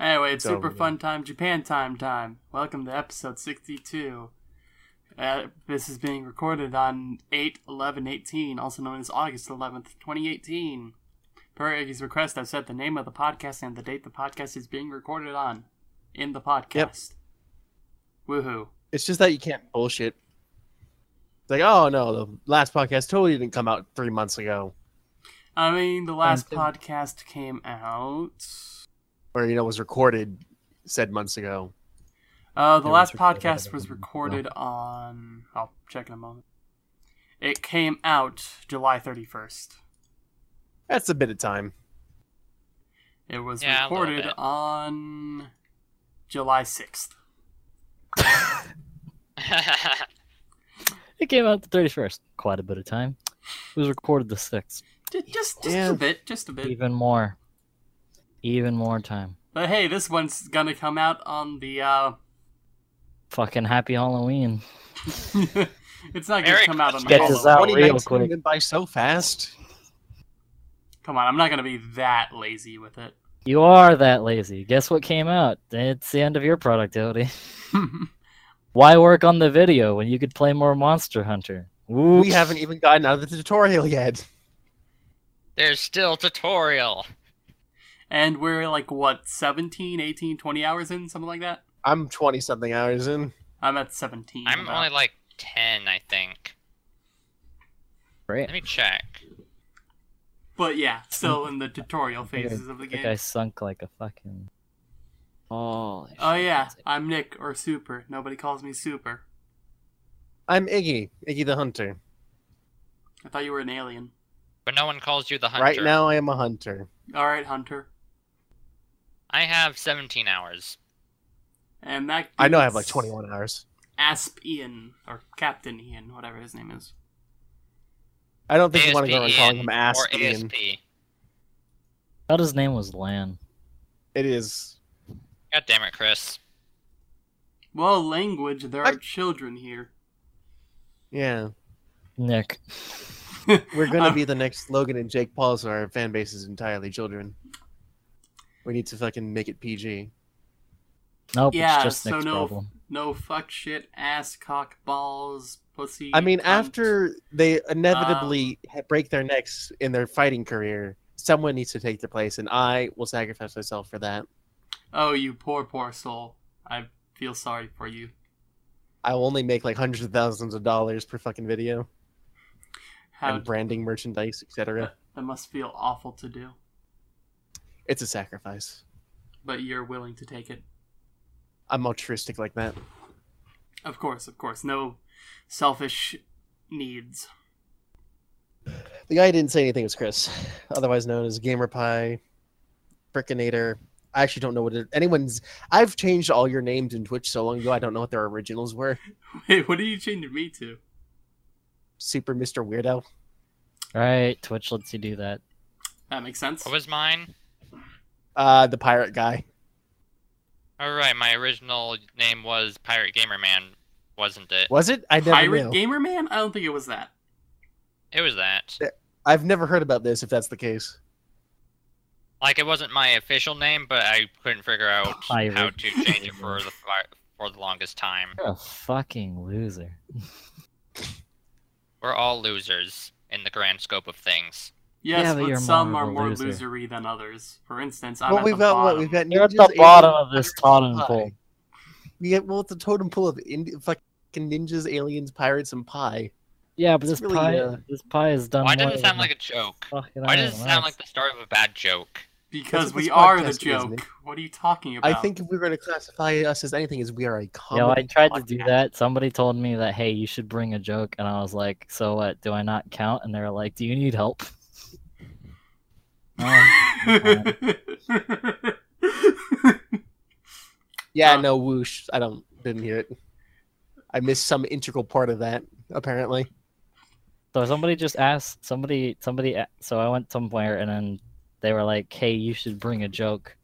Anyway, it's So, super yeah. fun time, Japan time time. Welcome to episode 62. Uh, this is being recorded on 8 11 18, also known as August 11th, 2018. Per Iggy's request, I've set the name of the podcast and the date the podcast is being recorded on in the podcast. Yep. Woohoo. It's just that you can't bullshit. It's like, oh no, the last podcast totally didn't come out three months ago, I mean, the last you. podcast came out. Or you know, was recorded said months ago. Uh, the It last was podcast was month ago. recorded on. I'll check in a moment. It came out July 31st. That's a bit of time. It was Yeah, recorded on July 6th. It came out the 31st. Quite a bit of time. It was recorded the 6th. Just, just, just Yeah. a bit, just a bit. Even more. Even more time. But hey, this one's gonna come out on the. uh Fucking happy Halloween. It's not gonna Merry come out on the. Get Halloween. this out real quick. went by so fast. Come on, I'm not gonna be that lazy with it. You are that lazy. Guess what came out? It's the end of your productivity. Why work on the video when you could play more Monster Hunter? Ooh. We haven't even gotten out of the tutorial yet. There's still tutorial. And we're like what 17, 18, 20 hours in, something like that. I'm 20 something hours in. I'm at 17. I'm about. only like 10, I think. Great. Let me check. But yeah, still mm. in the tutorial I think phases of the I think game. I sunk like a fucking. Oh. Oh yeah, I'm Nick or Super. Nobody calls me Super. I'm Iggy, Iggy the Hunter. I thought you were an alien. But no one calls you the hunter. Right now, I am a hunter. All right, Hunter. I have 17 hours. And that I know I have like 21 hours. Asp Ian or Captain Ian, whatever his name is. I don't think you want to go around calling him Asp or Ian. ASP. thought his name was Lan. It is. God damn it, Chris. Well, language. There I- are children here. Yeah. Nick. We're going to I'm- um, be the next Logan and Jake Paul, so our fan base is entirely children. We need to fucking make it PG. Nope, Yeah, it's just so Nick's no- problem. No fuck shit, ass, cock, balls, pussy. I mean, cunt. after they inevitably Um, break their necks in their fighting career, someone needs to take their place, and I will sacrifice myself for that. Oh, you poor, poor soul. I feel sorry for you. I will only make like hundreds of thousands of dollars per fucking video How and branding, merchandise, etc. that must feel awful to do, It's a sacrifice. but you're willing to take it. I'm altruistic like that. Of course, of course. No selfish needs. The guy who didn't say anything was Chris, otherwise known as Gamer Pie, Brickinator. I actually don't know what it, anyone's. I've changed all your names in Twitch so long ago. I don't know what their originals were. Wait, what are you changing me to? Super Mr. Weirdo. Right, Twitch lets you do that. That makes sense. What was mine? Uh, the pirate guy. Alright, my original name was Pirate Gamer Man, wasn't it? Was it? I never Pirate knew. Gamer Man? I don't think it was that. It was that. I've never heard about this. If that's the case, Like, it wasn't my official name, but I couldn't figure out Pirate how to change it for the for the longest time. You're a fucking loser. We're all losers in the grand scope of things. Yes, Yeah, but but, some more are more loser. losery than others. For instance, I'm well, at we've the got what? We've got You're at ninjas, the bottom of this pirates, totem and pole. pie. We get well, it's a totem pole of Indi- fucking ninjas, aliens, pirates, and pie. Yeah, but It's this really, pie, uh, this pie is done. Why more does it sound like a joke? fucking Why does it sound Max. like the start of a bad joke? because we are the joke. What are you talking about? I think if we were going to classify us as anything, is we are a Yeah, comedy. well, I tried to do that. Somebody told me that, hey, you should bring a joke, and I was like, so what? Do I not count? And they were like, do you need help? Oh, Yeah, no whoosh. I don't didn't hear it. I missed some integral part of that. Apparently, So somebody just asked somebody somebody so I went somewhere and then they were like, "Hey, you should bring a joke."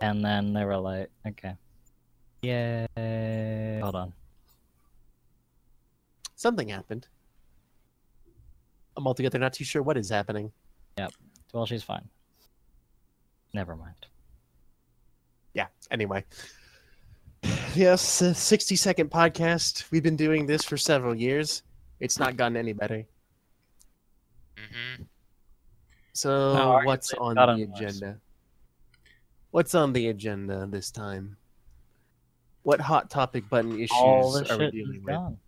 And then they were like, "Okay." Yay. Hold on. something happened. I'm altogether not too sure what is happening. Well, she's fine. Never mind. Yeah. Anyway. Yes, a 60 second podcast. We've been doing this for several years. It's not gotten any better. hmm So, arguably what's on the worse. agenda? What's on the agenda this time? What hot topic button issues are we shit dealing with? gone.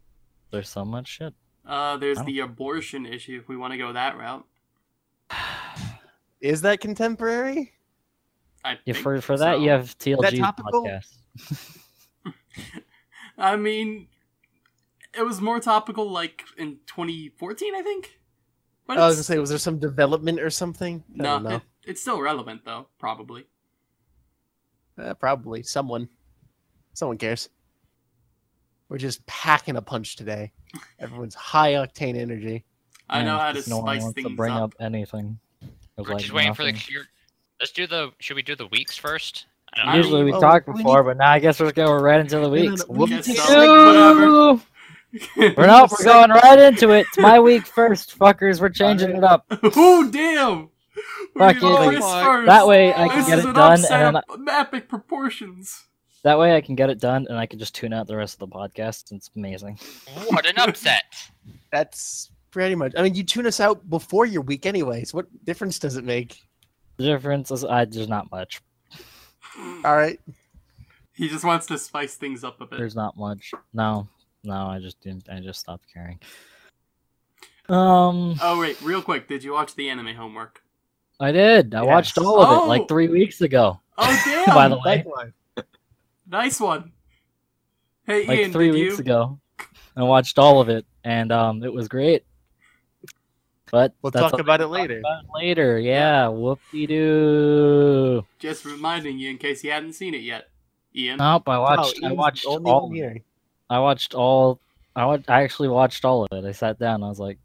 There's so much shit. Uh, there's the abortion issue if we want to go that route. Is that contemporary? I Yeah, think for for that you have TLG topical? podcast. I mean, it was more topical like in 2014, I think. But I was gonna say, was there some development or something? I no, don't know. it, it's still relevant though, probably. Uh, probably someone. Someone cares. We're just packing a punch today. Everyone's high octane energy. I know how to just no one spice wants things to bring up. up anything. Of, We're like, just waiting for the cure. Let's do the. Should we do the weeks first? I don't I know. mean, Usually we oh, talk talked we before, but now I guess we're going right into the no, weeks. no, we guess need to so. Whoop-de-doo! Whatever. We're not. We're going right into it. It's my week first, fuckers. We're changing it up. oh damn! Fuck We're it. this Fuck. first. That way I can this get is it an done, upset and then of epic proportions. that way I can get it done, and I can just tune out the rest of the podcast. It's amazing. What an upset! That's pretty much. I mean, you tune us out before your week, anyways. What difference does it make? The difference is I there's not much. All right. He just wants to spice things up a bit. There's not much. No, no. I just didn't. I just stopped caring. Um, Oh wait, real quick, did you watch the anime homework? I did. I watched all of it Oh! like three weeks ago. Oh damn! By the way, Likewise. nice one. Hey like Ian, three did weeks you? ago. I watched all of it, and um, it was great. But We'll talk about it later. about later, yeah. Whoopie doo. Just reminding you in case you hadn't seen it yet. Ian. Nope, I Oh, watched. I watched all. one of it. here. I watched all. I wa- I actually watched all of it. I sat down. I was like,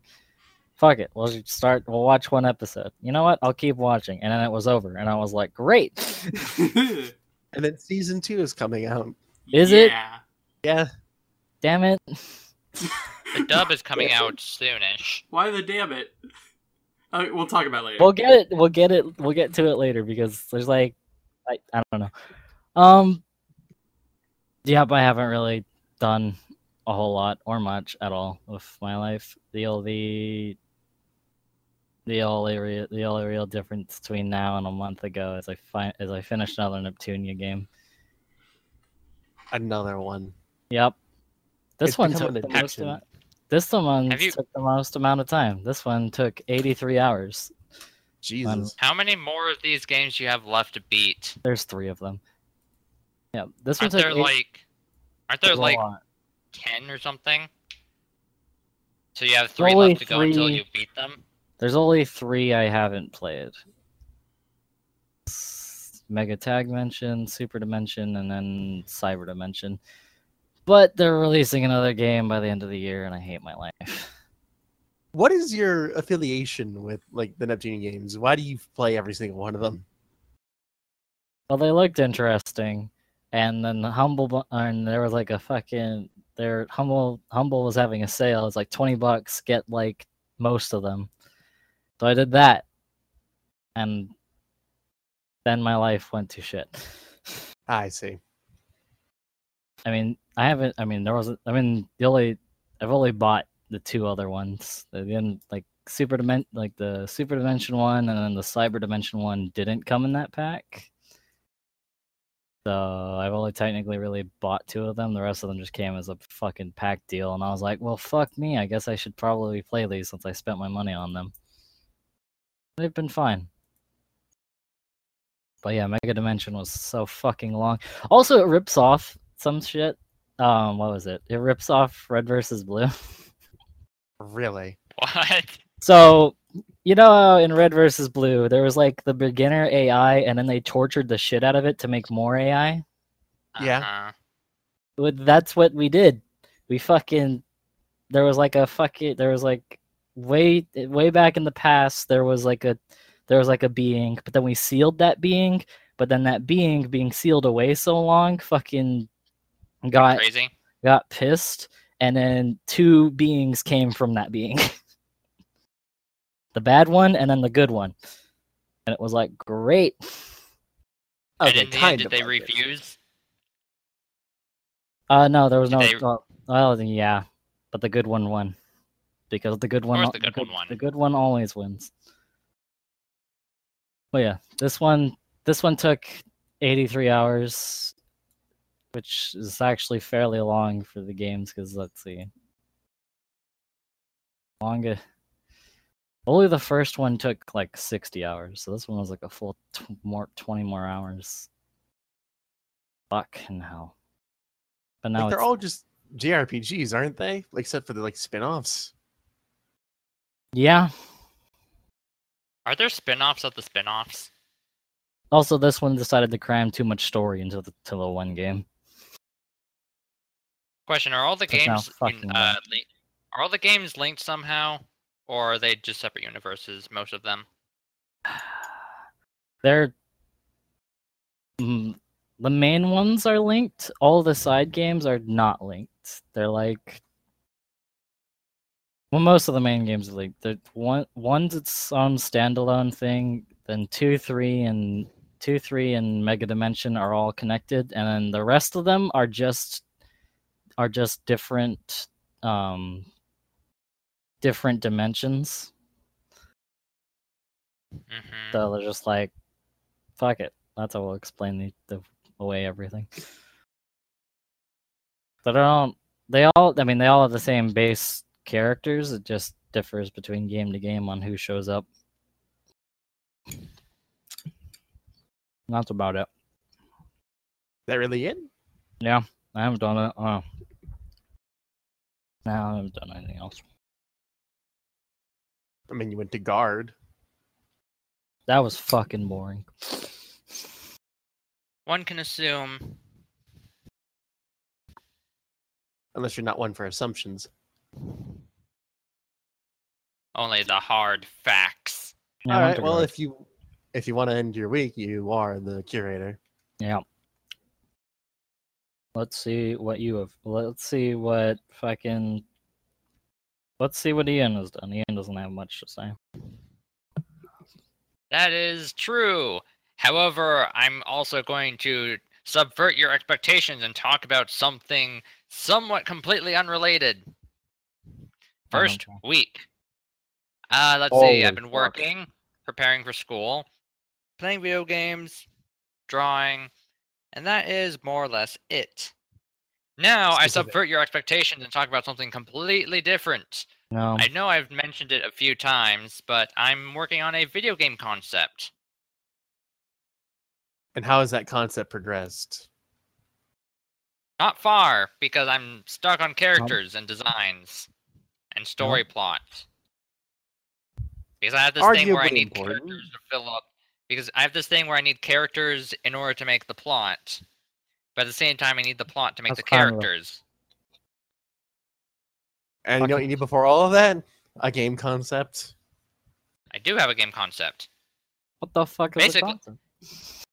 "Fuck it, we'll just start. We'll watch one episode. You know what? I'll keep watching." And then it was over, and I was like, "Great." And then season two is coming out. Is it? Yeah. Yeah. Damn it. The dub is coming out soonish. Why the damn it? Uh, we'll talk about it later. We'll get it. We'll get it. We'll get to it later because there's like, I, I don't know. Um. Yep, I haven't really done a whole lot or much at all with my life. The only, the only real, the only real difference between now and a month ago is I find is I finished another Neptunia game. Another one. Yep. This It's one took an the most amount. This one you- took the most amount of time. This one took 83 hours. Jesus. Um, How many more of these games do you have left to beat? There's three of them. Yeah, this one Aren't took there eight- like, aren't there like ten or something? So you have three only left to go until you beat them. There's only three I haven't played. Mega Tag Dimension, Super Dimension, and then Cyber Dimension. But they're releasing another game by the end of the year, and I hate my life. What is your affiliation with like the Neptune games? Why do you play every single one of them? Well, they looked interesting, and then the humble and there was like a fucking their humble humble was having a sale. It's like twenty bucks, get like most of them. So I did that, and then my life went to shit. I see. I mean, I haven't. I mean, there wasn't. I mean, the only I've only bought the two other ones. The then like super dimension, like the super dimension one, and then the cyber dimension one didn't come in that pack. So I've only technically really bought two of them. The rest of them just came as a fucking pack deal, and I was like, well, fuck me. I guess I should probably play these since I spent my money on them. They've been fine. But yeah, Mega Dimension was so fucking long. Also, it rips off some shit. Um, what was it? It rips off Red versus Blue. Really? What? So, you know, in Red versus Blue, there was like the beginner AI, and then they tortured the shit out of it to make more AI. Yeah. Uh-huh. That's what we did. We fucking. There was like a fucking. There was like way way back in the past. There was like a there was like a being, but then we sealed that being. But then that being being sealed away so long, fucking got Crazy. got pissed, and then two beings came from that being. the bad one and then the good one. And it was like, great. and in the end, did they like it. refuse? Uh, no, there was no. Did they- Well, well, yeah, but the good one won because the good one. course al- the good one. The good one always wins. But yeah, this one, this one took 83 hours, which is actually fairly long for the games. Because let's see, longer. Only the first one took like 60 hours, so this one was like a full tw- more 20 more hours. Fucking hell. But now Like, they're all just JRPGs, aren't they? Like, except for the like spin-offs. yeah. Are there spin-offs of the spin-offs? Also, this one decided to cram too much story into the to the one game. Question: Are all the games in, uh, are all the games linked somehow, or are they just separate universes? Most of them. They're mm, the main ones are linked. All the side games are not linked. They're like well, most of the main games are linked. They're one one's its own standalone thing. Then two, three, and two, three, and Mega Dimension are all connected, and then the rest of them are just are just different um different dimensions. hmm So they're just like, fuck it. That's how we'll explain the, the away everything. But they don't. They all. I mean, they all have the same base characters. It just differs between game to game on who shows up. That's about it. Is that really it? Yeah, I haven't done it. Oh. No, I haven't done anything else. I mean, you went to guard. That was fucking boring. One can assume. Unless you're not one for assumptions. Only the hard facts. Yeah, I All went right. to Well, if you if you want to end your week, you are the curator. Yeah. Let's see what you have. Let's see what fucking. Let's see what Ian has done. Ian doesn't have much to say. That is true. However, I'm also going to subvert your expectations and talk about something somewhat completely unrelated. First Okay. week. Uh, let's see. I've Holy been fuck. working, preparing for school, playing video games, drawing, and that is more or less it. Now I subvert your expectations and talk about something completely different. No. I know I've mentioned it a few times, but I'm working on a video game concept. And how has that concept progressed? Not far, because I'm stuck on characters and designs and story plot. Because I have this thing where I need important. characters to fill up. Because I have this thing where I need characters in order to make the plot. But at the same time, I need the plot to make That's the kind of a- characters. And you know what you need before all of that? A game concept. I do have a game concept. What the fuck is Basically- the concept?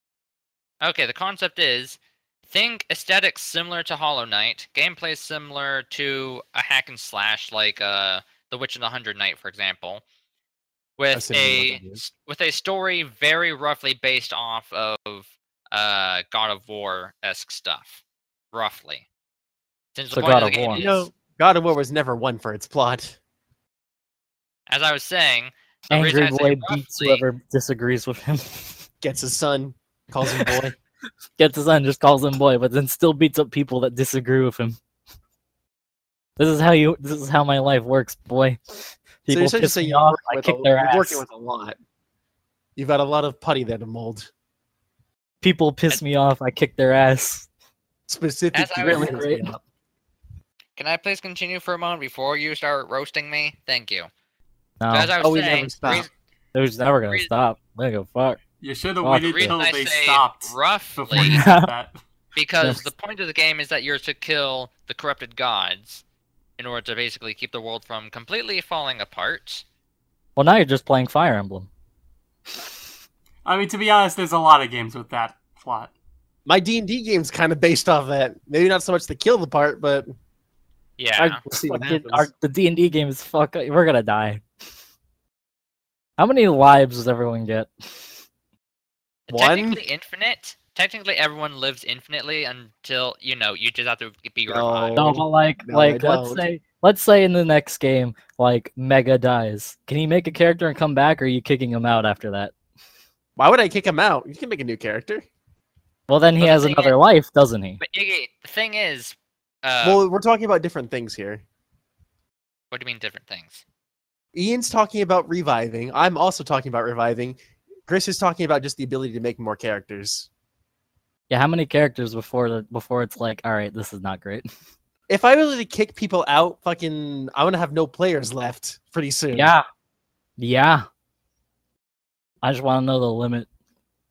Okay, the concept is think aesthetics similar to Hollow Knight, gameplay similar to a hack and slash like uh The Witch and the Hundred Knight, for example, with Assuming you know a what that is. s- with a story very roughly based off of uh God of War esque stuff, roughly. Since So point God of of War. is, You know, God of War was never one for its plot. as I was saying, the reason Angry I say boy beats roughly- whoever disagrees with him. Gets his son, calls him boy. Gets his son, just calls him boy, but then still beats up people that disagree with him. This is how you. This is how my life works, boy. People so you're trying piss me you're off. working I with kick a- their you're ass. working with a lot. You've got a lot of putty there to mold. People piss me off. I kick their ass. Specific. As I to was- Really great. Can I please continue for a moment before you start roasting me? Thank you. No, As I was Oh, we saying, never stop. reason- there's never gonna reason- stop. They go fuck. You should have Fuck. waited the reason till I they say stopped before roughly you said that. because the point of the game is that you're to kill the corrupted gods in order to basically keep the world from completely falling apart. Well, now you're just playing Fire Emblem. I mean, to be honest, there's a lot of games with that plot. My D and D game's kind of based off that. Maybe not so much the kill the part, but Yeah. Our, We'll see what fucking- our- the D and D game is fuck. We're gonna die. How many lives does everyone get? One? Technically infinite, technically everyone lives infinitely until you know you just have to be No. revived. No, but like, No, like let's say, let's say in the next game, like Mega dies. Can he make a character and come back, or are you kicking him out after that? Why would I kick him out? You can make a new character. Well, then he But has thing another life, doesn't he? But Iggy, the thing is, uh, well, we're talking about different things here. what do you mean different things? Ian's talking about reviving. I'm also talking about reviving. Chris is talking about just the ability to make more characters. Yeah, how many characters before the before it's like, all right, this is not great. If I was to kick people out, fucking, I'm gonna have no players left pretty soon. yeah, yeah. I just want to know the limit,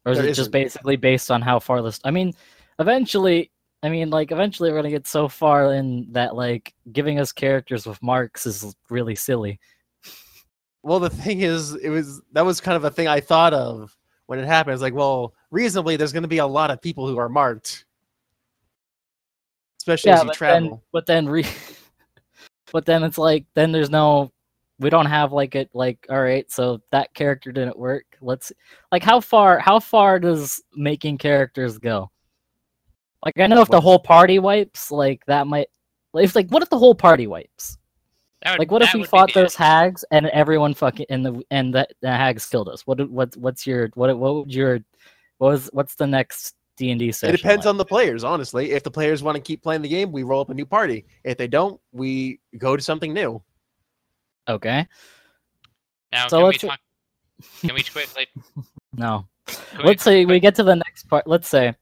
or is There it just basically based on how far this? I mean, eventually, I mean, like eventually, we're gonna get so far in that like giving us characters with marks is really silly. Well, the thing is, it was that was kind of a thing I thought of when it happens, like, well, reasonably, there's going to be a lot of people who are marked, especially as you but travel. then, but then, re- but then it's like, then there's no, we don't have like it, like, all right, so that character didn't work. Let's, like, how far, how far does making characters go? Like, I know if the whole party wipes, like, that might, if, like, what if the whole party wipes? That would, Like, what if we would fought the those hags and everyone fucking, and the, and the, the hags killed us? What, what, what's your, what, what would your, what was, what's the next D and D session? It depends like? on the players, honestly. If the players want to keep playing the game, we roll up a new party. If they don't, we go to something new. Okay, Now, So can we let's- talk? Can we quickly? no. can let's say we get to the next part. Let's say,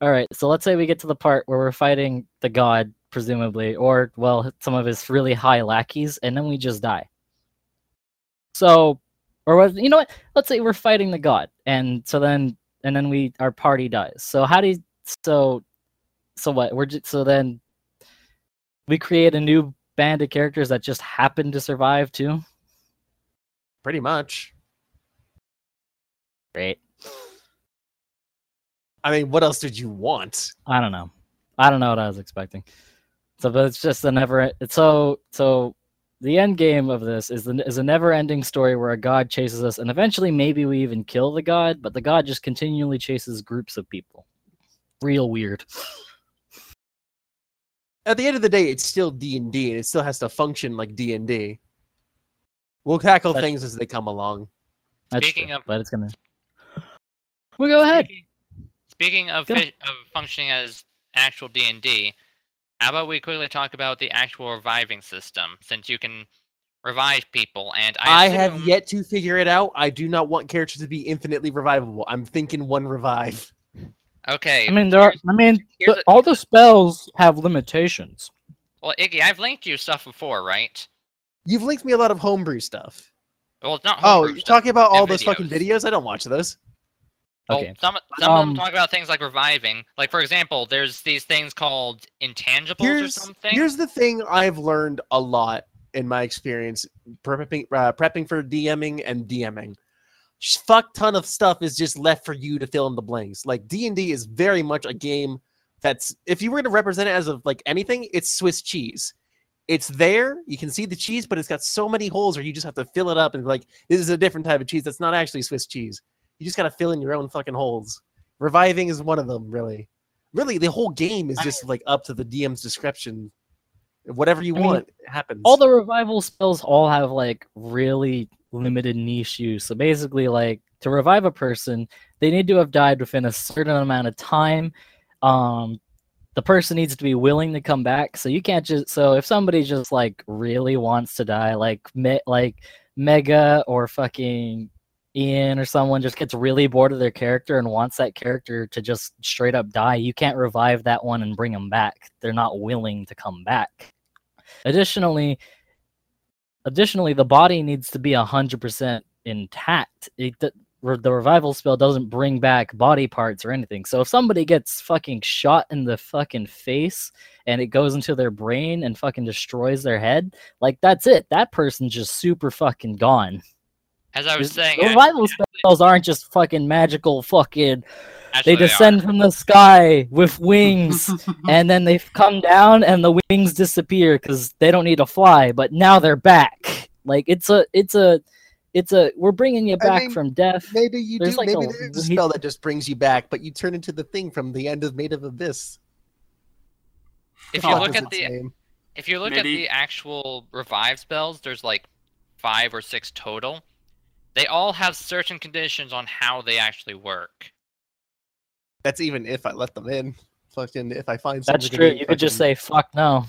all right. So let's say we get to the part where we're fighting the god, presumably, or well, some of his really high lackeys, and then we just die. So, or was you know what? Let's say we're fighting the god, and so then and then we our party dies. So how do you, so so what? We're just, so then we create a new band of characters that just happen to survive too. Pretty much. Great. I mean, what else did you want? I don't know. I don't know what I was expecting. So, but it's just a never. It's so so. The end game of this is the, is a never-ending story where a god chases us, and eventually maybe we even kill the god, but the god just continually chases groups of people. Real weird. At the end of the day, it's still D and D, and it still has to function like D and D. We'll tackle That's- things as they come along. Speaking true, of- but it's gonna. We'll go ahead. Speaking, speaking of Go. of functioning as actual D and D, how about we quickly talk about the actual reviving system, since you can revive people, and I, I have yet to figure it out. I do not want characters to be infinitely revivable. I'm thinking one revive. Okay. I mean, there. Are, I mean, the- a- all the spells have limitations. well, Iggy, I've linked you stuff before, right? You've linked me a lot of homebrew stuff. Well, it's not. Oh, you're stuff. talking about and all those fucking videos. videos? I don't watch those. Well, Okay. some some of Um, them talk about things like reviving. Like for example, there's these things called intangibles or something. here's the thing I've learned a lot in my experience prepping uh, prepping for DMing and DMing. Fuck ton of stuff is just left for you to fill in the blanks. Like D and D is very much a game that's if you were to represent it as of like anything, it's Swiss cheese. It's there, you can see the cheese, but it's got so many holes where you just have to fill it up and be like this is a different type of cheese that's not actually Swiss cheese. You just gotta fill in your own fucking holes. Reviving is one of them, really. Really, the whole game is just like up to the DM's description. Whatever you I mean, want happens. all the revival spells all have like really limited niche use. So basically, like to revive a person, they need to have died within a certain amount of time. Um, the person needs to be willing to come back. So you can't just so if somebody just like really wants to die, like me, like Mega or fucking Ian or someone just gets really bored of their character and wants that character to just straight up die, you can't revive that one and bring them back. They're not willing to come back. Additionally, additionally, the body needs to be 100% intact. It, the, the revival spell doesn't bring back body parts or anything. So if somebody gets fucking shot in the fucking face and it goes into their brain and fucking destroys their head, like that's it. That person's just super fucking gone. As I was There's- saying, revival actually- spells aren't just fucking magical fucking actually they are. descend from the sky with wings and then they come down and the wings disappear because they don't need to fly but now they're back like it's a it's a it's a we're bringing you I back mean, from death. Maybe you There's do. like maybe a there's a spell that just brings you back, but you turn into the thing from the end of Made in Abyss. If you Fuck look at the name? if you look at the actual revive spells, there's like five or six total. They all have certain conditions on how they actually work. that's even if I let them in. Fucking if I find That's something true. to be You could just say fuck no.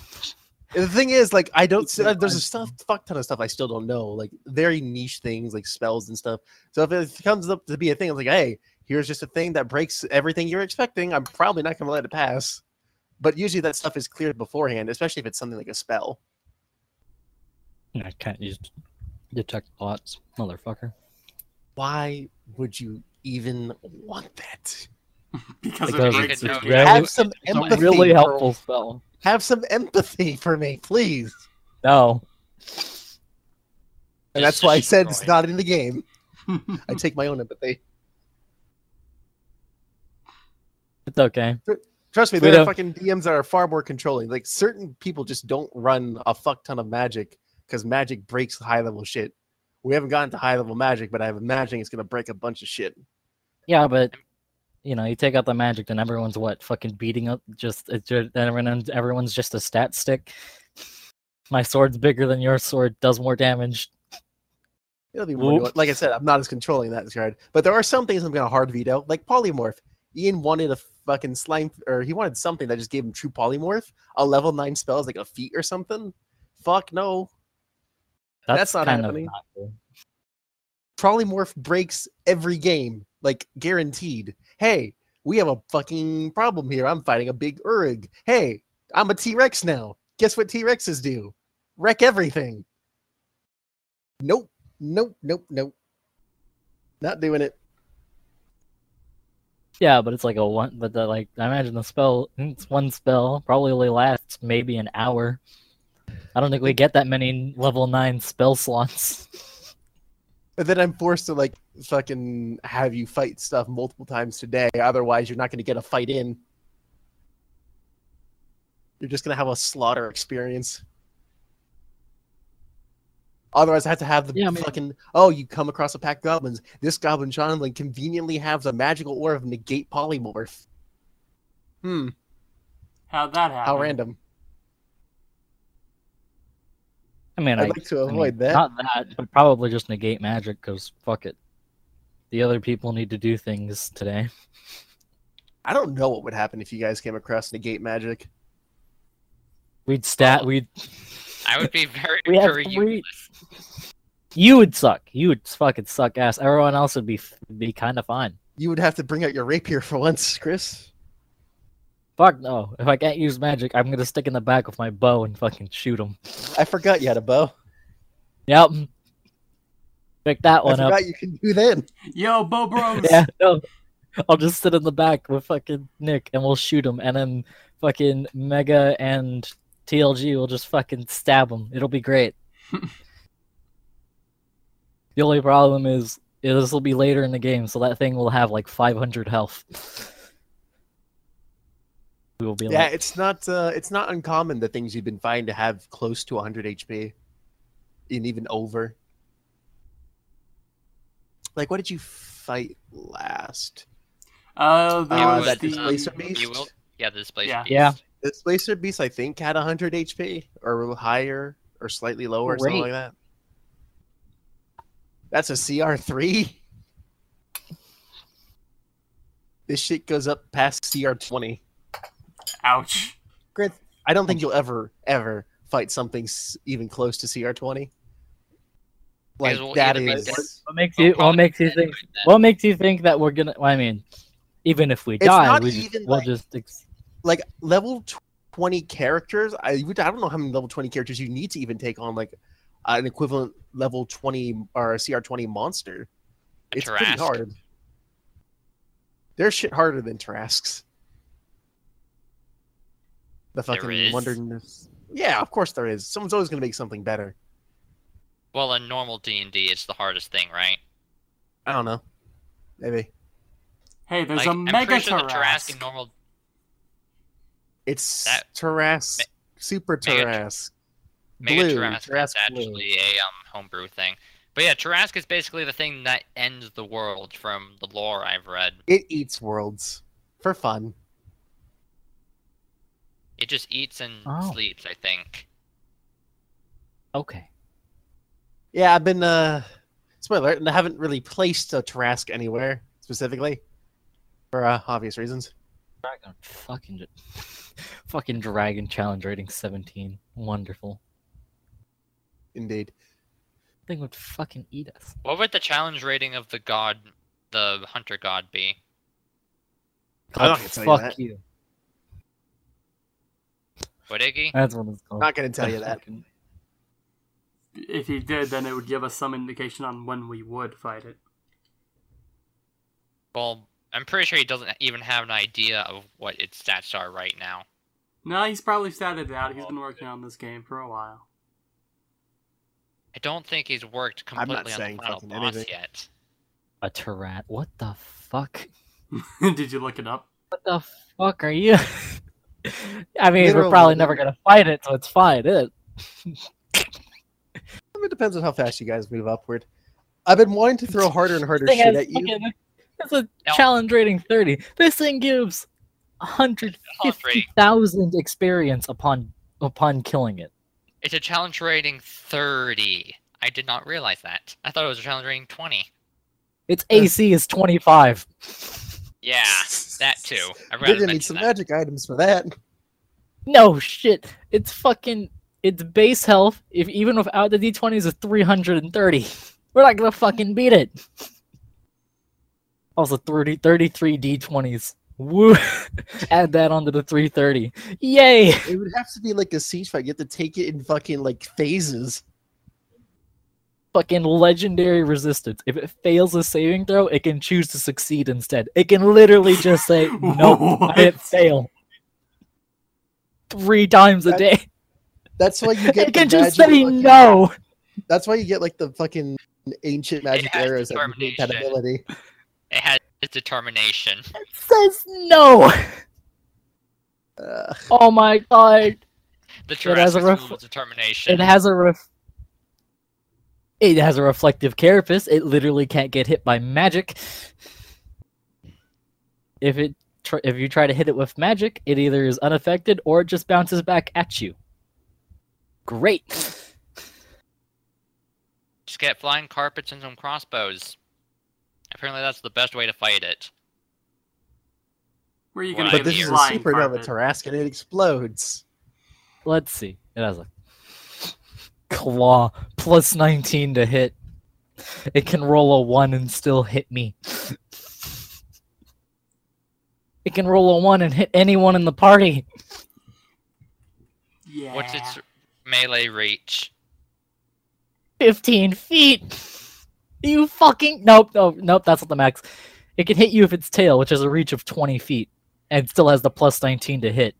The thing is, like, I don't. See- uh, there's a stuff, fuck ton of stuff I still don't know, like very niche things, like spells and stuff. So if it comes up to be a thing, I'm like, hey, here's just a thing that breaks everything you're expecting. I'm probably not gonna let it pass. But usually that stuff is cleared beforehand, especially if it's something like a spell. I can't use detect thoughts, motherfucker. Why would you even want that? because, Because it you breaks could your know game. Really? Have some It's a empathy. really for- helpful spell. Have some empathy for me, please. No. And that's why I said it's not in the game. I take my own empathy. It's okay. Trust me, We there are fucking DMs that are far more controlling. Like certain people just don't run a fuck ton of magic because magic breaks high level shit. We haven't gotten to high level magic, but I'm imagining it's gonna break a bunch of shit. Yeah, but you know, you take out the magic, then everyone's what fucking beating up. Just uh, it's just then everyone's everyone's just a stat stick. My sword's bigger than your sword, does more damage. It'll be more like I said, I'm not as controlling in that regard. But there are some things I'm gonna hard veto, like polymorph. Ian wanted a fucking slime, or he wanted something that just gave him true polymorph. A level nine spell is like a feat or something. Fuck no. That's, That's not kind happening. of not cool. polymorph breaks every game, like guaranteed. Hey, we have a fucking problem here. I'm fighting a big Urig. Hey, I'm a T-Rex now. Guess what T-Rexes do? Wreck everything. Nope. Nope. Nope. Nope. Not doing it. Yeah, but it's like a one. But the, like, I imagine the spell. Mm, it's one spell. Probably only lasts maybe an hour. I don't think we get that many level nine spell slots. But then I'm forced to like fucking have you fight stuff multiple times today. Otherwise, you're not going to get a fight in. You're just going to have a slaughter experience. Otherwise, I have to have the Yeah, I mean- fucking. Oh, you come across a pack of goblins. This goblin Jonathan conveniently has a magical ore of negate polymorph. Hmm. How'd that happen? How random. I mean, I'd I, like to I mean, avoid that. Not that, but probably just negate magic because fuck it. The other people need to do things today. I don't know what would happen if you guys came across negate magic. We'd stat. Well, We'd. I would be very, We very useless. You would suck. You would fucking suck ass. Everyone else would be be kind of fine. You would have to bring out your rapier for once, Chris. Fuck no. If I can't use magic, I'm gonna stick in the back with my bow and fucking shoot him. I forgot you had a bow. Yep. Pick that I one forgot up. you can do that. Yo, Bo Bros. Yeah, no. I'll just sit in the back with fucking Nick and we'll shoot him, and then fucking Mega and TLG will just fucking stab him. It'll be great. the only problem is this will be later in the game, so that thing will have like 500 health. We will be Yeah, like, it's not uh, it's not uncommon the things you've been finding to have close to 100 HP, and even over. Like, what did you fight last? Oh, there Uh, was that the displacer um, beast. Will, yeah, the displacer Yeah. beast. Yeah. The Displacer Beast, I think, had 100 HP or higher or slightly lower, something like that. That's a CR3. This shit goes up past CR20. Ouch. Grant, I don't think you'll ever, ever fight something even close to CR20. Like Because we'll that either be is. dead- what makes you? What makes you think? What makes you think that we're gonna? well, I mean, even if we It's die, we just, even we'll like- just. Like level 20 characters I, I don't know how many level 20 characters you need to even take on like an equivalent level 20 or a cr20 monster A it's pretty hard they're shit harder than Tarrasques. The fucking wonderness yeah of course there is someone's always going to make something better Well, in normal D and D, it's the hardest thing, right? i don't know maybe Hey, there's Like, a I'm Mega pretty sure the Tarrasque in normal it's That- Tarrasque, super Mega- Tarrasque. Mega blue Tarrasque Tarask is blue. actually a um homebrew thing. But yeah, Tarrasque is basically the thing that ends the world from the lore I've read. It eats worlds for fun. It just eats and Oh. sleeps, I think. Okay. Yeah, I've been uh spoiler, alert, and I haven't really placed a Tarrasque anywhere specifically for uh, obvious reasons. Dragon fucking fucking dragon challenge rating 17. Wonderful. Indeed. Thing would fucking eat us. What would the challenge rating of the god, the hunter god, be? I'm not God, you fuck that. you. What, Iggy? That's what it's called. Not gonna tell you that. If he did, then it would give us some indication on when we would fight it. Well, I'm pretty sure he doesn't even have an idea of what its stats are right now. No, he's probably statted it out. He's been working on this game for a while. I don't think he's worked I'm not completely on saying the final boss anything. yet. A Tarat. What the fuck? Did you look it up? What the fuck are you? I mean, we're probably never gonna fight it, so it's fine. It. It depends on how fast you guys move upward. I've been wanting to throw harder and harder shit at you. It's a No. challenge rating 30. This thing gives 150,000 experience upon upon killing it. It's a challenge rating 30. I did not realize that. I thought it was a challenge rating 20. Its AC is 25. Yeah, that too. I You're gonna need some that. magic items for that. No shit. It's fucking its base health, if even without the D20s, is 330. We're not gonna fucking beat it. Also 30, 33 D20s. Woo! Add that onto the 330. Yay! It would have to be like a siege fight. You have to take it in fucking like phases. Fucking legendary resistance. If it fails a saving throw, it can choose to succeed instead. It can literally just say, nope, I didn't fail. Three times a day. That's why you get. It can just say fucking- no. That's why you get like the fucking ancient magic arrows that need that ability. It has determination. It says no. Uh, Oh my god. The It has a ref- determination. It has a ref- It has a reflective carapace. It literally can't get hit by magic. If it tr- if you try to hit it with magic, it either is unaffected or it just bounces back at you. Great. Just get flying carpets and some crossbows. Apparently, that's the best way to fight it. Where are you Well, gonna I but this is a flying supernova carpet? Tarrasque and it explodes. Let's see. It has a claw plus 19 to hit. It can roll a 1 and still hit me. It can roll a 1 and hit anyone in the party. Yeah. What's its melee reach? 15 feet. You fucking nope, nope, nope. That's not the max. It can hit you if its tail, which has a reach of 20 feet, and still has the plus 19 to hit.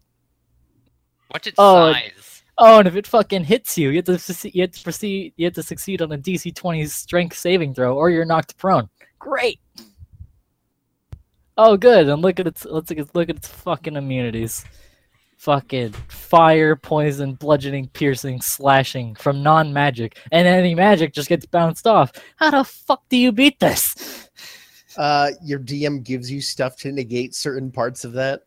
What's its Oh, size? Oh, and if it fucking hits you, you have to succeed, you have to proceed, you have to succeed on a DC 20 strength saving throw, or you're knocked prone. Great. Oh, good. And look at its let's look at look at its fucking immunities. Fucking fire, poison, bludgeoning, piercing, slashing from non-magic, and any magic just gets bounced off. How the fuck do you beat this? Uh, your DM gives you stuff to negate certain parts of that.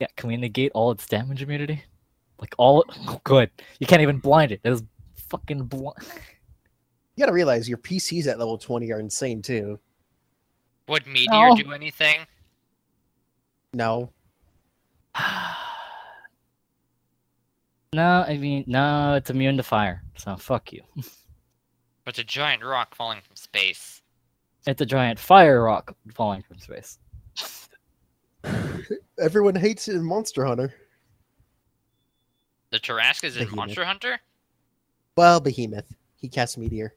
Yeah, can we negate all its damage immunity? Like all? Oh, good. You can't even blind it. It is fucking blind. You gotta realize your PCs at level 20 are insane too. Would Meteor No. do anything? No. No, I mean, no, it's immune to fire. So fuck you. But it's a giant rock falling from space. It's a giant fire rock falling from space. Everyone hates it in Monster Hunter. The Tarrasque is in Monster Hunter? Well, Behemoth. He casts Meteor.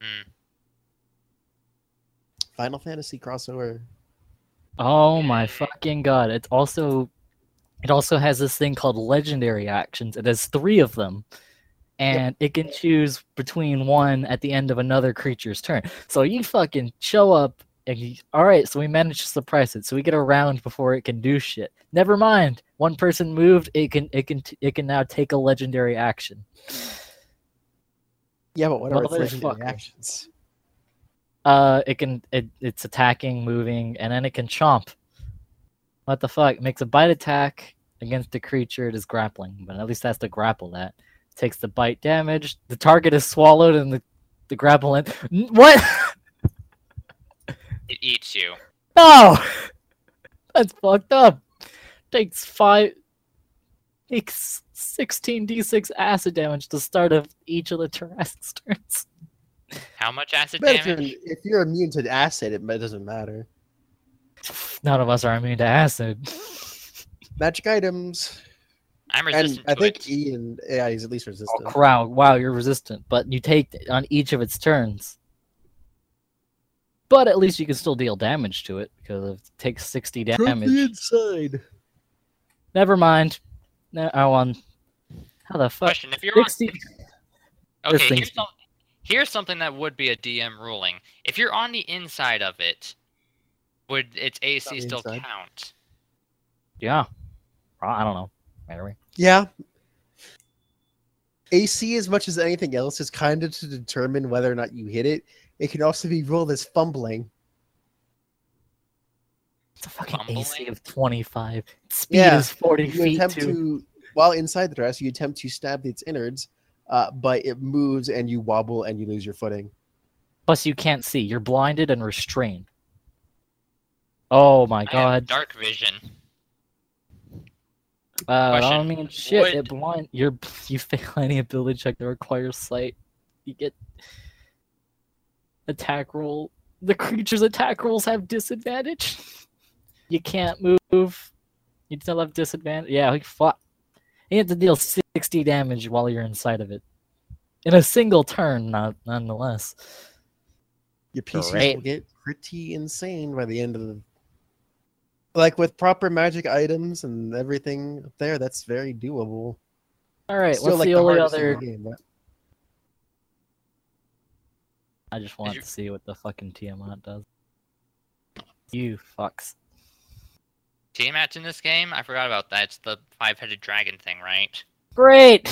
Hmm. Final Fantasy crossover. Oh my fucking god! It's also, it also has this thing called legendary actions. It has three of them, and it can choose between one at the end of another creature's turn. So you fucking show up and you, all right. So we managed to suppress it. So we get around before it can do shit. Never mind. One person moved. It can it can it can now take a legendary action. Yeah, but what are its legendary actions? Uh, it can it it's attacking, moving, and then it can chomp. What the fuck? It makes a bite attack against the creature it is grappling, but at least has to grapple that. Takes the bite damage. The target is swallowed, and the the grapple end. What? It you. no, oh, that's fucked up. Takes five. Takes sixteen d6 acid damage to start of each of the Tarrasque's turns. How much acid But if you're, damage? if you're immune to acid, it, it doesn't matter. None of us are immune to acid. Magic items, I'm resistant and resistant I think it. E and AI is at least Oh, resistant. crowd! Wow, you're resistant, but you take on each of its turns. But at least you can still deal damage to it because it takes sixty From damage. the inside. Never mind. No, I won. How the fuck? Question: If you're on, okay, here's, some, here's something that would be a DM ruling. If you're on the inside of it, would its AC still inside. count? Yeah. I I don't know. Anyway. Yeah. AC, as much as anything else, is kind of to determine whether or not you hit it. It can also be ruled as fumbling. It's a fucking AC of twenty-five. Speed Yeah, is forty You feet attempt too. to, while inside the dress, you attempt to stab its innards, uh, but it moves and you wobble and you lose your footing. Plus, you can't see. You're blinded and restrained. Oh my I have god. dark vision. Uh, I Question, don't mean shit. would- It blind. You're you fail any ability check that requires sight. You get attack roll. The creature's attack rolls have disadvantage. You can't move. You still have disadvantage. Yeah, like fuck. You have to deal sixty damage while you're inside of it, in a single turn, not nonetheless. Your PCs will get pretty insane by the end of the. Like with proper magic items and everything up there, that's very doable. All right, Still, what's like, the only other? game, but- I just want you- to see what the fucking Tiamat does. You fucks. Tiamat in this game? I forgot about that. It's the five-headed dragon thing, right? Great.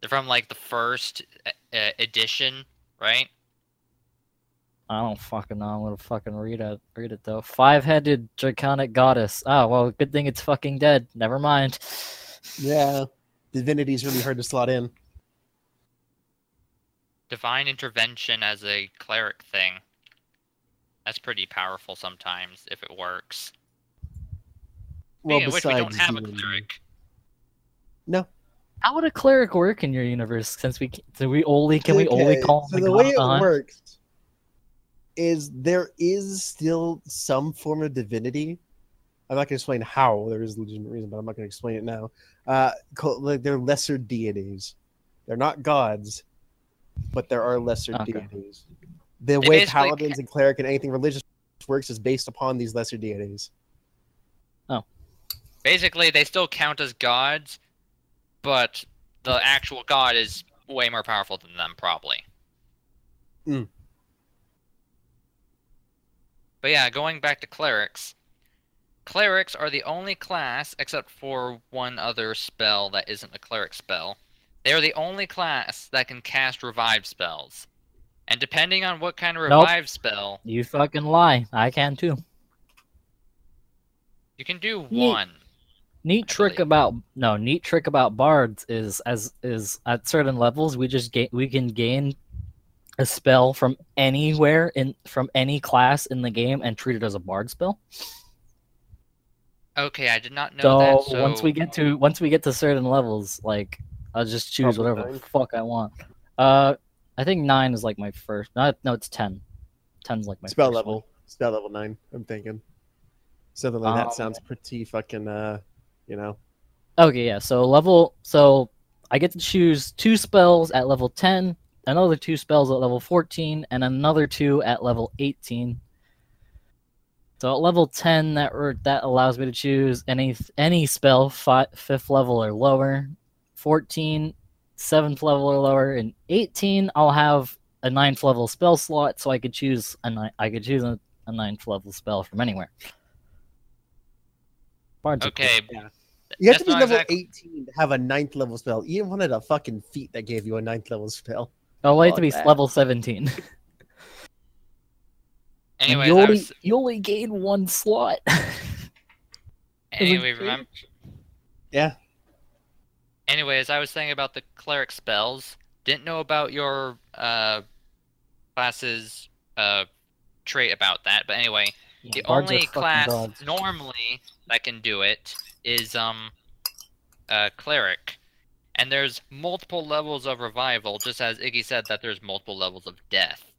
They're from like the first uh, uh, edition, right? I don't fucking know. I'm gonna fucking read it. Read it though. Five-headed draconic goddess. Oh well, good thing it's fucking dead. Never mind. Yeah, divinity's really hard to slot in. Divine intervention as a cleric thing. That's pretty powerful sometimes if it works. Well, Speaking of which, we don't besides have a cleric. No, How would a cleric work in your universe? Since we ca- so we only can we only Okay, call so the the way god it of the hunt? works is there is still some form of divinity. I'm not going to explain how. There is a legitimate reason, but I'm not going to explain it now. Uh, called, like they're lesser deities. They're not gods, but there are lesser Okay. deities. The They way basically paladins and cleric and anything religious works is based upon these lesser deities. Oh. Basically, they still count as gods, but the actual god is way more powerful than them, probably. Mm. But yeah, going back to clerics. Clerics are the only class, except for one other spell that isn't a cleric spell. They are the only class that can cast revive spells. And depending on what kind of Nope. revive spell, You fucking lie. I can too. you can do Ye- one. Neat I trick believe. about no neat trick about bards is as is at certain levels we just gain we can gain a spell from anywhere in from any class in the game and treat it as a bard spell. Okay, I did not know So, that. So once we get to once we get to certain levels, like I'll just choose Probably whatever nine. fuck I want. Uh, I think nine is like my first. No, no, it's ten. Ten's like my Spell level. one. Spell level nine. I'm thinking something like that Um, sounds pretty fucking. Uh, you know. Okay, yeah. So level, so I get to choose two spells at level ten, another two spells at level fourteen, and another two at level eighteen. So at level ten, that that allows me to choose any any spell, fi- fifth level or lower. 14, seventh level or lower, and eighteen, I'll have a ninth level spell slot, so I could choose a ni- I could choose a, a ninth level spell from anywhere. Bards are cool. okay, You have That's to be level exactly- 18 to have a ninth level spell. Ian wanted a fucking feat that gave you a ninth level spell. Oh, wait to be that. level 17. And Anyways, you only, was, you only gain one slot. anyway, remember. Yeah. Anyways, I was saying about the cleric spells. Didn't know about your uh class's uh trait about that, but anyway, the only class dogs. normally that can do it is um uh cleric. And there's multiple levels of revival, just as Iggy said that there's multiple levels of death.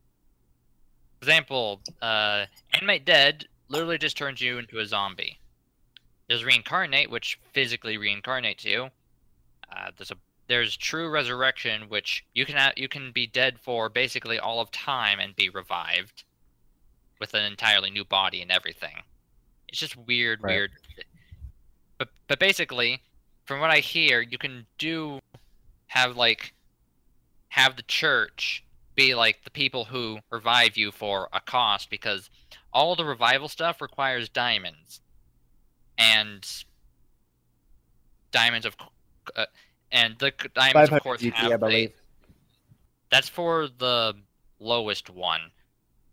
For example, uh Animate Dead literally just turns you into a zombie. There's reincarnate, which physically reincarnates you. Uh, there's a there's true resurrection, which you can ha- you can be dead for basically all of time and be revived with an entirely new body and everything. It's just weird, Right. weird. But but basically, from what I hear, you can do have like have the church be like the people who revive you for a cost because all the revival stuff requires diamonds and diamonds of uh, and the diamonds of course GP, have I a, believe. that's for the lowest one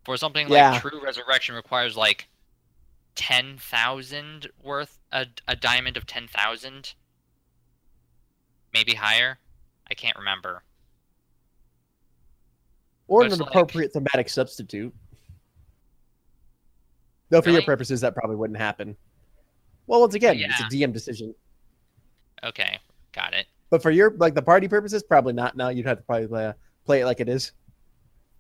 for something Yeah. like true resurrection requires like 10,000 worth a, a diamond of 10,000 maybe higher I can't remember Or an like- appropriate thematic substitute. Though for your purposes, that probably wouldn't happen. Well, once again, it's a. DM decision. okay got it But for your like the party purposes, probably not. Now you'd have to probably play, play it like it is.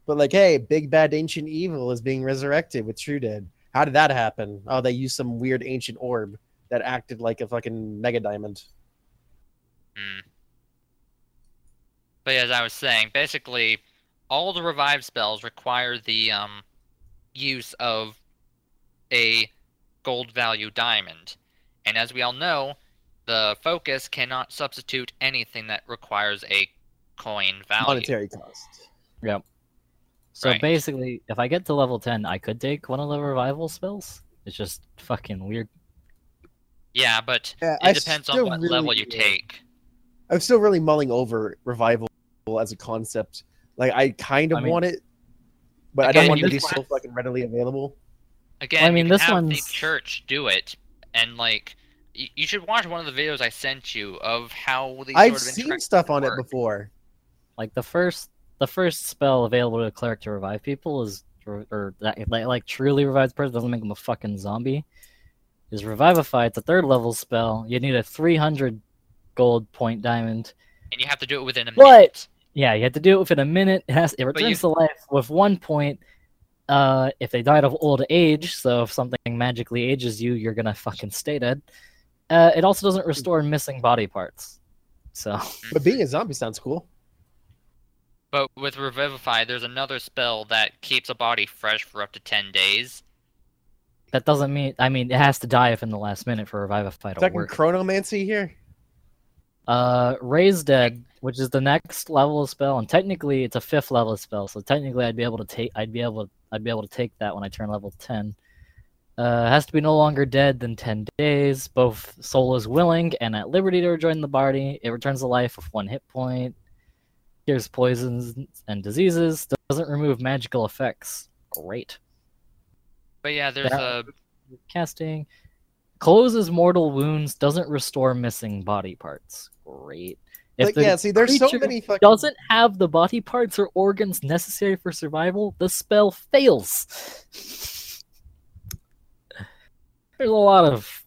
But like, hey, big bad ancient evil is being resurrected with True Dead. How did that happen? Oh, they used some weird ancient orb that acted like a fucking mega diamond. Mm. But as I was saying, basically, all the revive spells require the um, use of a gold value diamond. And as we all know, the focus cannot substitute anything that requires a coin value. Monetary cost. Yep. So Right. basically, if I get to level 10, I could take one of the revival spells. It's just fucking weird. Yeah, but Yeah, it I depends on what really- level you take. I'm still really mulling over revival as a concept. Like, I kind of I mean- want it, but I don't want it to be so fucking readily available. Again, I mean, you can this have the church do it, and like, y- you should watch one of the videos I sent you of how these I've sort of seen stuff on it before. Like the first, the first spell available to a cleric to revive people is, or, or that like, like truly revives person doesn't make them a fucking zombie. Is revivify. It's a third level spell. You need a 300 gold point diamond. and you have to do it within a minute. But- minute. Yeah, you have to do it within a minute. It has it you- returns to life with one point. Uh, if they died of old age, so if something magically ages you, you're gonna fucking stay dead. Uh, it also doesn't restore missing body parts. So But being a zombie sounds cool. But with Revivify, there's another spell that keeps a body fresh for up to 10 days. that doesn't mean. I mean, it has to die within the last minute for revivify to Fucking work. chronomancy here. Uh, Raise Dead, which is the next level of spell, and technically it's a fifth level spell, so technically I'd be able to take, I'd be able, I'd be able to take that when I turn level ten. Uh, has to be no longer dead than ten days. Both soul is willing and at liberty to rejoin the body. It returns to life with one hit point. Cures poisons and diseases. Doesn't remove magical effects. Great. But yeah, there's Yeah. a Casting. Closes mortal wounds. Doesn't restore missing body parts. Great. If Like, the yeah, see, there's so creature many fucking. doesn't have the body parts or organs necessary for survival, the spell fails. There's a lot of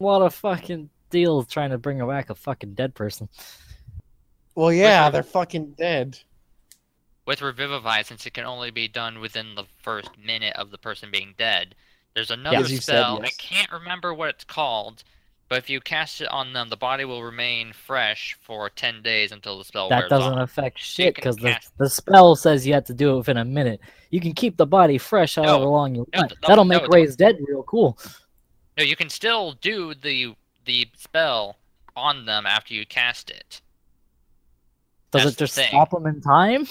a lot of fucking deals trying to bring back a fucking dead person. Well, yeah, Like, they're fucking dead. with Revivify, since it can only be done within the first minute of the person being dead. There's another as you said, spell. yes. I can't remember what it's called, but if you cast it on them, the body will remain fresh for 10 days until the spell that wears doesn't affect shit because the, the spell says you have to do it within a minute. You can keep the body fresh however No, long you no, want. no, That'll no, make it's- Raise Dead real cool. No, you can still do the the spell on them after you cast it. Does That's it just thing. stop them in time?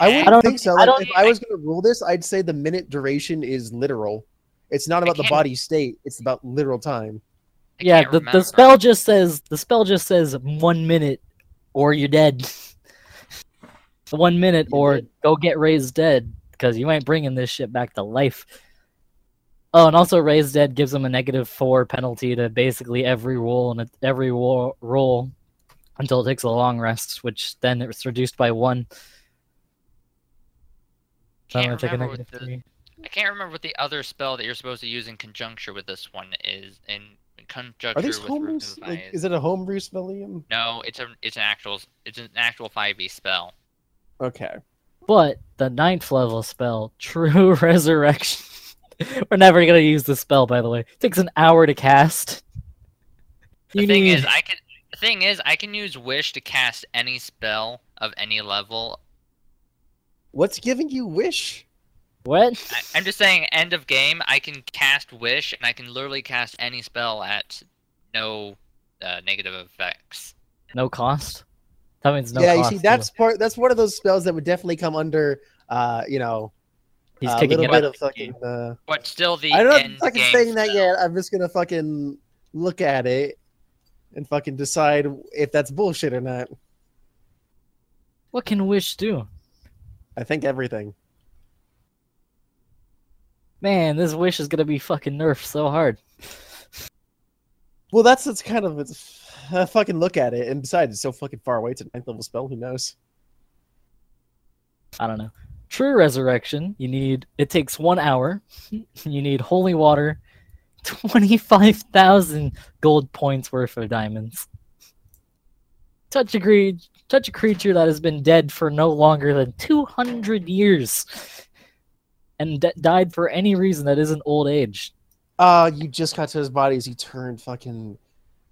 I wouldn't I don't- think so. I Like, don't- if I was going to rule this, I'd say the minute duration is literal. It's not about the body state. It's about literal time. I yeah, can't the, the spell just says the spell just says one minute or you're dead. the one minute, You or did. go get raised dead because you ain't bringing this shit back to life. Oh, and also raised dead gives them a negative four penalty to basically every roll and every wo- roll until it takes a long rest, which then it's reduced by one. I'm Can't gonna take a remember what the- three. I can't remember what the other spell that you're supposed to use in conjunction with this one is. In conjunction Are these with homebrews? Revivify Like, is it a homebrew spell, No, it's a it's an actual it's an actual 5e spell. Okay. But the ninth level spell, True Resurrection. We're never gonna use the spell, by the way. It takes an hour to cast. The thing need- is, I can the thing is I can use wish to cast any spell of any level. What's giving you wish? what? I, I'm just saying, end of game, I can cast wish and I can literally cast any spell at no uh, negative effects. No cost. That means no yeah, you see, to that's part. That's one of those spells that would definitely come under, uh, you know, He's a kicking little bit of fucking. Uh, But still, the I'm not end fucking game saying that yet. I'm just gonna fucking look at it and fucking decide if that's bullshit or not. What can Wish do? I think everything. Man, this Wish is gonna be fucking nerfed so hard. Well, that's it's kind of it's uh, fucking look at it, and besides, it's so fucking far away. It's a ninth level spell. Who knows? I don't know. True Resurrection, you need it takes one hour. You need holy water, twenty five thousand gold points worth of diamonds. Touch a touch a creature that has been dead for no longer than two hundred years, and died for any reason that isn't old age. Uh, you just got to his body as he turned fucking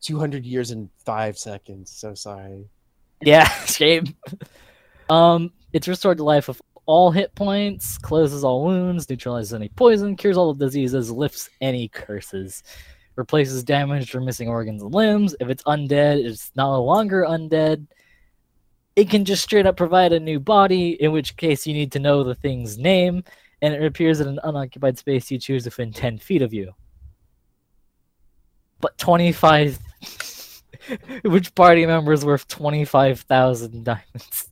200 years in five seconds. So sorry. Yeah, shame. Um, it's restored to life of all hit points, closes all wounds, neutralizes any poison, cures all diseases, lifts any curses, replaces damaged or missing organs and limbs. If it's undead, it's no longer undead. It can just straight up provide a new body, in which case you need to know the thing's name, and it appears in an unoccupied space you choose within 10 feet of you. But 25 which party member is worth 25,000 diamonds?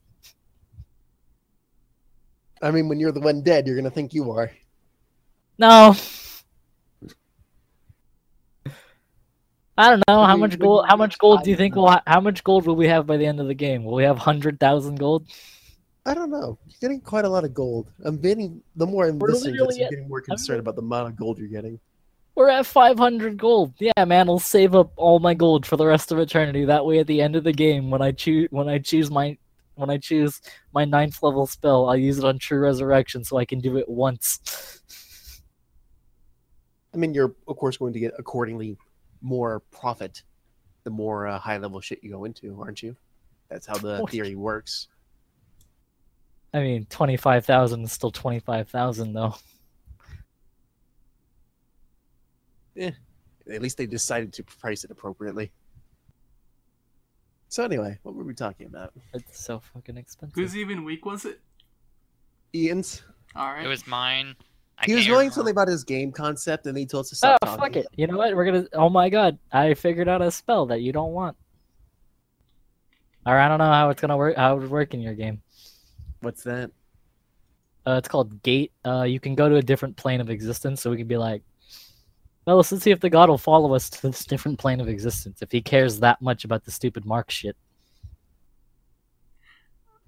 I mean, when you're the one dead, you're gonna think you are. No. I don't know Would how you- much gold. How much gold do you think we'll? Ha- how much gold will we have by the end of the game? Will we have hundred thousand gold? I don't know. You're getting quite a lot of gold. I'm getting the more I'm listening, to I'm getting more I'm concerned about the amount of gold you're getting. We're at five hundred gold. Yeah, man, I'll save up all my gold for the rest of eternity. That way, at the end of the game, when I choose, when I choose my, when I choose my ninth level spell, I'll use it on True Resurrection so I can do it once. I mean, you're of course going to get accordingly more profit the more uh, high level shit you go into, aren't you? That's how the theory works. I mean, twenty five thousand is still twenty five thousand though. At least they decided to price it appropriately. So anyway, what were we talking about? It's so fucking expensive. Whose even week was it? Ian's. All right. It was mine. I He was can't knowing remember. something about his game concept, and he told us to Oh stop talking. fuck it! You know what? We're gonna. Oh my god! I figured out a spell that you don't want. Or I don't know how it's gonna work. How it would work in your game. What's that? Uh, it's called Gate. Uh, you can go to a different plane of existence, so we can be like, well, let's see if the god will follow us to this different plane of existence if he cares that much about the stupid Mark shit.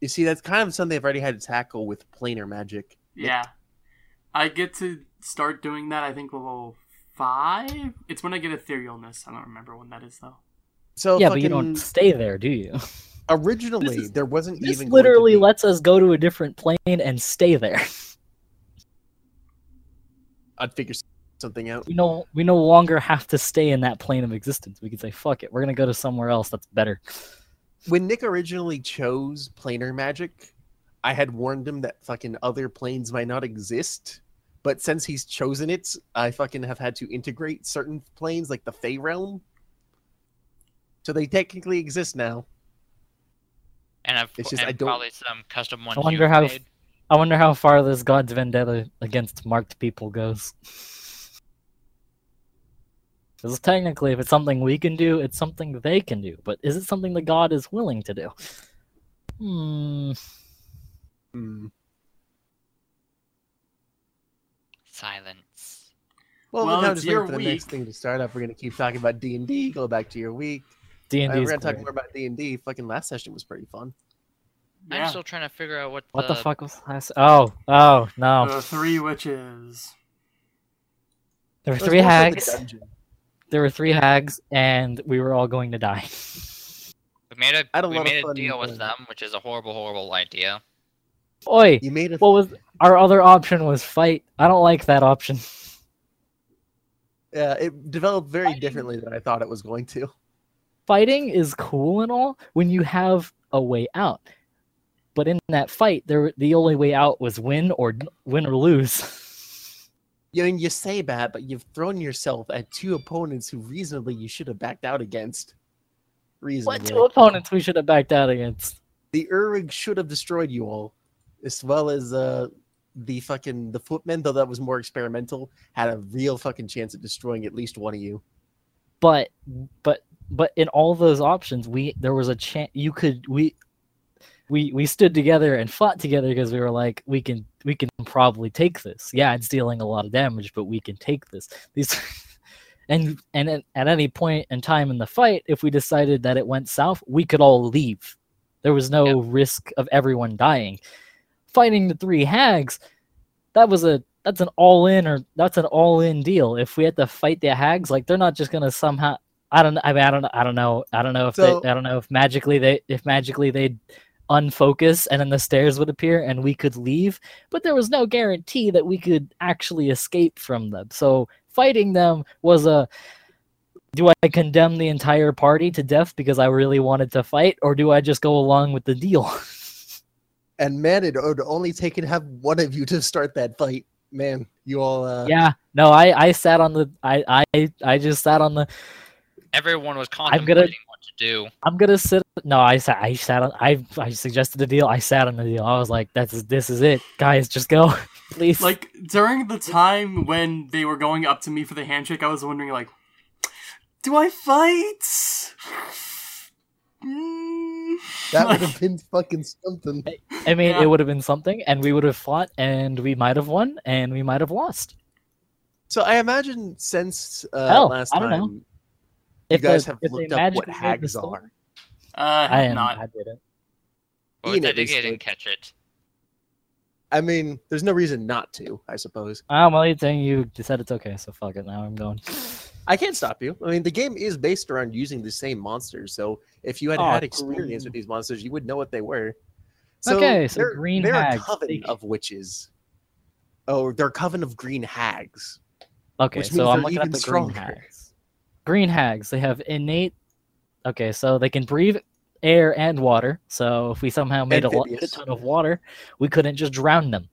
You see, that's kind of something they've already had to tackle with planar magic. Yeah. I get to start doing that, I think, level five? It's when I get etherealness. I don't remember when that is, though. So yeah, but you don't stay there, do you? originally is- there wasn't This even going to literally be- lets us go to a different plane and stay there. I'd figure something out. we no we no longer have to stay in that plane of existence. We can say fuck it, we're gonna go to somewhere else that's better. When Nick originally chose planar magic, I had warned him that fucking other planes might not exist. But since he's chosen it, I fucking have had to integrate certain planes like the Fey realm. So they technically exist now. and I've It's just and I don't- probably some custom ones. wonder how- made. I wonder how far this God's vendetta against marked people goes. Because technically, if it's something we can do, it's something they can do. But is it something that God is willing to do? Hmm. Hmm. Silence. Well, Well, we're kind of it's just waiting your for the next thing to start up. We're gonna keep talking about D and D. Go back to your week. D Uh, and we're gonna talk more about D and D. Fucking last session was pretty fun. I'm still trying to figure out what What the fuck was last? Oh, oh no! The three witches. There were three more the hags. dungeon. There were three hags, and we were all going to die. We made a I had a we lot of made a deal with with- them, which is a horrible, horrible idea. Oi! You made a What was our other option? Was fight. I don't like that option. yeah. It developed very differently than I thought it was going to. Fighting is cool and all when you have a way out, but in that fight, there the only way out was win or win or lose. You mean you say that, but you've thrown yourself at two opponents who reasonably you should have backed out against. Reasonably. what two opponents we should have backed out against? the Urig should have destroyed you all, as well as uh, the fucking the footmen, though that was more experimental, had a real fucking chance at destroying at least one of you. but but but in all those options we there was a chance you could we we we stood together and fought together because we were like we can we can probably take this yeah it's dealing a lot of damage but we can take this these and and at, any point in time in the fight if we decided that it went south we could all leave there was no risk of everyone dying fighting the three hags that was a that's an all in or that's an all in deal. If we had to fight the hags, like they're not just gonna somehow. I don't. I mean, I don't. I don't know. I don't know if So- they. I don't know if magically they. If magically they'd unfocus and then the stairs would appear and we could leave. But there was no guarantee that we could actually escape from them. So fighting them was a. Do I condemn the entire party to death because I really wanted to fight, or do I just go along with the deal? And man, it would only take to have one of you to start that fight. Man, you all. Uh, yeah. No, I. I sat on the. I. I. I just sat on the. Everyone was I'm gonna- contemplating what to do. I'm gonna sit. No, I sat. I sat on. I. I suggested the deal. I sat on the deal. I was like, "That's this is it, guys. Just go, please." Like during the time when they were going up to me for the handshake, I was wondering like, do I fight? Mm. That would have been fucking something. I mean, yeah. it would have been something, and we would have fought, and we might have won, and we might have lost. So I imagine since uh, Hell, last I don't know. Time, you guys the- have if they looked up what magically made the hags are. uh, I I am. not. I didn't. But Ian I at did least I didn't catch it. I mean, there's no reason not to, I suppose. Ah, well, you saying you said it's okay, so fuck it. Now I'm going. I can't stop you. I mean, the game is based around using the same monsters, so if you had Aw, had experience with these monsters, you would know what they were. So Okay, so they're, green they're hags, a coven of witches. Oh, they're a coven of green hags. Okay, Which so means I'm they're looking at the stronger. green hags. Green hags, they have innate. Okay, so they can breathe air and water. So if we somehow made a, a ton of water, we couldn't just drown them.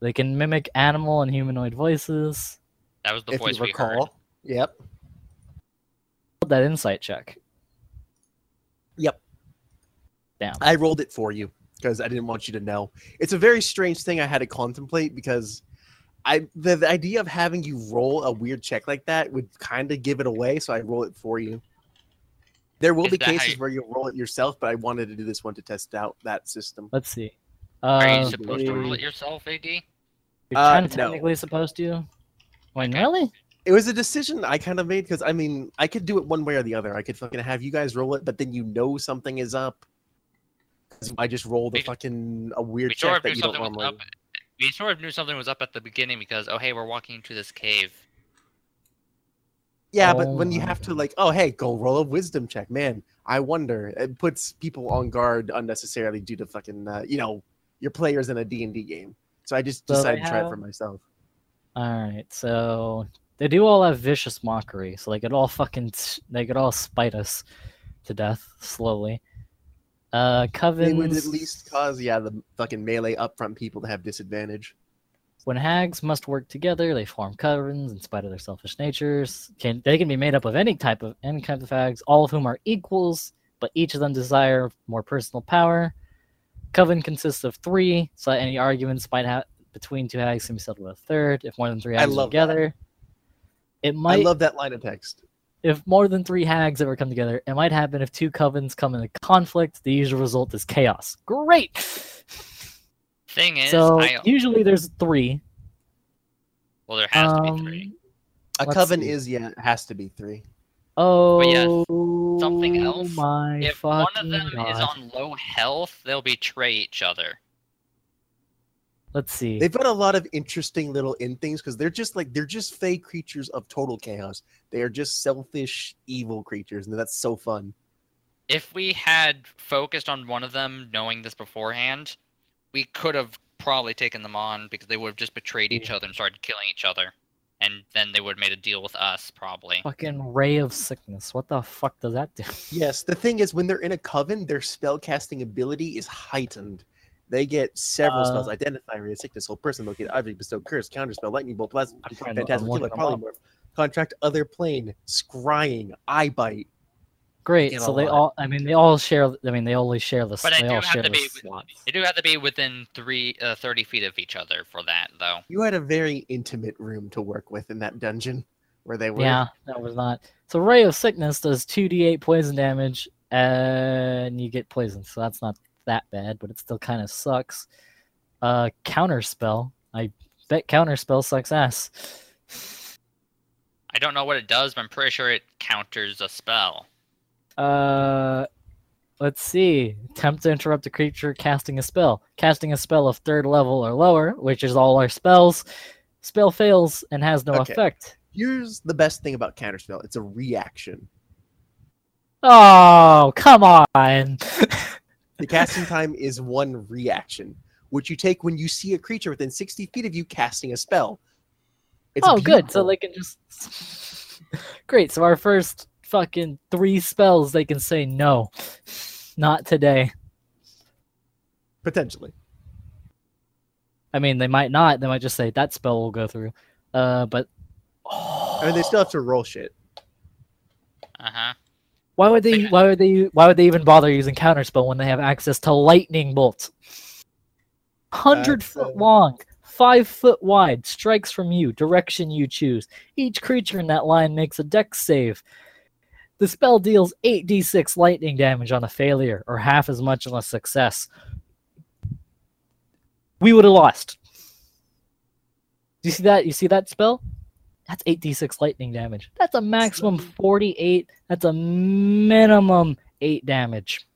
They can mimic animal and humanoid voices. That was the if voice you we heard. recall. Yep. That insight check. Yep. Damn. I rolled it for you because I didn't want you to know. It's a very strange thing I had to contemplate because I the, the idea of having you roll a weird check like that would kind of give it away, so I roll it for you. There will Is be cases you- where you roll it yourself, but I wanted to do this one to test out that system. Let's see. Are Uh, you supposed to roll it yourself, AD? You're Uh, kind of no. technically supposed to. Wait, Okay. really? It was a decision I kind of made because I mean I could do it one way or the other. I could fucking have you guys roll it, but then you know something is up. I just rolled a We- fucking a weird We check that you don't something was normally. up. We sort of knew something was up at the beginning because oh hey we're walking into this cave. Yeah, but Oh when you my have to like, oh hey, go roll a wisdom check, man. I wonder. It puts people on guard unnecessarily due to fucking, uh, you know, your players in a D and D game. So I just So they decided to try it for myself. All right, so they do all have vicious mockery, so they could all fucking they could all spite us to death slowly. Uh, covens. They would at least cause, yeah, the fucking melee upfront people to have disadvantage. when hags must work together, they form covens in spite of their selfish natures. Can they can be made up of any type of any kind of hags, all of whom are equals, but each of them desire more personal power. Coven consists of three, so any arguments might have between two hags can be settled with a third. If more than three hags are love that. together, it might I love that line of text. If more than three hags ever come together, it might happen if two covens come into conflict. The usual result is chaos. Great. Thing is, so I usually there's three. well, there has to be Um, three. A coven see. is yeah, it has to be three. Oh, yeah, something else, My If one of them God. is on low health, they'll betray each other. Let's see. They've got a lot of interesting little in things because they're just like they're just fey creatures of total chaos. They are just selfish, evil creatures, and that's so fun. If we had focused on one of them, knowing this beforehand, we could have probably taken them on because they would have just betrayed each other and started killing each other, and then they would have made a deal with us probably. Fucking ray of sickness. What the fuck does that do? Yes, the thing is, when they're in a coven, their spell casting ability is heightened. They get several Uh, spells: identify, area, sickness, hold person, locate, object, bestow, curse, counterspell, lightning bolt, plasma, I'm trying to- killer, looking them up. polymorph, contact, other plane, scrying, eye bite. Great. So they all. I mean, they all share. I mean, they only share the. But I they do all have share to be- slots. They do have to be within three, uh, 30 feet of each other for that, though. You had a very intimate room to work with in that dungeon where they were. Yeah, that was not. So ray of sickness does two d8 poison damage, and you get poison. So that's not that bad, but it still kind of sucks. Uh, counter spell. I bet counter spell sucks ass. I don't know what it does, but I'm pretty sure it counters a spell. Uh, let's see. Attempt to interrupt a creature casting a spell. Casting a spell of third level or lower, which is all our spells. Spell fails and has no Okay. effect. Here's the best thing about counterspell: it's a reaction. Oh, come on. The casting time is one reaction, which you take when you see a creature within 60 feet of you casting a spell. It's oh, good. So they can just. Great. So our first fucking three spells, they can say no, not today. potentially. I mean, they might not. They might just say that spell will go through. Uh, but I mean, they still have to roll shit. Uh huh. Why would they? Why would they? Why would they even bother using counterspell when they have access to lightning bolts? Hundred foot uh, long, five foot wide, strikes from you, direction you choose. Each creature in that line makes a dex save. The spell deals 8d6 lightning damage on a failure, or half as much on a success. We would have lost. Do you see that? You see that spell? That's 8d6 lightning damage. That's a maximum 48. That's a minimum 8 damage.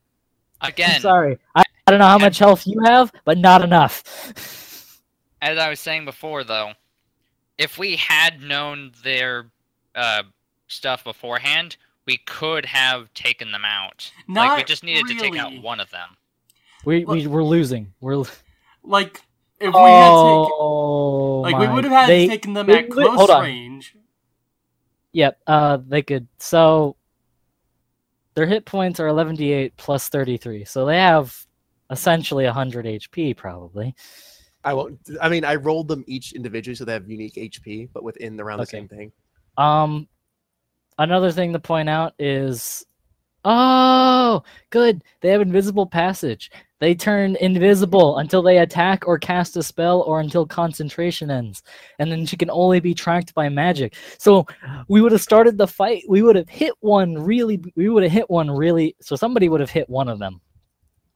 I'm Again, sorry. I, I don't know how much health you have, but not enough. as I was saying before, though, if we had known their uh, stuff beforehand, we could have taken them out. Not like we just needed to take out one of them. we, we, we're losing. We're Like if we had taken, oh, like we would have had they, taken them at would- close hold range. Yep, uh, they could. So their hit points are 11d8 plus 33. So they have essentially 100 HP, probably. I won't. I mean, I rolled them each individually, so they have unique HP, but within around the same thing. Um, another thing to point out is, oh, good. They have invisible passage. They turn invisible until they attack or cast a spell or until concentration ends. And then she can only be tracked by magic. So we would have started the fight. We would have hit one really, we would have hit one really. So somebody would have hit one of them.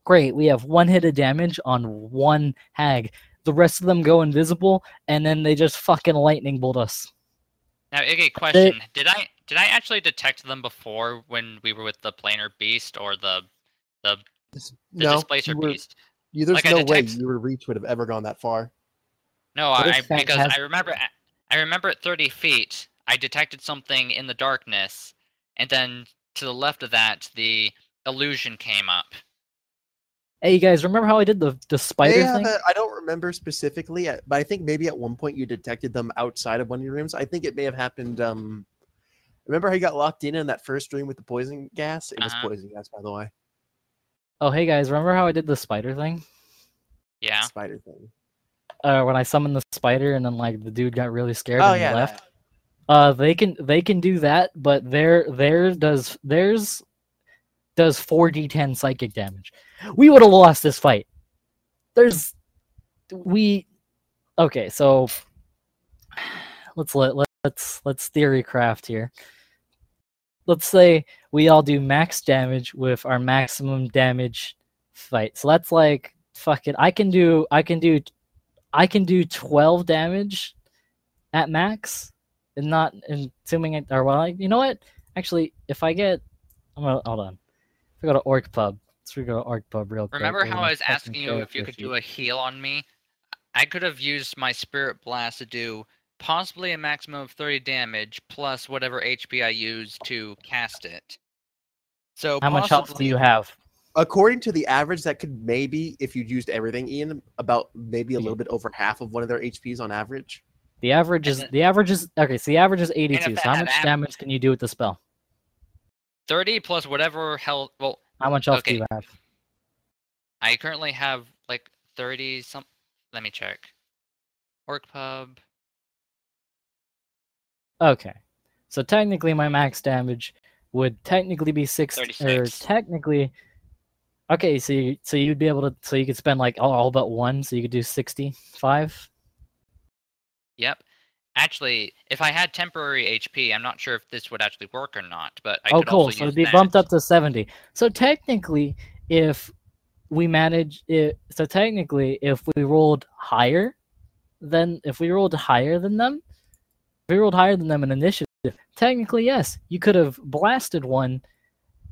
Great. We have one hit of damage on one hag. The rest of them go invisible and then they just fucking lightning bolt us. Now, Iggy, question: Did I did I actually detect them before when we were with the planar beast or the the, the No, displacer you were, beast? you, there's Like, I no way your reach would have ever gone that far. No, What I because Phantas- I remember I remember at 30 feet I detected something in the darkness, and then to the left of that the illusion came up. Hey, you guys, remember how I did the the spider They have thing? a- I don't remember specifically, but I think maybe at one point you detected them outside of one of your rooms. I think it may have happened. Um, remember how you got locked in in that first room with the poison gas? It was Uh-huh. poison gas, by the way. Oh, hey guys, remember how I did the spider thing? Yeah. Spider thing. Uh, when I summoned the spider and then like the dude got really scared Oh and he yeah, left. that. Uh, they can they can do that, but their their does theirs does four d10 psychic damage. We would have lost this fight. There's we okay, so let's let let's let's theory craft here. Let's say we all do max damage with our maximum damage fight. So that's like fuck it. I can do I can do I can do 12 damage at max and not assuming it or well I, you know what actually if I get I'm gonna hold on if I go to OrcPub let's go to OrcPub real quick Remember how I was asking you if you could do a heal on me? I could have used my spirit blast to do possibly a maximum of 30 damage plus whatever HP I use to cast it. So how much health do you have According to the average, that could maybe, if you used everything, Ian, about maybe a mm-hmm. little bit over half of one of their HPs on average. the average is then- the average is okay so the average is 82 so how much damage can you do with the spell 30 plus whatever health. Well, how much health do you have I currently have like 30 some. Let me check. OrcPub. Okay. So technically my max damage would technically be six or 36. technically Okay, so you, so you'd be able to so you could spend like all, all but one, so you could do 65. Yep. Actually, if I had temporary HP, I'm not sure if this would actually work or not. But I oh could cool. So it'd be that. bumped up to 70. So technically if we manage it so technically if we rolled higher than if we rolled higher than them, if we rolled higher than them in initiative, technically yes, you could have blasted one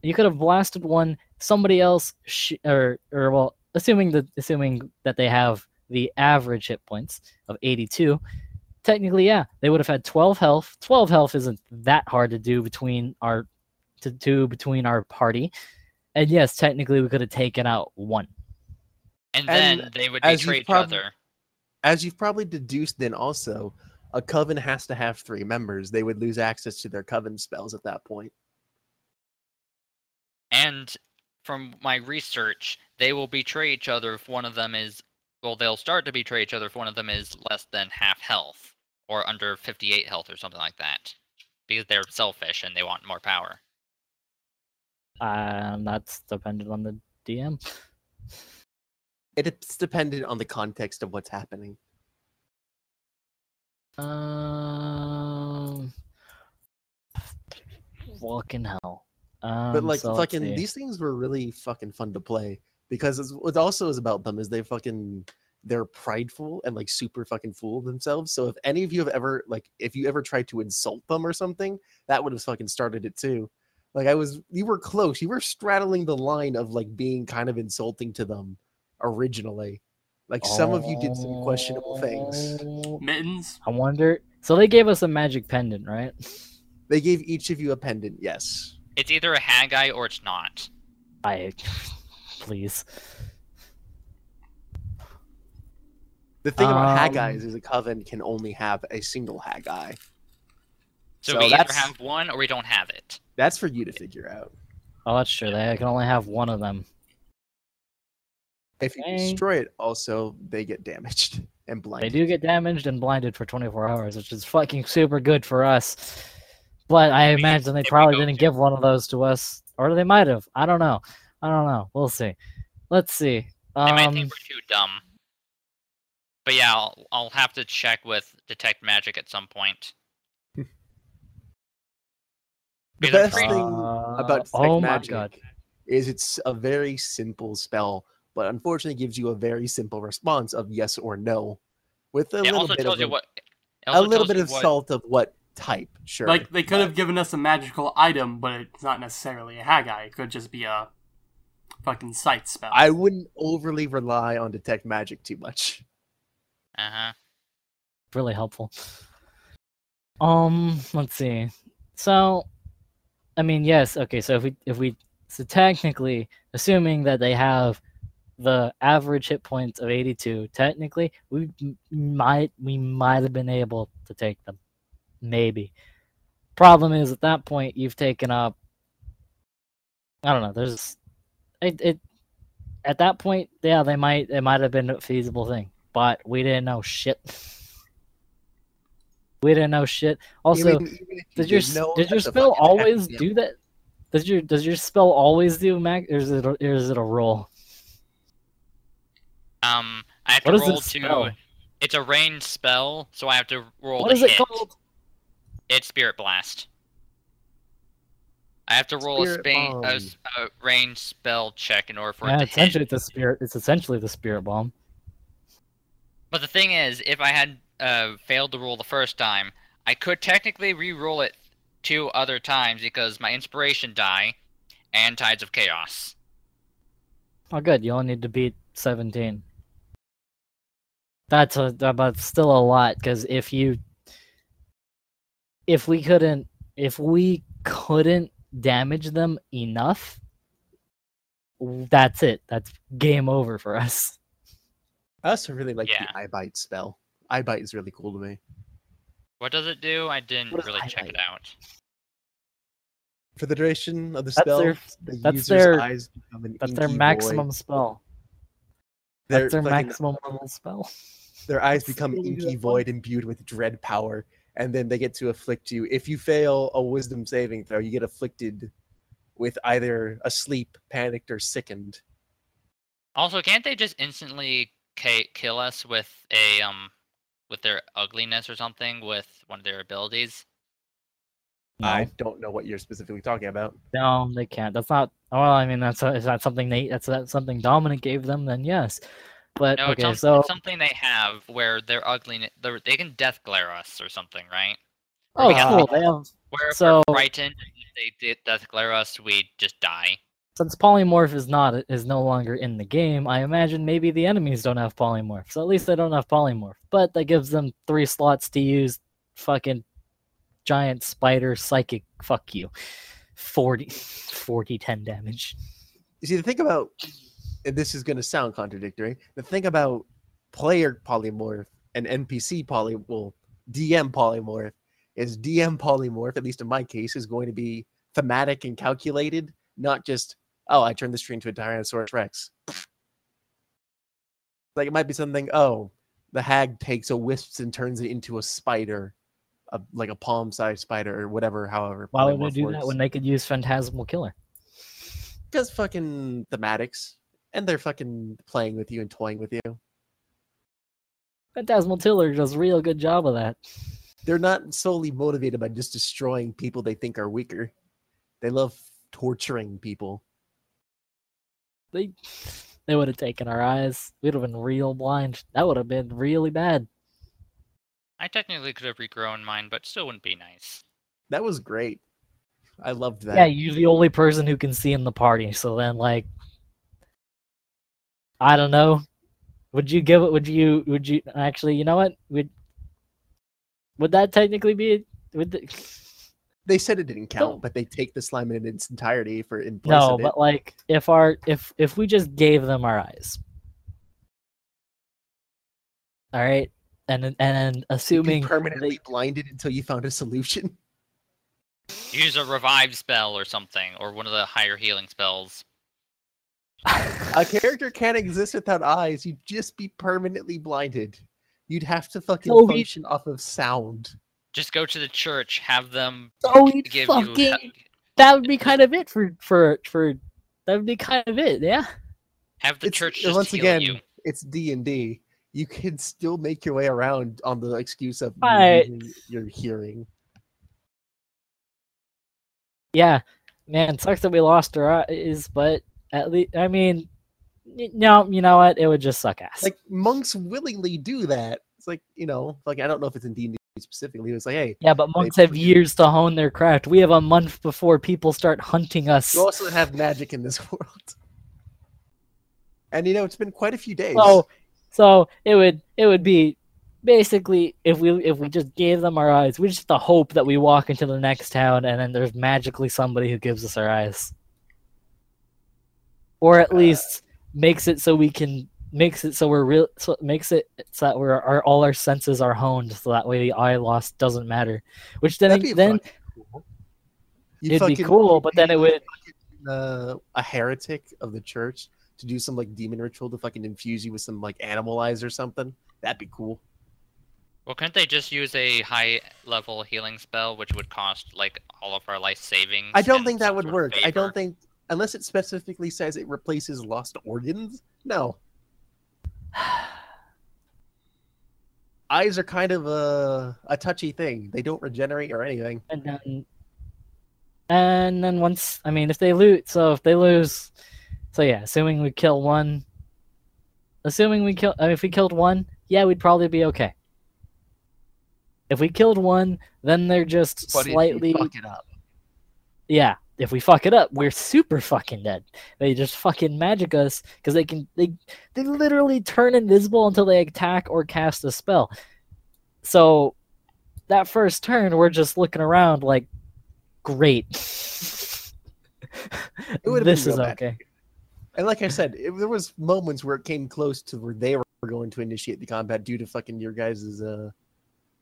you could have blasted one somebody else sh- or or well assuming that assuming that they have the average hit points of 82 technically yeah they would have had 12 health. 12 health isn't that hard to do between our to do between our party. And yes technically we could have taken out one. And And then they would as betray you've each prob- other. As you've probably deduced, then also, a coven has to have three members. They would lose access to their coven spells at that point. And from my research, they will betray each other if one of them is. Well, they'll start to betray each other if one of them is less than half health or under 58 health or something like that. Because they're selfish and they want more power. and that's dependent on the dm It's dependent on the context of what's happening. Um fucking hell um, But like so fucking these things were really fucking fun to play because it's, what also is about them is they fucking they're prideful and like super fucking fool themselves. So if any of you have ever like if you ever tried to insult them or something, that would have fucking started it too. Like I was you were close. You were straddling the line of like being kind of insulting to them originally. Like some of you did some questionable things. Oh, Mittens. I wonder. So they gave us a magic pendant, right? They gave each of you a pendant, yes. It's either a hag eye or it's not. I please. The thing about Um, hag eye's is a coven can only have a single hag eye. So, So we either have one or we don't have it. That's for you to figure out. Oh, that's true. They can only have one of them. If you Okay. destroy it, also they get damaged and blinded. They do get damaged and blinded for 24 hours, which is fucking super good for us. But I mean, imagine they probably didn't give one of those to us, or they might have. I don't know. I don't know. We'll see. Let's see. They might Um, think we're too dumb. But yeah, I'll, I'll have to check with Detect Magic at some point. The Because best thing uh, about Detect oh Magic god. is it's a very simple spell, but unfortunately gives you a very simple response of yes or no, with a it little bit of a, what. a little bit of what- salt of what type. Sure, Like they could but have given us a magical item, but it's not necessarily a hag eye. It could just be a fucking sight spell. I wouldn't overly rely on Detect Magic too much. Uh-huh. really helpful. Um, let's see. So, I mean, yes, okay. So if we if we so technically, assuming that they have the average hit points of 82, technically we might we might have been able to take them, maybe. Problem is, at that point, you've taken up. I don't know. There's, it, it at that point, yeah, they might it might have been a feasible thing, but we didn't know shit. We didn't know shit. Also, Even- even if you does your did does your spell always do that? Does your does your spell always do mag? Or is it a, or is it a roll? Um, I have What to is roll this to. spell? It's a ranged spell, so I have to roll What to is it called? It's Spirit Blast. I have to roll a, Spirit Spain, a, bomb. range spell check in order for Yeah, it to hit. essentially the spirit. It's essentially the spirit bomb. But the thing is, if I had uh, failed to roll the first time, I could technically re-roll it two other times because my inspiration die and Tides of Chaos. Oh, good. You only need to beat 17. That's a, but still a lot because if you, if we couldn't, if we couldn't damage them enough, that's it. That's game over for us. I also really like Yeah. the eyebite spell. Eyebite is really cool to me. What does it do? I didn't really check it out. For the duration of the That's spell, their- the that's user's their- eyes become an That's their maximum void. spell. Their, That's their fucking- maximum level spell. Their eyes become inky void imbued with dread power, and then they get to afflict you. If you fail a wisdom saving throw, you get afflicted with either asleep, panicked, or sickened. Also, can't they just instantly kill us with a um, with their ugliness or something with one of their abilities? No, I don't know what you're specifically talking about. no, they can't. That's not. Well, I mean, that's is that something they that's that something Dominant gave them? Then yes. But No, it's, okay, some- so it's something they have where they're, ugly they can death glare us or something, right? oh, we cool. They have Where if So- we're frightened and they did death glare us, we just die. since polymorph is not is no longer in the game, I imagine maybe the enemies don't have polymorph. So at least they don't have polymorph. But that gives them three slots to use fucking giant spider psychic fuck you. 40 40 10 damage. You see, the thing about and this is going to sound contradictory. The thing about player polymorph and NPC poly, well, DM polymorph is DM polymorph. At least in my case, is going to be thematic and calculated, not just oh, I turned this tree into a Tyrannosaurus Rex. Like it might be something. Oh, the hag takes a wisp and turns it into a spider, a, like a palm-sized spider or whatever. However, Why would they do works that when they could use Phantasmal Killer? because fucking thematics and they're fucking playing with you and toying with you Phantasmal Killer does a real good job of that. they're not solely motivated by just destroying people they think are weaker they love torturing people They they would have taken our eyes. We'd have been real blind. That would have been really bad. I technically could have regrown mine, but still wouldn't be nice. that was great i loved that Yeah, you're the only person who can see in the party. So then, like, I don't know. Would you give it? Would you? Would you actually? You know what? Would would that technically be? Would the, they said it didn't count No. but they take the slime in its entirety for in place no? of it. But like, if our if if we just gave them our eyes, all right, and then- and assuming permanently they- blinded until you found a solution Use a revive spell or something, or one of the higher healing spells. A character can't exist without eyes you'd just be permanently blinded you'd have to fucking So function off of sound Just go to the church, have them so give fucking you that would be kind of it for for for that would be kind of it. Yeah. have the It's- church just once heal again, you. it's D and D. You can still make your way around on the excuse of you Right. using your hearing. Yeah, man, sucks that we lost our eyes, but at least I mean, no, you know what? It would just suck ass. Like monks willingly do that. It's like you know, like I don't know if it's in D and D specifically. It's like, hey, yeah, but monks have years to hone their craft. We have a month before people start hunting us. you also have magic in this world. And you know, it's been quite a few days. So, so it would it would be basically if we if we just gave them our eyes, we just have to hope that we walk into the next town and then there's magically somebody who gives us our eyes, or at Uh, least makes it so we can makes it so we're real so makes it so that we're our all our senses are honed so that way the eye loss doesn't matter. Which then That'd be then cool. It'd be cool, but then it would uh, a heretic of the church to do some like demon ritual to fucking infuse you with some like animal eyes or something. That'd be cool. Well, couldn't they just use a high level healing spell, which would cost like all of our life savings? I don't think that would sort of work. I don't think unless it specifically says it replaces lost organs. No. Eyes are kind of a a touchy thing. They don't regenerate or anything. and then And then once, I mean, if they loot, so if they lose, so yeah, assuming we kill one, assuming we kill, I mean, if we killed one, yeah, we'd probably be okay. If we killed one, then they're just But if you slightly, fuck it up. yeah. If we fuck it up, we're super fucking dead. They just fucking magic us because they can, they, they literally turn invisible until they attack or cast a spell. So that first turn, we're just looking around like, great. would've this is real bad. okay. And like I said, it, there was moments where it came close to where they were going to initiate the combat due to fucking your guys' uh,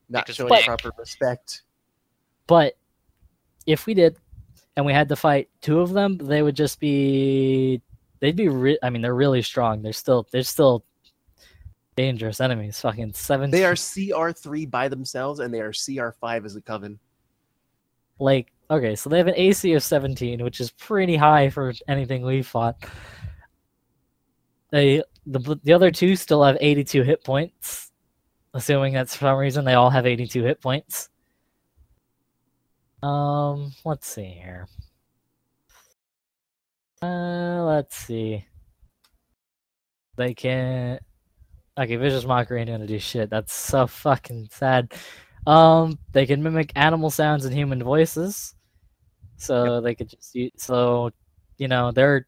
not showing But- proper respect. But if we did, and we had to fight two of them, they would just be. They'd be. Re- I mean, they're really strong. They're still. They're still dangerous enemies. Fucking seven. They are CR3 by themselves, and they are CR5 as a coven. like okay. So they have an AC of seventeen, which is pretty high for anything we fought. They the the other two still have eighty two hit points, assuming that for some reason they all have eighty two hit points. Um, let's see here. Uh, let's see. They can't. Okay, vicious mockery ain't gonna do shit. That's so fucking sad. Um, they can mimic animal sounds and human voices, so they could just use, so, you know, they're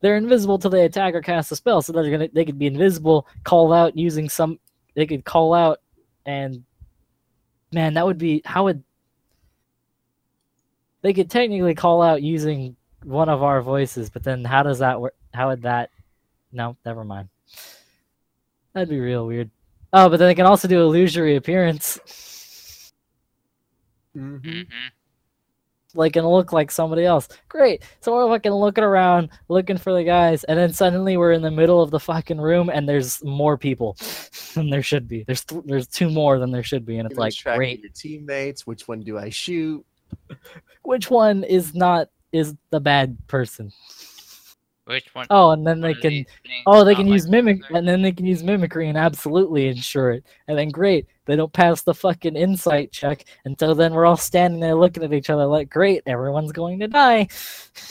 they're invisible till they attack or cast a spell. So they're gonna they could be invisible, call out using some. They could call out, and man, that would be how would they could technically call out using one of our voices, but then how does that work? How would that? No, never mind. That'd be real weird. Oh, but then they can also do illusory appearance. Mm -hmm. like and look like somebody else. Great. So we're fucking looking around, looking for the guys, and then suddenly we're in the middle of the fucking room, and there's more people than there should be. There's th- there's two more than there should be, and it's like lose track of great. your teammates. Which one do I shoot? Which one is not is the bad person? Which one? Oh, and then they can. Oh, they can like use the mimic, other? and then they can use mimicry and absolutely ensure it. And then great, they don't pass the fucking insight check, until then we're all standing there looking at each other like, great, everyone's going to die.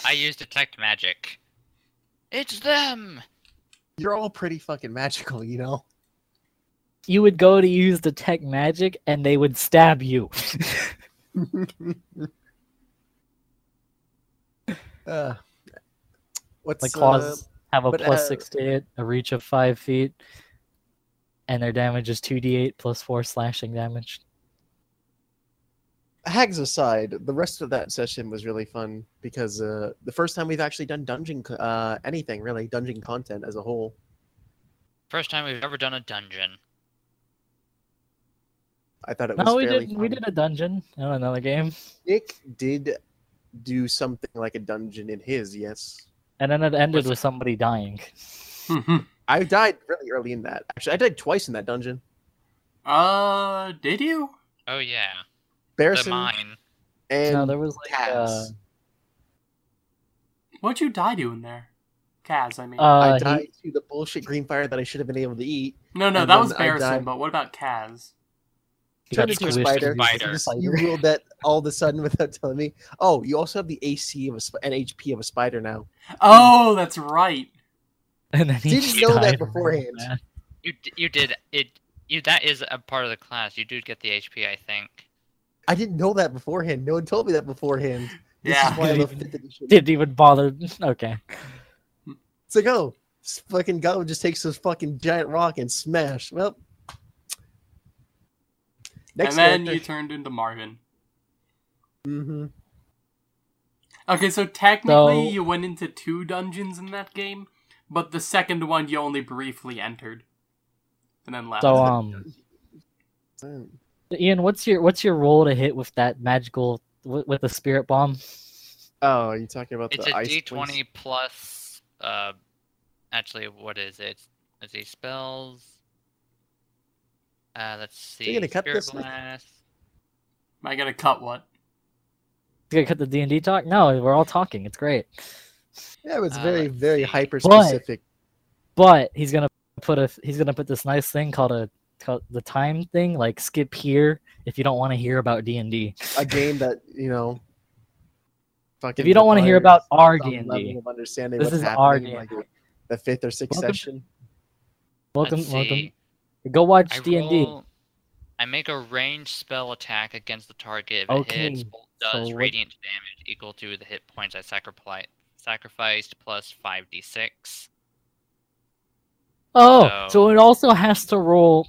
I use detect magic. It's them. You're all pretty fucking magical, you know. You would go to use detect magic, and they would stab you. uh, what's like uh, claws have a but, plus uh, six to hit, a reach of five feet, and their damage is two d8 plus four slashing damage. hags aside, the rest of that session was really fun because uh, the first time we've actually done dungeon, uh, anything really, dungeon content as a whole. First time we've ever done a dungeon. I thought it was No, we fairly did. We did a dungeon in another game, Nick did do something like a dungeon in his, yes. and then it ended with somebody dying. I died really early in that. Actually, I died twice in that dungeon. uh, did you? Oh yeah, the mine. and no, there was like uh, Kaz. What'd you die doing there? Kaz, I mean. uh, I he- died to the bullshit green fire that I should have been able to eat. no, no, that was I Barrison, died. but what about Kaz? He Turned into a spider. and he was Spider. You spider. ruled that all of a sudden without telling me. Oh, you also have the AC of a sp- an HP of a spider now. Oh, that's right. and then he Didn't know that beforehand. really. You you did it. You that is a part of the class. You do get the HP, I think. I didn't know that beforehand. No one told me that beforehand. This Yeah. is why Didn't fifth edition. Didn't even bother. Okay. It's like, oh, this fucking guy just takes this fucking giant rock and smash. Well, next and then character. you turned into Marvin. Mm-hmm. Okay, so technically So- you went into two dungeons in that game, but the second one you only briefly entered. And then left. So um, Ian, what's your what's your roll to hit with that magical with, with the spirit bomb? Oh, are you talking about It's the a ice D place? twenty plus. Uh, actually, what is it? Let's spells. Uh, let's see. you gonna cut Spirit this, Nick? blast. Am I gonna cut what? You gonna cut the D and D talk? No, we're all talking. It's great. Yeah, it was Uh, very, very see. hyper specific. But he's gonna put a he's gonna put this nice thing called a called the time thing, like skip here if you don't want to hear about D and D. A game that you know If you don't want to hear about our some D&D, understanding This what's is our happening in, like the fifth or sixth Welcome- session. welcome, Let's welcome. Go watch I D&D. roll- I make a ranged spell attack against the target. If Okay, it hits, does so what- radiant damage equal to the hit points I sacrifice sacrificed plus five d six. Oh, So- so it also has to roll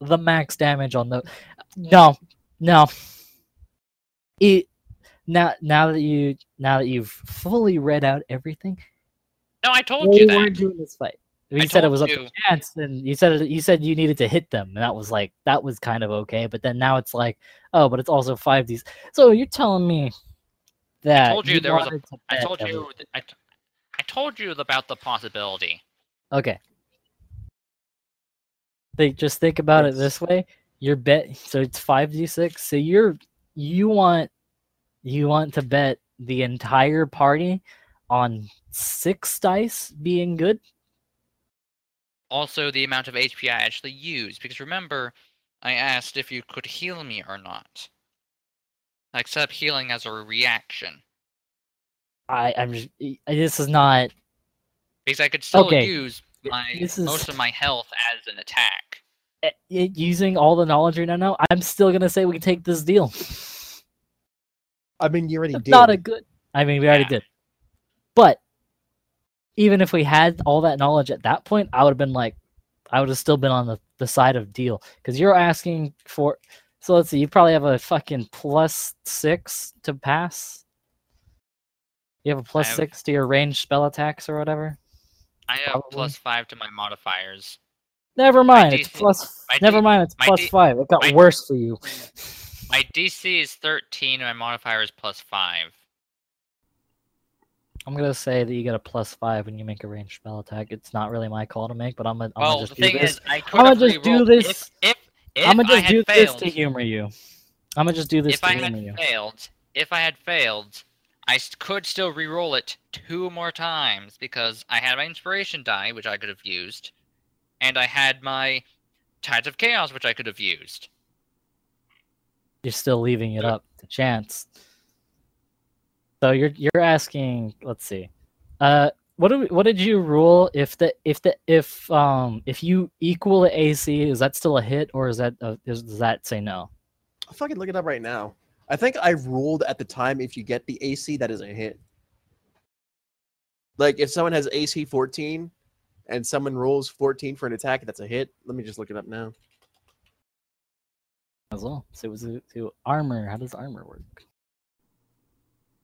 the max damage on the. No, no. It now now that you now that you've fully read out everything, No, I told you that. doing this fight. You I said it was up you. to chance, and you said it, you said you needed to hit them, and that was like that was kind of okay. But then now it's like, oh, but it's also five Ds. So you're telling me that I told you there was a- to I told you. I, I told you about the possibility. Okay. Think just think about it this way. Your bet so it's five D six. So you're you want you want to bet the entire party on six dice being good? Also, the amount of HP I actually use. Because remember, I asked if you could heal me or not. I accept healing as a reaction. I I'm just I- this is not Because I could still Okay, use my this is- most of my health as an attack. eh, eh, using all the knowledge right now. I'm still gonna say we take this deal. I mean, you already It's did. not a good. I mean, we already did. But even if we had all that knowledge at that point, I would have been like, I would have still been on the, the side of deal because you're asking for. So let's see, you probably have a fucking plus six to pass. You have a plus have- six to your ranged spell attacks or whatever. I have Probably. plus five to my modifiers. Never mind, it's plus. Never mind, it's plus D- five. It got my- worse for you. My DC is 13, and my modifier is plus five. I'm gonna say that you get a plus five when you make a ranged spell attack. It's not really my call to make, but I'm gonna, I'm well, gonna the just do thing this. is, I could I'ma just do this- If, if, if I'm gonna just do failed, this to humor you. I'm gonna just do this if to I humor had you. failed, if I had failed, I could still re-roll it two more times because I had my inspiration die, which I could have used, and I had my Tides of Chaos, which I could have used. You're still leaving it up to chance. So you're you're asking. Let's see. Uh, what do we, what did you rule if the if the if um if you equal the AC is that still a hit or is that uh, is, does that say no? I'll fucking look it up right now. I think I ruled at the time if you get the AC, that is a hit. Like if someone has AC 14 and someone rolls 14 for an attack, that's a hit. Let me just look it up now. As well. So it was a, to armor. How does armor work?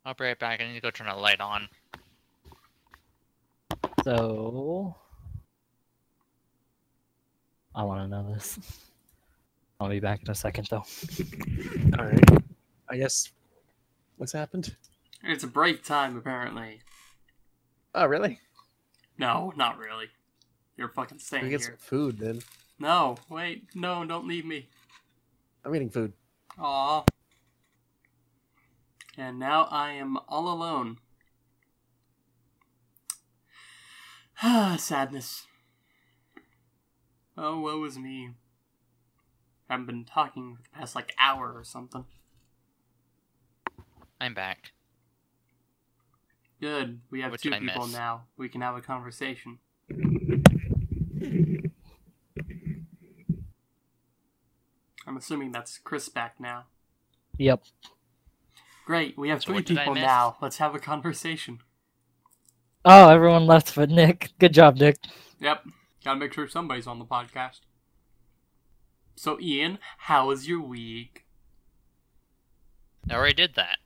I'll be right back. I need to go turn a light on. So I want to know this. I'll be back in a second though. All right. I guess what's happened? It's a break time, apparently. Oh, really? No, not really. You're fucking We staying get some food then. No, wait, no, don't leave me. I'm eating food. Aw. And now I am all alone. Ah, sadness. Oh, woe is me. I've been talking for the past like hour or something. I'm back. Good. We have What two I people miss? now. We can have a conversation. I'm assuming that's Chris back now. Yep. Great. We have So three what did I people now. Let's have a conversation. Oh, everyone left but Nick. Good job, Nick. Yep. Gotta make sure somebody's on the podcast. So, Ian, how was your week? I already did that.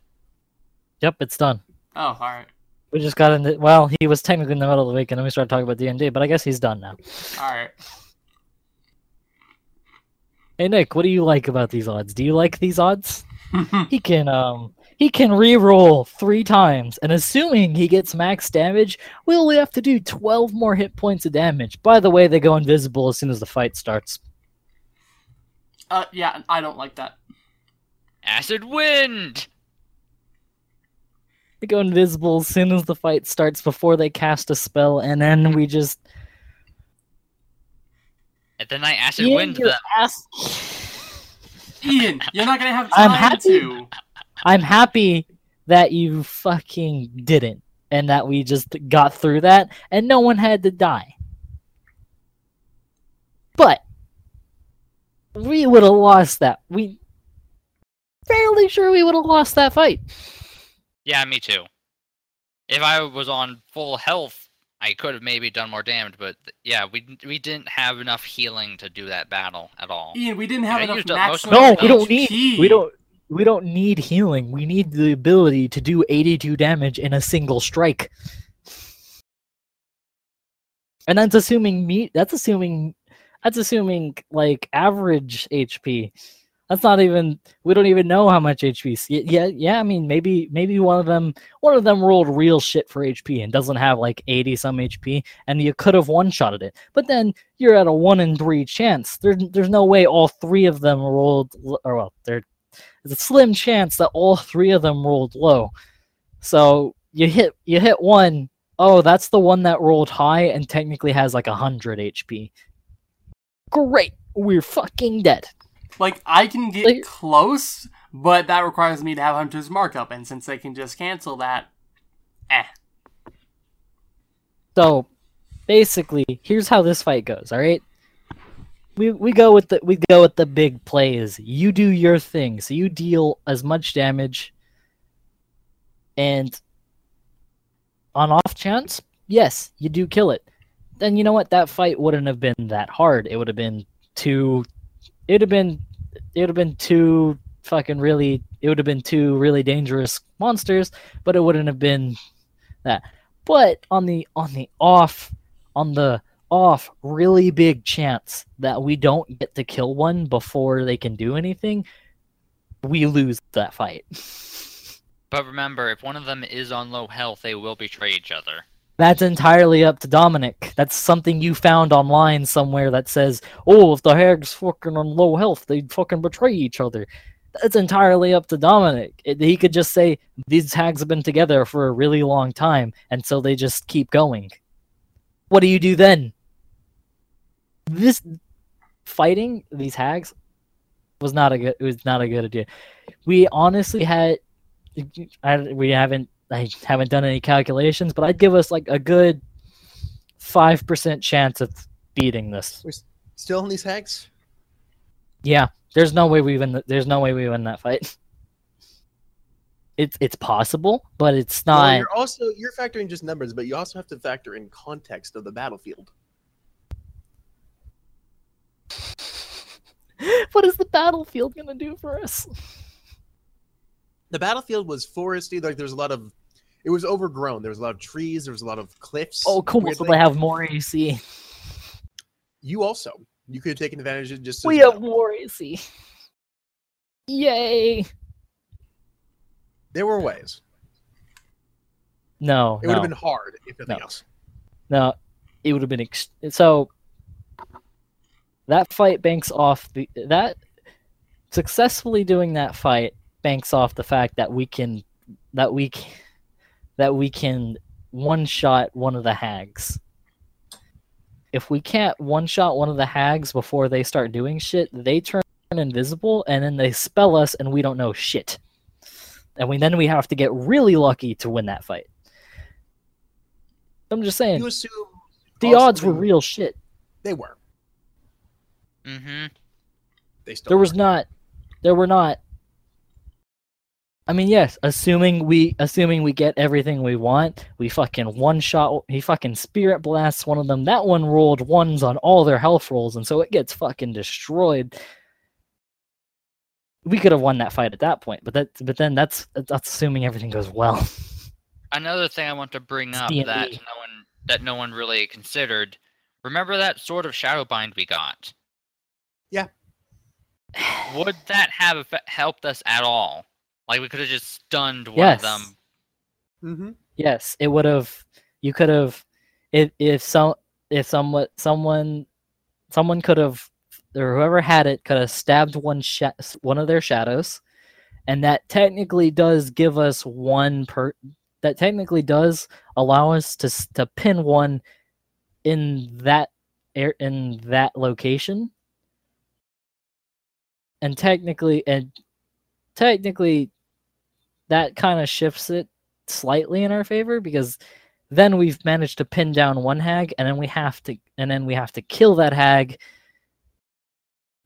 Yep, it's done. Oh, alright. We just got into well, he was technically in the middle of the week and then we started talking about D and D, but I guess he's done now. Alright. Hey Nick, what do you like about these odds? Do you like these odds? He can um he can re-roll three times, and assuming he gets max damage, we only have to do twelve more hit points of damage. By the way, they go invisible as soon as the fight starts. uh, yeah, I don't like that. Acid Wind! They go invisible as soon as the fight starts before they cast a spell, and then we just And then I Acid Ian, Wind your them. ass. Ian, you're not gonna have I'm time happy. to. I'm happy that you fucking didn't and that we just got through that and no one had to die. But we would have lost that. We fairly sure we would have lost that fight. Yeah, me too. If I was on full health, I could have maybe done more damage, but yeah, we we didn't have enough healing to do that battle at all. Ian, we didn't have I enough used up most of maximum No, we don't need HP. we don't we don't need healing. We need the ability to do 82 damage in a single strike. And that's assuming me that's assuming that's assuming like average HP. That's not even we don't even know how much HP. Yeah, yeah, I mean maybe maybe one of them one of them rolled real shit for HP and doesn't have like 80 some HP and you could have one-shotted it. But then you're at a 1 in 3 chance. There, there's no way all three of them rolled or well, there there's a slim chance that all three of them rolled low. So you hit you hit one, oh, that's the one that rolled high and technically has like a hundred HP. Great, we're fucking dead. Like I can get Like- close, but that requires me to have Hunter's Mark up, and since they can just cancel that, eh. So basically, here's how this fight goes. All right, we we go with the we go with the big plays. You do your thing, so you deal as much damage, and on off chance, yes, you do kill it. Then you know what? That fight wouldn't have been that hard. It would have been too. It would have been. It would have been too fucking really. It would have been two really dangerous monsters, but it wouldn't have been that. But on the on the off on the off really big chance that we don't get to kill one before they can do anything, we lose that fight. But remember, if one of them is on low health, they will betray each other. That's entirely up to Dominic. That's something you found online somewhere that says, "Oh, if the hag's fucking on low health, they fucking betray each other." That's entirely up to Dominic. It- he could just say these hags have been together for a really long time, and so they just keep going. What do you do then? This fighting these hags was not a good. It was not a good idea. We honestly had. I, we haven't I haven't done any calculations, but I'd give us like a good five percent chance of beating this. We're still in these hags? Yeah, there's no way we win. The, there's no way we win that fight. It's it's possible, but it's Well, not. you're also you're factoring just numbers, but you also have to factor in context of the battlefield. what is the battlefield gonna do for us? The battlefield was foresty, like there's a lot of it was overgrown. There was a lot of trees, there was a lot of cliffs. Oh, cool! So they have more AC. you also. You could have taken advantage of just We well. have more AC. Yay! there were ways. No, It would have been hard if nothing No. else. No, it would have been so. That fight banks off the that successfully doing that fight banks off the fact that we can that we that we can one shot one of the hags. If we can't one shot one of the hags before they start doing shit, they turn invisible and then they spell us and we don't know shit. And we then we have to get really lucky to win that fight. I'm just saying the odds were real shit. They were. Mm-hmm. They still There was were. not there were not I mean yes, assuming we assuming we get everything we want, we fucking one shot he fucking spirit blasts one of them. That one rolled ones on all their health rolls and so it gets fucking destroyed. We could have won that fight at that point, but that but then that's that's assuming everything goes well. Another thing I want to bring It's up D&D. that no one that no one really considered. Remember that sort of shadowbind we got? Yeah. Would that have helped us at all? Like we could have just stunned one Yes. of them. Mhm. Yes, it would have. You could have, if if some if someone someone someone could have, or whoever had it could have stabbed one sha- one of their shadows, and that technically does give us one per. That technically does allow us to to pin one in that air in that location, and technically and technically that kind of shifts it slightly in our favor because then we've managed to pin down one hag and then we have to and then we have to kill that hag.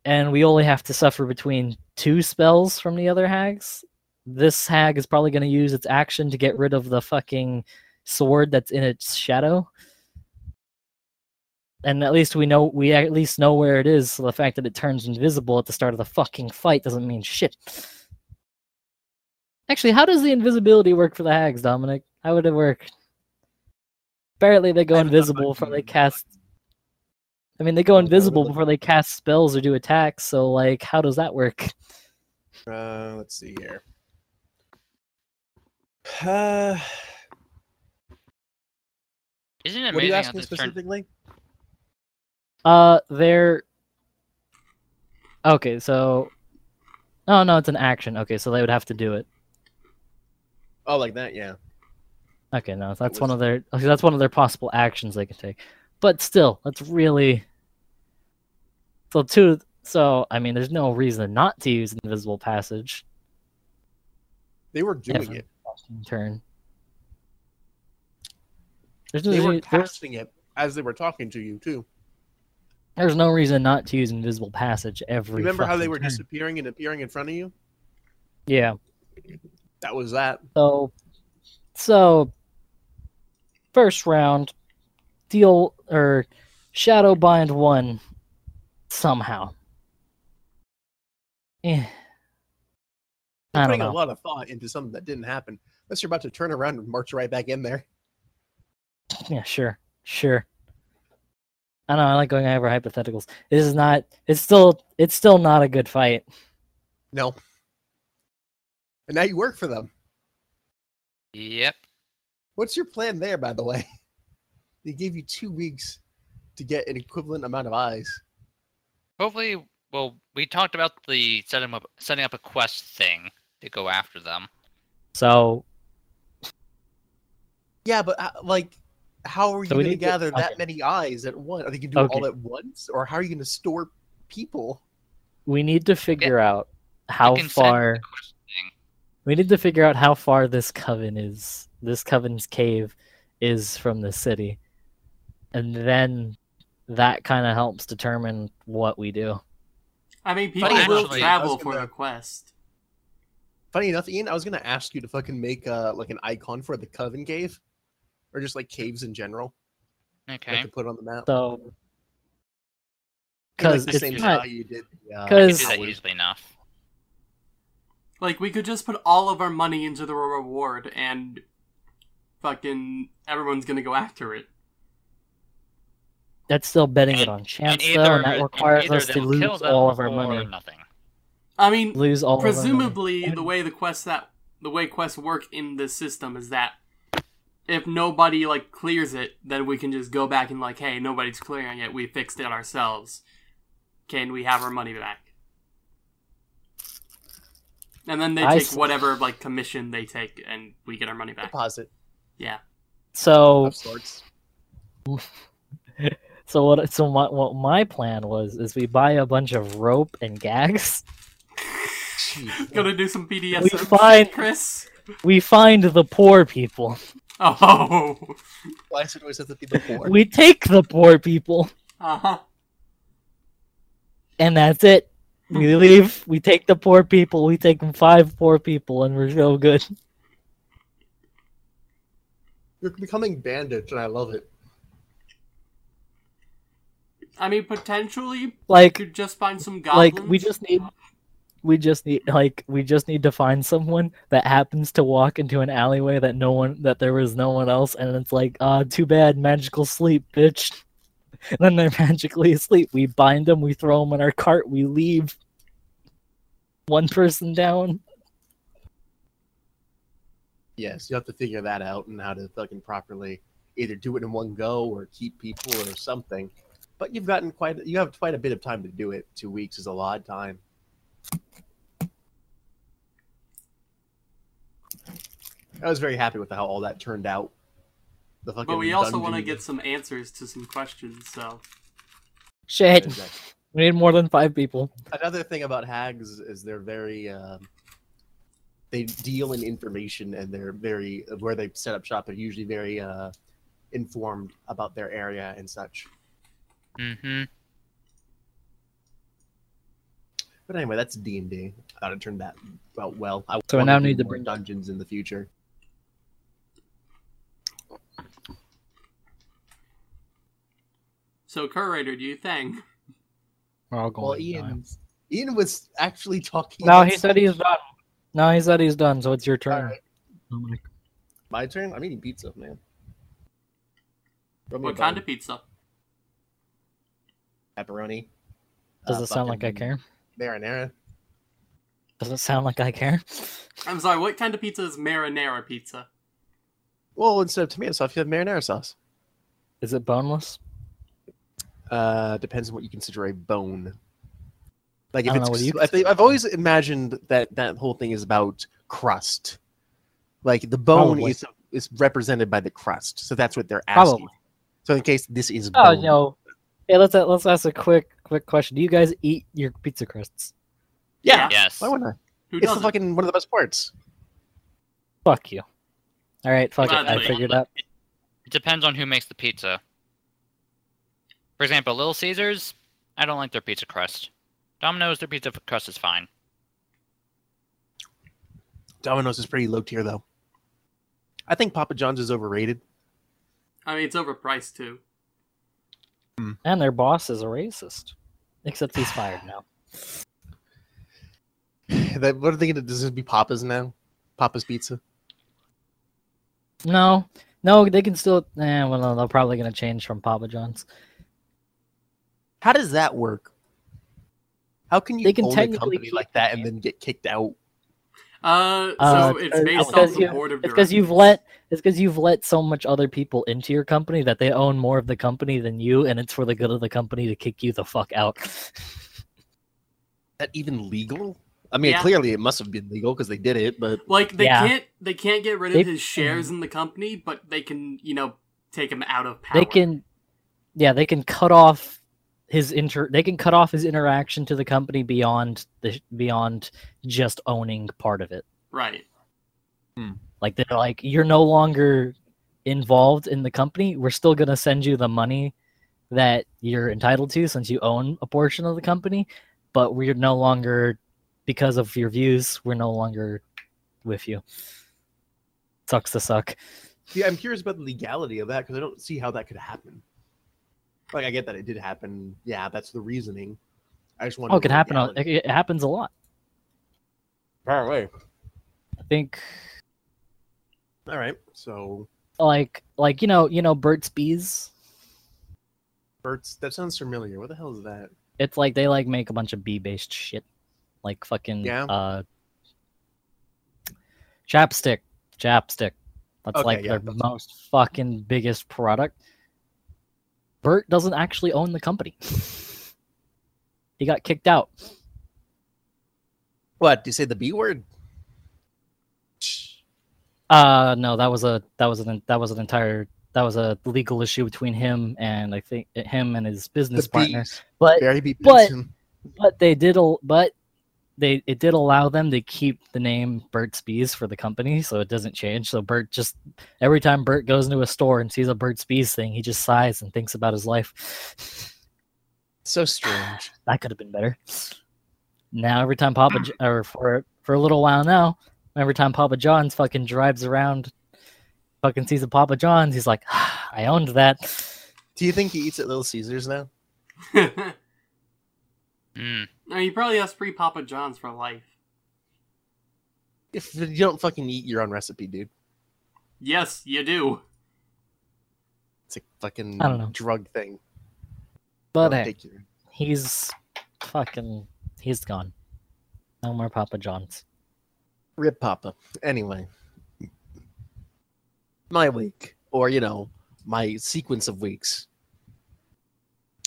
And we only have to suffer between two spells from the other hags. This hag is probably going to use its action to get rid of the fucking sword that's in its shadow and at least we know we at least know where it is so the fact that it turns invisible at the start of the fucking fight doesn't mean shit actually how does the invisibility work for the hags dominic how would it work apparently they go I haven't thought about invisible before they cast i mean they go invisible before they cast spells or do attacks so like how does that work Uh, let's see here. Uh, Isn't it amazing? what are you asking specifically? turned? Uh, they're okay. So, oh no, it's an action. Okay, so they would have to do it. Oh, like that, yeah. Okay, no, that's one of their. okay, That's one of their possible actions they can take. But still, that's really. So two. So I mean, there's no reason not to use invisible passage. They were doing it. Turn. There's no, They were casting it as they were talking to you too. There's no reason not to use invisible passage every. Remember how they were turn. disappearing and appearing in front of you? Yeah. That was that. So, so first round, deal or shadow bind one somehow. Eh. I putting know. a lot of thought into something that didn't happen. Unless you're about to turn around and march right back in there. Yeah, sure, sure. I know. I like going over hypotheticals. This is not. It's still. It's still not a good fight. No. And now you work for them. Yep. What's your plan there, by the way? They gave you two weeks to get an equivalent amount of eyes. Hopefully, well, we talked about the setting up setting up a quest thing to go after them. So Yeah, but uh, like, how are you So going to need to- gather that okay. many eyes at once? Are they going to do it all at once, or how are you going to store people? we need to figure out how You can send far. the quest thing. We need to figure out how far this coven is. This coven's cave is from the city, and then that kind of helps determine what we do. I mean, people Funny will enough, I travel for gonna- the quest. Funny enough, Ian, I was going to ask you to fucking make uh, like an icon for the Coven Cave, or just like caves in general, like Okay. to put on the map. So, In, like, because the it's same not style you did. uh, I do that Howard. easily enough. Like, we could just put all of our money into the reward and fucking everyone's gonna go after it. that's still betting it on chance, and though, either, and that requires either us to lose all of our or money. Nothing. I mean, Lose all of our money. presumably the way the quests that the way quests work in this system is that if nobody like clears it, then we can just go back and like, hey, nobody's clearing it. We fixed it ourselves. Can we have our money back? And then they I take s- whatever like commission they take, and we get our money back. deposit Yeah. So, so what? So my, what my plan was is we buy a bunch of rope and gags. Jeez. Gonna do some BDSM, We find- Chris. We find the poor people. Oh, Why should we set the people poor? We take the poor people, uh huh. and that's it. We leave. We take the poor people. We take five poor people, and we're so good. You're becoming bandits, and I love it. I mean, potentially, we Like, could just find some goblins. like we just need we just need like we just need to find someone that happens to walk into an alleyway that no one that there was no one else and it's like uh too bad magical sleep bitch and then they're magically asleep we bind them we throw them in our cart we leave one person down Yes, you have to figure that out and how to fucking properly either do it in one go or keep people or something. But you've gotten quite you have quite a bit of time to do it. Two weeks is a lot of time. I was very happy with how all that turned out. The fucking but we also want to get some answers to some questions. So shit Exactly. we need more than five people Another thing about hags is they're very um, they deal in information and they're very where they set up shop. They're usually very uh, informed about their area and such. Mm-hmm. But anyway, that's D and D. Thought it turned out out well. I So we wanna now need to bring- dungeons in the future. So, curator, do you think? We're all going. Well, to die. Ian, Ian was actually talking. No, he said he's done. No, he said he's done. So it's your turn. right, Dominic. my turn. I'm eating pizza, man. Throw me a What kind of pizza? pepperoni? Does uh, it sound like I fucking care? Marinara. Does it sound like I care? I'm sorry, what kind of pizza is marinara pizza? Well, instead of tomato sauce, you have marinara sauce. Is it boneless? Uh, depends on what you consider a bone. Like I if don't it's, know, what you I think, I've always imagined that that whole thing is about crust. Like the bone Probably. is is represented by the crust, so that's what they're asking. Probably. So in case this is Oh, bone, no. Hey, let's uh, let's ask a quick quick question. Do you guys eat your pizza crusts? yeah, Yes. why wouldn't I? Who It's doesn't? fucking one of the best parts. Fuck you. All right, fuck it. I Gladly. figured out. It depends on who makes the pizza. For example, Little Caesars, I don't like their pizza crust. Domino's, their pizza crust is fine. Domino's is pretty low tier though. I think Papa John's is overrated. I mean, it's overpriced too. And their boss is a racist. Except he's fired now. that, what are they gonna? Does it be Papa's now? Papa's Pizza. No, no, they can still. Eh, well, they're probably gonna change from Papa John's. How does that work? How can you They can own a technically company like that and then get kicked out? Uh, so Uh, it's it's based off because the you- board of It's because directors. you've let. It's because you've let so much other people into your company that they own more of the company than you, and it's for the good of the company to kick you the fuck out. that even legal? I mean, Yeah. clearly it must have been legal because they did it, but Like they Yeah. can't they can't get rid of They- his shares in the company, but they can you know take him out of power. They can, yeah, they can cut off his inter. They can cut off his interaction to the company beyond the beyond just owning part of it. right. Hmm. Like they're like, you're no longer involved in the company. We're still gonna send you the money that you're entitled to since you own a portion of the company, but we're no longer because of your views. We're no longer with you. Sucks to suck. yeah, I'm curious about the legality of that because I don't see how that could happen. Like, I get that it did happen. Yeah, that's the reasoning. I just want. Oh, it could happen. a- It, it happens a lot. Far away. I think All right, so like like you know you know Burt's Bees. Burt's. That sounds familiar. What the hell is that? It's like they like make a bunch of bee based shit, like fucking Yeah. uh chapstick, chapstick. That's Okay, like yeah, their most fucking biggest product. Burt doesn't actually own the company. he got kicked out. What? Do you say the B word? Uh no, that was a that was an that was an entire that was a legal issue between him and I think him and his business The partner. bees. But but- but they did a but they it did allow them to keep the name Burt's Bees for the company, so it doesn't change. So Burt just every time Burt goes into a store and sees a Burt's Bees thing, he just sighs and thinks about his life. So strange. That could have been better. Now every time Papa or for for a little while now, every time Papa John's fucking drives around, fucking sees a Papa John's, he's like, "Ah, I owned that. Do you think he eats at Little Caesars now? no, he probably has free Papa John's for life. If you don't fucking eat your own recipe, dude, Yes, you do. it's a fucking I don't know. drug thing. But hey, take he's fucking he's gone. No more Papa John's. Rip Papa. Anyway, my week, or you know, my sequence of weeks.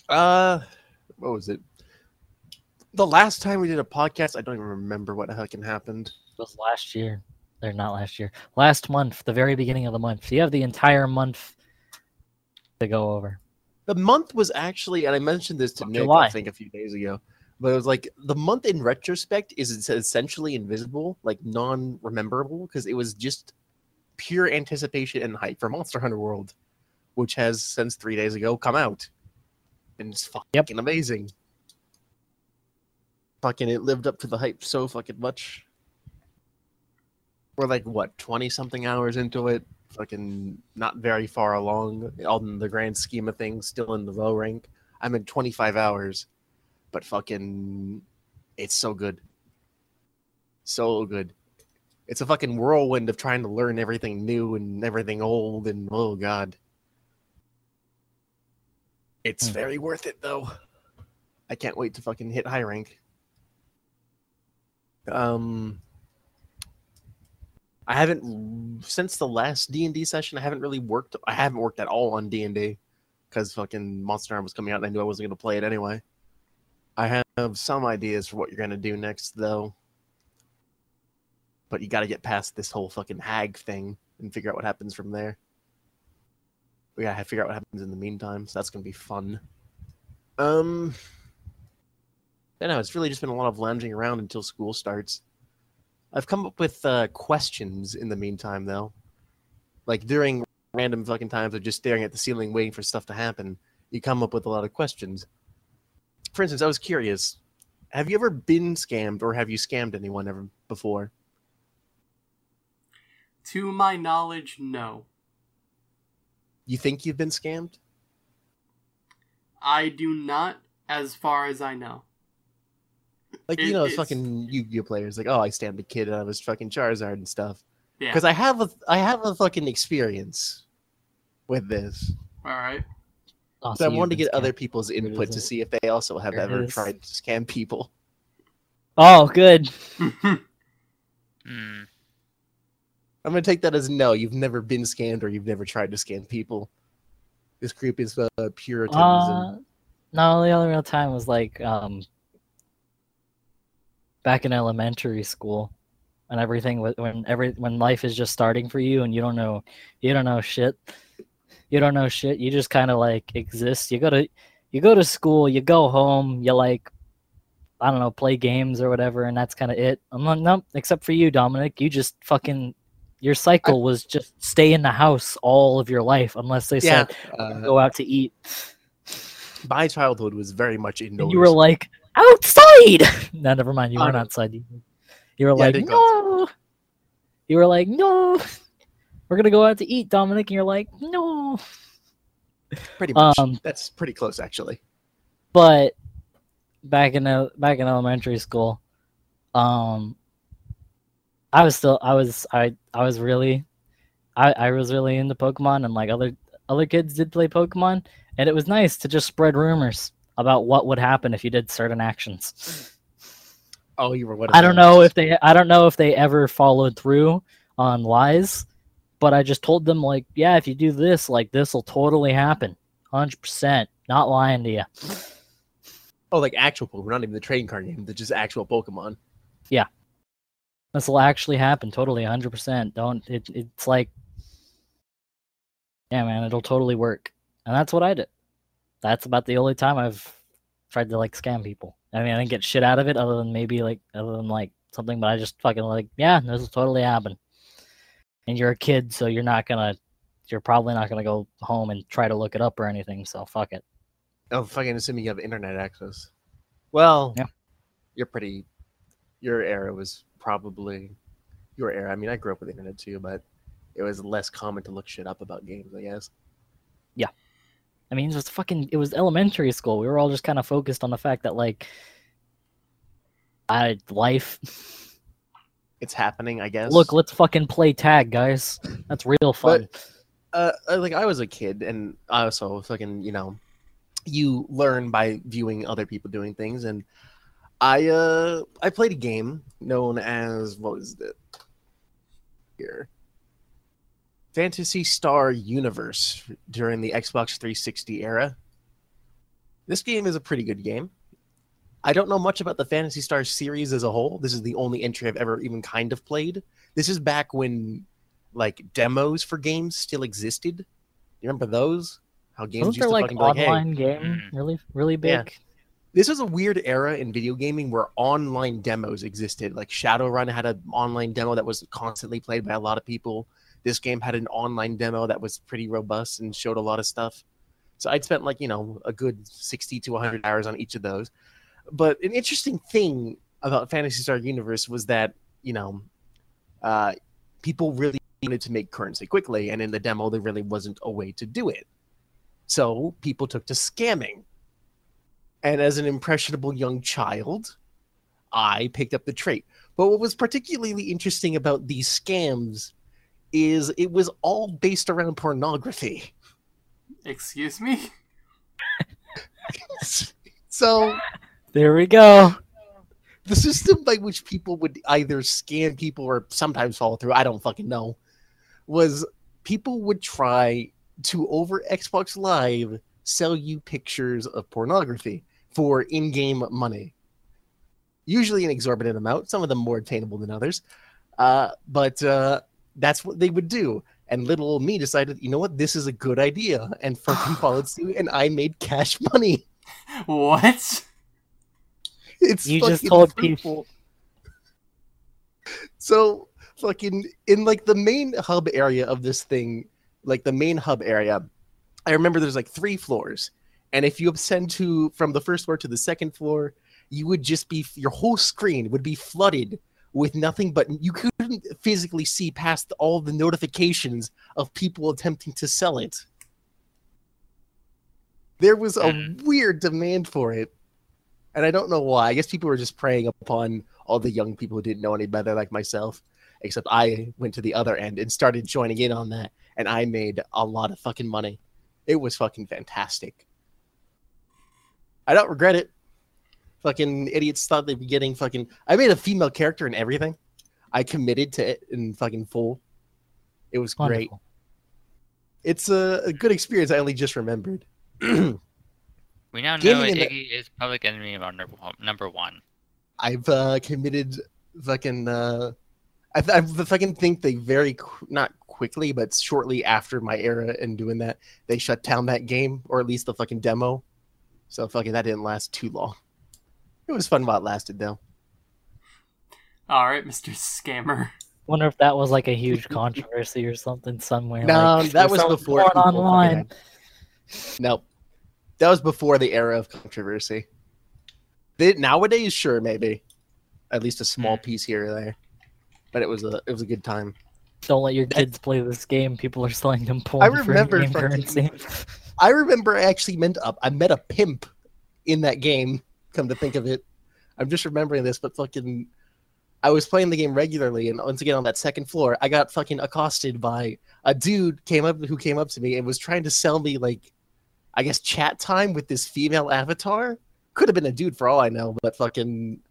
Uh, what was it? The last time we did a podcast, I don't even remember what the heck happened. It was last year. Or not last year. Last month, the very beginning of the month. You have the entire month to go over. The month was actually, and I mentioned this to Nick, July. I think, a few days ago. but it was like the month in retrospect is essentially invisible, like non-rememberable, because it was just pure anticipation and hype for Monster Hunter World, which has since three days ago come out, and it's fucking Yep. amazing. Fucking, it lived up to the hype so fucking much. We're like what twenty something hours into it, fucking not very far along on the grand scheme of things, still in the low rank. I'm in 25 hours, but fucking, it's so good. So good. It's a fucking whirlwind of trying to learn everything new and everything old, and oh god. It's Hmm. very worth it though. I can't wait to fucking hit high rank. Um, I haven't since the last D and D session. I haven't really worked. I haven't worked at all on D and D because fucking Monster Arm was coming out, and I knew I wasn't going to play it anyway. I have some ideas for what you're going to do next, though. But you got to get past this whole fucking hag thing and figure out what happens from there. We gotta figure out what happens in the meantime, so that's gonna be fun. Um, I know it's really just been a lot of lounging around until school starts. I've come up with uh, questions in the meantime, though. Like during random fucking times of just staring at the ceiling waiting for stuff to happen, you come up with a lot of questions. For instance, I was curious: Have you ever been scammed, or have you scammed anyone ever before? To my knowledge, no. You think you've been scammed? I do not, as far as I know. Like It- you know, those it's- fucking Yu-Gi-Oh players, like, oh, I scammed a kid and I was fucking Charizard and stuff. Yeah. Because I have a, I have a fucking experience with this. All right. Oh, So I wanted to get scammed. other people's input to see if they also have There ever is. tried to scam people. Oh, good. Hmm. I'm gonna take that as no. You've never been scammed or you've never tried to scam people. This group is uh, puritanism. Uh, no, the only real time was like um back in elementary school, and everything when every when life is just starting for you and you don't know you don't know shit. You don't know shit. You just kind of like exist. You go to you go to school. You go home. You like I don't know play games or whatever, and that's kind of it. I'm not no, except for you, Dominic. You just fucking your cycle was just stay in the house all of your life unless they yeah, said uh, go out to eat. my childhood was very much indoors. And you were like, outside! no, never mind. You weren't no. outside. You, you were Yeah, like, no! You were like, no! We're going to go out to eat, Dominic. And you're like, no! pretty much. um, That's pretty close, actually. But back in back in elementary school, um, I was still I was I I was really I I was really into Pokemon and like other other kids did play Pokemon and it was nice to just spread rumors about what would happen if you did certain actions. Oh, you were. Of I don't know if they I don't know if they ever followed through on lies, but I just told them like, yeah, if you do this, like this will totally happen. 100%. Not lying to you. Oh, like actual Pokemon, not even the trading card game. Just actual Pokemon. Yeah, this will actually happen totally 100%. Don't it it's like Yeah, man, it'll totally work. And that's what I did. That's about the only time I've tried to like scam people. I mean, I didn't get shit out of it other than maybe like other than like something, but I just fucking like, yeah, this will totally happen. And you're a kid, so you're not gonna you're probably not gonna go home and try to look it up or anything, so fuck it. Oh, fucking assuming you have internet access. Well, Yeah. you're pretty. Your era was probably your era. I mean, I grew up with internet too, but it was less common to look shit up about games. I guess. I mean, it was fucking. It was elementary school. We were all just kind of focused on the fact that like, I life. It's happening. I guess. Look, let's fucking play tag, guys. That's real fun. uh, uh, like I was a kid, and I also fucking you know, you learn by viewing other people doing things, and I uh I played a game known as what was it here, Phantasy Star Universe during the Xbox 360 era. This game is a pretty good game. I don't know much about the Phantasy Star series as a whole. This is the only entry I've ever even kind of played. This is back when like demos for games still existed. You remember those? How games Wasn't used there to like fucking be like, hey, online game Mm. really really big? Yeah. this was a weird era in video gaming where online demos existed. Like Shadowrun had an online demo that was constantly played by a lot of people. This game had an online demo that was pretty robust and showed a lot of stuff. So I'd spent like, you know, a good 60 to 100 hours on each of those. But an interesting thing about Phantasy Star Universe was that, you know, uh, people really wanted to make currency quickly. And in the demo, there really wasn't a way to do it. So people took to scamming. And as an impressionable young child, I picked up the trait. But what was particularly interesting about these scams is it was all based around pornography. Excuse me? so There we go. the system by which people would either scam people or sometimes fall through, I don't fucking know, was people would try to over Xbox Live sell you pictures of pornography for in-game money. Usually an exorbitant amount, some of them more attainable than others. Uh, but uh, that's what they would do. And little old me decided, you know what, this is a good idea, and fucking followed suit, and I made cash money. What? It's You just fucking told fruitful. So fucking in like the main hub area of this thing, like the main hub area, I remember there's like three floors. And if you ascend to from the first floor to the second floor, you would just be your whole screen would be flooded with nothing but you couldn't physically see past all the notifications of people attempting to sell it. There was a Mhm. weird demand for it. And I don't know why. I guess people were just preying upon all the young people who didn't know any better, like myself. Except I went to the other end and started joining in on that, and I made a lot of fucking money. It was fucking fantastic. I don't regret it. Fucking idiots thought they'd be getting fucking. I made a female character and everything. I committed to it in fucking full. It was great. It's a, a good experience. I only just remembered. We now know Gaming the- Iggy is public enemy of our number one. Number one. I've uh, committed fucking. Uh, I, I fucking think they very qu- not quickly, but shortly after my era in doing that, they shut down that game or at least the fucking demo. So fucking that didn't last too long. It was fun while it lasted though. All right, Mr. Scammer. Wonder if that was like a huge controversy or something somewhere. No, like, that was before porn online. had- No, that was before the era of controversy. They, nowadays, sure, maybe, at least a small hmm. piece here or there, but it was a it was a good time. Don't let your kids play this game. People are selling them porn I remember in-game fucking- currency. I remember I actually met up. I met a pimp in that game. Come to think of it, I'm just remembering this. But fucking, I was playing the game regularly, and once again on that second floor, I got fucking accosted by a dude came up who came up to me and was trying to sell me like, I guess chat time with this female avatar. Could have been a dude for all I know, but fucking,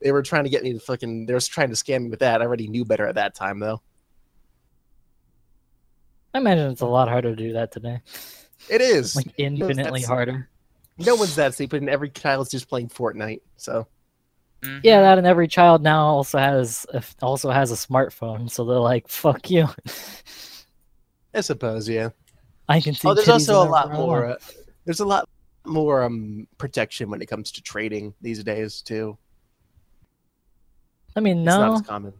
they were trying to get me to fucking. They were trying to scam me with that. I already knew better at that time though. I imagine it's a lot harder to do that today. It is. Like infinitely harder. No one's that stupid, and every child's just playing Fortnite. So. Mhm. Yeah, that and every child now also has a, also has a smartphone, so they're like, "Fuck you." I suppose, yeah. I can see. Oh, there's also a lot more. Uh, there's a lot more um protection when it comes to trading these days too. I mean, It's not no. as common.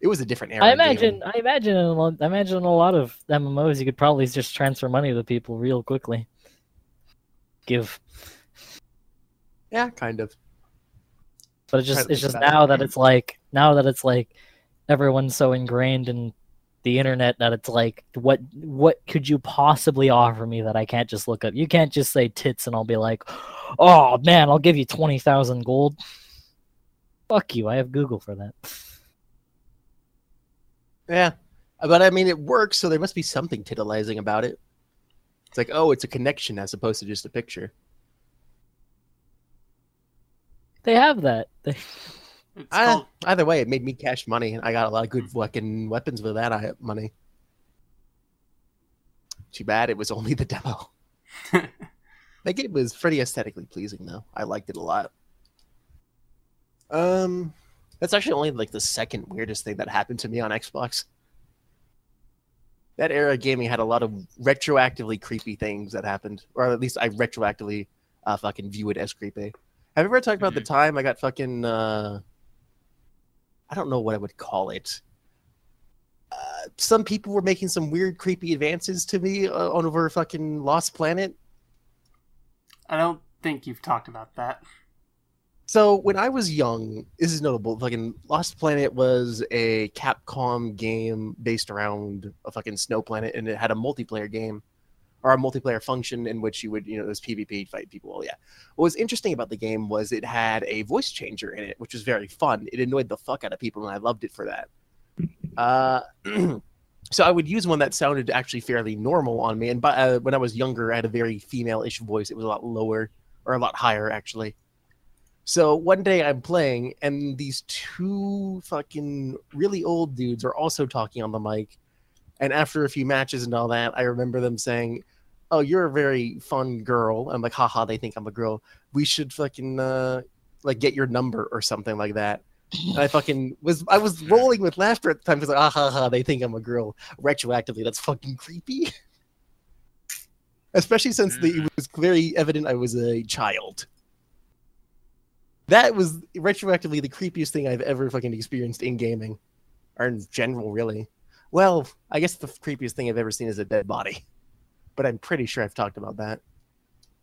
It was a different era. I in gaming. imagine. I imagine. In a I imagine in a lot of MMOs, you could probably just transfer money to people real quickly. Give, Yeah, kind of. but it's just it's just now that it's like now that it's like everyone's so ingrained in the internet that it's like what what could you possibly offer me that I can't just look up? You can't just say tits and I'll be like, oh man, I'll give you twenty thousand gold. Fuck you! I have Google for that. Yeah, but I mean, it works, so there must be something titillizing about it. It's like, oh, it's a connection as opposed to just a picture. They have that. I, called either way, it made me cash money, and I got a lot of good fucking weapons with that I money. Too bad it was only the demo. That game was pretty aesthetically pleasing, though. I liked it a lot. Um, that's actually only like the second weirdest thing that happened to me on Xbox. That era of gaming had a lot of retroactively creepy things that happened, or at least I retroactively uh, fucking view it as creepy. Have you ever talked about the time I got fucking? Uh, I don't know what I would call it. Uh, some people were making some weird, creepy advances to me uh, on over fucking Lost Planet. I don't think you've talked about that. So when I was young, this is notable. Fucking Lost Planet was a Capcom game based around a fucking snow planet, and it had a multiplayer game or a multiplayer function in which you would, you know, it was PvP fight people. Well, yeah. What was interesting about the game was it had a voice changer in it, which was very fun. It annoyed the fuck out of people, and I loved it for that. Uh, so I would use one that sounded actually fairly normal on me. And by, uh, when I was younger, I had a very female-ish voice. It was a lot lower or a lot higher, actually. So one day I'm playing, and these two fucking really old dudes are also talking on the mic. And after a few matches and all that, I remember them saying, "Oh, you're a very fun girl." I'm like, "Haha, they think I'm a girl. We should fucking uh, like get your number or something like that." And I fucking was I was rolling with laughter at the time because like, ah ha ha, they think I'm a girl. Retroactively, that's fucking creepy. Especially since the, it was very evident I was a child. That was retroactively the creepiest thing I've ever fucking experienced in gaming. Or in general, really. Well, I guess the creepiest thing I've ever seen is a dead body. But I'm pretty sure I've talked about that.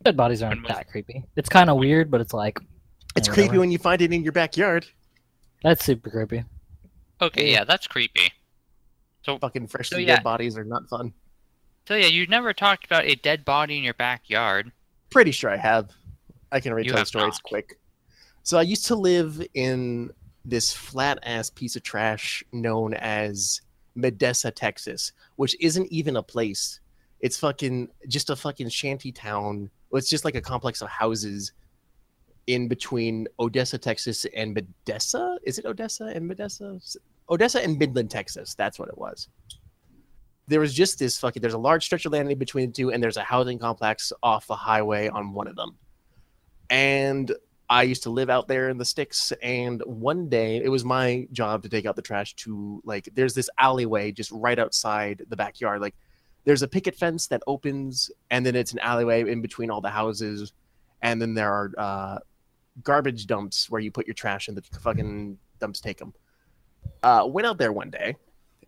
Dead bodies aren't was- that creepy. It's kind of weird, but it's like It's Yeah, creepy whatever. when you find it in your backyard. that's super creepy. Okay, Yeah. yeah, that's creepy. So Fucking freshly So, yeah. dead bodies are not fun. So yeah, you've never talked about a dead body in your backyard. Pretty sure I have. I can retell the have story. It's quick. So I used to live in this flat ass piece of trash known as Medessa, Texas, which isn't even a place. It's fucking just a fucking shanty town. It's just like a complex of houses in between Odessa, Texas, and Medessa. Is it Odessa and Medessa? Odessa and Midland, Texas. That's what it was. There was just this fucking. There's a large stretch of land in between the two, and there's a housing complex off the highway on one of them. And I used to live out there in the sticks, and one day it was my job to take out the trash to like. There's this alleyway just right outside the backyard. Like, there's a picket fence that opens, and then it's an alleyway in between all the houses, and then there are uh, garbage dumps where you put your trash, and the fucking dumps take them. Uh, went out there one day,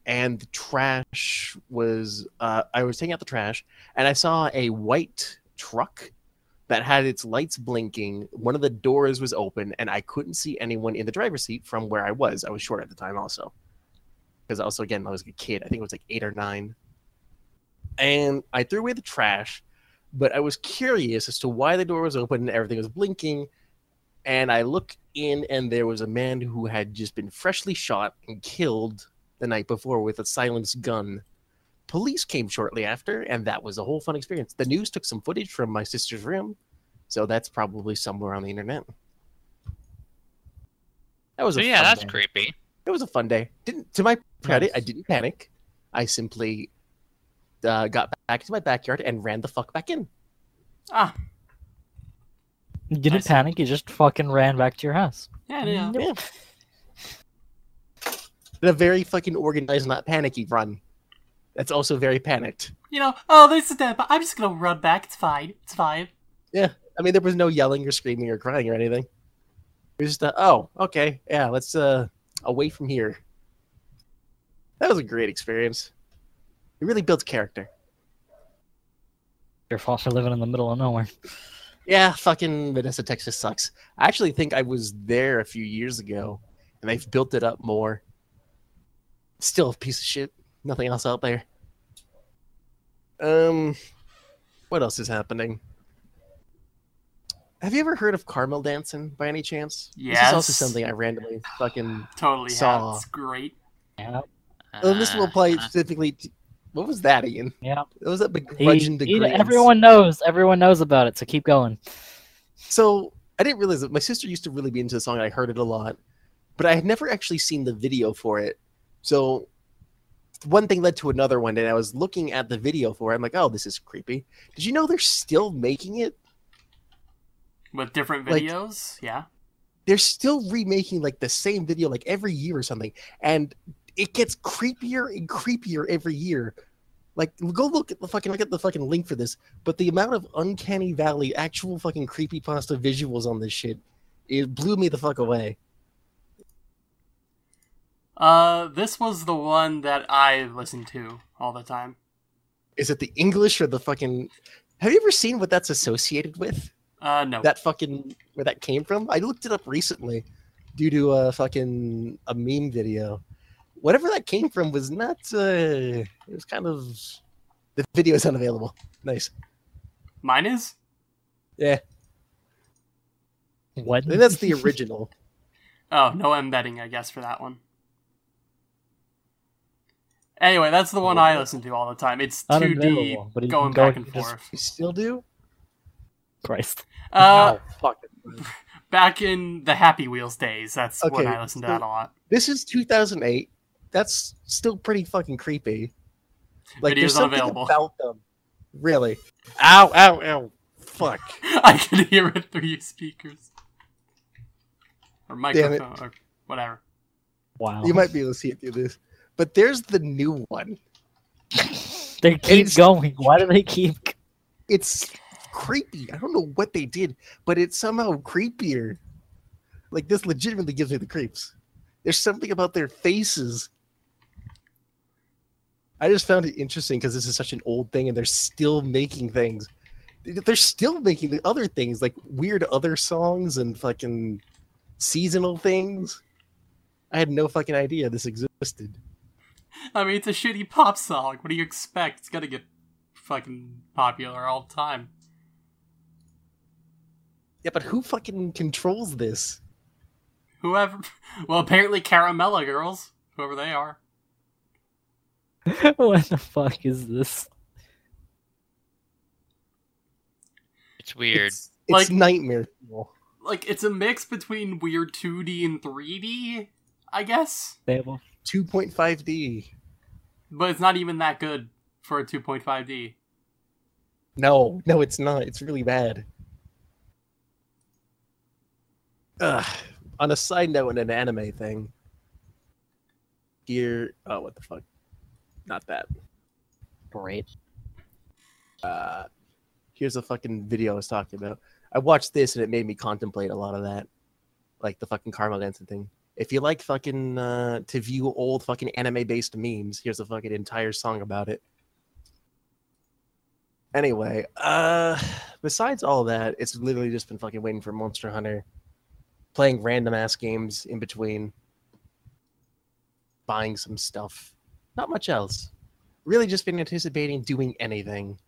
and the trash was. Uh, I was taking out the trash, and I saw a white truck that had its lights blinking. One of the doors was open, and I couldn't see anyone in the driver's seat from where I was. I was short at the time, also, because also again I was a kid. I think it was like eight or nine, and I threw away the trash. But I was curious as to why the door was open and everything was blinking. And I look in, and there was a man who had just been freshly shot and killed the night before with a silenced gun. Police came shortly after, and that was a whole fun experience. The news took some footage from my sister's room, so that's probably somewhere on the internet. That was So a yeah, fun that's day. creepy. It was a fun day. Didn't to my credit, I didn't panic. I simply uh, got back into my backyard and ran the fuck back in. Ah, You didn't see. panic. You just fucking ran back to your house. yeah, yeah. Yeah. In a very fucking organized, not panicky run. That's also very panicked. You know, oh, there's a dead, but I'm just gonna run back. It's fine. It's fine. Yeah, I mean, there was no yelling or screaming or crying or anything. It was just, a, oh, okay, yeah, let's uh away from here. That was a great experience. It really builds character. Your fault for living in the middle of nowhere. Yeah, fucking Vanessa, Texas sucks. I actually think I was there a few years ago, and they've built it up more. Still a piece of shit. Nothing else out there. Um, what else is happening? Have you ever heard of Caramell dancing by any chance? This is also something I randomly fucking. Totally Saw. have. It's great. Yeah, Oh, this will apply Uh, specifically. To, what was that, Ian? yeah. It was a He- begrudging he- degree. everyone knows. Everyone knows about it. So keep going. So I didn't realize that my sister used to really be into the song. And I heard it a lot, but I had never actually seen the video for it. So one thing led to another one, and I was looking at the video for it. I'm like, oh, this is creepy. Did you know they're still making it? With different Like- videos. yeah. They're still remaking like the same video like every year or something, and it gets creepier and creepier every year. Like, go look at the fucking look at the fucking link for this. But the amount of uncanny valley, actual fucking creepypasta visuals on this shit, it blew me the fuck away. Uh, this was the one that I listened to all the time. Is it the English or the fucking? Have you ever seen what that's associated with? Uh, no. That fucking where that came from? I looked it up recently, due to a fucking a meme video. Whatever that came from was not. Uh, it was kind of. The video is unavailable. Nice. Mine is? Yeah, What? I think that's the original. Oh, no embedding, I guess, for that one. Anyway, that's the one I listen to all the time. It's 2D, but you going go back and just- forth. You still do? Christ. Uh, oh, fuck. back in the Happy Wheels days, that's when I listened to that a lot. This is 2008. That's still pretty fucking creepy. Like Video's there's something unavailable. about them. Really. Ow! Ow! Ow! Fuck. I can hear it through your speakers. Or Damn microphone, or whatever. Wow. You might be able to see it through this. But there's the new one. They keep going. Why do they keep? It's creepy. I don't know what they did, but it's somehow creepier. Like this legitimately gives me the creeps. There's something about their faces. I just found it interesting because this is such an old thing and they're still making things. They're still making the other things like weird other songs and fucking seasonal things. I had no fucking idea this existed. I mean, it's a shitty pop song. What do you expect? It's gonna get fucking popular all the time. Yeah, but who fucking controls this? Whoever. Well, apparently Caramella girls, whoever they are. what the fuck is this? It's weird. It's, it's Like- nightmare fuel. Like, it's a mix between weird 2D and 3D, I guess. They have a 2.5D. But it's not even that good for a 2.5D. No, no, it's not. It's really bad. Ugh. On a side note, and an anime thing. Here, oh, what the fuck? Not that. great. Uh, here's a fucking video I was talking about. I watched this and it made me contemplate a lot of that, like the fucking Karma Dancing thing. If you like fucking uh, to view old fucking anime-based memes, here's a fucking entire song about it. Anyway, uh, besides all that, it's literally just been fucking waiting for Monster Hunter, playing random ass games in between, buying some stuff. Not much else. Really just been anticipating doing anything.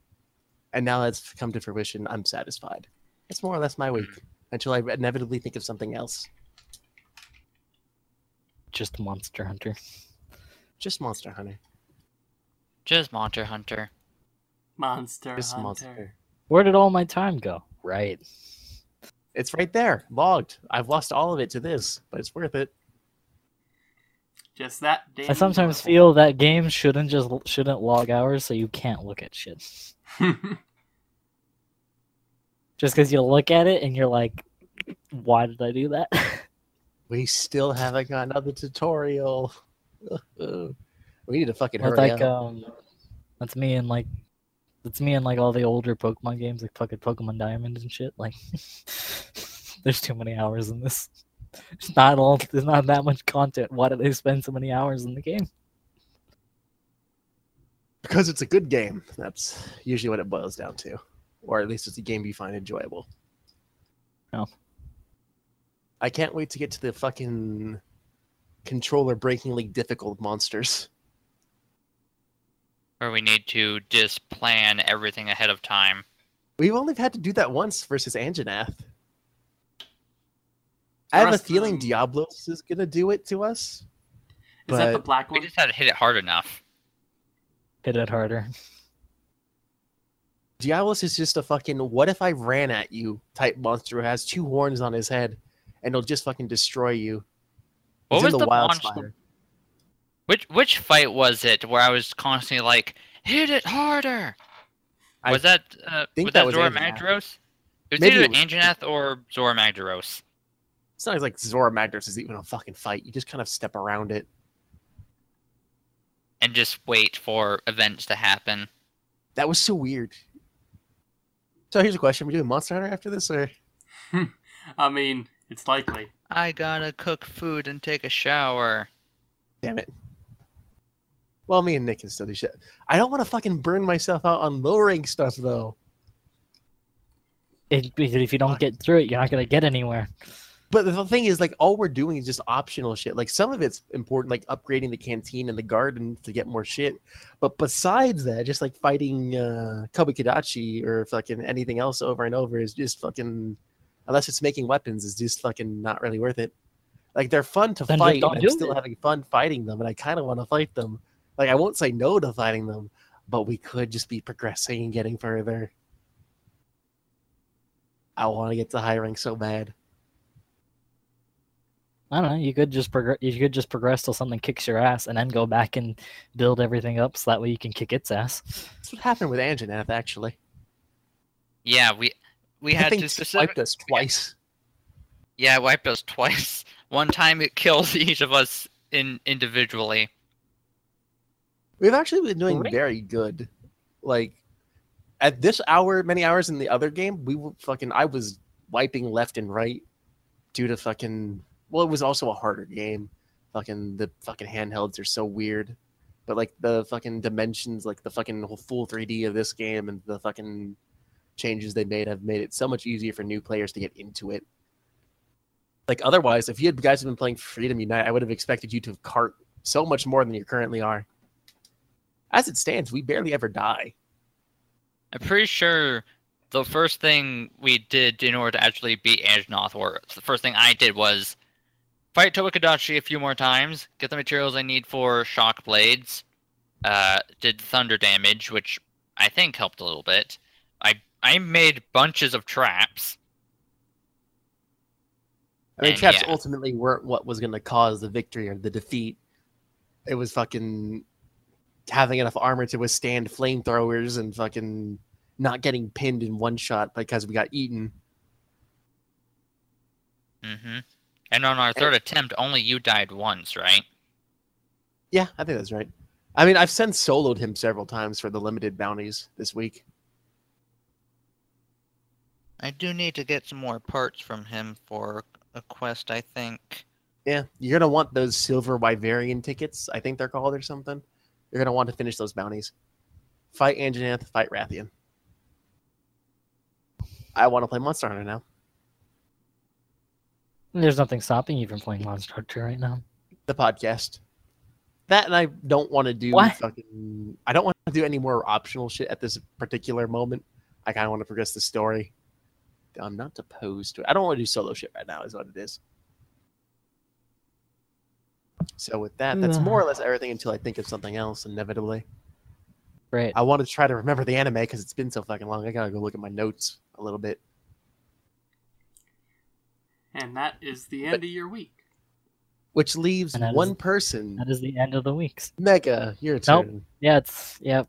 And now that's come to fruition, I'm satisfied. It's more or less my week until I inevitably think of something else. Just Monster Hunter. Just Monster Hunter. Just Monster Hunter. Monster Just Hunter. Monster. Where did all my time go? Right. It's right there, logged. I've lost all of it to this, but it's worth it. Just that damn I sometimes adorable. feel that games shouldn't just shouldn't log hours so you can't look at shit. Just because you look at it and you're like, why did I do that? We still haven't got another tutorial. we need to fucking That's hurry like up. um, that's me and like, that's me and like all the older Pokemon games, like fucking Pokemon Diamond and shit. Like, there's too many hours in this. It's not all. There's not that much content. Why do they spend so many hours in the game? Because it's a good game. That's usually what it boils down to. Or at least it's a game you find enjoyable. Oh. I can't wait to get to the fucking controller breakingly difficult monsters. Where we need to just plan everything ahead of time. We've only had to do that once versus Anjanath. I have a feeling them- Diablos is gonna do it to us. Is that the black one? We just had to hit it hard enough. Hit it harder. Diablos is just a fucking what if I ran at you type monster who has two horns on his head and it'll just fucking destroy you. What He's was in the, the wild monster- spider. Which which fight was it where I was constantly like, hit it harder? I was that uh, think was that that, was Zorah Magdaros? It was Maybe either it was- Anjanath or Zorah Magdaros. It's not like Zorah Magdaros is even a fucking fight. You just kind of step around it. and just wait for events to happen. That was so weird. So here's a question: Are we doing Monster Hunter after this, or I mean, it's likely. I gotta cook food and take a shower. damn it? Well, me and Nick can still do shit. I don't want to fucking burn myself out on lowering stuff though. It, because if you don't get through it, you're not gonna get anywhere. But the thing is, like, all we're doing is just optional shit. Like, some of it's important, like upgrading the canteen and the garden to get more shit. But besides that, just like fighting uh, Tobi-Kadachi or fucking anything else over and over is just fucking, unless it's making weapons, is just fucking not really worth it. Like, they're fun to Then fight. and I'm still it. having fun fighting them, and I kind of want to fight them. Like, I won't say no to fighting them, but we could just be progressing and getting further. I want to get to high rank so bad. I don't know. You could just progress. You could just progress till something kicks your ass, and then go back and build everything up so that way you can kick its ass. That's what happened with Anjanath, actually. Yeah, we we had to it specific. wiped us twice. Yeah, it wiped us twice. One time it killed each of us in individually. We've actually been doing Great. very good. Like at this hour, many hours in the other game, we were fucking. I was wiping left and right due to fucking. Well, it was also a harder game. Fucking the fucking handhelds are so weird, but like the fucking dimensions, like the fucking whole full 3D of this game and the fucking changes they made have made it so much easier for new players to get into it. Like otherwise, if you had guys have been playing Freedom Unite, I would have expected you to have cart so much more than you currently are. As it stands, we barely ever die. I'm pretty sure the first thing we did in order to actually beat Anjanath, or the first thing I did was fight Tobi-Kadachi a few more times, get the materials I need for shock blades, uh, did thunder damage, which I think helped a little bit. I I made bunches of traps. I mean, And, traps yeah. ultimately weren't what was going to cause the victory or the defeat. It was fucking having enough armor to withstand flamethrowers and fucking not getting pinned in one shot because we got eaten. hmm And on our third attempt, only you died once, right? Yeah, I think that's right. I mean, I've since soloed him several times for the limited bounties this week. I do need to get some more parts from him for a quest, I think. Yeah, you're gonna want those silver Wyverian tickets. I think they're called or something. You're gonna want to finish those bounties. Fight Anjanath, fight Rathian. I want to play Monster Hunter now. There's nothing stopping you from playing Monster Hunter right now. The podcast. That and I don't want to do What? fucking. I don't want to do any more optional shit at this particular moment. I kind of want to progress the story. I'm not opposed to it. I don't want to do solo shit right now. Is what it is. So with that, that's more or less everything until I think of something else. Inevitably, Right. I want to try to remember the anime because it's been so fucking long. I gotta go look at my notes a little bit. And that is the end But- of your week. Which leaves And that is- one person. That is the end of the weeks. Mega, your Nope. turn. Yeah, it's yeah.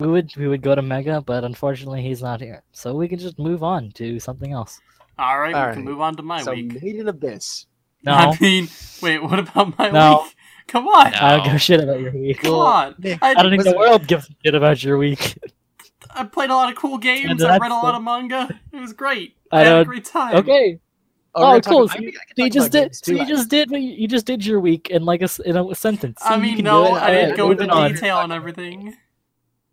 We would we would go to Mega, but unfortunately he's not here. So we can just move on to something else. All right, All we right. can move on to my so week. Made in Abyss. No, I mean, wait, what about my No. week? Come on, No. I don't give a shit about your week. come Well, on. I, I don't think the listen- world gives a shit about your week. I played a lot of cool games. And I read a lot of manga. It was great. I I, had a great time. Okay. Oh, Oh, cool. So you, think I can so you just did. So you just did. You you just did your week in like a s- in a sentence. So I mean, no. I didn't go into detail on everything.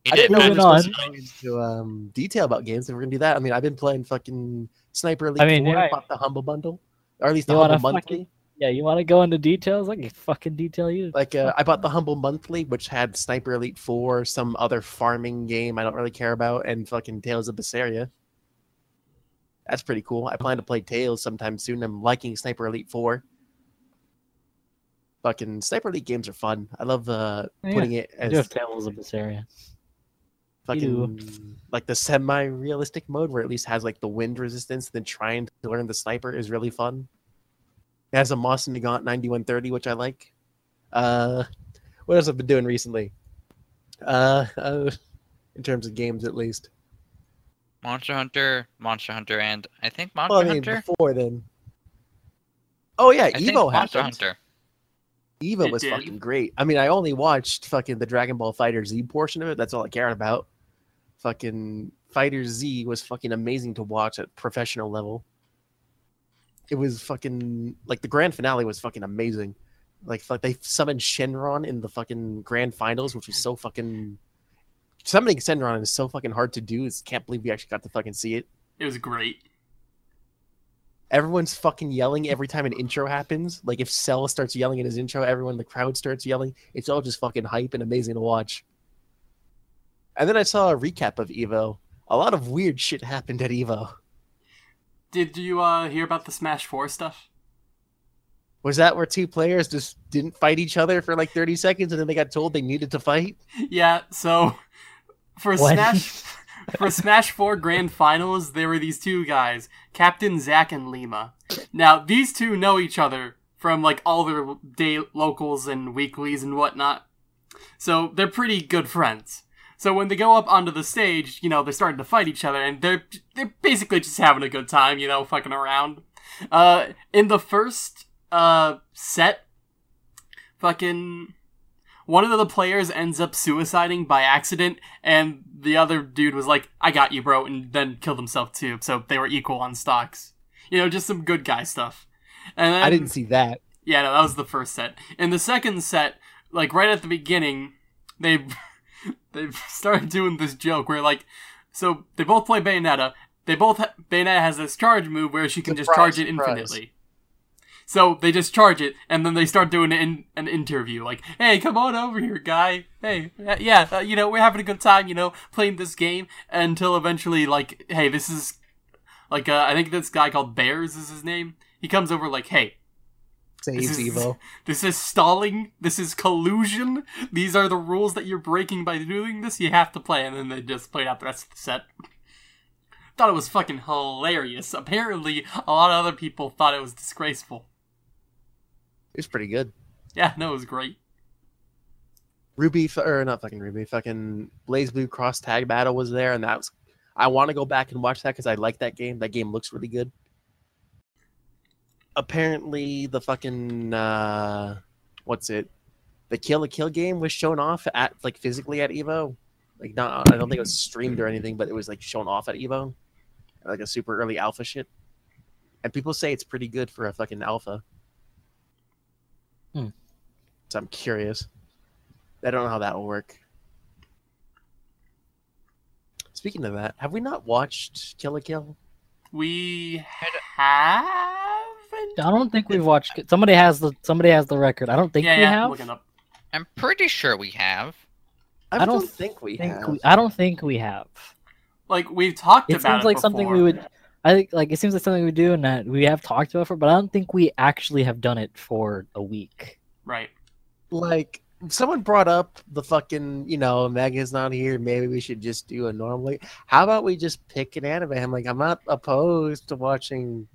You I did didn't know we Moving were on. supposed to into um, detail about games. and we're gonna do that, I mean, I've been playing fucking Sniper Elite I mean, 4, yeah. bought the Humble Bundle, or at least the You Humble Monthly. fucking- Yeah, you want to go into details? I can fucking detail you. Like, uh, I bought the Humble Monthly, which had Sniper Elite 4, some other farming game I don't really care about, and fucking Tales of Berseria. That's pretty cool. I plan to play Tales sometime soon. I'm liking Sniper Elite 4. Fucking Sniper Elite games are fun. I love uh, Yeah, putting it I as have Tales of this area. Fucking like the semi-realistic mode where it at least has like the wind resistance then trying to learn the sniper is really fun. It has a Mosin-Nagant 9130 which i like. Uh what else i've been doing recently? Uh, uh in terms of games at least. Monster Hunter, Monster Hunter, and I think Monster well i mean Hunter. before then. Oh yeah I think evo Monster happened Hunter. Eva It was did. fucking great. I mean, I only watched fucking the Dragon Ball FighterZ portion of it. That's all I cared about. Fucking Fighter Z was fucking amazing to watch at professional level. It was fucking like the grand finale was fucking amazing. Like, like they summoned Shenron in the fucking grand finals, which was so fucking. Summoning Shenron is so fucking hard to do. It's can't believe we actually got to fucking see it. It was great. Everyone's fucking yelling every time an intro happens. Like if Cell starts yelling in his intro, everyone in the crowd starts yelling. It's all just fucking hype and amazing to watch. And then I saw a recap of Evo. A lot of weird shit happened at Evo. Did you uh, hear about the Smash 4 stuff? Was that where two players just didn't fight each other for like 30 seconds and then they got told they needed to fight? Yeah, so for What? Smash for Smash 4 Grand Finals, there were these two guys, Captain Zack and Lima. Now, these two know each other from like all their day locals and weeklies and whatnot. So they're pretty good friends. So when they go up onto the stage, you know, they're starting to fight each other and they're they're basically just having a good time, you know, fucking around. Uh in the first uh set fucking one of the players ends up suiciding by accident, and the other dude was like, I got you, bro, and then killed himself too. So they were equal on stocks. You know, just some good guy stuff. And then, I didn't see that. Yeah, no, that was the first set. In the second set, like right at the beginning, they they started doing this joke where like, so they both play Bayonetta. They both ha- Bayonetta has this charge move where she can just charge it surprise. infinitely. So they just charge it, and then they start doing an, an interview, like, "Hey, come on over here, guy. Hey, uh, yeah, uh, you know, we're having a good time, you know, playing this game." Until eventually, like, "Hey, this is like, uh, I think this guy called Bears is his name. He comes over like, "Hey, Saves this is, Evo. this is stalling. This is collusion. These are the rules that you're breaking by doing this. You have to play." And then they just played out the rest of the set. Thought it was fucking hilarious. Apparently, a lot of other people thought it was disgraceful. It was pretty good. Yeah, no, it was great. Ruby, or not fucking Ruby, fucking BlazBlue Cross Tag Battle was there, and that was. I want to go back and watch that because I like that game. That game looks really good. Apparently, the fucking uh, what's it? The Kill la Kill game was shown off at like physically at Evo. Like not, I don't think it was streamed or anything, but it was like shown off at Evo, like a super early alpha shit. And people say it's pretty good for a fucking alpha. So I'm curious. I don't know how that will work. Speaking of that, have we not watched Kill la Kill? We haven't. I don't think we've watched. Somebody has the somebody has the record. I don't think yeah, we yeah. I'm have. looking up. I'm pretty sure we have. I, don't don't think we think have. we, I don't think we have. Like we've talked It about seems it like something we would. I think like it seems like something we do and that we have talked about for, but I don't think we actually have done it for a week. Right. Like someone brought up the fucking you know Megan's not here maybe we should just do a normally how about we just pick an anime I'm like I'm not opposed to watching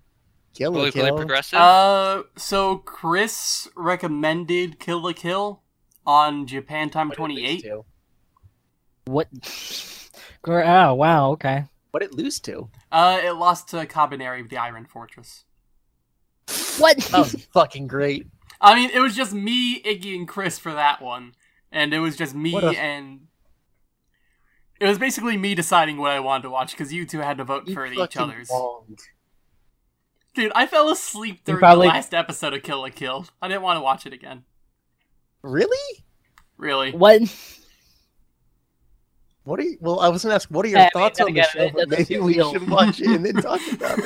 Kill Fully, a Kill progressive. Uh, so Chris recommended Kill la Kill on Japan Time What did it lose 28. What? Oh wow. Okay. what did it lose to Uh, it lost to Kabaneri of the Iron Fortress. What? that was fucking great I mean, it was just me, Iggy, and Chris for that one, and it was just me a- and. It was basically me deciding what I wanted to watch because you two had to vote You for each other's. bombed. Dude, I fell asleep during probably- the last episode of Kill la Kill. I didn't want to watch it again. really Really. what? what are you well I was gonna ask what are your Yeah, thoughts on the show it but maybe we feel- should watch it and then talk about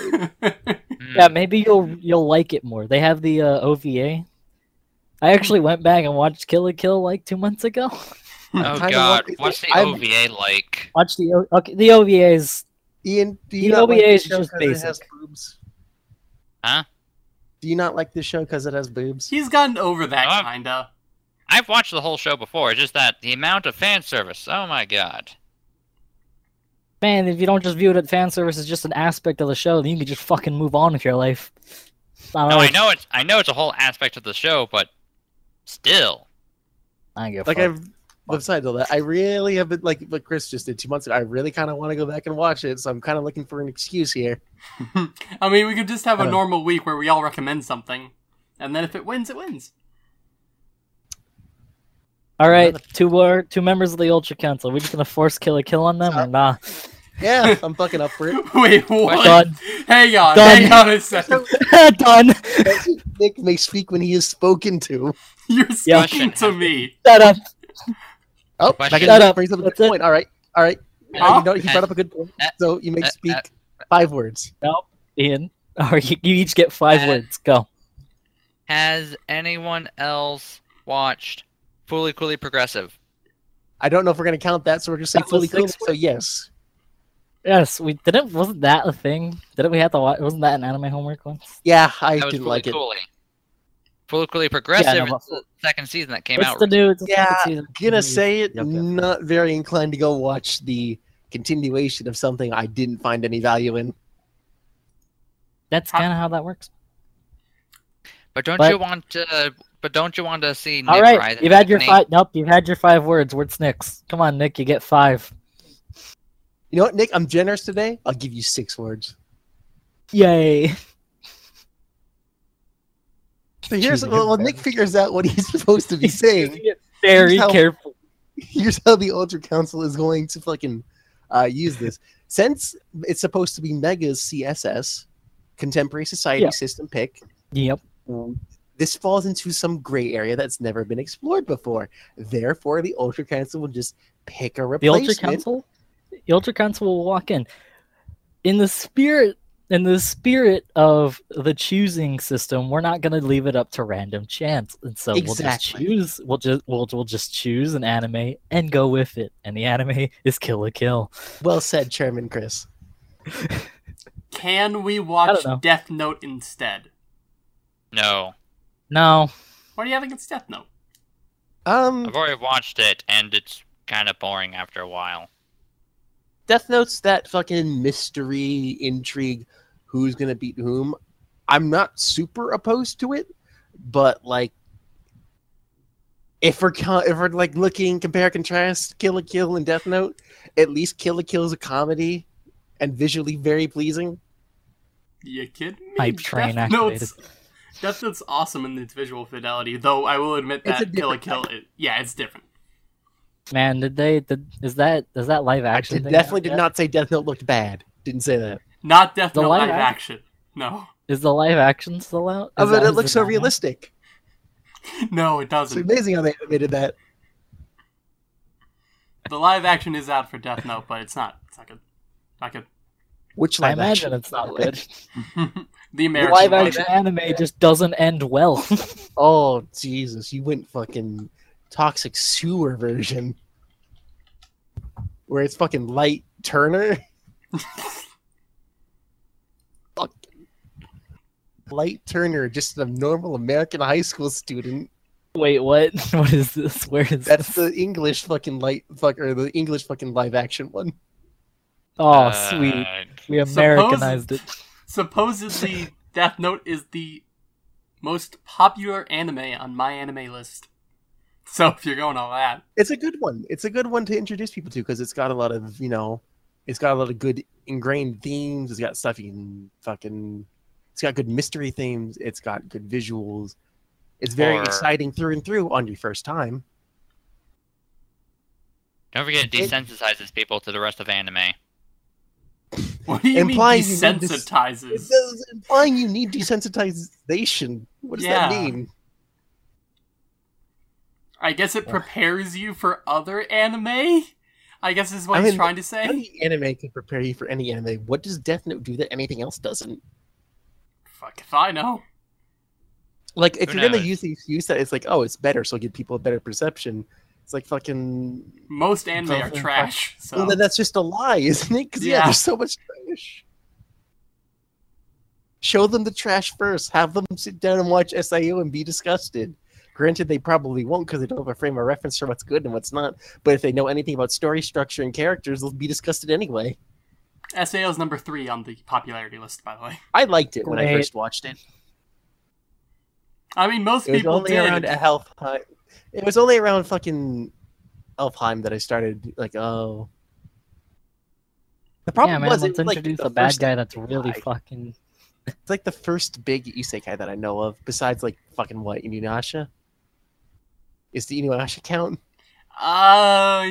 it. Yeah, maybe you'll you'll like it more. They have the uh, OVA. I actually went back and watched Kill la Kill like two months ago. Oh god, want- what's the I'm- OVA like? Watch the O- okay, the OVAs. is Ian do you The not like OVA this is show just 'cause it has boobs Huh? do you not like this show because it has boobs He's gotten over that, Uh, kinda. I've watched the whole show before. It's just that the amount of fan service. Oh my god. man. If you don't just view it as fan service as just an aspect of the show, then you can just fucking move on with your life. I No, know. I know it's I know it's a whole aspect of the show, but still. I don't give like fuck. I've besides all that, I really have been like what Chris just did two months ago. I really kind of want to go back and watch it, so I'm kind of looking for an excuse here. I mean, we could just have a Uh. normal week where we all recommend something, and then if it wins, it wins. All right, two more, two members of the Ultra Council. we just gonna force kill la kill on them or nah? Yeah, I'm fucking up for it. Wait, what? Done. Hang on, Done. hang on a second. Done. Nick may speak when he is spoken to. You're Yeah. speaking to me. Shut up. Oh, Question. back Shut up. brings up a good point. All right, all right. Uh, Huh? you know, he brought up a good point. Uh, So you may uh, speak uh, five words. Nope. Ian. Or you, you each get five Uh, words. Go. Has anyone else watched Fooly Cooly Progressive? I don't know if we're gonna count that, so we're just saying That fully cool. six So yes. Yes, we didn't. Wasn't that a thing? Didn't we have to watch? Wasn't that an anime homework once? Yeah, I That didn't Fully like it. Coolly. Fooly Cooly Progressive no, the second season that came It's out. the new. It's the Yeah, second season. Gonna say it, Yep, yep. not very inclined to go watch the continuation of something I didn't find any value in. That's kind of how that works. But don't But- you want to? But don't you want to see? All Nick right, rise you've had your Tiffany? five. Nope, you've had your five words. What's next? Come on, Nick. You get five. You know what, Nick? I'm generous today. I'll give you six words. Yay! So here's well, well, Nick figures out what he's supposed to be saying. Very Here's how- careful. Here's how the Ultra Council is going to fucking uh, use this. Since it's supposed to be Mega's CSS, Contemporary Society Yeah. System Pick, Yep. this falls into some gray area that's never been explored before. Therefore, the Ultra Council will just pick a The replacement. Ultra Council. The Ultra Council will walk in. In the spirit, in the spirit of the choosing system, we're not going to leave it up to random chance, and so we'll just choose. We'll just we'll, we'll just choose an anime and go with it. And the anime is Kill la Kill. Well said, Chairman Chris. Can we watch. Death Note instead? No, No, What do you have against Death Note? Um, I've already watched it, and it's kind of boring after a while. Death Note's that fucking mystery intrigue. Who's gonna beat whom? I'm not super opposed to it, but like, if we're if we're like looking compare contrast Kill la Kill and Death Note, at least Kill la Kill is a comedy and visually very pleasing. You kidding me? Hype train Death activated. Note's, Death Note's awesome in its visual fidelity, though I will admit It's a that Kill la Kill, it, yeah, it's different. Man, did they? Did, is that is that live I action? did- thing definitely did yet? not say Death Note looked bad. Didn't say that. Not Death The Note live live act- action. No, Is the live action still out? Oh, but it looks so not out? realistic. no, it doesn't. It's amazing how they animated that. The live action is out for Death Note, but it's not. It's not good. Not good. Which I live imagine action, it's not by the way? good. the The American live one. action anime just doesn't end well. Oh Jesus! You went fucking toxic sewer version, where it's fucking Light Turner. Fuck. Light Turner, just a normal American high school student. Wait, what? What is this? Where is That's this? the English fucking light fuck or the English fucking live action one. Oh, sweet. Uh, We Suppose- Americanized it. Supposedly, Death Note is the most popular anime on my anime list. So if you're going on that, It's a good one. It's a good one to introduce people to because it's got a lot of you know, it's got a lot of good ingrained themes. It's got stuff you can fucking. It's got good mystery themes. It's got good visuals. It's very Or- exciting through and through on your first time. don't forget, it It- desensitizes people to the rest of anime. what do you Implying mean you need It desensitizes? does, implying you need desensitization. What does that mean? I guess it prepares you for other anime. I guess is what I he's mean, trying to say. Any anime can prepare you for any anime. What does Death Note do that anything else doesn't? Fuck if I know. Like, if Who you're gonna use the excuse that it's like, oh, it's better, so give people a better perception. It's like fucking Most anime are trash. So Well, then that's just a lie, isn't it? Because yeah. Yeah. there's so much trash. Show them the trash first. Have them sit down and watch SAO and be disgusted. Granted, they probably won't because they don't have a frame of reference for what's good and what's not. But if they know anything about story structure and characters, they'll be disgusted anyway. SAO is number three on the popularity list, by the way. I liked it when I first watched it. I mean, most It was people only did. around Alfheim. It was only around fucking Alfheim that I started like, oh. The problem yeah, man, was let's it was, like, introduce the a bad guy that's really guy. fucking. It's like the first big isekai that I know of, besides like fucking what Inuyasha. Is the Inuyasha count? Uh,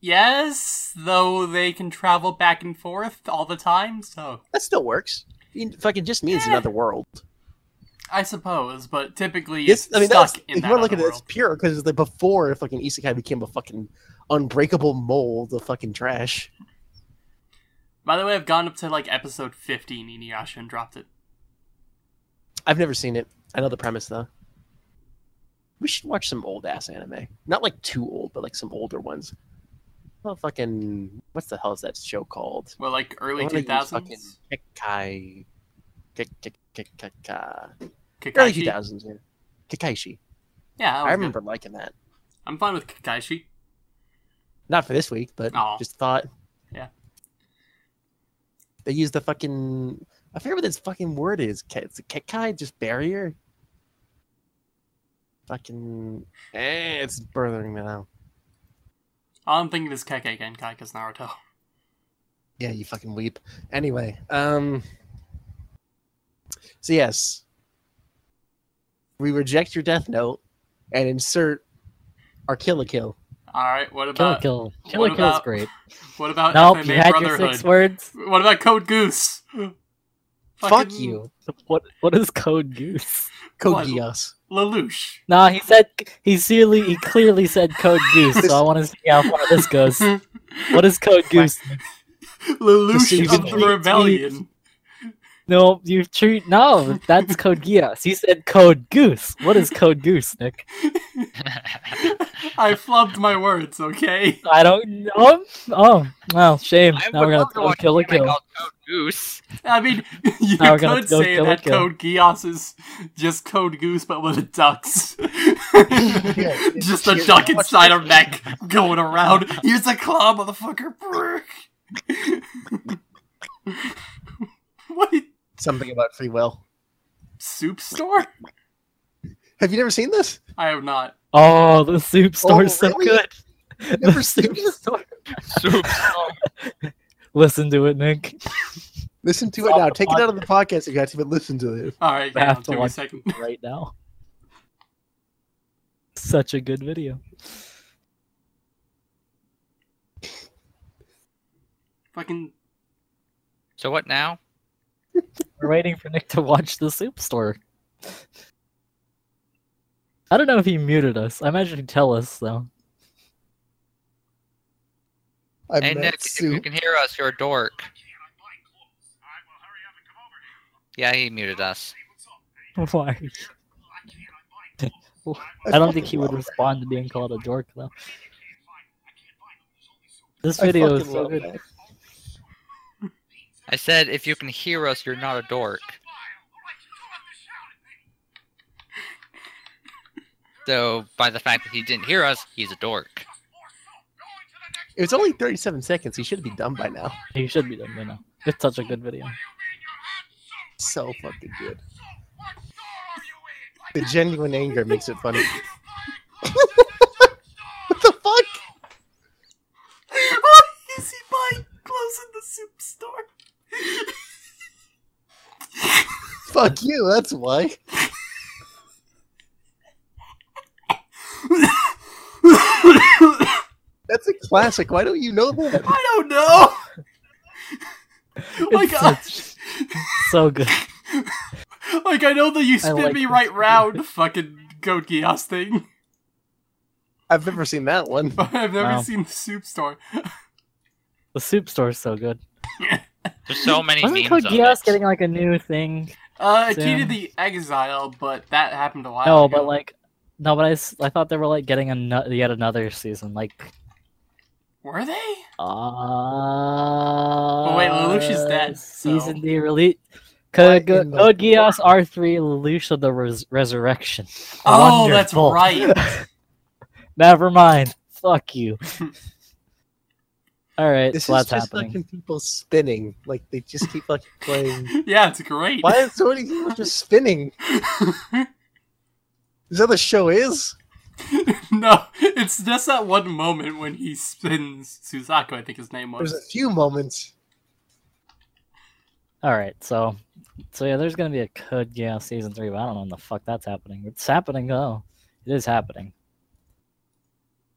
yes, though they can travel back and forth all the time, so That still works. It fucking just means Eh. another world. I suppose, but typically This, it's I mean, stuck that's, in if that you want to look at it, it's pure because like before fucking isekai became a fucking unbreakable mold of fucking trash. By the way, I've gone up to like episode 50 in Inuyasha and dropped it. I've never seen it. I know the premise though. We should watch some old ass anime. Not like too old, but like some older ones. Well, fucking what's the hell is that show called? Well, like early I wanna use 2000s. fucking Kekai. Kek- kek- kek- keka- Early two Kekkaishi. yeah. Kekkaishi. Yeah, I good. remember liking that. I'm fine with Kekkaishi. Not for this week, but Aw. just thought. Yeah. They use the fucking. I forget what this fucking word is. It's a kekkai, just barrier. Fucking. Eh, it's bothering me now. All I'm thinking is Kekkei Genkai because Naruto. Yeah, you fucking weep. Anyway, um. So yes, we reject your death note and insert our kill la kill. All right, what about Kill about Kill. Kill what Kill is great. what about Nope, FMA you had your six words. What about Code Goose? Fuck Fucking you, What what is Code Goose? Code What? Geass. Lelouch. Nah, he said he clearly he clearly said Code Goose, so I want to see how far this goes. What is Code Goose? Lelouch of been the tweet- rebellion. No, you treat no. That's Code Geass. He said Code Goose. What is Code Goose, Nick? I flubbed my words, okay? I don't know. Oh, well, shame. I now we're gonna love to Kill la Kill. Code Goose. I mean, you Now could say kill that kill. Code Geass is just Code Goose, but with a ducks. Yeah, just a duck inside a neck going around. Here's a claw, motherfucker. what? Something about free will. Soup store? Have you never seen this? I have not. Oh, the soup oh, store's so really? good. Never The seen soup this? store. Soup. Listen to it, Nick. Listen to it now. the Take it out of the podcast, if you guys, but listen to it. All right, I hang have on, to give a watch second. right now. Such a good video. Fucking So what now? We're waiting for Nick to watch the soup store. I don't know if he muted us. I imagine he'd tell us though. I Hey met Nick, if you can hear us, you're a dork. Yeah, he muted us. Why? I don't think he would respond to being called a dork though. This video is so good. that. I said, if you can hear us, you're not a dork. So, by the fact that he didn't hear us, he's a dork. It was only 37 seconds. He should be done by now. He should be done by now. It's such a good video. So fucking good. The genuine anger makes it funny. what the fuck? Why is he by closing the soup store? Fuck you, that's why. That's a classic. Why don't you know that? I don't know. like, It's god. such- so good. like I know that you spin like me right video. round, fucking Code Geass thing, I've never seen that one. but I've never Wow. seen the soup store. The soup store is so good. There's so many Wasn't memes Code of Geass getting like a new thing? Uh, Sam. Key to the Exile, but that happened a while No, ago. but like, no, but I, I thought they were like getting a yet another season. Like, were they? uh, wait, Lelouch is dead, so- Season D release. Code, What the Code Geass R3 Lelouch of the Res- Resurrection. Oh, that's right. Never mind. Fuck you. All right, This so is that's just happening. fucking people spinning. Like they just keep fucking playing. yeah, it's great. Why is so many people just spinning? Is that the show is? no, it's just that one moment when he spins Suzaku, I think his name was. There's a few moments. All right, so so yeah, there's gonna be a Code Geass season three, but I don't know when the fuck that's happening. It's happening though. It is happening.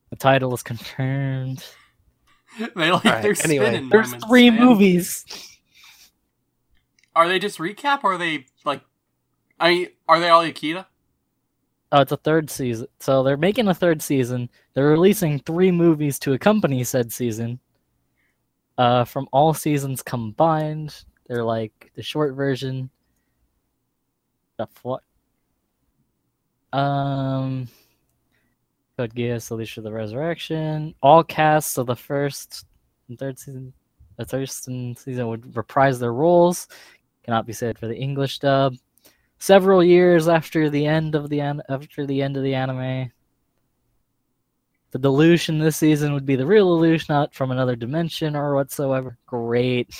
The title is confirmed. they like Alright, they're anyway. spinning. There's moments, three man. movies. Are they just recap or are they like? I mean, are they all Akita? Oh, it's a third season. So they're making a third season. They're releasing three movies to accompany said season. Uh, from all seasons combined, they're like the short version. The what? Um, Code Geass, Alicia the Resurrection. All casts of the first and third season, the first and season would reprise their roles. Cannot be said for the English dub several years after the end of the after the end of the anime. The delusion this season would be the real illusion, not from another dimension or whatsoever. Great,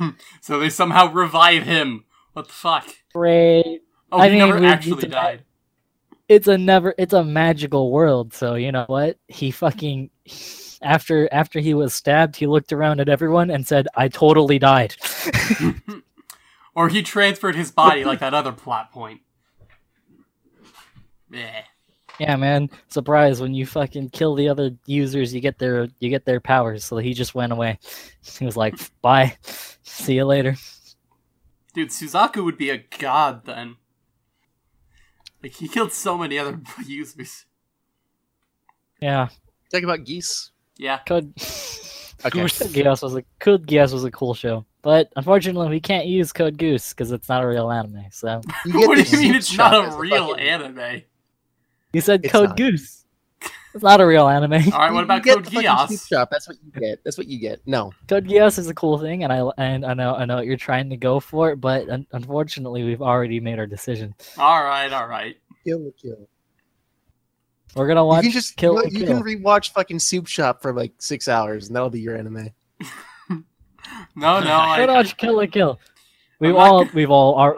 So they somehow revive him. What the fuck? great. Oh, I he mean, never actually died. It's a never. It's a magical world. So you know what? He fucking after after he was stabbed, he looked around at everyone and said, "I totally died." or he transferred his body like that other plot point. Yeah. yeah, man. Surprise! When you fucking kill the other users, you get their you get their powers. So he just went away. He was like, "Bye, see you later." Dude, Suzaku would be a god then. Like he killed so many other users. Yeah, Talk about geese. Yeah. Code Okay. Code Geass was a Code Geass was a cool show, but unfortunately, we can't use Code Goose because it's not a real anime. So what do you mean it's not a real fucking- anime? you said It's Code not. Goose. It's not a real anime. Alright, what about Code the soup Geass? shop. That's what you get. That's what you get. No. Code Geass is a cool thing, and I and I know I know what you're trying to go for, but un- unfortunately, we've already made our decision. Alright, alright. Kill the kill. We're gonna watch you can just Kill you, you Kill. can rewatch fucking Soup Shop for like six hours, and that'll be your anime. No, no, We're I, watch Kill la Kill. We've I'm not all g- we've all are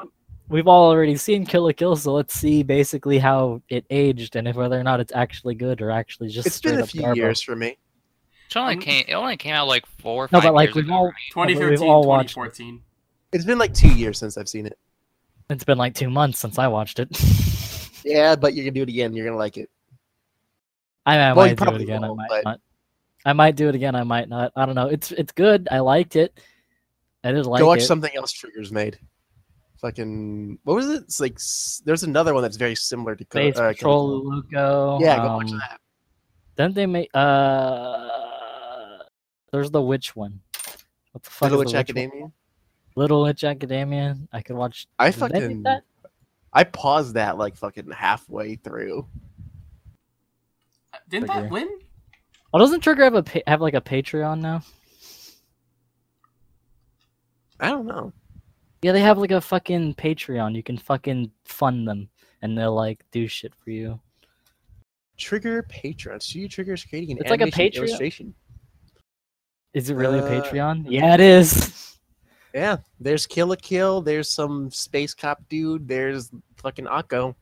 we've all already seen Kill la Kill, so let's see basically how it aged and if whether or not it's actually good or actually just It's straight been a few garbo. years for me. It only Um, came. It only came out like four. Or No, but, like, years we've ago, all- right? 2013, all watched it. It's been like two years since I've seen it. It's been like two months since I watched it. Yeah, but you're gonna do it again. You're gonna like it. I, I Well, might do it again. I might but- not. I might do it again. I might not. I don't know. It's it's good. I liked it. I did like Go watch it. something else Triggers made. Fucking what was it? It's like there's another one that's very similar to Co- Space uh, Patrol Kill Luco. Yeah, go watch um, that. Then they make uh. There's the witch one. What the fuck Little is Witch the witch one? Academia. Little Witch Academia. I could watch. I Did fucking that? I paused that like fucking halfway through. Didn't Trigger. that win? Oh, doesn't Trigger have a have like a Patreon now? I don't know. Yeah, they have like a fucking Patreon. You can fucking fund them, and they'll like do shit for you. Trigger Patreon. Studio Trigger is creating an It's like a animation Patreon? illustration. Is it really a Uh, Patreon? Yeah, it is. Yeah, there's Kill la Kill. There's some space cop dude. There's fucking Akko.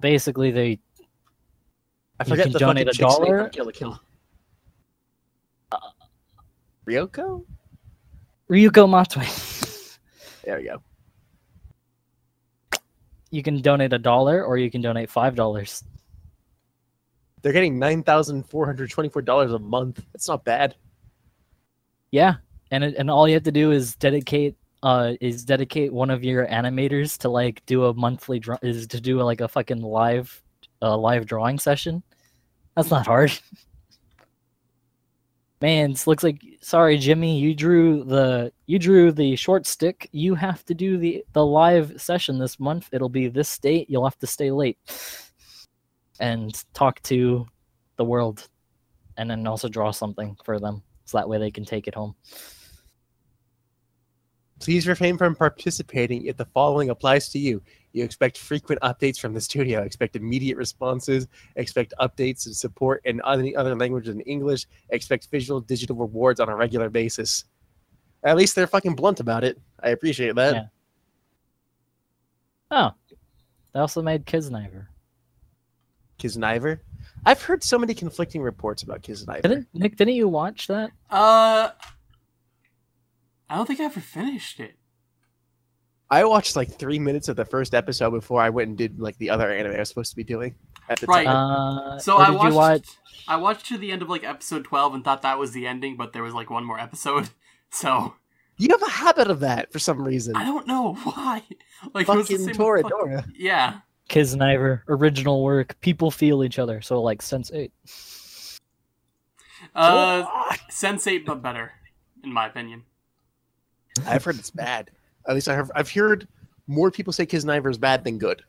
Basically, they I You forget can the donate fucking a chick's dollar? from Kill la Kill. Ryoko? Ryuko Matoi. There we go. you can donate a dollar, or you can donate five dollars. They're getting nine thousand four hundred twenty-four dollars a month. That's not bad. Yeah, and it, and all you have to do is dedicate uh is dedicate one of your animators to like do a monthly draw is to do like a fucking live uh live drawing session. That's not hard. Man, looks like sorry Jimmy, you drew the you drew the short stick. You have to do the the live session this month. It'll be this date. You'll have to stay late and talk to the world and then also draw something for them so that way they can take it home. Please refrain from participating if the following applies to you. You expect frequent updates from the studio, expect immediate responses, expect updates and support in any other language than English, expect visual digital rewards on a regular basis. At least they're fucking blunt about it. I appreciate that. Yeah. Oh, they also made Kiznaiver. Kiznaiver. I've heard so many conflicting reports about Kiznaiver. Didn't Nick? Didn't you watch that? Uh, I don't think I ever finished it. I watched like three minutes of the first episode before I went and did like the other anime I was supposed to be doing at the Right. time. Uh, So I watched. watch? I watched to the end of like episode twelve and thought that was the ending, but there was like one more episode. So You have a habit of that for some reason. I don't know why. Like it was the Fucking same with fuck- Toradora. Yeah. Kiznaiver original work. People feel each other. So like Sense8. Uh, Sense8, but better, in my opinion. I've heard it's bad. At least I have. I've heard more people say Kiznaiver is bad than good.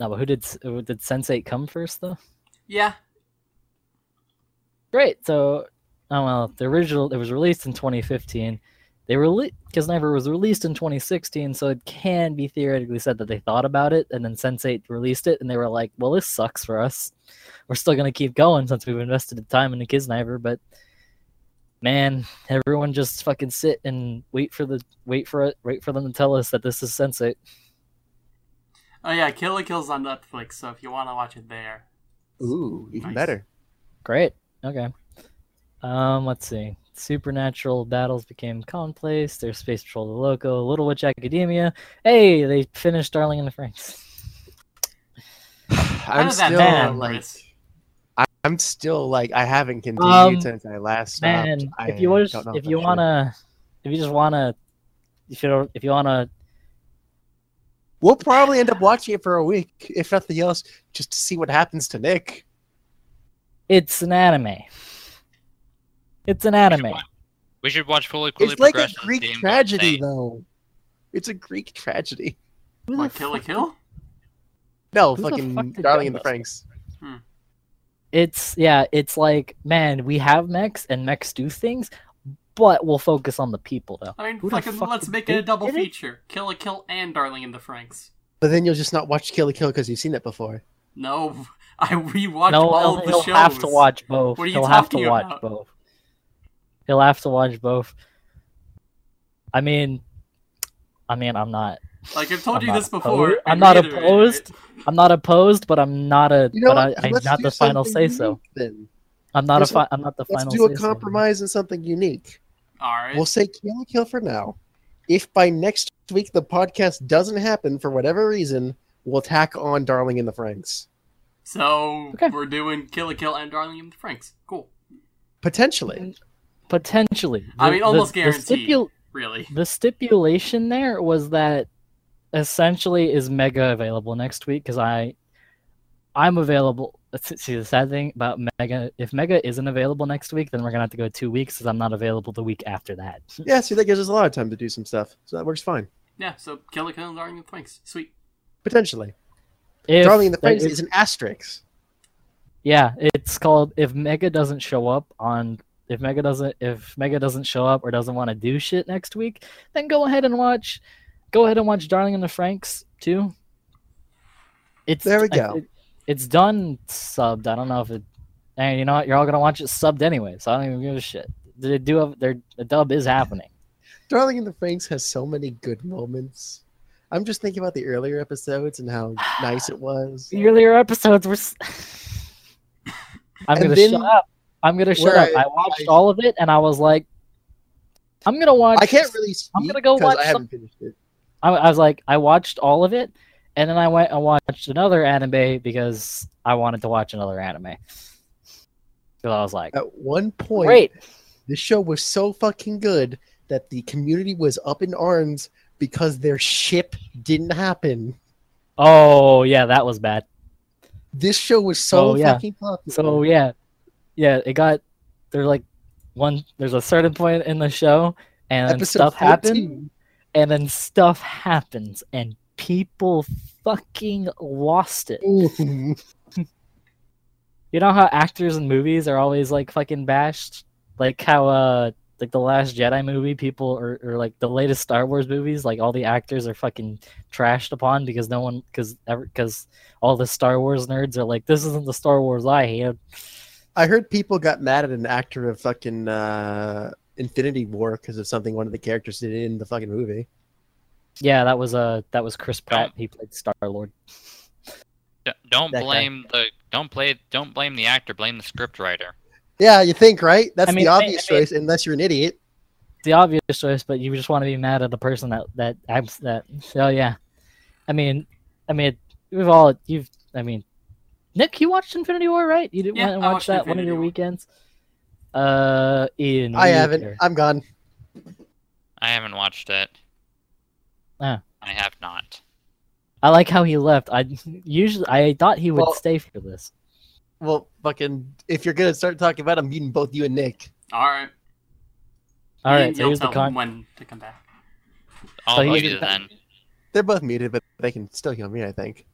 No, but who did did Sense8 come first though? Yeah. Great. So, oh well, the original it was released in 2015. They released Kiznaiver was released in 2016, so it can be theoretically said that they thought about it, and then Sense8 released it, and they were like, "Well, this sucks for us. We're still gonna keep going since we've invested the time into Kiznaiver." But man, everyone just fucking sit and wait for the wait for it, wait for them to tell us that this is Sense8. Oh yeah, Kill la Kill's on Netflix, so if you want to watch it there. Ooh, even Nice. better. Great. Okay. Um, let's see. Supernatural battles became commonplace. There's Space Patrol the Loco, Little Witch Academia. Hey, they finished Darling in the Franxx. I'm did that still like, Chris? I- I'm still like, I haven't continued Um, since I last stopped. Man, I if you wish, if you wanna, if you just wanna, if you if you wanna, we'll probably end up watching it for a week, if nothing else, just to see what happens to Nick. it's an anime. It's an anime. We should watch Fooly Cooly It's like a Greek tragedy, Insane. though. It's a Greek tragedy. Who the What, Kill la fuck Kill? No, Who fucking fuck Darling in the was? Franxx. It's yeah, it's like man, we have mechs and mechs do things, but we'll focus on the people though. I mean, Who fucking, fuck let's make it a double did it? feature. Kill la Kill and Darling in the Franxx. But then you'll just not watch Kill la Kill because you've seen it before. No, I rewatched no, all he'll, of the he'll shows. have to watch both. What are you he'll have to talking watch about? both. He'll have to watch both. I mean, I mean, I'm not. Like I've told I'm you this before. opposed- I'm not opposed. it. I'm not opposed, but I'm not a. You know but I, what? I'm not the final say so. Then I'm not a. Let's- Fi- I'm not the let's final. do a say-so. compromise and something unique. All right. We'll say Kill la Kill for now. If by next week the podcast doesn't happen for whatever reason, we'll tack on Darling in the Franxx. so Okay. we're doing Kill la Kill and Darling in the Franxx. Cool. Potentially. Potentially. I mean, almost the guaranteed. stipu- Really. the stipulation there was that essentially is mega available next week because i i'm available see the sad thing about mega if mega isn't available next week then we're gonna have to go two weeks because i'm not available the week after that Yeah, see, that gives us a lot of time to do some stuff. So that works fine. Yeah. So Kill la Kill and Darling in the Franxx. Sweet. Potentially. if, Darling in the Franxx is an asterisk. yeah it's called if mega doesn't show up on if mega doesn't if mega doesn't show up or doesn't want to do shit next week then go ahead and watch go ahead and watch darling in the Franxx too it's There we I- go. it- it's done subbed i don't know if it and you know what you're all gonna watch it subbed anyway so i don't even give a shit they do have their the dub is happening Darling in the Franxx has so many good moments. I'm just thinking about the earlier episodes and how nice it was. the earlier episodes were I'm And gonna then shut up i'm gonna shut up I- I, watched I- all of it and i was like i'm gonna watch I can't really I'm gonna go watch I haven't finished it. I, I was like, I watched all of it, and then I went and watched another anime because I wanted to watch another anime. So I was like, At one point, great. this show was so fucking good that the community was up in arms because their ship didn't happen. Oh yeah, that was bad. This show was so Oh, yeah. fucking popular. So yeah, yeah, it got there's like one there's a certain point in the show, and Episode stuff 14. happens, and then stuff happens, and people fucking lost it. You know how actors in movies are always like fucking bashed? Like how uh like the last Jedi movie people or, or like the latest Star Wars movies, like all the actors are fucking trashed upon because no one because ever because all the Star Wars nerds are like, This isn't the Star Wars I had. I heard people got mad at an actor of fucking uh, Infinity War because of something one of the characters did in the fucking movie. Yeah, that was uh that was Chris Pratt. He played Star Lord. Don't That guy. blame the don't play don't blame the actor. Blame the script writer. Yeah, you think, right? That's I mean, the obvious I mean- choice, unless you're an idiot. the obvious choice, but you just want to be mad at the person that that abs that. So yeah, I mean, I mean, we've all you've. I mean, Nick, you watched Infinity War, right? You didn't Yeah, want to watch watched that one of your War. weekends. Uh, Ian, I haven't. here. I'm gone. I haven't watched it. Ah. I have not. I like how he left. I usually I thought he would Well- stay for this. Well, fucking, if you're gonna start talking about, it, I'm meeting both you and Nick. All right. All right, so You'll here's the tell con. when to come back. I'll So so you you then. They're both muted, but they can still hear me. I think.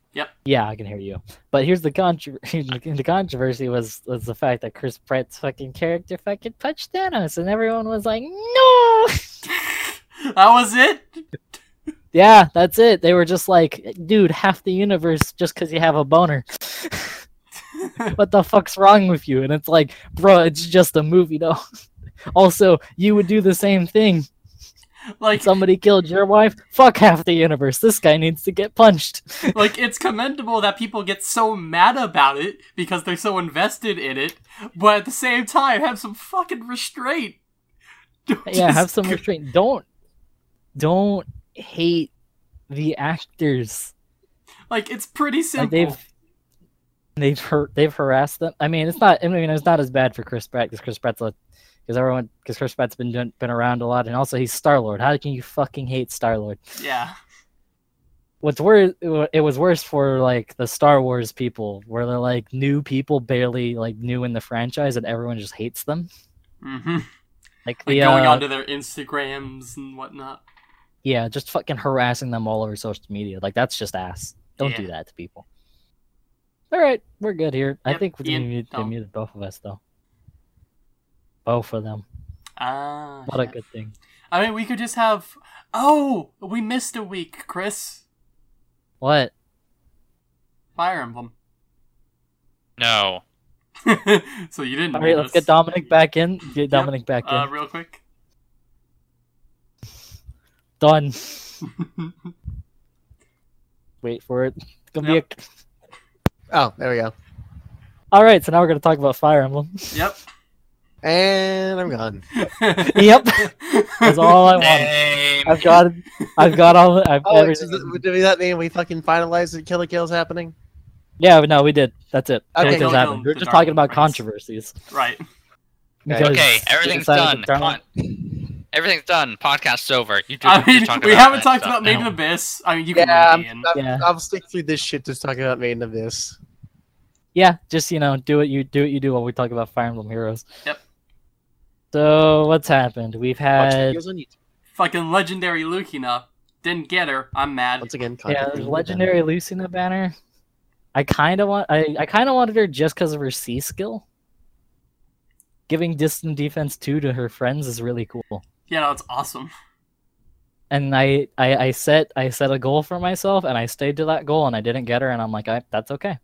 Yeah, I can hear you. But here's the controversy. the controversy was was the fact that Chris Pratt's fucking character fucking punched Thanos, and everyone was like, "No!" that was it. yeah, that's it. They were just like, "Dude, half the universe just because you have a boner." what the fuck's wrong with you? And it's like, bro, it's just a movie, though. also, you would do the same thing. like, Somebody killed your wife. Fuck half the universe. This guy needs to get punched. like it's commendable that people get so mad about it because they're so invested in it, but at the same time have some fucking restraint. Don't yeah, have some restraint. Don't don't hate the actors. Like it's pretty simple. Like they've they've hurt they've harassed them. I mean, it's not. I mean, it's not as bad for Chris Pratt because Chris Pratt's a because everyone because Chris Pratt's been doing, been around a lot, and also he's Star Lord. How can you fucking hate Star Lord? yeah, What's worse? It was worse for like the Star Wars people, where they're like new people, barely like new in the franchise, and everyone just hates them. hmm Like like the going uh, onto their Instagrams and whatnot. yeah, just fucking harassing them all over social media. Like that's just ass. Don't do that to people. All right, we're good here. I think we Ian, muted, they Tom. muted both of us though. Both for them. Ah, What a good thing. I mean, we could just have. Oh, we missed a week, Chris. What? Fire Emblem. No. so you didn't. All right, let's get Dominic back in. Get Dominic back in. Uh, real quick. Done. Wait for it. It's gonna Yep. be a... Oh, there we go. All right, so now we're gonna talk about Fire Emblem. yep. And I'm gone. Yep. That's all I want. Name. I've got, I've got all. I've Oh, everything. does, that- does that mean we fucking finalized that Killer Kill's happening? Yeah, no, we did. That's it. Okay, Everything's go, go, happened. We're just talking about Prince. controversies. right. because Okay, everything's done. everything's done. Podcast's over. You do, I mean, we about haven't talked stuff about Made in now. Abyss. I mean, you can Yeah, leave it I'm. I'm, Yeah. I'll stick through this shit just talking about Made in Abyss. Yeah, just you know, do what you do what you do while we talk about Fire Emblem Heroes. Yep. So what's happened? We've Watch had videos on YouTube. Fucking legendary Lucina. Didn't get her. I'm mad. Once again, yeah, content there's being legendary Lucina banner. I kind of want I I kind of wanted her just because of her C skill. Giving distant defense two to her friends is really cool. Yeah, no, it's awesome. And I, I I set I set a goal for myself and I stayed to that goal and I didn't get her and I'm like I, that's okay.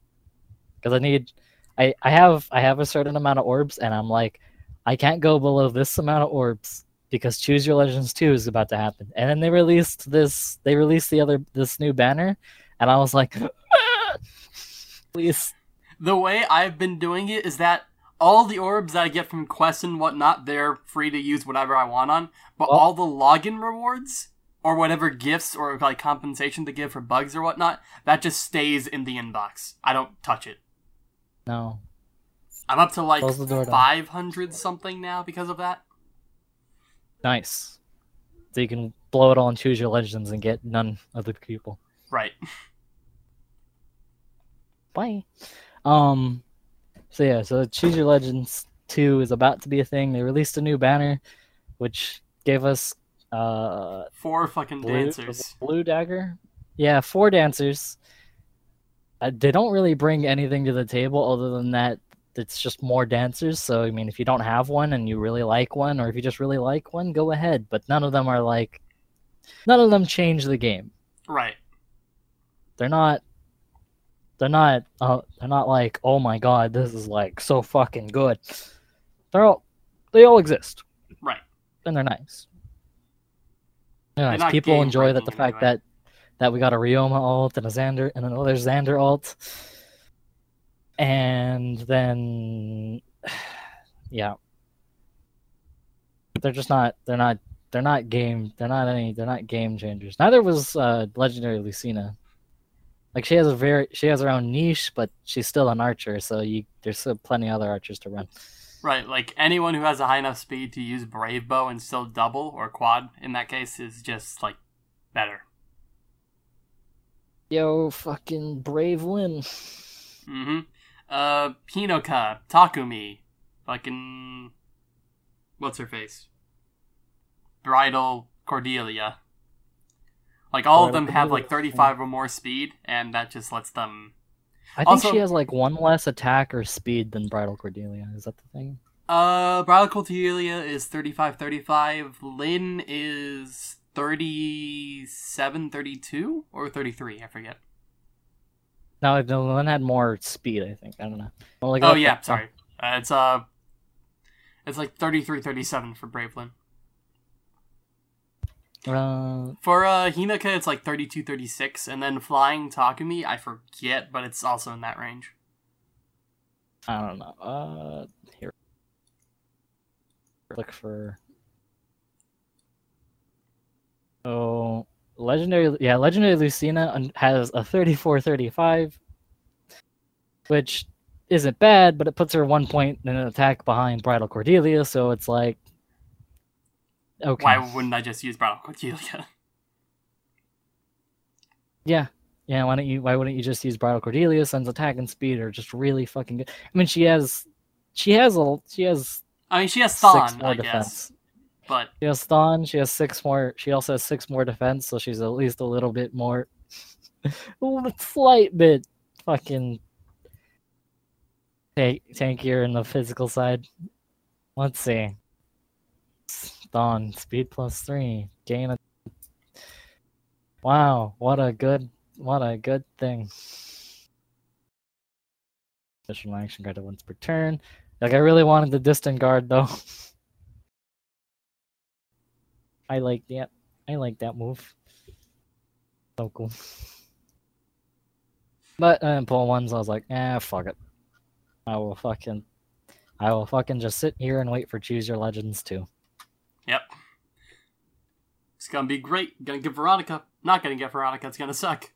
Cuz I need I I have I have a certain amount of orbs and I'm like I can't go below this amount of orbs because Choose Your Legends 2 is about to happen. And then they released this they released the other this new banner and I was like ah! please The way I've been doing it is that all the orbs that I get from quests and whatnot, they're free to use whatever I want on. But Well- all the login rewards or whatever gifts or like compensation to give for bugs or whatnot, that just stays in the inbox. I don't touch it. no. I'm up to like Close the door down. 500 something now because of that. Nice. So you can blow it all and choose your legends and get none of the people. Right. Bye. Um. So yeah, so Choose Your Legends two is about to be a thing. They released a new banner, which gave us uh Four fucking blue, dancers. blue dagger. Yeah, four dancers. Uh, they don't really bring anything to the table other than that. It's just more dancers. So I mean, if you don't have one and you really like one, or if you just really like one, go ahead. But none of them are like, none of them change the game. Right. they're not they're not uh, they're not like oh my god this is like so fucking good they're all they all exist Right. and they're nice they're nice. people enjoy that the fact anyway. that that we got a Ryoma alt and a Xander and another Xander alt and then yeah they're just not they're not they're not game. They're not any. They're not game changers. Neither was uh, legendary Lucina. Like she has a very she has her own niche, but she's still an archer. So you there's still plenty of other archers to run. Right, like anyone who has a high enough speed to use Brave Bow and still double or quad in that case is just like better. Yo, fucking brave win. Mm-hmm. Uh, Hinoka, Takumi, fucking, what's her face? Bridal Cordelia. Like all of them have like 35 or more speed, and that just lets them. I think Also- she has like one less attack or speed than Bridal Cordelia. Is that the thing? Uh, Bridal Cordelia is 35 35. Lyn is 37 32 or 33, I forget. No, the one had more speed. I think. I don't know. Well, like, Oh, yeah, sorry. Uh, it's, uh, it's like 33 37 for Brave Lyn. Uh, For uh, Hinoka, it's like 32 36, and then Flying Takumi, I forget, but it's also in that range. I don't know. Uh, here. Look for. Oh, legendary. Yeah, legendary Lucina has a 34-35, which isn't bad, but it puts her one point in an attack behind Bridal Cordelia. So it's like, okay, Why wouldn't I just use Bridal Cordelia? yeah, yeah. Why don't you? Why wouldn't you just use Bridal Cordelia? Since attack and speed are just really fucking good. I mean, she has, she has a, she has I mean, she has Thon, I defense. guess, but She has. She has six more. She also has six more defense, so she's at least a little bit more, a slight bit fucking tank, tankier in the physical side. Let's see. Thon speed plus three, gain a. Wow, what a good, what a good thing. Additional action granted once per turn. Like I really wanted the distant guard though. I like that. I like that move. So cool. But uh, pull ones, I was like, ah, fuck it. I will fucking, I will fucking just sit here and wait for choose your legends too. yep. It's gonna be great. Gonna get Veronica. Not gonna get Veronica. It's gonna suck.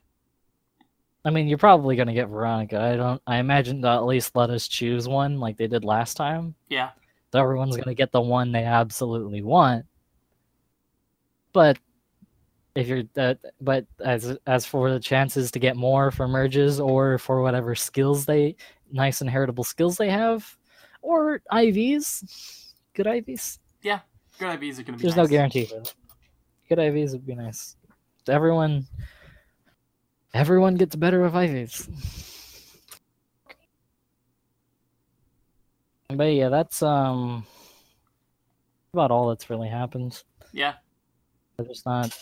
I mean, you're probably gonna get Veronica. I don't. I imagine they'll at least let us choose one like they did last time. Yeah. So everyone's gonna get the one they absolutely want. But if you're that, but as as for the chances to get more for merges or for whatever skills they nice inheritable skills they have, or IVs, good IVs. Yeah, good IVs are gonna be There's nice. no guarantee for that. Good IVs would be nice. Everyone, everyone gets better with IVs. But yeah, that's um about all that's really happened. Yeah. Just not.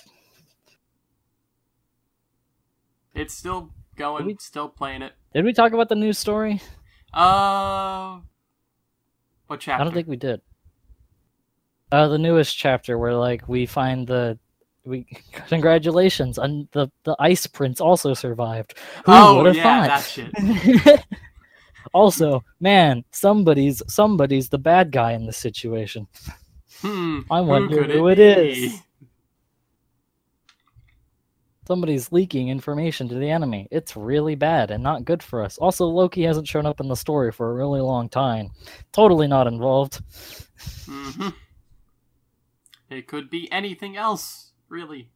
It's still going, we- still playing it. Did we talk about the news story? Uh, what chapter? I don't think we did. Uh, the newest chapter where like we find the we congratulations and the the ice prince also survived. Who Oh yeah, thought? that shit. also, man, somebody's somebody's the bad guy in this situation. Hmm. I wonder could who it be? is. Somebody's leaking information to the enemy. It's really bad and not good for us. Also, Loki hasn't shown up in the story for a really long time. Totally not involved. hmm It could be anything else, really.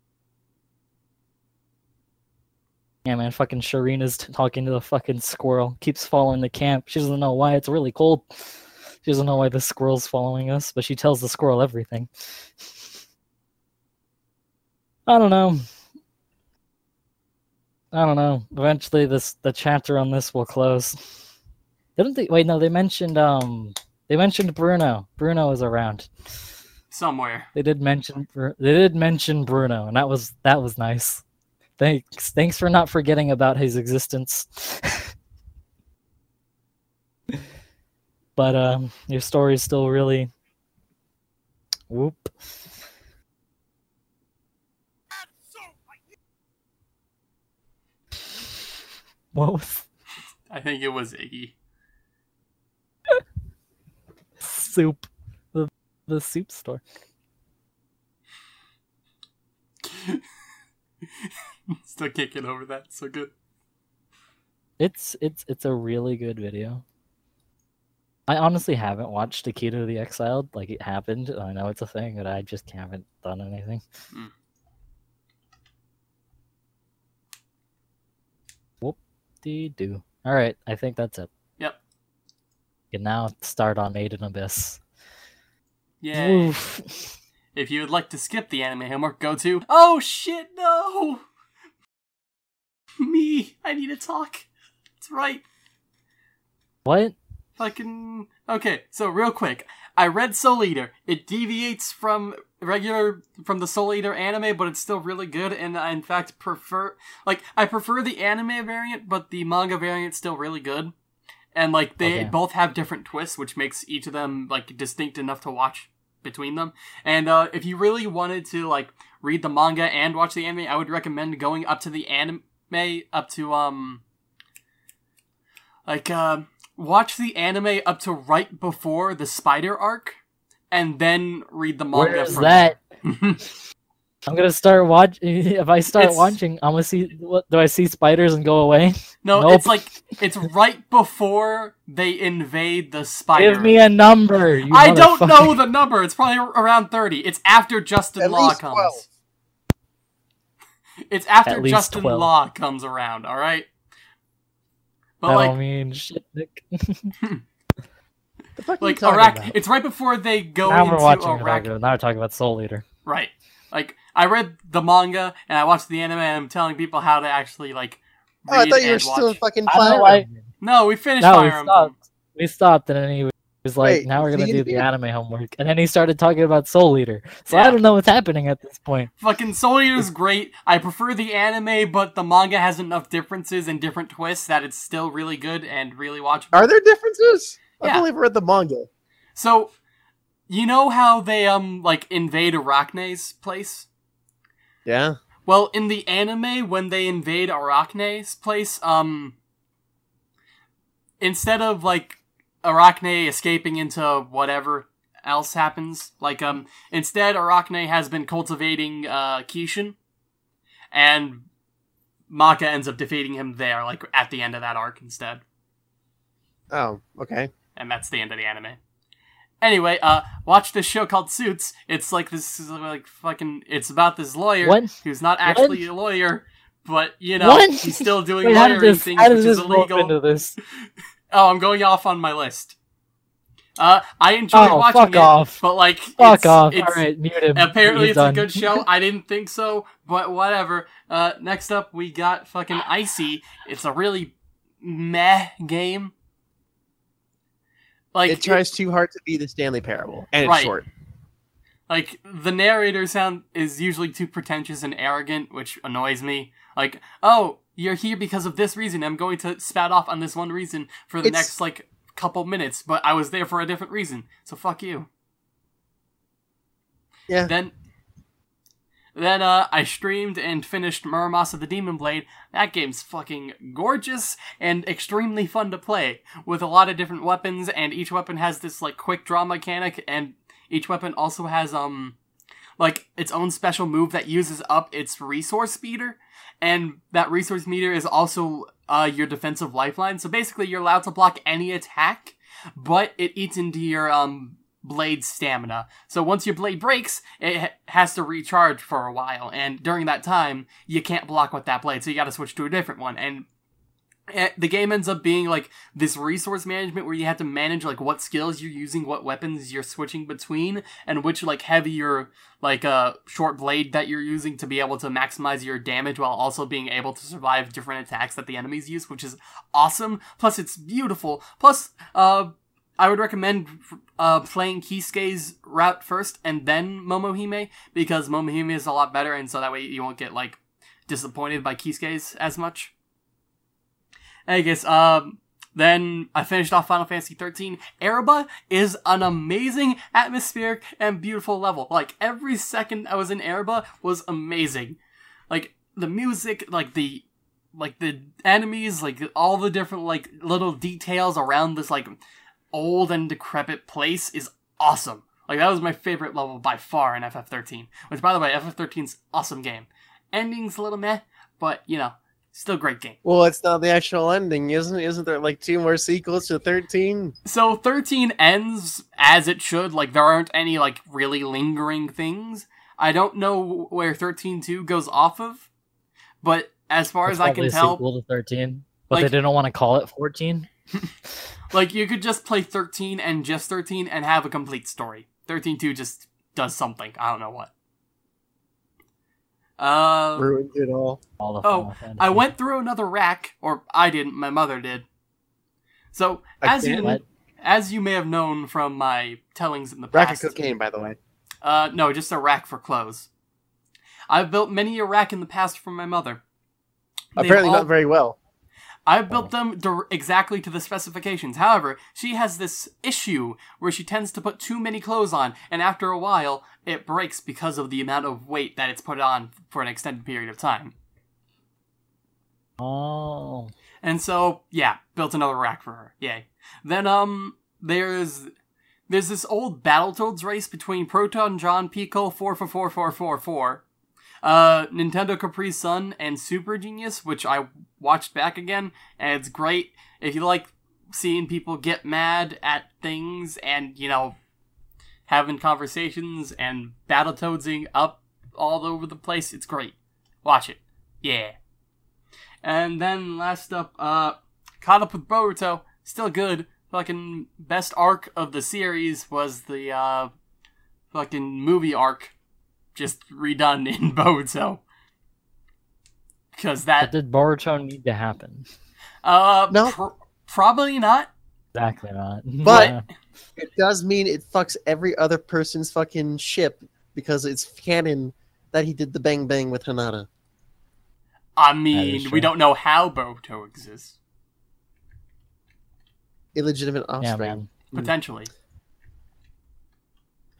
Yeah, man, fucking Sharena's talking to the fucking squirrel. Keeps following the camp. She doesn't know why. It's really cold. She doesn't know why the squirrel's following us, but she tells the squirrel everything. I don't know. I don't know. Eventually, this the chapter on this will close. Didn't they? Wait, no. They mentioned um. They mentioned Bruno. Bruno is around. Somewhere. They did mention. They did mention Bruno, and that was that was nice. Thanks. Thanks for not forgetting about his existence. but um, your story's still really. Whoop. What was I think it was Iggy. soup? The the soup store. Still can't get over that. So good. It's it's it's a really good video. I honestly haven't watched Akito the Exiled. Like it happened. I know it's a thing, but I just haven't done anything. Hmm. De doo. All right, I think that's it. Yep. You can now start on Made in Abyss. Oof. If you would like to skip the anime homework, go to. Oh shit, no! Me, I need to talk. That's right. what? Fucking. Okay, so real quick. I read Soul Eater. It deviates from regular from the Soul Eater anime, but it's still really good, and I in fact prefer like I prefer the anime variant, but the manga variant's still really good. And like they Okay. both have different twists, which makes each of them like distinct enough to watch between them. And uh, if you really wanted to like read the manga and watch the anime, I would recommend going up to the anime up to um like uh watch the anime up to right before the spider arc and then read the manga Where is from that? I'm gonna start watching. If I start It's- watching, I'm gonna see. What do I see? Spiders and go away? no Nope. it's like it's right before they invade the spider Give me a number. You I don't motherfucker. know the number. It's probably around 30. It's after Justin At Law least comes. 12. It's after At least Justin 12. Law comes around, all right? But That like don't mean shit, Nick. Hmm. The fuck are you like talking Iraq about? it's right before they go now into we're watching. Iraq. Iraq. Now we're talking about Soul Eater. Right. Like I read the manga and I watched the anime and I'm telling people how to actually like Oh, I thought you were and still watch. fucking I Fire Emblem. No, we finished No, we Emblem. stopped. We stopped, and then he was like, Wait, "Now we're gonna do the anime homework," and then he started talking about Soul Eater. So Yeah. I don't know what's happening at this point. Fucking Soul Eater's great. I prefer the anime, but the manga has enough differences and different twists that it's still really good and really watchable. Are there differences? Yeah. I've Yeah. only read the manga. So, you know how they um like invade Arachne's place? Yeah. Well, in the anime, when they invade Arachne's place, um, instead of like Arachne escaping into whatever else happens, like um, instead Arachne has been cultivating uh Kishin, and Maka ends up defeating him there, like at the end of that arc instead. Oh, okay. and that's the end of the anime. Anyway, uh, watch this show called Suits. It's like this is like fucking. It's about this lawyer What? who's not actually a lawyer, but you know What? he's still doing Wait, how did lawyering this? things, How which does is this illegal. into this? Oh, I'm going off on my list. Uh, I enjoyed Oh, watching fuck it, off! but like, Fuck it's, off! It's, All right, mute him. Apparently, He's it's a good show. I didn't think so, but whatever. Uh, next up, we got fucking Icy. It's a really meh game. Like it tries too hard to be the Stanley Parable, and it's Right. short. like the narrator sound is usually too pretentious and arrogant, which annoys me. Like, oh, you're here because of this reason. I'm going to spout off on this one reason for the It's- next like couple minutes, but I was there for a different reason. So fuck you. Yeah. Then then uh I streamed and finished Muramasa the Demon Blade. That game's fucking gorgeous and extremely fun to play with a lot of different weapons and each weapon has this like quick draw mechanic and each weapon also has um like its own special move that uses up its resource meter and that resource meter is also uh your defensive lifeline. So basically you're allowed to block any attack, but it eats into your um blade stamina. So once your blade breaks, it ha- has to recharge for a while, and during that time, you can't block with that blade, so you got to switch to a different one. And the game ends up being like this resource management where you have to manage like what skills you're using, what weapons you're switching between, and which like heavier like uh short blade that you're using to be able to maximize your damage while also being able to survive different attacks that the enemies use, which is awesome. Plus it's beautiful. Plus uh I would recommend uh, playing Kisuke's route first and then Momohime because Momohime is a lot better, and so that way you won't get like disappointed by Kisuke's as much. I guess. Um, then I finished off Final Fantasy 13. Oerba is an amazing atmospheric and beautiful level. Like every second I was in Oerba was amazing. Like the music, like the like the enemies, like all the different like little details around this like old and decrepit place is awesome. Like that was my favorite level by far in FF13. Which, by the way, FF13's awesome game. Ending's a little meh, but you know, still great game. Well, it's not the actual ending, isn't it? Isn't there like two more sequels to 13? So 13 ends as it should. Like there aren't any like really lingering things. I don't know where 13.2 goes off of, but as far It's as I can tell, sequel to 13, but like- they didn't want to call it 14. like you could just play 13 and just 13 and have a complete story. 13.2 just does something. I don't know what. Uh, Ruined it all. All the Oh, I went through another rack, or I didn't. My mother did. So as Again? you What? as you may have known from my tellings in the past. Rack of cocaine, by the way. uh, no, just a rack for clothes. I've built many a rack in the past for my mother. They've Apparently all- not very well. I've built them dir- exactly to the specifications. However, she has this issue where she tends to put too many clothes on, and after a while, it breaks because of the amount of weight that it's put on for an extended period of time. Oh. And so, yeah, built another rack for her. Yay. Then, um, there's there's this old Battletoads race between ProtonJon Pico 4444444, uh, Nintendo Capri Sun, and Super Genius, which I watched back again, and it's great. If you like seeing people get mad at things and, you know, having conversations and Battletoadsing up all over the place, it's great. Watch it. Yeah. And then last up, uh, caught up with Boruto. Still good. Fucking best arc of the series was the uh, fucking movie arc, just redone in Boruto. Because But that, did Boruto need to happen? uh, No. pr- probably not. Exactly not. But- Yeah. It does mean it fucks every other person's fucking ship because it's canon that he did the bang bang with Hinata. I mean, we don't know how Boruto exists. Illegitimate offspring. man. Potentially.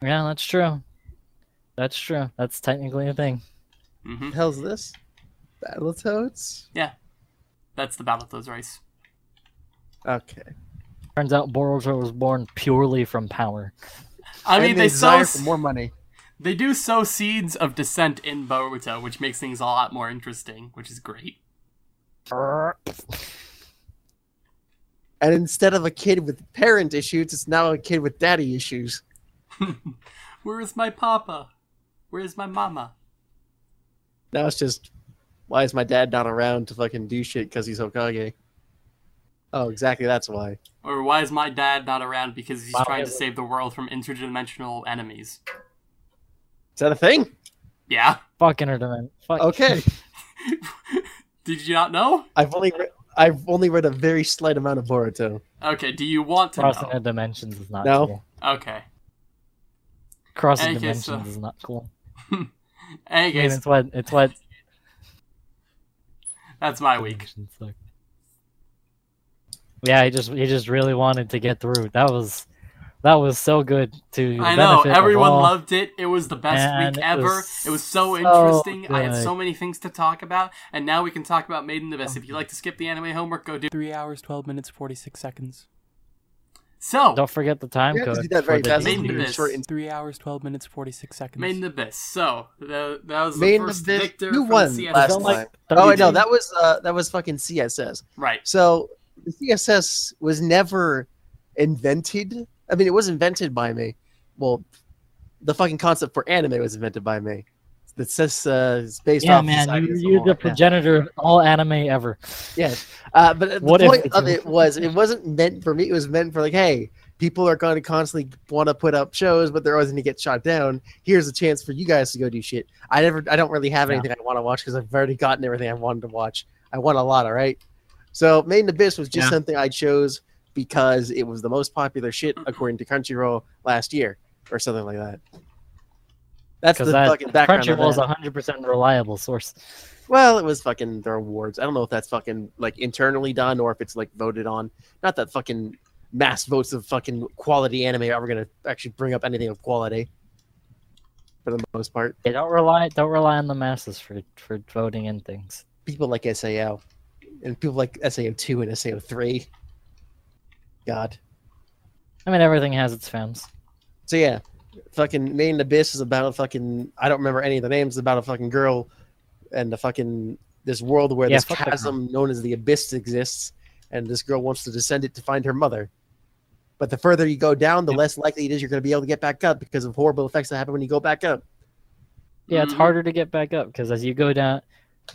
Yeah, that's true. That's true. That's technically a thing. hmm the hell's this? Battletoads? Yeah. That's the Battletoads race. Okay. Turns out Boruto was born purely from power. I And mean, the they sow for more money. They do sow seeds of dissent in Boruto, which makes things a lot more interesting, which is great. And instead of a kid with parent issues, it's now a kid with daddy issues. Where is my papa? Where is my mama? Now it's just, why is my dad not around to fucking do shit because he's Hokage? Oh, exactly, that's why. Or why is my dad not around because he's Wow, trying to save the world from interdimensional enemies? Is that a thing? Yeah. Fuck interdimension. Fuck. Okay. Did you not know? I've only re- I've only read a very slight amount of Boruto. Okay, do you want to Crossing know? the dimensions is not No. cool. Okay. Crossing Okay, dimensions so- is not cool. Hey I mean, it's what it's what that's my week. Yeah, he just he just really wanted to get through. That was that was so good to I know, everyone all. loved it. It was the best Man, week it ever. was it was so so interesting. I had so many things to talk about, and now we can talk about Made in the Abyss. If you like to skip the anime homework, go do 3 hours, 12 minutes, 46 seconds. So, Don't forget the time You code. do that for very the fast. Made in DVD. the It's Abyss. short and- 3 hours, 12 minutes, 46 seconds. Made in Made the Abyss. So, the, that was the Made the first Abyss. victor You from won CSS. last Don't like- Don't Oh you wait, no, that was uh, that was fucking CSS. Right. So the CSS was never invented. I mean, it was invented by me. Well, the fucking concept for anime was invented by me. The CSS uh, is based Yeah, off man, you, you're the Soul. Yeah. progenitor of all anime ever. Yes. Uh, but the What if point of it was it wasn't meant for me. It was meant for like, hey, people are going to constantly want to put up shows, but they're always going to get shot down. Here's a chance for you guys to go do shit. I never, I don't really have Yeah. anything I want to watch because I've already gotten everything I wanted to watch. I want a lot, all right. So Made in Abyss was just Yeah. something I chose because it was the most popular shit according to Crunchyroll last year or something like that. That's the that fucking background. Crunchyroll is a hundred percent reliable source. Well, it was fucking their awards. I don't know if that's fucking like internally done or if it's like voted on. Not that fucking mass votes of fucking quality anime are ever gonna actually bring up anything of quality. For the most part, Yeah, don't rely don't rely on the masses for for voting in things. people like SAO, and people like SAO two and SAO three. God. I mean, everything has its fans. So yeah, Fucking Main Abyss is about a fucking I don't remember any of the names. It's about a fucking girl and the fucking this world where Yeah, this fuck that chasm known as the Abyss exists, and this girl wants to descend it to find her mother. But the further you go down, the Yep. less likely it is you're going to be able to get back up because of horrible effects that happen when you go back up. Yeah, it's Mhm. harder to get back up because as you go down,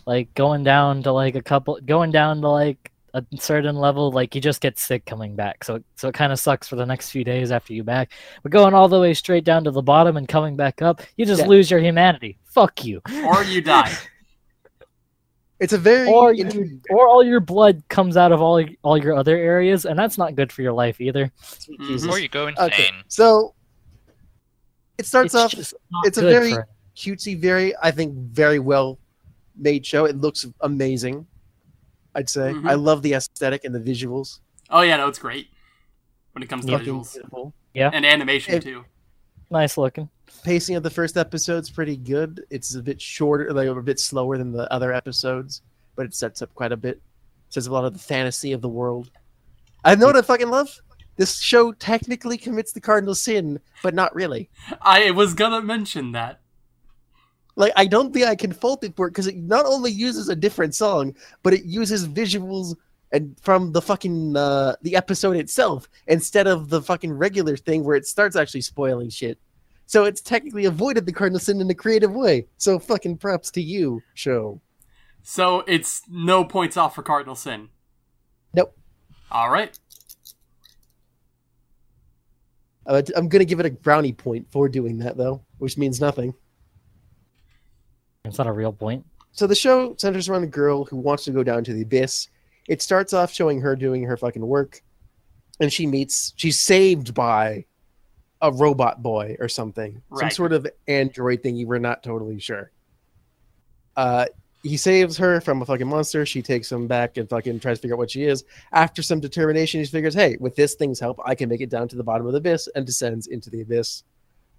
like going down to like a couple, going down to like a certain level, like you just get sick coming back. So so it kind of sucks for the next few days after you back. But going all the way straight down to the bottom and coming back up, you just Yeah. lose your humanity. Fuck you. Or you die. It's a very Or you, or all your blood comes out of all all your other areas, and that's not good for your life either. sweet Mhm. Or you go insane. Okay, so it starts It's off it's a very- cutesy, very I think very well made show. It looks amazing. I'd say Mhm. I love the aesthetic and the visuals. Oh yeah, no, it's great when it comes to Yeah. Fucking visuals beautiful. and animation If- too. nice looking. Pacing of the first episode's pretty good. It's a bit shorter, like a bit slower than the other episodes, but it sets up quite a bit. Says a lot of the fantasy of the world. I know what I fucking love. This show technically commits the cardinal sin, but not really. I was gonna mention that. Like I don't think I can fault it for it because it not only uses a different song, but it uses visuals and from the fucking uh, the episode itself instead of the fucking regular thing where it starts actually spoiling shit. So it's technically avoided the cardinal sin in a creative way. So fucking props to you, show. So it's no points off for Cardinal Sin. Nope. All right. Uh, I'm gonna give it a brownie point for doing that though, which means nothing. It's not a real point. So the show centers around a girl who wants to go down to the abyss. It starts off showing her doing her fucking work, and she meets. She's saved by a robot boy or something, some sort of android thingy. We're not totally sure. Uh, he saves her from a fucking monster. She takes him back and fucking tries to figure out what she is. After some determination, he figures, "Hey, with this thing's help, I can make it down to the bottom of the abyss," and descends into the abyss.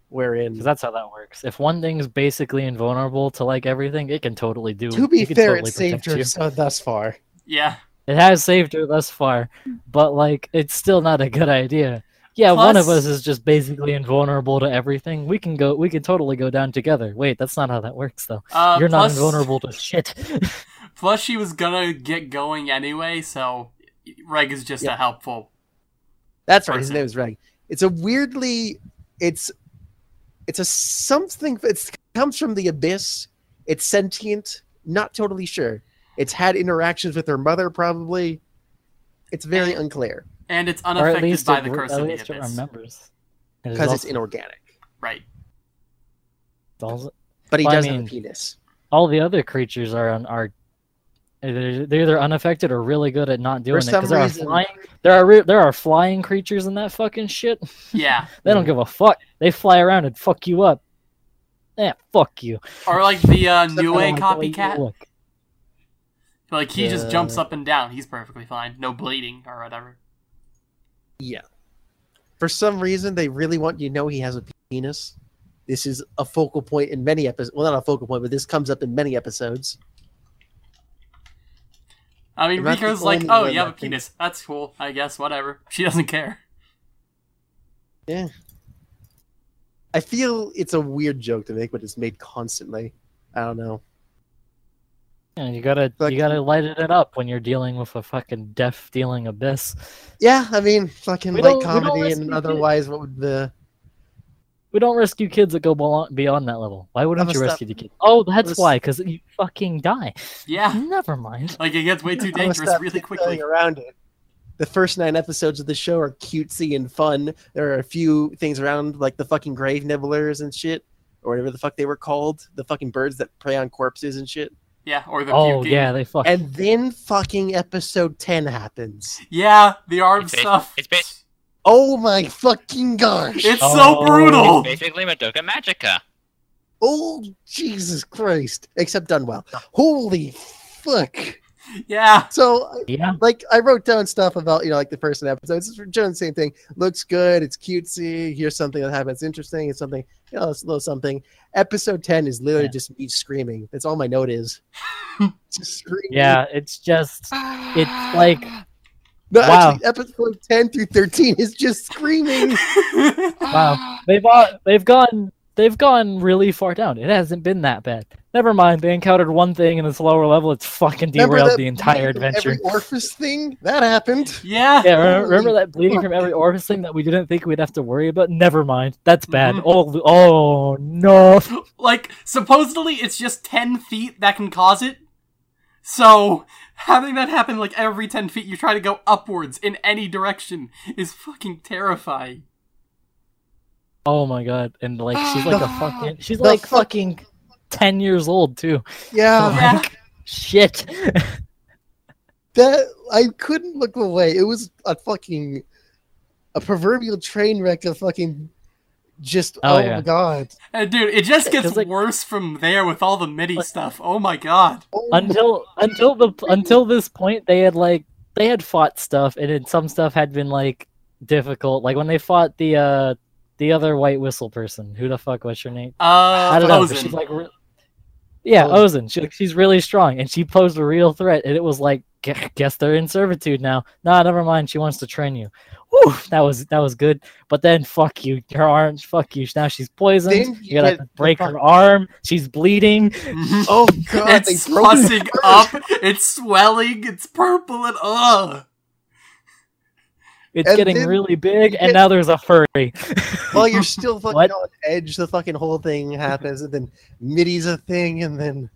Wherein, Because that's how that works. If one thing's basically invulnerable to like everything, it can totally do. to be it fair, totally it saved protect her you. so thus far. Yeah. It has saved her thus far, but like it's still not a good idea. Yeah, one of us is just basically invulnerable to everything. We can go. We can totally go down together. Wait, that's not how that works, though. Uh, You're not plus- invulnerable to shit. Plus, she was gonna get going anyway, so Reg is just Yeah. a helpful. That's right. His name is Reg. It's a weirdly, it's, it's a something. It comes from the abyss. It's sentient. Not totally sure. It's had interactions with her mother, probably. It's very unclear And it's unaffected by it, the curse at of the least it abyss. remembers. It is because it's also- inorganic. Right. also- But he Well, I does have a penis. all the other creatures are on are they're, they're either unaffected or really good at not doing it. Because there are flying, there are re- there are flying creatures in that fucking shit. Yeah. They don't give a fuck. They fly around and fuck you up. Yeah, fuck you. Or like the uh, Except I Niue I don't like the way copycat. look. Like he just jumps up and down. He's perfectly fine. No bleeding or whatever. Yeah. For some reason, they really want you to know he has a penis. This is a focal point in many episodes. Well, not a focal point, but this comes up in many episodes. I mean, Am I the Riko's like, only oh, one you have a that thinks- penis. That's cool. I guess whatever. She doesn't care. I feel it's a weird joke to make, but it's made constantly. I don't know. Yeah, you gotta Fucking- you gotta light it up when you're dealing with a fucking death dealing abyss. Yeah, I mean, fucking We light don't- we don't comedy and it. otherwise, what would the We don't rescue kids that go beyond that level. Why wouldn't I'ma you stop- rescue the kids? Oh, that's Let's- why, because you fucking die. Yeah. Never mind. Like it gets way too dangerous really quickly. around it. The first nine episodes of the show are cutesy and fun. There are a few things around, like the fucking grave nibblers and shit, or whatever the fuck they were called. The fucking birds that prey on corpses and shit. Yeah. Or the Oh puking. yeah, they fuck. And then fucking episode 10 happens. Yeah. The arm It's stuff. it's ba- Oh my fucking gosh. It's Oh. so brutal. Basically, Madoka Magica. Oh, Jesus Christ. Except done well. Holy fuck. Yeah. So, yeah, like, I wrote down stuff about, you know, like the first episodes. It's generally the same thing. Looks good. It's cutesy. Here's something that happens interesting. It's something, you know, it's a little something. Episode 10 is literally Yeah. just me screaming. That's all my note is. just screaming. yeah. It's just it's like No, Wow. actually, episode ten through thirteen is just screaming. Wow. They've uh, they've gone they've gone really far down. It hasn't been that bad. Never mind. They encountered one thing in this lower level. It's fucking derailed the entire adventure. Every orifice thing that happened. yeah. Yeah, remember, remember that bleeding from every orifice thing that we didn't think we'd have to worry about? Never mind. That's bad. Mhm. Oh, oh no. Like, supposedly it's just 10 feet that can cause it. So, having that happen like every 10 feet, you try to go upwards in any direction is fucking terrifying. Oh my god. And like she's like a fucking she's like fuck- fucking 10 years old too. Yeah, Yeah. Like, shit. that I couldn't look away. It was a fucking a proverbial train wreck of fucking just Oh, oh, yeah. my god. And dude, it just gets like- worse from there with all the Mitty stuff. Oh my god. Until until the until this point they had like they had fought stuff and then some stuff had been like difficult like when they fought the uh the other white whistle person. Who the fuck was your name? Uh, i don't know but Ozen. she's like yeah Ozen. ozen. She, she's really strong and she posed a real threat and it was like guess they're in servitude now. Nah never mind. She wants to train you. Whew, that was that was good. But then fuck you. Her arm fuck you. Now she's poisoned. Then you you gotta get break her arm. She's bleeding. Oh god, it's they pussing up, it's swelling, it's purple, and ugh. It's And getting then really big, you and get- now there's a furry. While you're still fucking What? on edge, the fucking whole thing happens, and then Mitty's a thing, and then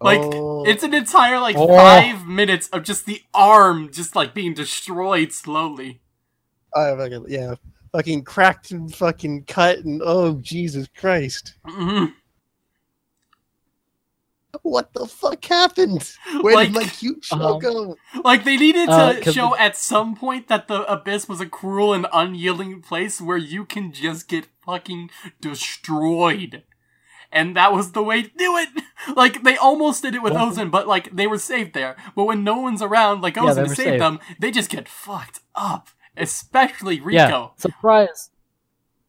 Like, oh, It's an entire, like, Oh. five minutes of just the arm just, like, being destroyed slowly. I fucking yeah, fucking cracked and fucking cut, and oh Jesus Christ, Mhm. What the fuck happened? Where Like- did my cute show Um, go? Like, they needed to Uh, 'cause show the- at some point that the Abyss was a cruel and unyielding place where you can just get fucking destroyed. And that was the way to do it! Like, they almost did it with Yeah. Ozen, but, like, they were safe there. But when no one's around, like Yeah, Ozen they to save safe. them, they just get fucked up. Especially Riko. Yeah, surprise,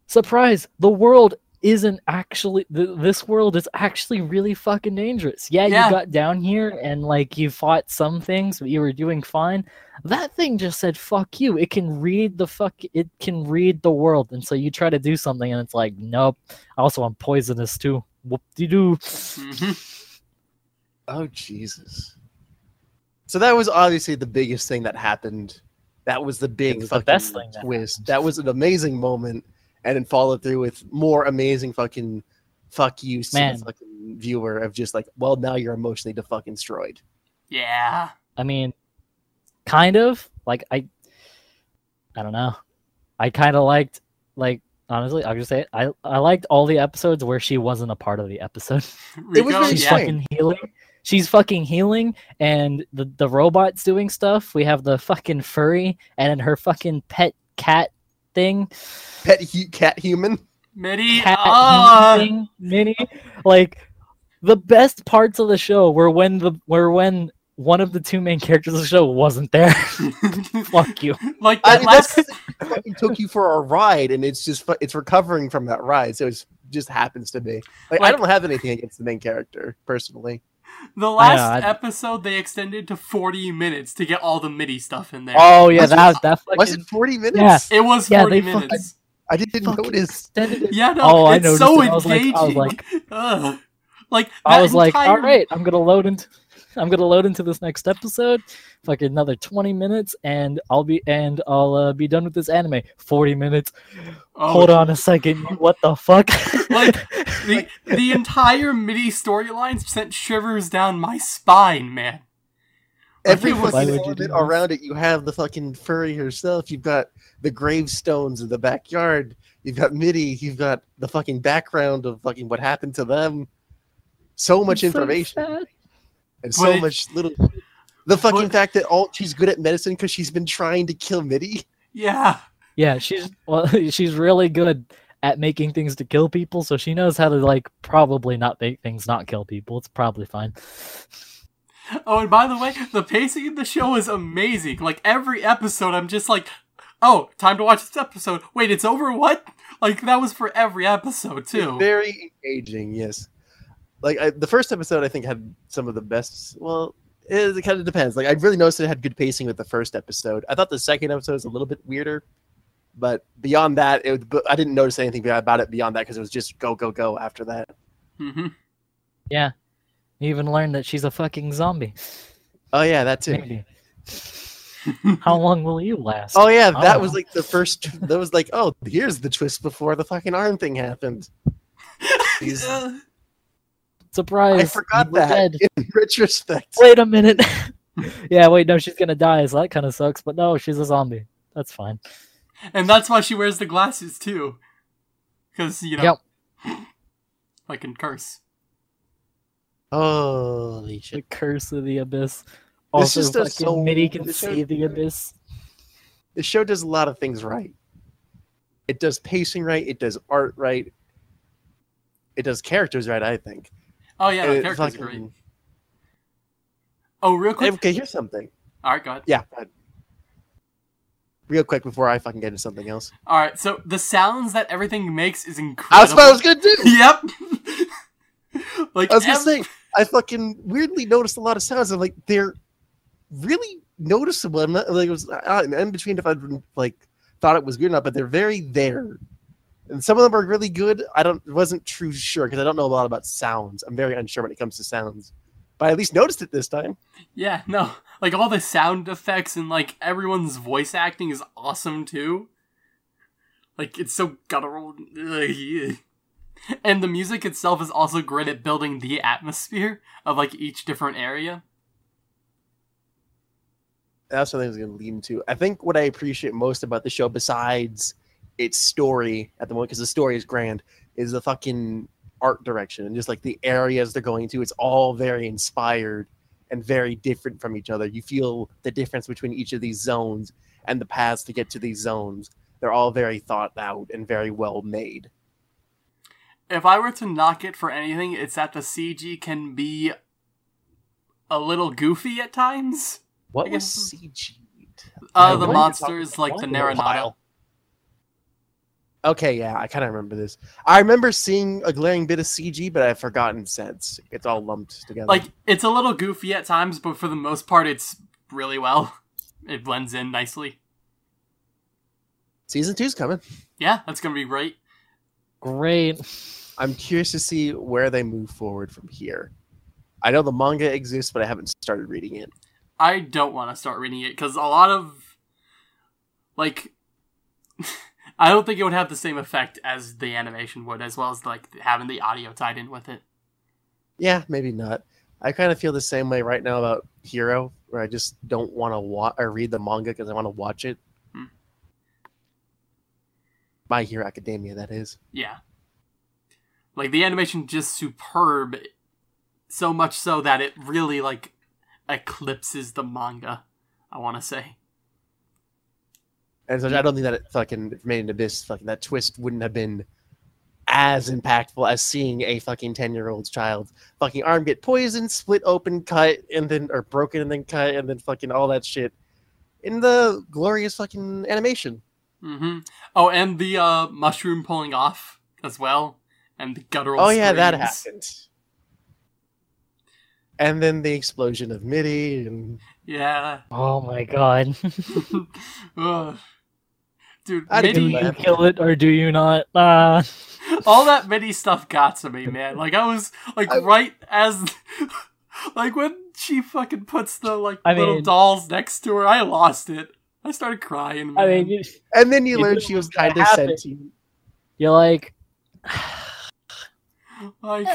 surprise! The world isn't actually. Th- this world is actually really fucking dangerous. Yeah, Yeah. you got down here and like you fought some things, but you were doing fine. That thing just said "fuck you." It can read the fuck. It can read the world, and so you try to do something, and it's like, nope. Also, I'm poisonous too. Whoop de doo. Mhm. Oh Jesus! So that was obviously the biggest thing that happened. That was the big was the best thing that twist. happened. That was an amazing moment, and then followed through with more amazing fucking fuck you to the fucking viewer of just like, well, now you're emotionally de fucking destroyed. Yeah. I mean, kind of like I, I don't know. I kind of liked like honestly, I'll just say it. I I liked all the episodes where she wasn't a part of the episode. It was Riko, She's yeah. fucking healing. She's fucking healing, and the the robot's doing stuff. We have the fucking furry, and then her fucking pet cat thing, Pet hu- cat human. Mitty. cat ah! thing, mini. Like the best parts of the show were when the were when one of the two main characters of the show wasn't there. Fuck you. like I mean, last. that's 'cause fucking took you for a ride, and it's just it's recovering from that ride, so it just happens to be. Like, I don't have anything against the main character personally. The last I- episode they extended to 40 minutes to get all the Mitty stuff in there. Oh yeah, that Was it- that that fucking Was it forty minutes? it was yeah, 40 they fucking- minutes. I didn't fucking notice. extended it. Yeah, no, Oh, I it's noticed so it. I was like- engaging. I was like- Ugh. like I that was like, entire- all right, I'm gonna load into, I'm gonna load into this next episode, fucking another 20 minutes, and I'll be and I'll uh, be done with this anime. 40 minutes. Oh, Hold on a second. What the fuck? Like, The, the entire Mitty storyline sent shivers down my spine, man. Every Why fucking would element around it, you have the fucking furry herself. You've got the gravestones in the backyard. You've got Mitty. You've got the fucking background of fucking what happened to them. So much It's so information sad. And But so it- much little. The fucking But- fact that all she's good at medicine because she's been trying to kill Mitty. Yeah. Yeah, she's well, she's really good at making things to kill people, so she knows how to like probably not make things not kill people. It's probably fine. Oh, and by the way, the pacing of the show is amazing. Like every episode, I'm just like, oh, time to watch this episode. Wait, it's over? What? Like that was for every episode too. Very engaging, yes. Like I, the first episode, I think had some of the best. Well, It, it kind of depends. Like I really noticed it had good pacing with the first episode. I thought the second episode was a little bit weirder, but beyond that, it, I didn't notice anything about it beyond that because it was just go go go after that. hmm Yeah. You even learned that she's a fucking zombie. Oh yeah, that too. Maybe. How long will you last? Oh yeah, that was Oh. like the first. That was like, oh, here's the twist before the fucking arm thing happened. Jeez. Surprise! I forgot you were that. dead. In retrospect, Wait a minute. yeah, wait, no, she's gonna die, so that kind of sucks. But no, she's a zombie. That's fine. And that's why she wears the glasses too. Because, you know, Yep. like in Curse. holy shit. The curse of the abyss. This Also, just does fucking so- Mitty can this show- see the abyss. The show does a lot of things right. It does pacing right. It does art right. It does characters right. I think. Oh, yeah, the character's fucking- great. Oh, real quick. okay, here's something. Alright, go ahead. Yeah. go ahead. Real quick before I fucking get into something else. Alright, so the sounds that everything makes is incredible. That's what I was gonna do. Yep. like I was gonna say, I fucking weirdly noticed a lot of sounds. and like they're really noticeable. I'm not like it was uh, in between if I like thought it was good or not, but they're very there. And some of them are really good. I don't wasn't true sure because I don't know a lot about sounds. I'm very unsure when it comes to sounds, but I at least noticed it this time. Yeah, no. Like all the sound effects and like everyone's voice acting is awesome too. Like it's so guttural. And the music itself is also great at building the atmosphere of like each different area. That's what I was going to lead into. I think what I appreciate most about the show, besides its story at the moment, because the story is grand, is the fucking art direction and just like the areas they're going to. It's all very inspired and very different from each other. You feel the difference between each of these zones and the paths to get to these zones. They're all very thought out and very well made. If I were to knock it for anything, it's that the CG can be a little goofy at times. What was CG? Uh, the monsters like the For a Naranata. while. Okay, yeah, I kind of remember this. I remember seeing a glaring bit of CG, but I've forgotten since. It's all lumped together. Like it's a little goofy at times, but for the most part, it's really well. It blends in nicely. season two's coming. Yeah, that's gonna be great. Great. I'm curious to see where they move forward from here. I know the manga exists, but I haven't started reading it. I don't want to start reading it because a lot of like I don't think it would have the same effect as the animation would, as well as like having the audio tied in with it. Yeah, maybe not. I kind of feel the same way right now about Hero, where I just don't want to watch or read the manga because I want to watch it. Hmm. My Hero Academia, that is. Yeah, like the animation just superb, so much so that it really like eclipses the manga. I want to say. And so I don't think that it fucking made an abyss. Fucking that twist wouldn't have been as impactful as seeing a fucking ten year old child fucking arm get poisoned, split open, cut, and then or broken and then cut, and then fucking all that shit in the glorious fucking animation. hmm Oh, and the uh, mushroom pulling off as well, and the guttural. oh yeah, that happened. And then the explosion of Mitty and Yeah. Oh my god. Ugh. Dude, I didn't do you kill it or do you not? Ah. all that Mitty stuff got to me, man. Like I was like I- right as, like when she fucking puts the like I little mean- dolls next to her, I lost it. I started crying. Man. I mean, you- and then you You learn she was was kind of happen. sentient. you're like, like,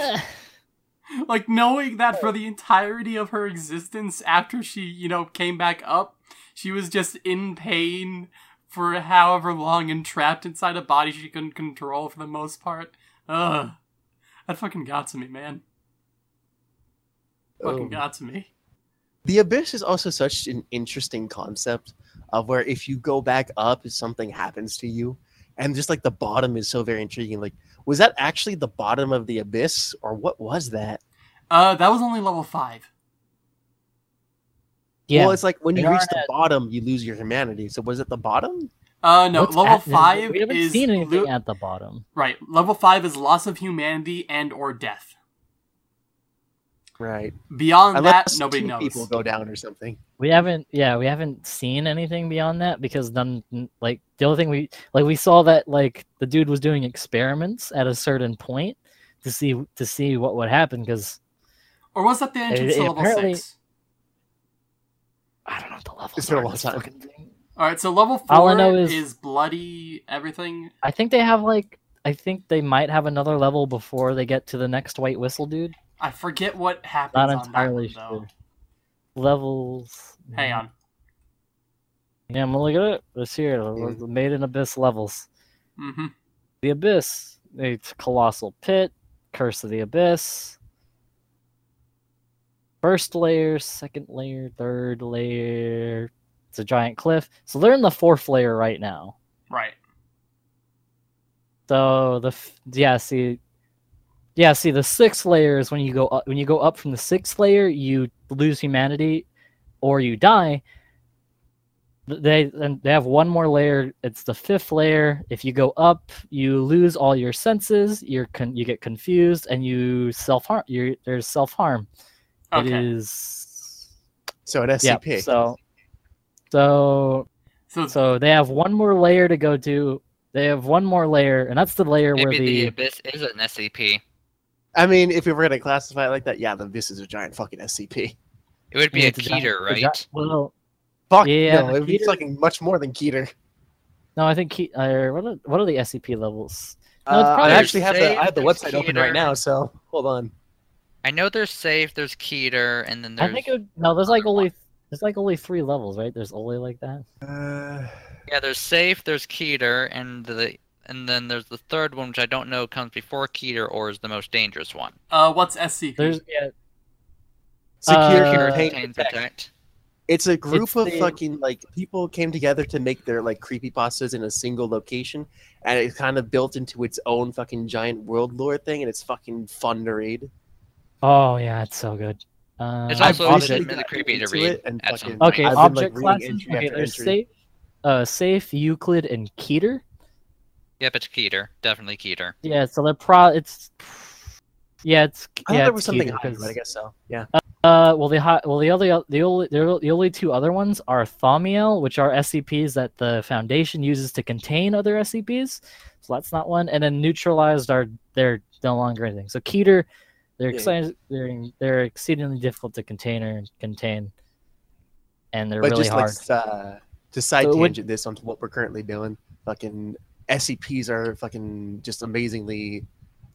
like knowing that for the entirety of her existence, after she, you know, came back up, she was just in pain for however long and trapped inside a body she couldn't control for the most part. Ugh. That fucking got to me, man. Fucking Oh. got to me. The abyss is also such an interesting concept of where if you go back up, something happens to you, and just like the bottom is so very intriguing. Like, was that actually the bottom of the abyss, or what was that? Uh, that was only level five. Yeah. Well, it's like when They you reach the at- bottom, you lose your humanity. So was it the bottom? Uh, no, What's level five We haven't is seen anything at the bottom. right. Level five is loss of humanity and or death. Right. Beyond Unless that, nobody two knows. people go down or something. We haven't, yeah, we haven't seen anything beyond that because none, like the only thing we like we saw that like the dude was doing experiments at a certain point to see to see what would happen because Or was that the entrance it to level apparently- six? I don't know what the levels It's been a are of long time. fucking thing. All right, so level four All I know is... is- bloody everything. I think they have like I think they might have another level before they get to the next white whistle dude. I forget what happens Not on entirely that one, sure. Levels. Hang on. Yeah, I'm gonna look at it. It's here. Yeah. the Made in Abyss levels. hmm The Abyss. It's Colossal Pit, Curse of the Abyss. First layer, second layer, third layer. It's a giant cliff. So they're in the fourth layer right now. Right. So the f- yeah, see, yeah, see the sixth layer is when you go up, when you go up from the sixth layer, you lose humanity, or you die. They and they have one more layer. It's the fifth layer. If you go up, you lose all your senses. You're con- you get confused and you self harm. You there's self harm. It Okay. is So an yeah. SCP. So so So, so they have one more layer to go to. They have one more layer, and that's the layer where the the abyss is an SCP. I mean, if we were gonna classify it like that, yeah, then this is a giant fucking SCP. It would be Yeah, a it's a giant- Keter, a right? Well, Fuck Yeah, no, it'd be Keter- fucking much more than Keter. no, I think Ke- uh, what are what are the SCP levels? No, it's Uh, I actually have the I have the there's website open right now, so hold on. I know there's safe, there's Keter, and then there's I think it would, no. There's like only there's like only three levels, right? There's only like that. Uh, yeah, there's safe, there's Keter, and the and then there's the third one, which I don't know comes before Keter or is the most dangerous one. uh, what's SCP? There's yeah. secure, Uh, Keter, contain, contain, protect. protect. It's a group It's of the- fucking like people came together to make their like creepy pastas in a single location, and it's kind of built into its own fucking giant world lore thing, and it's fucking fun to read. Oh yeah, it's so good. Uh, It's I've also obviously legitimately gotten creepy to read it and some fucking- point. okay. I've been, like, object classes. entry Okay, after there's entry. safe, uh, safe, Euclid, and Keter. Yep, it's Keter. Definitely Keter. Yeah, so they're pro. It's yeah, it's I thought yeah, there it's was something Keter, higher, 'cause- but I guess so. Yeah. Uh, well, the hi- well the other the only the the only two other ones are Thaumiel, which are SCPs that the Foundation uses to contain other SCPs. So that's not one. And then neutralized are they're no longer anything. So Keter, they're Yeah. excited, they're they're exceedingly difficult to contain or contain, and they're but really just hard. like uh, to side So it would- tangent this onto what we're currently doing. Fucking SCPs are fucking just amazingly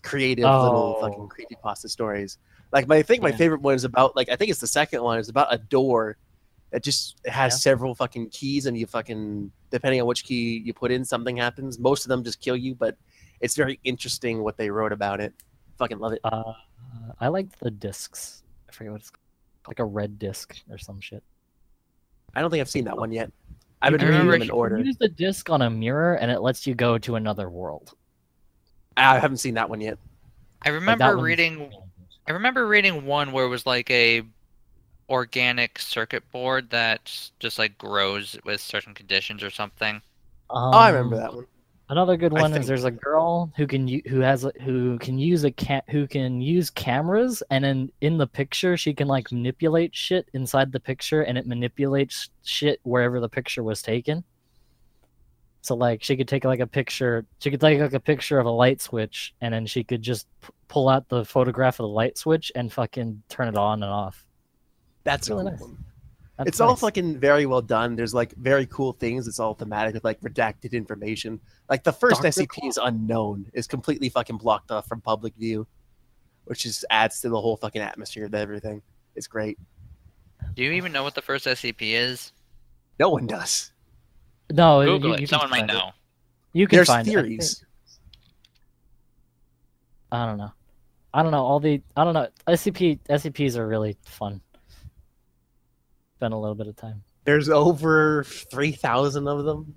creative little fucking creepy pasta stories. Like my I think my favorite one is about like I think it's the second one is about a door that just has Yeah. several fucking keys and you fucking depending on which key you put in something happens. Most of them just kill you, but it's very interesting what they wrote about it. Fucking love it. Uh, I like the discs. I forget what it's called. like a red disc or some shit. I don't think I've seen that one yet. I've been reading remember them in You. Use the disc on a mirror, and it lets you go to another world. I haven't seen that one yet. I remember one's- reading I remember reading one where it was like a organic circuit board that just like grows with certain conditions or something. Um, Oh, I remember that one. Another good one think- is there's a girl who can who has who can use a ca- who can use cameras, and in in the picture she can like manipulate shit inside the picture, and it manipulates shit wherever the picture was taken. So like she could take like a picture, she could take like a picture of a light switch, and then she could just p- pull out the photograph of the light switch and fucking turn it on and off. That's really cool nice. One. That's it's all fucking very well done. There's like very cool things. It's all thematic with like redacted information. Like the first Dark SCP is unknown, is completely fucking blocked off from public view, which just adds to the whole fucking atmosphere of everything. It's great. Do you even know what the first SCP is? No one does. no. you- Google you it. can Someone might find it. know. You can There's find it. I theories. I don't know. I don't know. All the I don't know. SCP SCPs are really fun. Spend a little bit of time. There's over three thousand of them.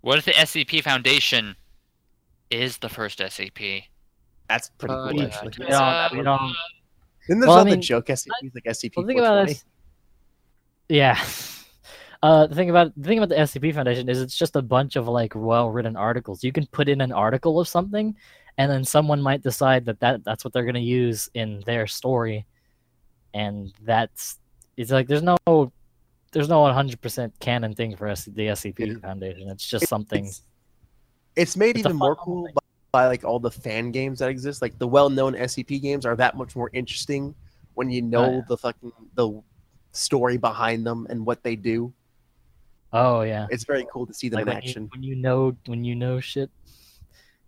What if the SCP Foundation is the first SCP? That's pretty Uh, cool. yeah. actually. We don't. We don't. Then there's Well, I all the mean, joke SCPs like SCP. Well, the thing about this. Yeah. Uh, the thing about the thing about the SCP Foundation is it's just a bunch of like well-written articles. You can put in an article of something, and then someone might decide that, that that's what they're going to use in their story, and that's it's like there's no there's no 100% canon thing for the SCP. Foundation. It's just something. It's, it's made It's even more cool by, by like all the fan games that exist. Like the well-known SCP games are that much more interesting when you know Oh, yeah. the fucking the story behind them and what they do. Oh yeah, It's very cool to see them like in when you, action. when you know when you know shit.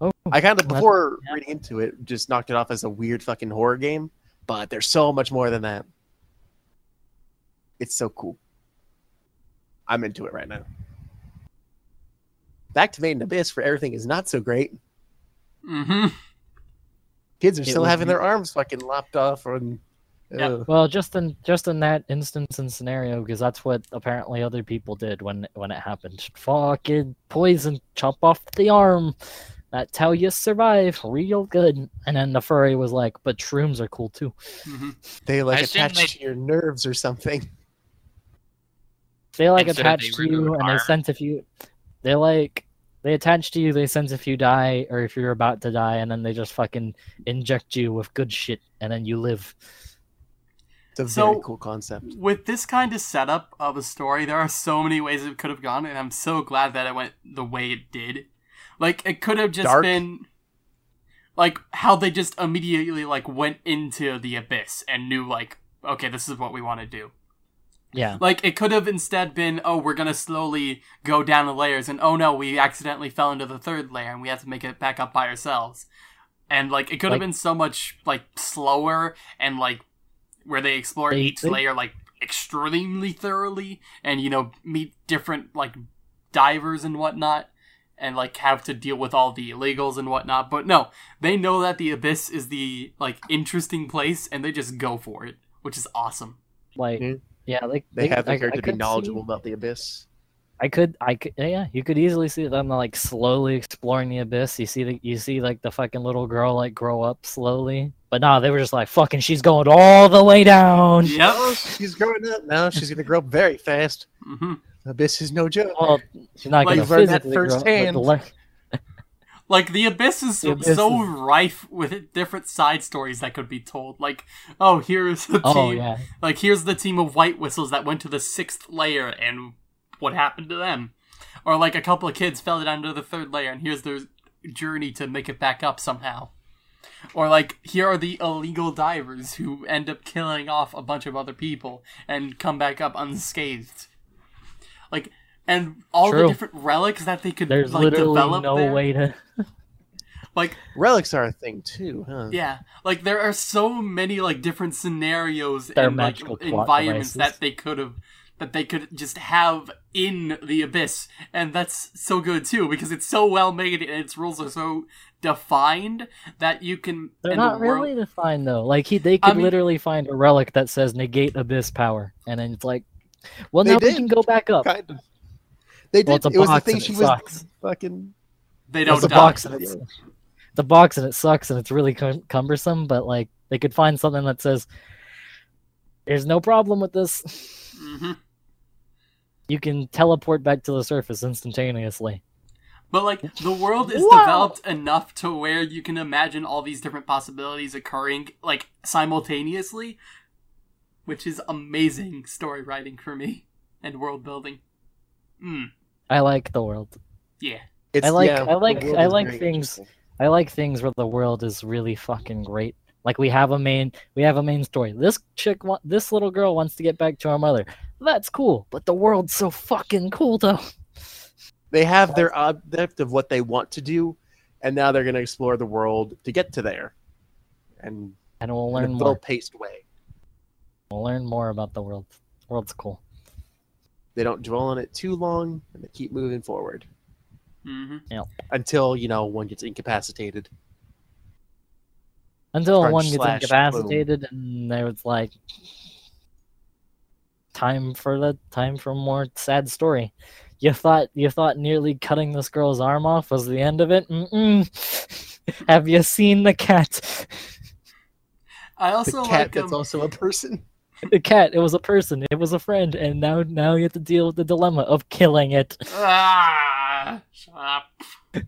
Oh, I kind of before yeah. reading into it just knocked it off as a weird fucking horror game, but there's so much more than that. It's so cool. I'm into it right now. Back to Made in Abyss for everything is not so great. Mm-hmm. Kids are It still having the- their arms fucking lopped off and Yep. Ugh. Well, just in just in that instance and scenario, because that's what apparently other people did when when it happened. Fucking poison, chop off the arm. That's how you survive, real good. And then the furry was like, "But shrooms are cool too." Mm-hmm. they like I attach they- to your nerves or something. They like Instead of they attach to you, and they sense if you. They like they attach to you. They sense if you die or if you're about to die, and then they just fucking inject you with good shit, and then you live. It's a So- very cool concept. With this kind of setup of a story, there are so many ways it could have gone, and I'm so glad that it went the way it did. Like it could have just Dark. been like how they just immediately like went into the abyss and knew like, okay, this is what we want to do. Yeah, Like it could have instead been, oh, we're gonna slowly go down the layers, and oh no, we accidentally fell into the third layer, and we have to make it back up by ourselves. And like it could have Like- been so much like slower and like where they explore They- each they- layer like extremely thoroughly, and you know meet different like divers and whatnot, and like have to deal with all the illegals and whatnot. But no, they know that the abyss is the like interesting place, and they just go for it, which is awesome. like Mhm. Yeah, like They have the I- I character to be could see- knowledgeable about the abyss. I could, I could, yeah, you could easily see them like slowly exploring the abyss. You see the, you see like the fucking little girl like grow up slowly, but no, they were just like fucking. She's going all the way down. Yep. Oh, she's growing up now. She's gonna grow up very fast. hmm Abyss is no joke. Well, she's not Like, gonna you've learned that physically grow up, but firsthand. the le- Like the abyss is The Abyss so is- rife with different side stories that could be told. Like, oh, here's the oh, team. Oh yeah, Like, here's the team of white whistles that went to the sixth layer, and what happened to them? Or like a couple of kids fell down to the third layer, and here's their journey to make it back up somehow. Or like, here are the illegal divers who end up killing off a bunch of other people and come back up unscathed. Like, and all the different relics that they could there's like literally develop no there. way to. Like, Relics are a thing too, huh? Yeah, like there are so many like different scenarios They're and like environments devices. that they could have that they could just have in the abyss, and that's so good too because it's so well made and its rules are so defined that you can. They're not the world- really defined though. Like he, they I could mean- literally find a relic that says negate abyss power, and then it's like, well, They now we can go back up. Kind of. They did. Well, it's a it was the thing she was sucks. fucking. They don't it's a die. box and it's the box and it sucks and it's really cum- cumbersome. But like they could find something that says, "There's no problem with this. hmm You can teleport back to the surface instantaneously." But like the world is Wow. developed enough to where you can imagine all these different possibilities occurring like simultaneously, which is amazing story writing for me and world building. Mm, I like the world. yeah. It's, I like- yeah, I like- I like things- I like things where the world is really fucking great. Like we have a main, we have a main story. This chick, wa- this little girl wants to get back to her mother. That's cool, but the world's so fucking cool though. They have their object of what they want to do, and now they're going to explore the world to get to there, and And we'll in a more. well-paced way. We'll learn more about the world. The world's cool. They don't dwell on it too long, and they keep moving forward hmm until you know one gets incapacitated. Until Crunch one gets slash incapacitated, and there was like time for the time for more sad story. You thought you thought nearly cutting this girl's arm off was the end of it. Mm-mm. Have you seen the cat? I The also cat like that's um, also a person. The cat. It was a person. It was a friend, and now now you have to deal with the dilemma of killing it. ah, shut up.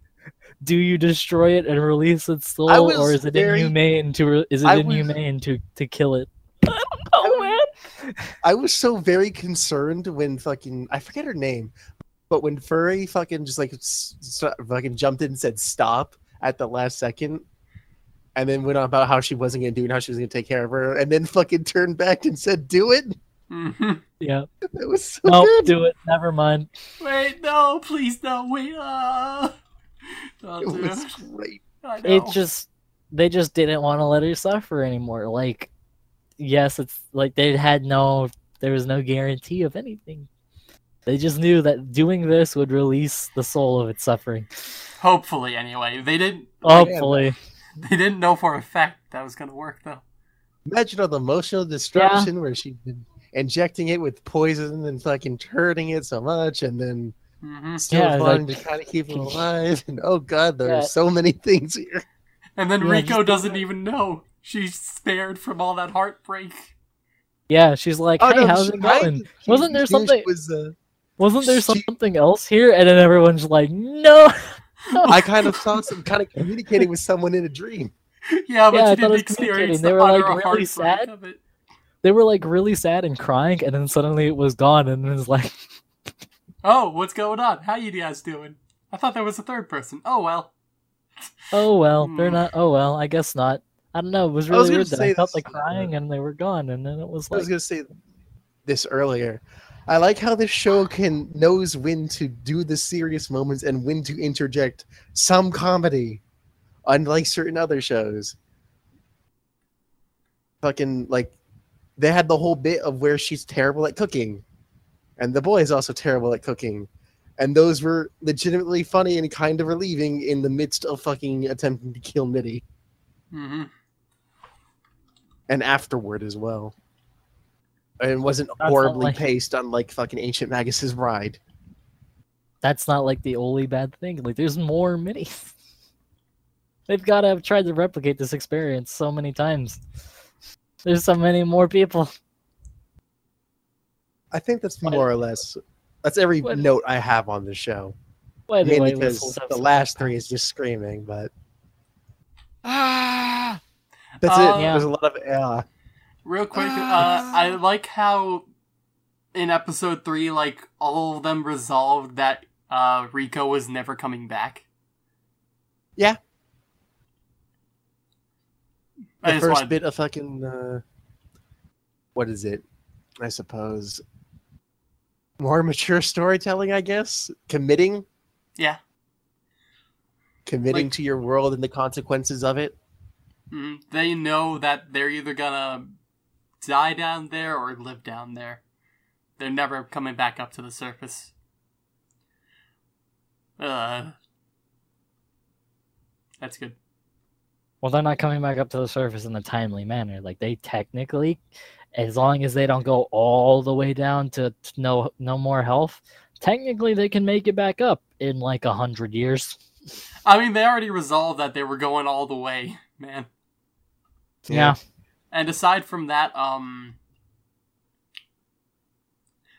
Do you destroy it and release its soul, or is it very- inhumane to is it I was- inhumane to to kill it? I I was so very concerned when fucking I forget her name, but when Furry fucking just like fucking jumped in and said stop at the last second, and then went on about how she wasn't gonna do it, and how she was gonna take care of her, and then fucking turned back and said do it. Mhm. Yeah. That was so Nope, good. do it. Never mind. Wait, no, please, no, wait. Uh... Don't It do was it. great. It just they just didn't want to let her suffer anymore. Like, yes, it's like they had no, there was no guarantee of anything. They just knew that doing this would release the soul of its suffering. Hopefully, anyway. They didn't. Oh, Hopefully, They didn't know for a fact that was gonna work, though. Imagine all the emotional destruction where she'd been injecting it with poison and fucking hurting it so much, and then hmm still Yeah, wanting like- to kind of keep it alive. And oh god, there Yeah. are so many things here. And then Yeah, Riko just- doesn't even know. She's spared from all that heartbreak. yeah. She's like, Oh, "Hey, no, how's she- it going? I- Wasn't there something- Was, uh, Wasn't there she- something else here?" And then everyone's like, "No." I kind of saw some kind of communicating with someone in a dream. Yeah, but Yeah, I you thought it didn't was experience the They were, like, really sad. of it. They were like really sad and crying, and then suddenly it was gone, and it was like, Oh, what's going on? How you guys doing? I thought there was a third person. Oh well. "Oh well, they're Hmm. not. Oh well, I guess not." I don't know. It was I was really gonna weird that I felt this, like uh, crying, and they were gone, and then it was like. I was gonna say this earlier. I like how this show can knows when to do the serious moments and when to interject some comedy, unlike certain other shows. Fucking like, they had the whole bit of where she's terrible at cooking, and the boy is also terrible at cooking, and those were legitimately funny and kind of relieving in the midst of fucking attempting to kill Mitty, hmm and afterward as well. And it wasn't That's horribly like- paced, unlike fucking Ancient Magus's Bride. that's not like the only bad thing. Like, there's more minis. They've got to have tried to replicate this experience so many times. There's so many more people. I think that's What- more or less that's every what- note I have on the show. By the Mainly way, because the last three is just screaming, but Ah, that's Uh, it. Yeah. There's a lot of uh, Real quick, uh, Ah. I like how in episode three, like all of them resolved that uh, Riko was never coming back. Yeah. I the just first wanted- bit of fucking uh, what is it? I suppose more mature storytelling, I guess. Committing, Yeah. committing Like- to your world and the consequences of it. Mhm. They know that they're either gonna die down there or live down there. They're never coming back up to the surface. Uh, that's good. Well, they're not coming back up to the surface in a timely manner. Like they technically, as long as they don't go all the way down to no no more health, technically they can make it back up in like a hundred years. I mean, they already resolved that they were going all the way, man. Yeah. And aside from that, um,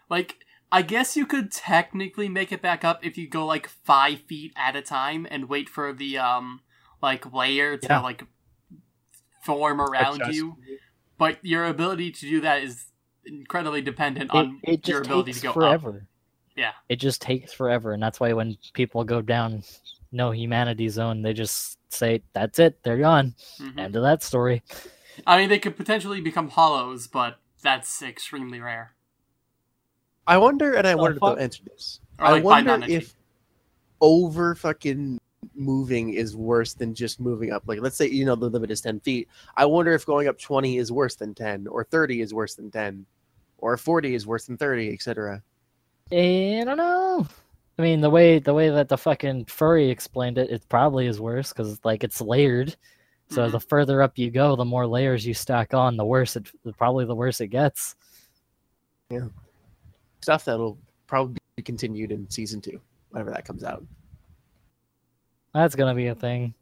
like I guess you could technically make it back up if you go like five feet at a time and wait for the um like layer to Yeah. like form around Adjust. you. But your ability to do that is incredibly dependent It, on it your ability to go up. Yeah. It just takes forever, and that's why when people go down no humanity zone, they just say that's it, they're gone. Mhm. End of that story. I mean, they could potentially become hollows, but that's extremely rare. I wonder, and I Oh, wondered fuck. to answer this. Or I like by wonder if over fucking moving is worse than just moving up. Like, let's say you know the limit is ten feet. I wonder if going up twenty is worse than ten, or thirty is worse than ten, or forty is worse than thirty, etc. I don't know. I mean, the way the way that the fucking furry explained it, it probably is worse because like it's layered. So Mhm. the further up you go, the more layers you stack on, the worse it probably the worse it gets. Yeah, stuff that'll probably be continued in season two, whenever that comes out. That's gonna be a thing.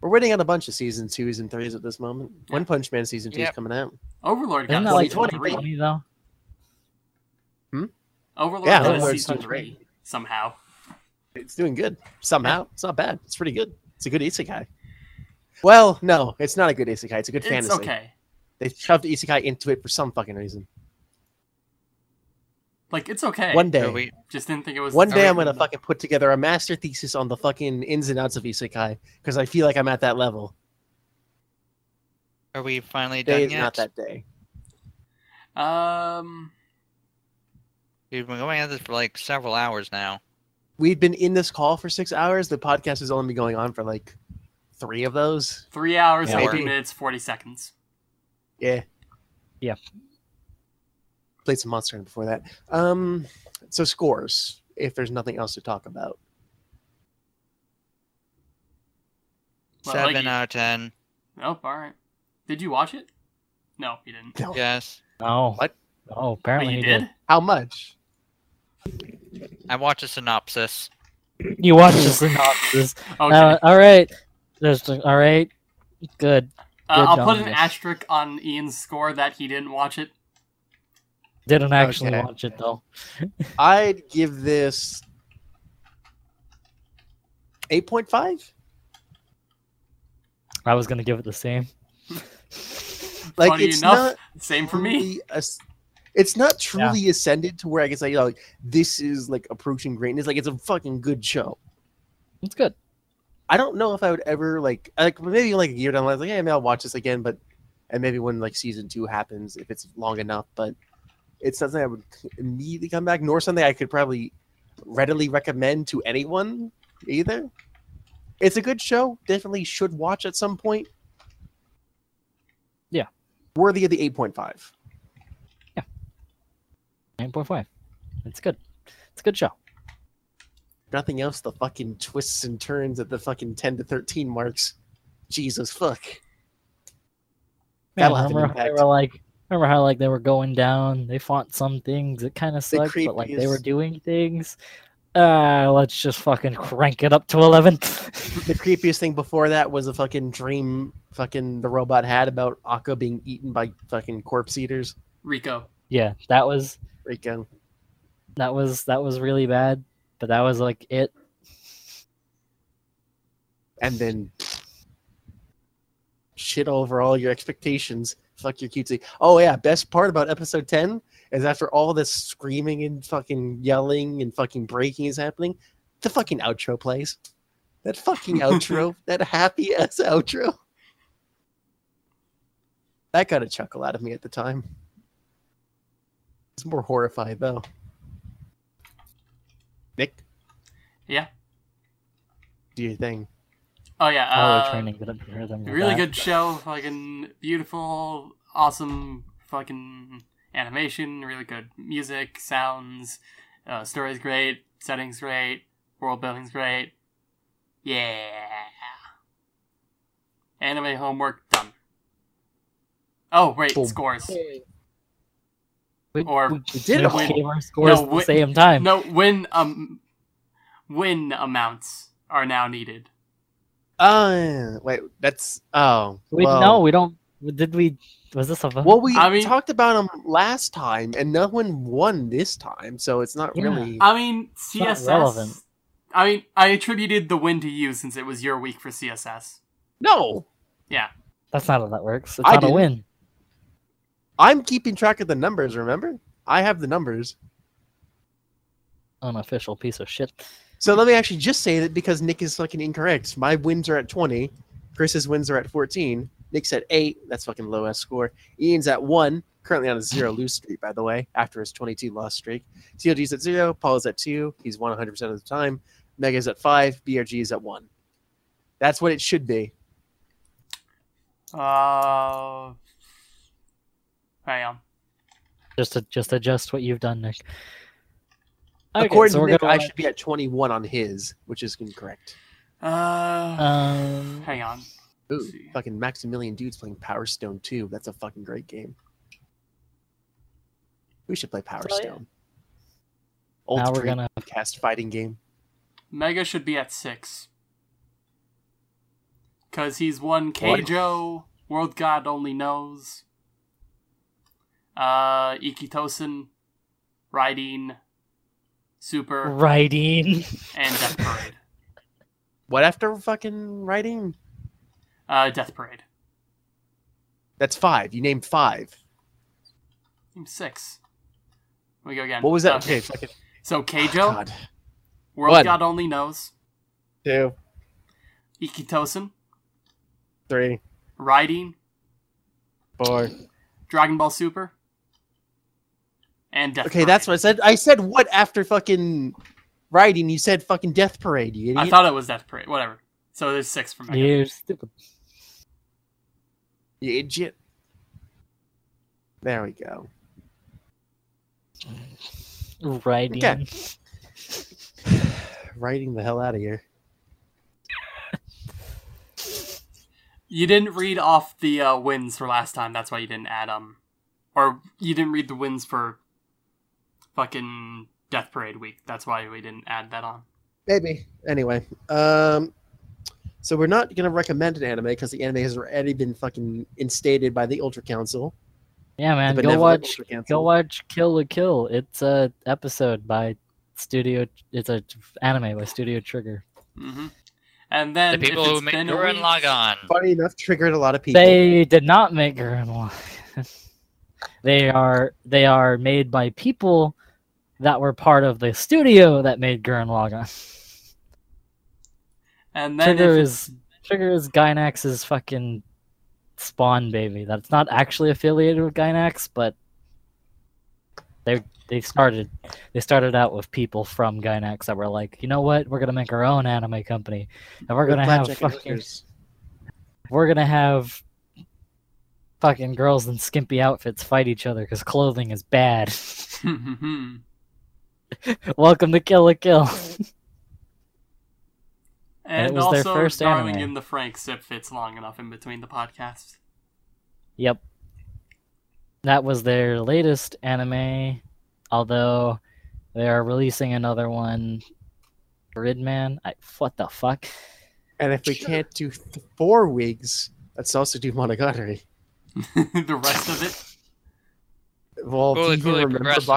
We're waiting on a bunch of season twos and threes at this moment. Yeah. One Punch Man season two is coming out. Overlord got Isn't that like season 2020, three. 20 though? Overlord Yeah, got Overlord's season doing three somehow. It's doing good. Somehow. It's not bad. It's pretty good. It's a good isekai. Well, no, it's not a good isekai. It's a good It's fantasy. okay. They shoved isekai into it for some fucking reason. Like it's okay. One day, Are we, Just didn't think it was. one day I'm gonna fucking put together a master thesis on the fucking ins and outs of isekai because I feel like I'm at that level. are we finally Day done is yet? not that day. Um. We've been going at this for like several hours now. We've been in this call for six hours. The podcast has only been going on for like three of those. Three hours, Yeah. eighty minutes, forty seconds. Yeah. Yeah. Played some Monster Hunter before that. Um, so scores, if there's nothing else to talk about. Well, like Seven you- out of ten. Nope. All right. Did you watch it? No, you didn't. No. Yes. Oh, What? Oh, apparently you he did? How much? I watched a synopsis. You watched a synopsis. Okay. Uh, all right. There's all right. Good. Uh, I'll put an yes. asterisk on Ian's score that he didn't watch it. Didn't actually Okay. watch it though. I'd give this 8.5. I was gonna give it the same. Like Funny it's enough, not same for me. it's not truly ascended to where I can say, you know, like, this is like approaching greatness. Like it's a fucking good show. It's good. I don't know if I would ever like like maybe like a year down the line, like, yeah, maybe I'll watch this again, but and maybe when like season two happens, if it's long enough, but it's something I would immediately come back, nor something I could probably readily recommend to anyone either. It's a good show. Definitely should watch at some point. Yeah. Worthy of the 8.5. Yeah. 9.5. It's good. It's a good show. Nothing else. The fucking twists and turns at the fucking ten to thirteen marks. Jesus fuck. Man, That'll have an remember how they were like remember how like they were going down, they fought some things, it kinda sucked, but like they were doing things. Uh let's just fucking crank it up to eleven. The creepiest thing before that was a fucking dream fucking the robot had about Akko being eaten by fucking corpse eaters. Riko. yeah, that was Riko. that was that was really bad. But that was like it. And then shit over all your expectations. Fuck your cutesy. Oh yeah, best part about episode 10 is after all this screaming and fucking yelling and fucking breaking is happening, the fucking outro plays. That fucking outro, that happy ass outro. That got a chuckle out of me at the time. It's more horrified though. Nick, Yeah. do your thing. Oh yeah. Uh, training didn't hear them really that. good show. Fucking beautiful, awesome, fucking animation. Really good music, sounds. Uh, story's great. Setting's great. World building's great. Yeah. Anime homework done. Oh wait, Boom. scores. We, or- we, We did we it. gave our scores No, at the we- same time. No, win um, win amounts are now needed. Uh, wait, that's oh. we well, no, we don't. Did we? Was this a vote? Well, we I mean- talked about them last time, and no one won this time, so it's not Yeah. really. I mean, not CSS. relevant. I mean, I attributed the win to you since it was your week for CSS. no, Yeah. That's not how that works. It's I not a didn't. win. I'm keeping track of the numbers. Remember, I have the numbers. Unofficial piece of shit. So let me actually just say that because Nick is fucking incorrect. My wins are at 20. Chris's wins are at 14. Nick's at 8. That's fucking low ass score. Ian's at 1. Currently on a zero lose streak, by the way, after his 22 loss streak. CLG's at 0. Paul is at 2. He's won 100% of the time. Mega's at 5. BRG is at 1. That's what it should be. Uh, hang on. Just to just adjust what you've done, Nick. Okay, According so to Nick, gonna I should be at 21 on his, which is incorrect. Uh, Um, hang on. Ooh, see. fucking Maximilian Dood's playing Power Stone 2. That's a fucking great game. We should play Power Oh, yeah. Stone. now Old we're gonna. cast fighting game. Mega should be at six. Because he's won Keijo, World God Only Knows, uh, Ikkitousen, Riding, Super, Riding, and Death Parade. What after fucking writing? Uh, Death Parade. That's five. You named five. Name six. We go again. What was that? Uh, Okay, fucking So Keijo, God. World One. God Only Knows, Two, Ikkitousen, three, Riding, four. Dragon Ball Super, and Death Okay, that's what I said. I said what after fucking writing? You said fucking Death Parade. You idiot. I thought it was Death Parade. Whatever. So there's six from Mega. You're stupid. You idiot. There we go. Writing. Okay. Writing the hell out of here. You didn't read off the uh, wins for last time. That's why you didn't add them, or you didn't read the wins for fucking Death Parade week. That's why we didn't add that on. Maybe. Anyway, um, so we're not going to recommend an anime because the anime has already been fucking instated by the Ultra Council. Yeah, man. the Go benevolent watch. Ultra Council. Go watch Kill la Kill. It's a episode by Studio. It's a anime by Studio Trigger. hmm And then The people who made make been a Gurren week- Lagann. Funny enough, triggered a lot of people. They did not make Gurren Lagann. they are they are made by people that were part of the studio that made Gurren Lagann. And then Trigger if is Trigger is Gainax's fucking spawn baby. That's not actually affiliated with Gainax, but they they started they started out with people from Gainax that were like, you know what, we're gonna make our own anime company, and we're gonna have fucking hookers. we're gonna have fucking girls in skimpy outfits fight each other because clothing is bad. Hmm. Welcome to Kill la Kill. and it was their also first Darling anime. in the Franxx if it's long enough in between the podcasts. Yep. That was their latest anime, although they are releasing another one. Gridman? I, what the fuck? And if we can't do th- four weeks, let's also do Monogatari. the rest of it. Well, Fully, do you fully remember progressive.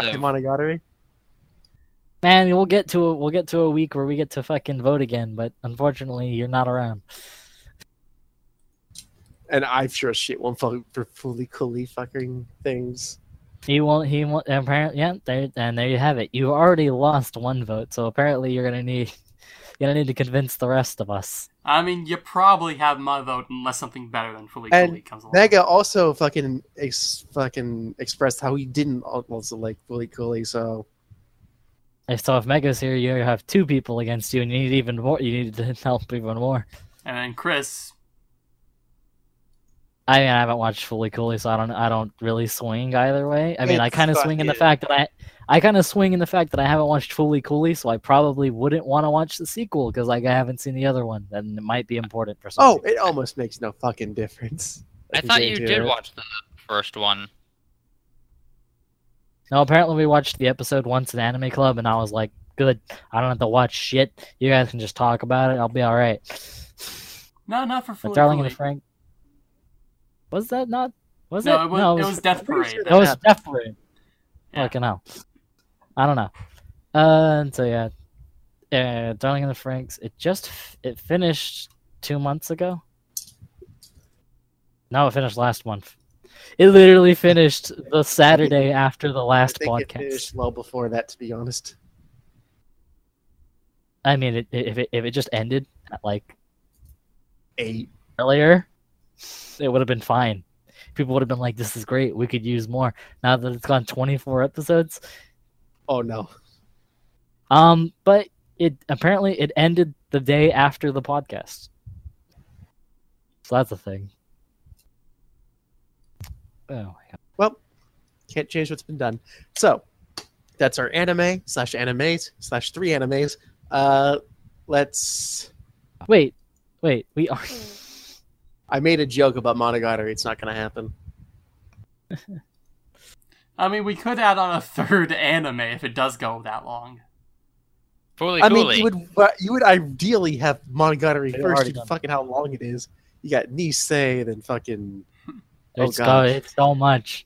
Bakemonogatari? Man, we'll get to a, we'll get to a week where we get to fucking vote again, but unfortunately, you're not around. And I'm sure shit won't vote for Fooly Cooly fucking things. He won't. He won't. Apparently, yeah. There and there you have it. You already lost one vote, so apparently you're gonna need you're gonna need to convince the rest of us. I mean, you probably have my vote unless something better than Fully And Cooley comes along. Mega also fucking ex- fucking expressed how he didn't also like Fooly Cooly, so And So if Mega's here, you have two people against you, and you need even more. You need to help even more. And then Chris, I mean, I haven't watched Fooly Cooly, so I don't. I don't really swing either way. I mean, I kind of swing in the fact that I, I kind of swing in the fact that I haven't watched Fooly Cooly, so I probably wouldn't want to watch the sequel because like I haven't seen the other one, and it might be important for some. oh, people. it almost makes no fucking difference. I thought you did that. watch the first one. No, apparently we watched the episode once in Anime Club, and I was like, "Good, I don't have to watch shit. You guys can just talk about it. I'll be all right." no, not for But Fully Darling Cooley. and the Franxx, was that not? Was No, it? it was, no, it was Death Parade. sure That was happened. Death Parade. Yeah. Fucking hell. I don't know. Uh, and so yeah, uh, Darling in the Franxx. It just f- it finished two months ago. No, it finished last month. It literally finished the Saturday after the last podcast. finished well before that, to be honest. I mean, it, if it if it just ended at like Eight. earlier, it would have been fine. People would have been like, "This is great. We could use more." Now that it's gone 24 episodes, Oh no. um, but it apparently it ended the day after the podcast, so that's a thing. Oh, my God. Well, can't change what's been done. So that's our anime slash animes slash three animes. Uh, let's. wait, wait, we are. I made a joke about Monogatari. It's not going to happen. I mean, we could add on a third anime if it does go that long. Fully I mean, coolly. you would you would ideally have Monogatari They've first. already due to done fucking how long it is. You got Nisei, then fucking. Oh, It's, God. so, it's so much.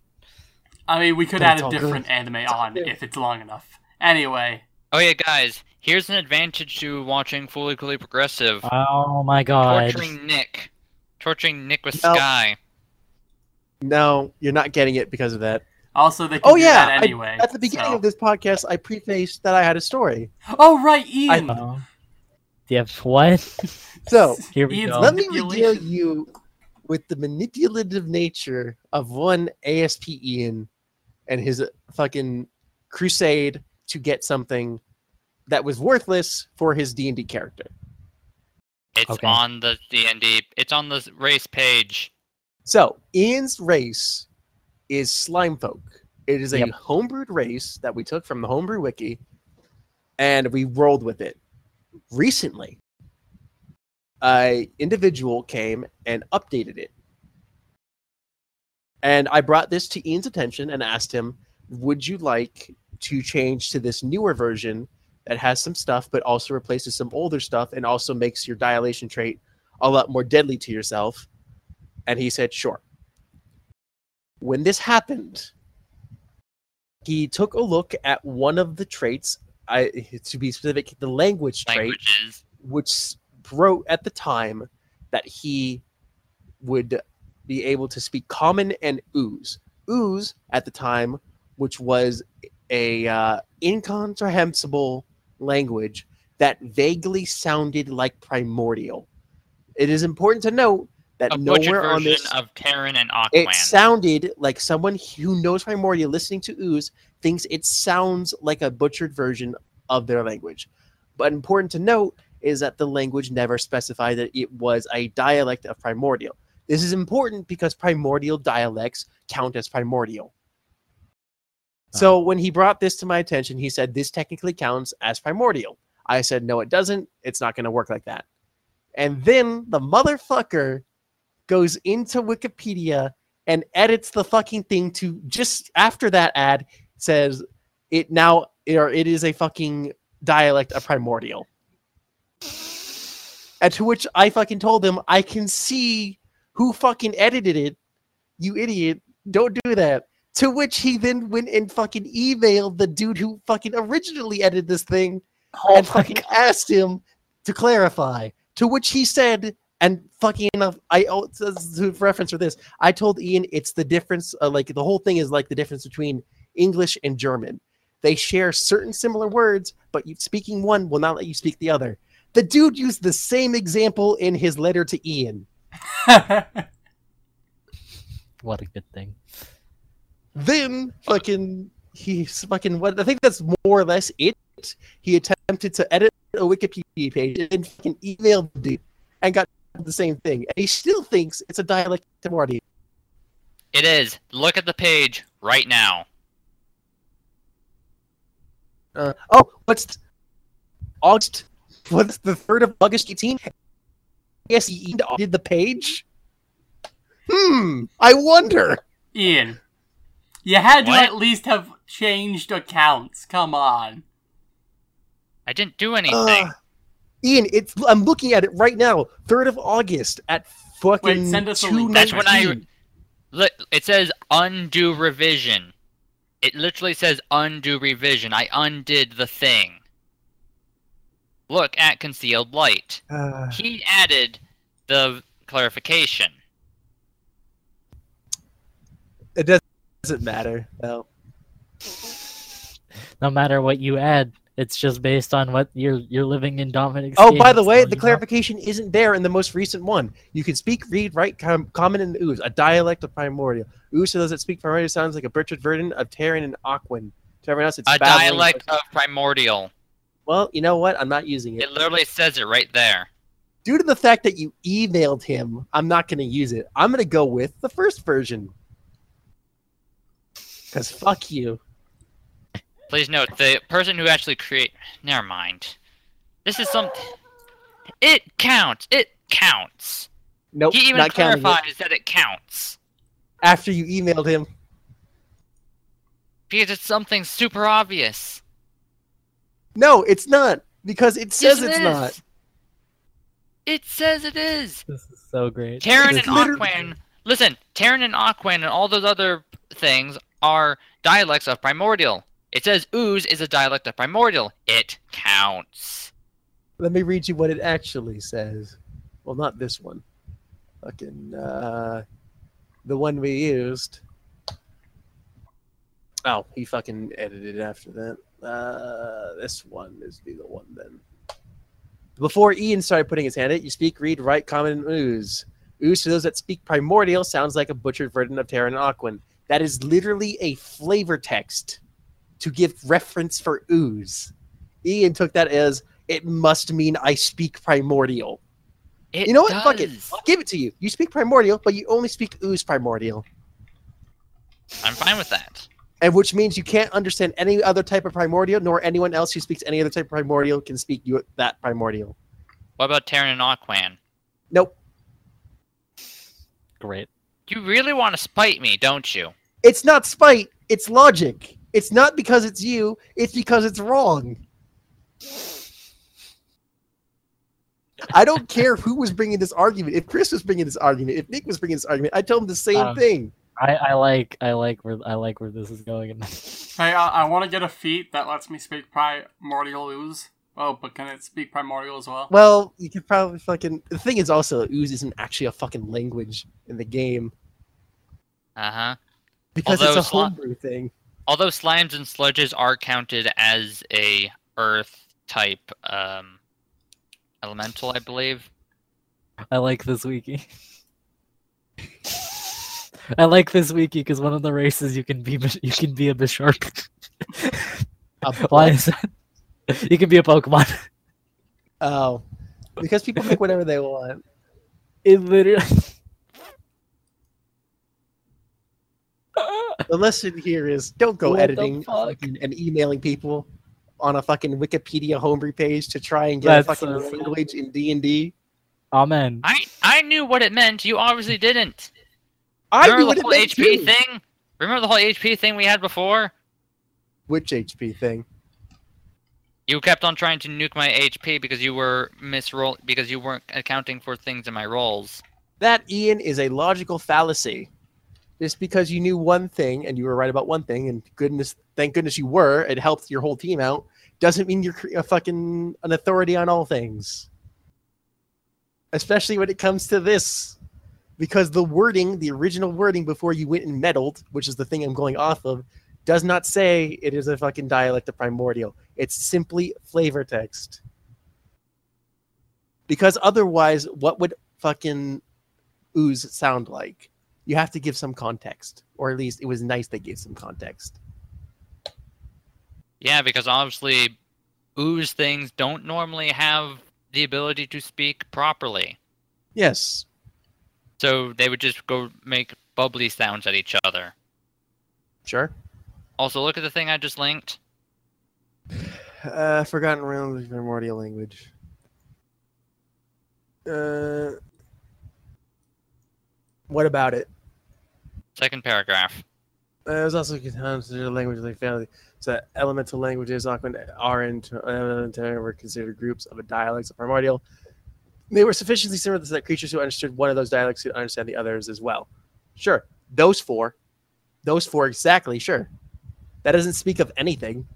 I mean, we could But add a all good. different anime It's on good. if it's long enough. Anyway, Oh yeah, guys. Here's an advantage to watching Fooly Cooly Progressive. Oh my god! Torturing Nick. Torturing Nick with No. Sky. No, you're not getting it because of that. Also, they can Oh do yeah, that I- anyway. at the beginning so- of this podcast, I prefaced that I had a story. Oh right, Ian. Oh. Yep. What? So Here we Ian's go. let me regale Manipulation. you with the manipulative nature of one ASP Ian and his uh, fucking crusade to get something that was worthless for his D and D character. It's Okay. on the D&D. It's on the race page. So Ian's race is slime folk. It is a Yep. homebrewed race that we took from the homebrew wiki, and we rolled with it. Recently, a individual came and updated it, and I brought this to Ian's attention and asked him, "Would you like to change to this newer version that has some stuff, but also replaces some older stuff, and also makes your dilation trait a lot more deadly to yourself?" And he said, sure. When this happened, he took a look at one of the traits, I, to be specific, the language trait, which wrote at the time that he would be able to speak common and ooze. Ooze at the time, which was a uh, incomprehensible language that vaguely sounded like primordial. It is important to note that A nowhere on version this of Terran and Aquan. it sounded like someone who knows primordial listening to ooze thinks it sounds like a butchered version of their language but important to note is that the language never specified that it was a dialect of primordial. This is important because primordial dialects count as primordial. Ah. So when he brought this to my attention he said this technically counts as primordial. I said no it doesn't. It's not going to work like that. And then the motherfucker goes into Wikipedia and edits the fucking thing to just after that ad says it now or it is a fucking dialect of primordial. And to which I fucking told him I can see who fucking edited it. You idiot. Don't do that. To which he then went and fucking emailed the dude who fucking originally edited this thing Oh and fucking asked him to clarify. To which he said, and fucking enough, I oh, to reference for this, I told Ian it's the difference. Uh, like the whole thing is like the difference between English and German. They share certain similar words, but you, speaking one will not let you speak the other. The dude used the same example in his letter to Ian. What a good thing. Then fucking he's fucking what I think that's more or less it. He attempted to edit a Wikipedia page and fucking emailed the dude and got the same thing. And he still thinks it's a dialect of Morty. It is. Look at the page right now. Uh, oh, what's August? What's the third of August 18? Yes, he did the page. Hmm. I wonder. Ian, you had to at least have changed accounts. Come on. I didn't do anything. Uh, Ian, it's I'm looking at it right now. Third of August at fucking Wait, send us a link. That's when I- Look, it says undo revision. It literally says undo revision. I undid the thing. Look at concealed light. Uh, He added the clarification. it does- doesn't matter. No. No matter what you add, it's just based on what you're you're living in Dominic's. Oh, by the way, the you know? clarification isn't there in the most recent one. You can speak, read, write, com- common, and ooze, a dialect of primordial. Ooze to those that speak primordial sounds like a butchered version of Terran and Aquan. To everyone else, it's A dialect of primordial. Well, you know what? I'm not using it. It literally says it right there. Due to the fact that you emailed him, I'm not going to use it. I'm going to go with the first version. Because fuck you. Please note the person who actually create. Never mind. This is some. It counts. It counts. Nope, he even not counting it. clarifies that it counts After you emailed him. because it's something super obvious. No, it's not. Because it says Yes, it it's is. not. It says it is. This is so great. Terran and literally- Aquan. Listen, Terran and Aquan and all those other things are dialects of primordial. It says ooze is a dialect of primordial. It counts. Let me read you what it actually says. Well, not this one. Fucking, uh... the one we used. Oh, he fucking edited after that. Uh, this one is the one then. Before Ian started putting his hand in it, you speak, read, write, comment, and ooze. Ooze to those that speak primordial sounds like a butchered version of Terran Aquan. That is literally a flavor text to give reference for ooze. Ian took that as it must mean I speak primordial. It You know what? Fuck it. I'll give it to you. You speak primordial, but you only speak ooze primordial. I'm fine with that. And which means you can't understand any other type of primordial, nor anyone else who speaks any other type of primordial can speak you that primordial. What about Terran and Aquan? Nope. Great. You really want to spite me, don't you? It's not spite. It's logic. It's not because it's you. It's because it's wrong. I don't care who was bringing this argument. If Chris was bringing this argument, if Nick was bringing this argument, I tell him the same Um, thing. I, I like I like where I like where this is going. Hey, I, I want to get a feat that lets me speak primordial ooze. Oh, but can it speak primordial as well? Well, you could probably fucking. The thing is also, ooze isn't actually a fucking language in the game Uh huh. because Although it's a homebrew thing. Although slimes and sludges are counted as a earth type um, elemental, I believe. I like this wiki. I like this wiki because one of the races you can be you can be a Bisharp. A Why what? is that? You can be a Pokemon. Oh, because people pick whatever they want. It literally. The lesson here is don't go What editing and emailing people on a fucking Wikipedia homebrew page to try and get a fucking so language in D and D. Amen. I I knew what it meant. You obviously didn't. I Remember the whole HP too. thing? Remember the whole HP thing we had before? Which HP thing? You kept on trying to nuke my HP because you were misroll because you weren't accounting for things in my rolls. That Ian is a logical fallacy. Just because you knew one thing and you were right about one thing, and goodness, thank goodness you were, it helped your whole team out. Doesn't mean you're a fucking an authority on all things. Especially when it comes to this, because the wording, the original wording before you went and meddled, which is the thing I'm going off of, does not say it is a fucking dialect of primordial. It's simply flavor text. Because otherwise, what would fucking ooze sound like? You have to give some context, or at least it was nice they gave some context. Yeah, because obviously ooze things don't normally have the ability to speak properly. Yes. So they would just go make bubbly sounds at each other. Sure. Also, look at the thing I just linked. Uh, forgotten realms of primordial language. Uh, what about it? Second paragraph. Uh, there's also considered a language like family. So elemental languages often are in elementary were considered groups of a dialects of primordial. They were sufficiently similar so that creatures who understood one of those dialects could understand the others as well. Sure, those four, those four exactly. Sure, that doesn't speak of anything.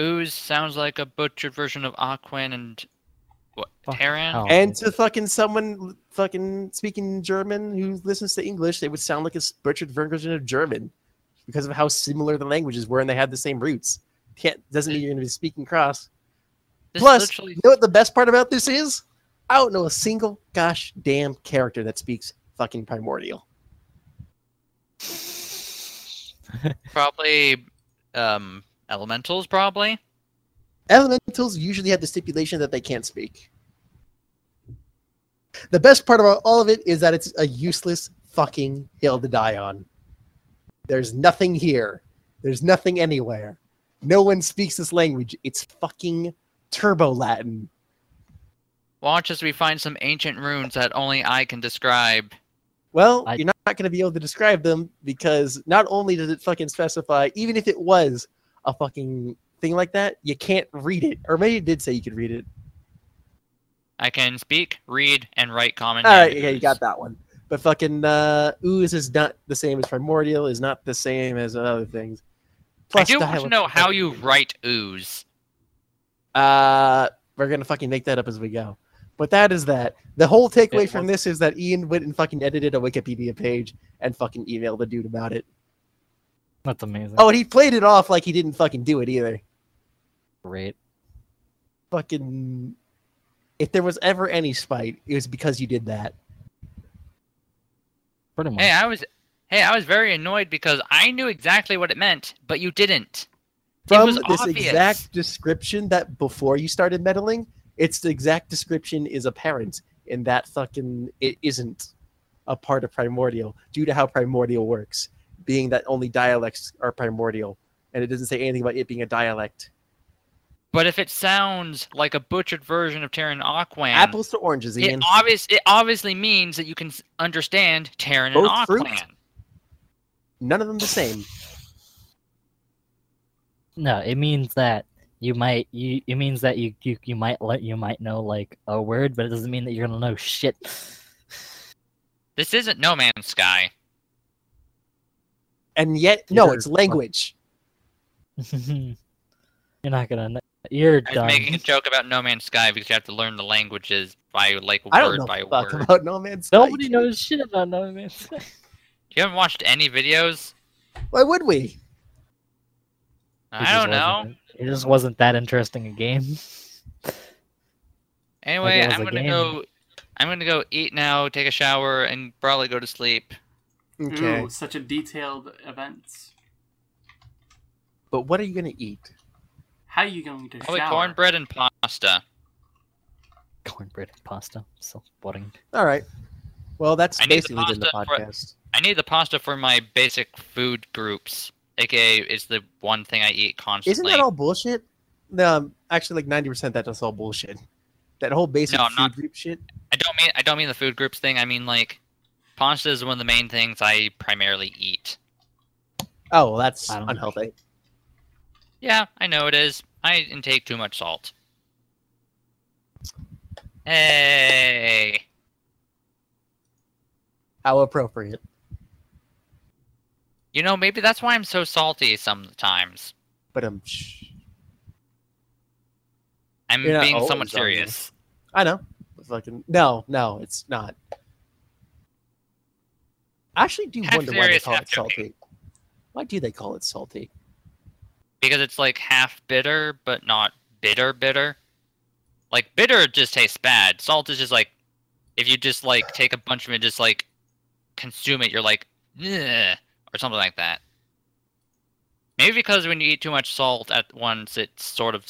Ooze sounds like a butchered version of Aquan and what Fuck Terran? hell. And to fucking someone fucking speaking German who listens to English, they would sound like a butchered version of German because of how similar the languages were and they had the same roots. Can't doesn't mean you're going to be speaking cross. This Plus, literally you know what the best part about this is? I don't know a single gosh damn character that speaks fucking primordial. probably um elementals probably. Elementals usually have the stipulation that they can't speak. The best part about all of it is that it's a useless fucking hill to die on. There's nothing here. There's nothing anywhere. No one speaks this language. It's fucking Turbo Latin. Watch as we find some ancient runes that only I can describe. Well, I- you're not going to be able to describe them because not only does it fucking specify, even if it was a fucking thing like that, you can't read it. Or maybe it did say you could read it. I can speak, read, and write common. All right, yeah, you got that one. But fucking uh, ooze is not the same as primordial, is not the same as other things. I do want to know how you write ooze. Uh, we're gonna fucking make that up as we go. But that is that. The whole takeaway from this is that Ian went and fucking edited a Wikipedia page and fucking emailed the dude about it. That's amazing. Oh, and he played it off like he didn't fucking do it either. great. Fucking... If there was ever any spite, it was because you did that. Pretty much. Hey, I was hey, I was very annoyed because I knew exactly what it meant, but you didn't. From this obvious. exact description that before you started meddling, its the exact description is apparent in that fucking it isn't a part of primordial due to how primordial works, being that only dialects are primordial, and it doesn't say anything about it being a dialect. But if it sounds like a butchered version of Terran Aquan, Apples to oranges, it obvious it obviously means that you can understand Terran and Both fruit? Aquan. None of them the same. No, it means that you might you it means that you you, you might let you might know like a word, but it doesn't mean that you're gonna know shit. This isn't No Man's Sky. And yet, no, You're it's language. you're not gonna know. You're I was done. making a joke about No Man's Sky because you have to learn the languages by like I don't word know by fuck word. about No Man's Sky. Nobody knows shit about No Man's Sky. You haven't watched any videos? Why would we? It I don't know. It just wasn't that interesting a game. Anyway, it was I'm gonna game. go. I'm gonna go eat now, take a shower, and probably go to sleep. Okay, Ooh, such a detailed events. but what are you gonna eat? How are you going to Probably shower? cornbread and pasta. Cornbread and pasta. So boring. All right. Well, that's I need the the pasta for- I need the pasta for my basic food groups, aka it's the one thing I eat constantly. Isn't that all bullshit? No, um, actually, like ninety percent that that's all bullshit. That whole basic No, I'm food not- group shit. I don't mean I don't mean the food groups thing. I mean like pasta is one of the main things I primarily eat. Oh, well, that's I don't- unhealthy. Yeah, I know it is. I intake too much salt. Hey, How appropriate. You know maybe that's why I'm so salty sometimes. But um, shh. I'm You're being somewhat serious. I know. Fucking no, no, it's not. I actually do Half wonder why they call it half joking. salty. Why do they call it salty? because it's like half bitter but not bitter bitter. Like bitter just tastes bad. Salt is just like if you just like take a bunch of it, and just like consume it, you're like "Ugh," or something like that. Maybe because when you eat too much salt at once, it's sort of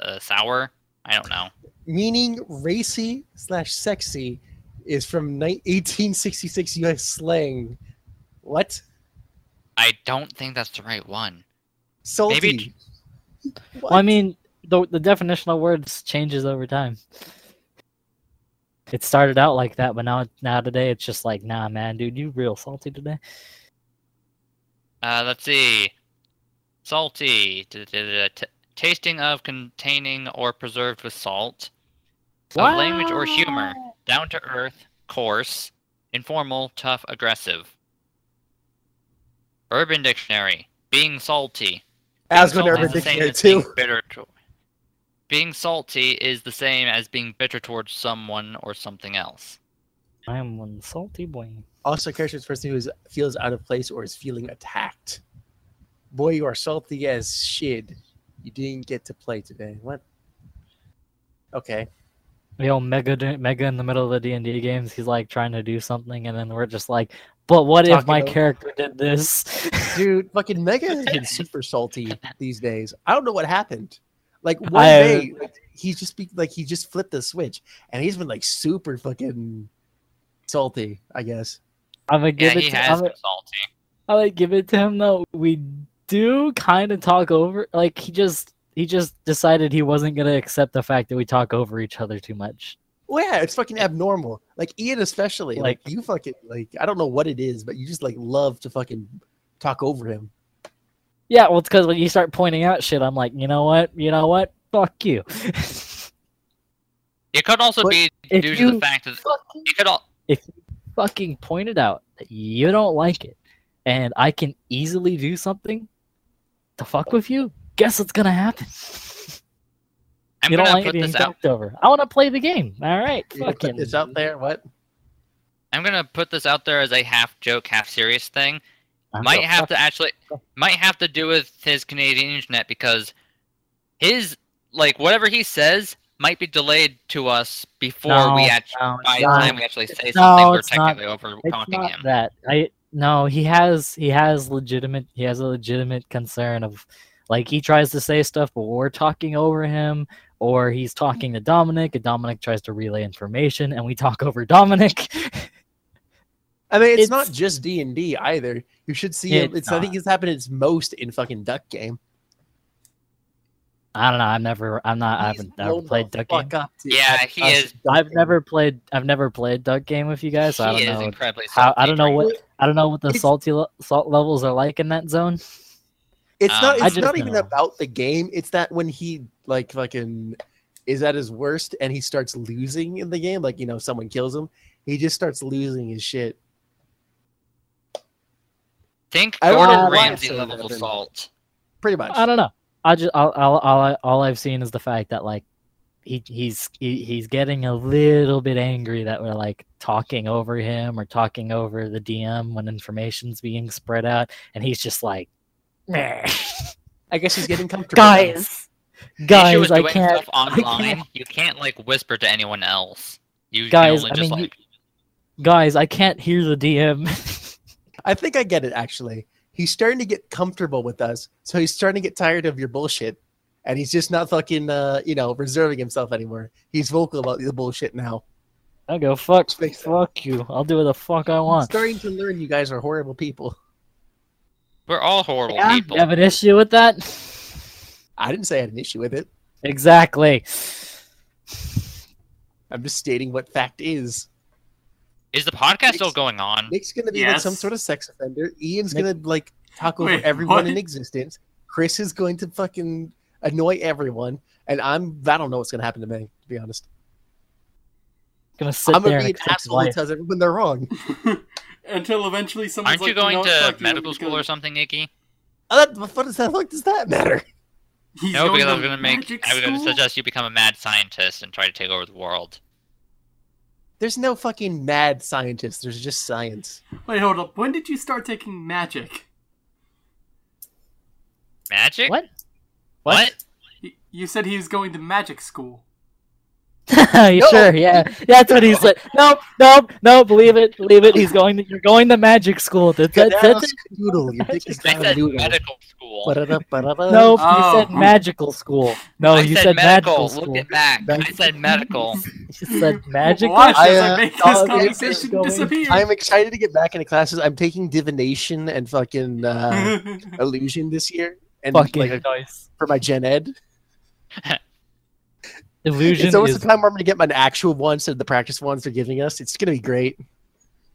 uh, sour. I don't know. Meaning racy slash sexy is from 1866 U.S. slang. What? I don't think that's the right one. Salty. Maybe Well, I mean, the the definition of words changes over time. It started out like that, but now now today it's just like, nah, man, dude, you real salty today. Uh, let's see. Salty. Tasting of, containing, or preserved with salt. Of language or humor. Down to earth, coarse, informal, tough, aggressive. Urban Dictionary. Being salty. I was Being going Urban is Dictionary as being too. bitter to- being salty is the same as being bitter towards someone or something else. I am one salty boy. Also, characters person who is, feels out of place or is feeling attacked. Boy, you are salty as shit. You didn't get to play today. What? Okay. Yo, Mega, Mega in the middle of the D and D games, he's like trying to do something, and then we're just like, but what if my character did this? Dude, fucking Mega has been super salty these days. I don't know what happened. Like one I- day, like, he's just be, like he just flipped the switch, and he's been like super fucking salty. I guess. I'm gonna Yeah, give he it. To, has I'm, been gonna- salty. I'm gonna give it to him though. We do kind of talk over. Like he just he just decided he wasn't gonna accept the fact that we talk over each other too much. Well, yeah, it's fucking abnormal. Like Ian, especially. Like, Like- you fucking like I don't know what it is, but you just like love to fucking talk over him. Yeah, well, it's because when you start pointing out shit, I'm like, you know what? You know what? Fuck you. It could also But be if due to the fact that fucking, it could all. if you fucking pointed out that you don't like it, and I can easily do something to fuck with you, guess what's gonna happen? I'm you don't gonna like put being this out. over. I want to play the game. All right, It's- fucking. It's out there. What? I'm gonna put this out there as a half joke, half serious thing. I'm might have to actually might have to do with his Canadian internet because his like whatever he says might be delayed to us before No, we actually no, by it's the not. time we actually say No, something we're it's not- technically over It's talking not him. that. I no, he has he has legitimate he has a legitimate concern of like he tries to say stuff but we're talking over him or he's talking to Dominic and Dominic tries to relay information and we talk over Dominic. I mean, it's, It's- not just D and D either. You should see it. It's It's I think it's happened. It's most in fucking Duck Game. I don't know. I've never I'm not. I haven't never played Duck Game. up Yeah, us he Duck is- I've never played I've never played Duck Game with you guys, so I don't is know incredibly how I don't know what I don't know what the It's- salty le- salt levels are like in that zone. It's Um, not. I It's not even know. about the game. It's that when he like fucking is at his worst and he starts losing in the game, like you know, someone kills him, he just starts losing his shit. Think I don't know Gordon why Ramsay level of salt. Pretty much. I don't know. I just all all all, I, all I've seen is the fact that like he he's he, he's getting a little bit angry that we're like talking over him or talking over the DM when information's being spread out, and he's just like, "Meh." I guess he's getting comfortable. guys, guys, I can't. stuff I can't- You can't like whisper to anyone else. You Guys, can I only just mean, you- Guys, I can't hear the DM. I think I get it actually. He's starting to get comfortable with us, so he's starting to get tired of your bullshit, and he's just not fucking, uh, you know, reserving himself anymore. He's vocal about the bullshit now. I go fuck, Fix it. fuck you. I'll do what the fuck I I'm want. starting to learn you guys are horrible people. we're all horrible Yeah, people. you have an issue with that? I didn't say I had an issue with it. Exactly. I'm just stating what fact is. Is the podcast still going on? Nick's gonna be like some sort of sex offender. Ian's Nick- gonna like talk over Wait, everyone what? in existence. Chris is going to fucking annoy everyone, and I'm I don't know what's gonna happen to me. To be honest, Gonna sit I'm gonna and be an accept asshole that life. tells everyone they're wrong. Until eventually someone's Aren't you going know what, to fuck you, medical school or gonna- something, Iggy? Uh, What what does that fuck does that matter? He's No, going because I to was gonna make. magic I was gonna suggest you become a mad scientist and try to take over the world. There's no fucking mad scientist. There's just science. Wait, hold up. When did you start taking magic? Magic? What? What? Y- You said he was going to magic school. you sure? Yeah, that's what he said. Nope, nope, no. Believe it, believe it. He's going. To, you're going to magic school. That's, that's, that's it. Noodle, your dick is I kind said of noodle. medical school. Ba-da-da, ba-da-da. Nope, Oh. you said magical school. No, I you said, said, magical Look school. at back. I said medical. You said magical. Watch I, as uh, I make this conversation going- disappear. I'm excited to get back into classes. I'm taking divination and fucking uh, illusion this year, and Fucking like nice. for my gen ed. Illusion It's almost is the time where I'm gonna get my actual ones instead of the practice ones they're giving us. It's gonna be great.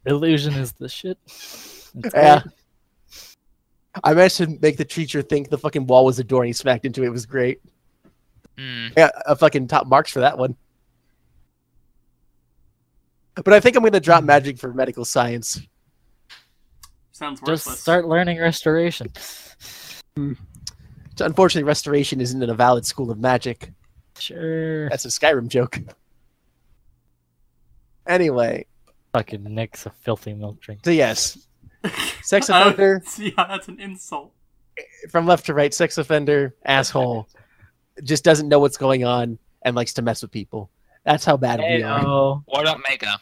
illusion is the shit. It's Yeah. great. I managed to make the teacher think the fucking wall was a door and he smacked into it. It was great. Hmm. Yeah, a fucking top marks for that one. But I think I'm gonna drop magic for medical science. Sounds worthless. Just start learning restoration. So unfortunately, restoration isn't in a valid school of magic. Sure. That's a Skyrim joke. Anyway, Fucking Nick's a filthy milk drink. so yes, sex offender See how that's an insult. from left to right, sex offender, asshole, just doesn't know what's going on and likes to mess with people. That's how bad we are. Heyo. What about Mega?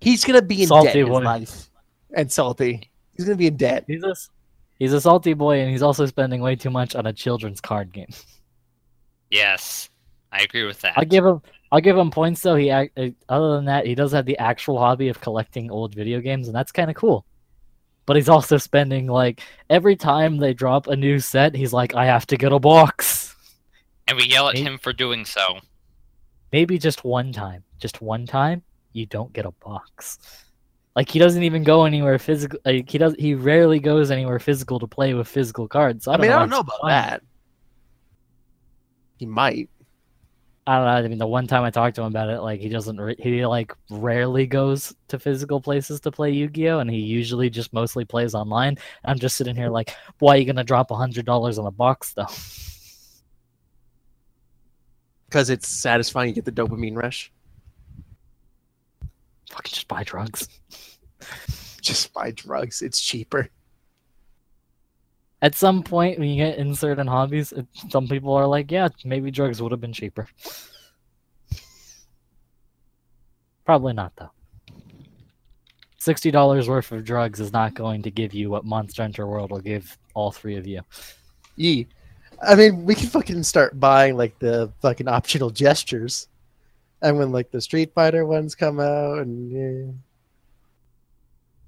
He's gonna be in Salty debt in his life, and salty. He's gonna be in debt. He's a, he's a salty boy, and he's also spending way too much on a children's card game. Yes, I agree with that. I'll give him. I'll give him points though. He uh, other than that, he does have the actual hobby of collecting old video games, and that's kind of cool. But he's also spending like every time they drop a new set, he's like, "I have to get a box." and we yell at Me- him for doing so. Maybe just one time, just one time, you don't get a box. Like he doesn't even go anywhere physical. Like he does. He rarely goes anywhere physical to play with physical cards. I, I, mean, I don't know about that. He might. I don't know. I mean, the one time I talked to him about it, like he doesn't, he like rarely goes to physical places to play Yu-Gi-Oh, and he usually just mostly plays online. I'm just sitting here like, why are you gonna drop a hundred dollars on a box though? because it's satisfying. You get the dopamine rush. Fucking just buy drugs. Just buy drugs. It's cheaper. At some point, when you get insert in hobbies, it, some people are like, yeah, maybe drugs would have been cheaper. Probably not, though. $60 worth of drugs is not going to give you what Monster Hunter World will give all three of you. Yee. I mean, we can fucking start buying like the fucking optional gestures, and when like the Street Fighter ones come out, and yeah.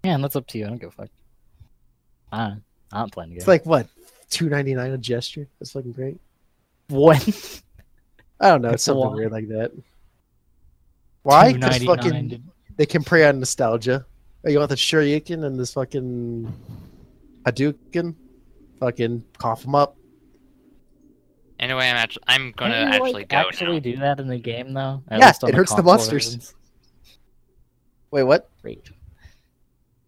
Yeah, and that's up to you. I don't give a fuck. I don't, I don't plan to it's like what two ninety nine a gesture. That's fucking great. What? I don't know. It's It's something why. weird like that. Why? Because fucking dude. they can prey on nostalgia. Oh, you want the Shoryuken and this fucking Hadouken? Fucking cough them up. Anyway, I'm actually I'm gonna you, actually like, go actually now. do that in the game though. At Yeah, least on it hurts the monsters. versions? Wait, what? Great.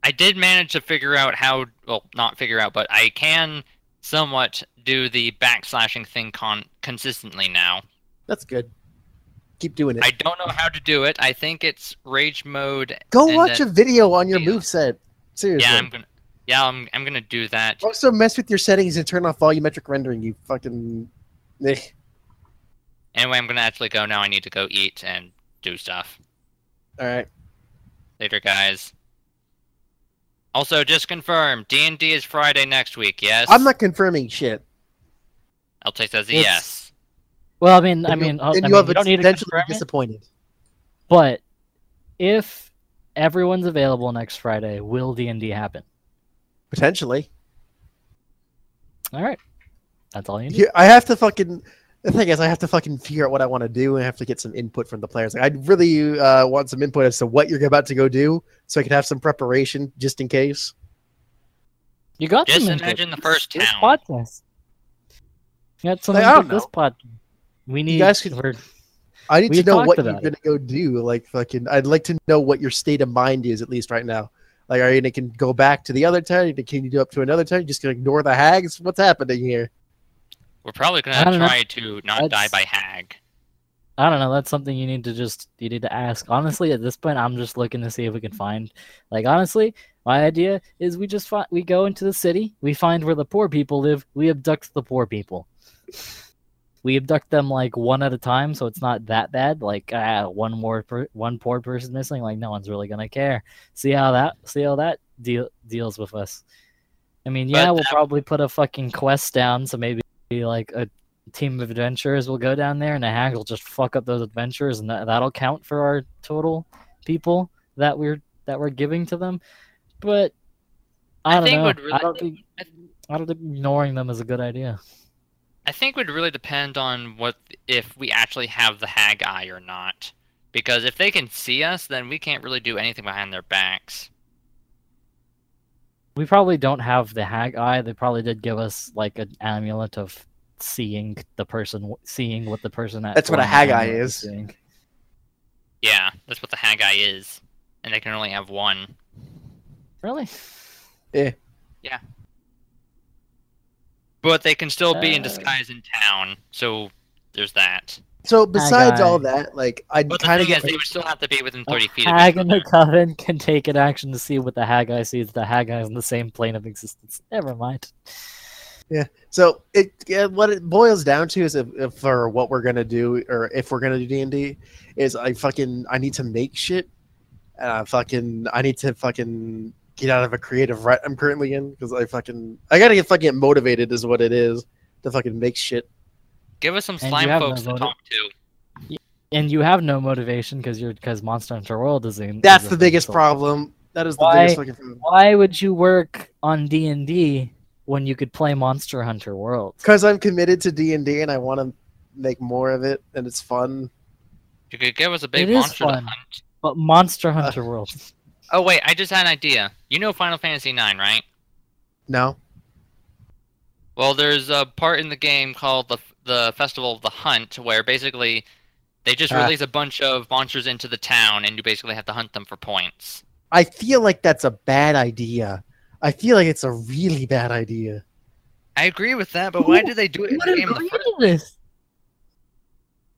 I did manage to figure out how well not figure out, but I can somewhat do the backslashing thing con consistently now. That's good. Keep doing it. I don't know how to do it. I think it's rage mode. Go watch a video on your move set. Seriously. Yeah, I'm gonna. Yeah, I'm. I'm gonna do that. Also, mess with your settings and turn off volumetric rendering. You fucking. Anyway, I'm gonna actually go now. I need to go eat and do stuff. All right. Later, guys. Also, just confirm D and D is Friday next week. Yes. I'm not confirming shit. LT says It's- yes. Well, I mean, I And you- mean, and I you mean, have you don't need to potentially confirm it, disappointed. but if everyone's available next Friday, will D and D happen? Potentially. All right, that's all you need. Yeah, I have to fucking. The thing is, I have to fucking figure out what I want to do, and I have to get some input from the players. Like, I really uh, want some input as to what you're about to go do, so I can have some preparation just in case. You got Just some input. imagine the first this town. podcast. You got some Like, input this podcast. We need. guys could- we're- I need to know what you're gonna go do. Like, fucking, I'd like to know what your state of mind is at least right now. Like, are you gonna can go back to the other town? Can you do up to another town? You're just gonna ignore the hags? What's happening here? We're probably gonna don't know. try to not die by hag. I don't know. That's something you need to just you need to ask. Honestly, at this point, I'm just looking to see if we can find. Like honestly, my idea is we just find we go into the city, we find where the poor people live, we abduct the poor people. We abduct them like one at a time, so it's not that bad. Like ah, one more per- one poor person missing, like no one's really gonna care. See how that see how that deal deals with us. I mean, yeah, But we'll probably put a fucking quest down, so maybe like a team of adventurers will go down there and the hag will just fuck up those adventures and that, that'll count for our total people that we're that we're giving to them but i, I don't think know would i don't think i don't think ignoring them is a good idea I think it would really depend on what if we actually have the hag eye or not. Because if they can see us, then we can't really do anything behind their backs. We probably don't have the hag eye they probably did give us like an amulet of seeing the person seeing what the person at That's what a hag eye is. seeing. Yeah, that's what the hag eye is, and they can only have one. really Yeah. Yeah. But they can still be in Uh. disguise in town, so there's that. So besides all that, like, I'd But the kind of thing get is, they would still have to be within a 30 feet of hag each in the coven can take an action to see what the hag eye sees. The hag eye is in the same plane of existence. Never mind. Yeah. So it yeah, what it boils down to is if, if for what we're gonna do or if we're gonna do D and D is I fucking I need to make shit. And I fucking I need to fucking get out of a creative rut I'm currently in because I fucking I gotta get fucking motivated is what it is to fucking make shit. Give us some slime have no folks to talk to. and you have no motivation because you're because Monster Hunter World is in. That's is the biggest thing, so problem. That is the Why- biggest fucking problem. Why would you work on D and D when you could play Monster Hunter World? Because I'm committed to D and D and I want to make more of it and it's fun. You could give us a big It is monster to fun. hunt. But Monster Hunter uh, World. Oh wait, I just had an idea. You know Final Fantasy IX, right? No, Well, there's a part in the game called the the Festival of the Hunt, where basically they just Ah. release a bunch of monsters into the town, and you basically have to hunt them for points. I feel like that's a bad idea. I feel like it's a really bad idea. I agree with that, but why did they do it in the game in the this?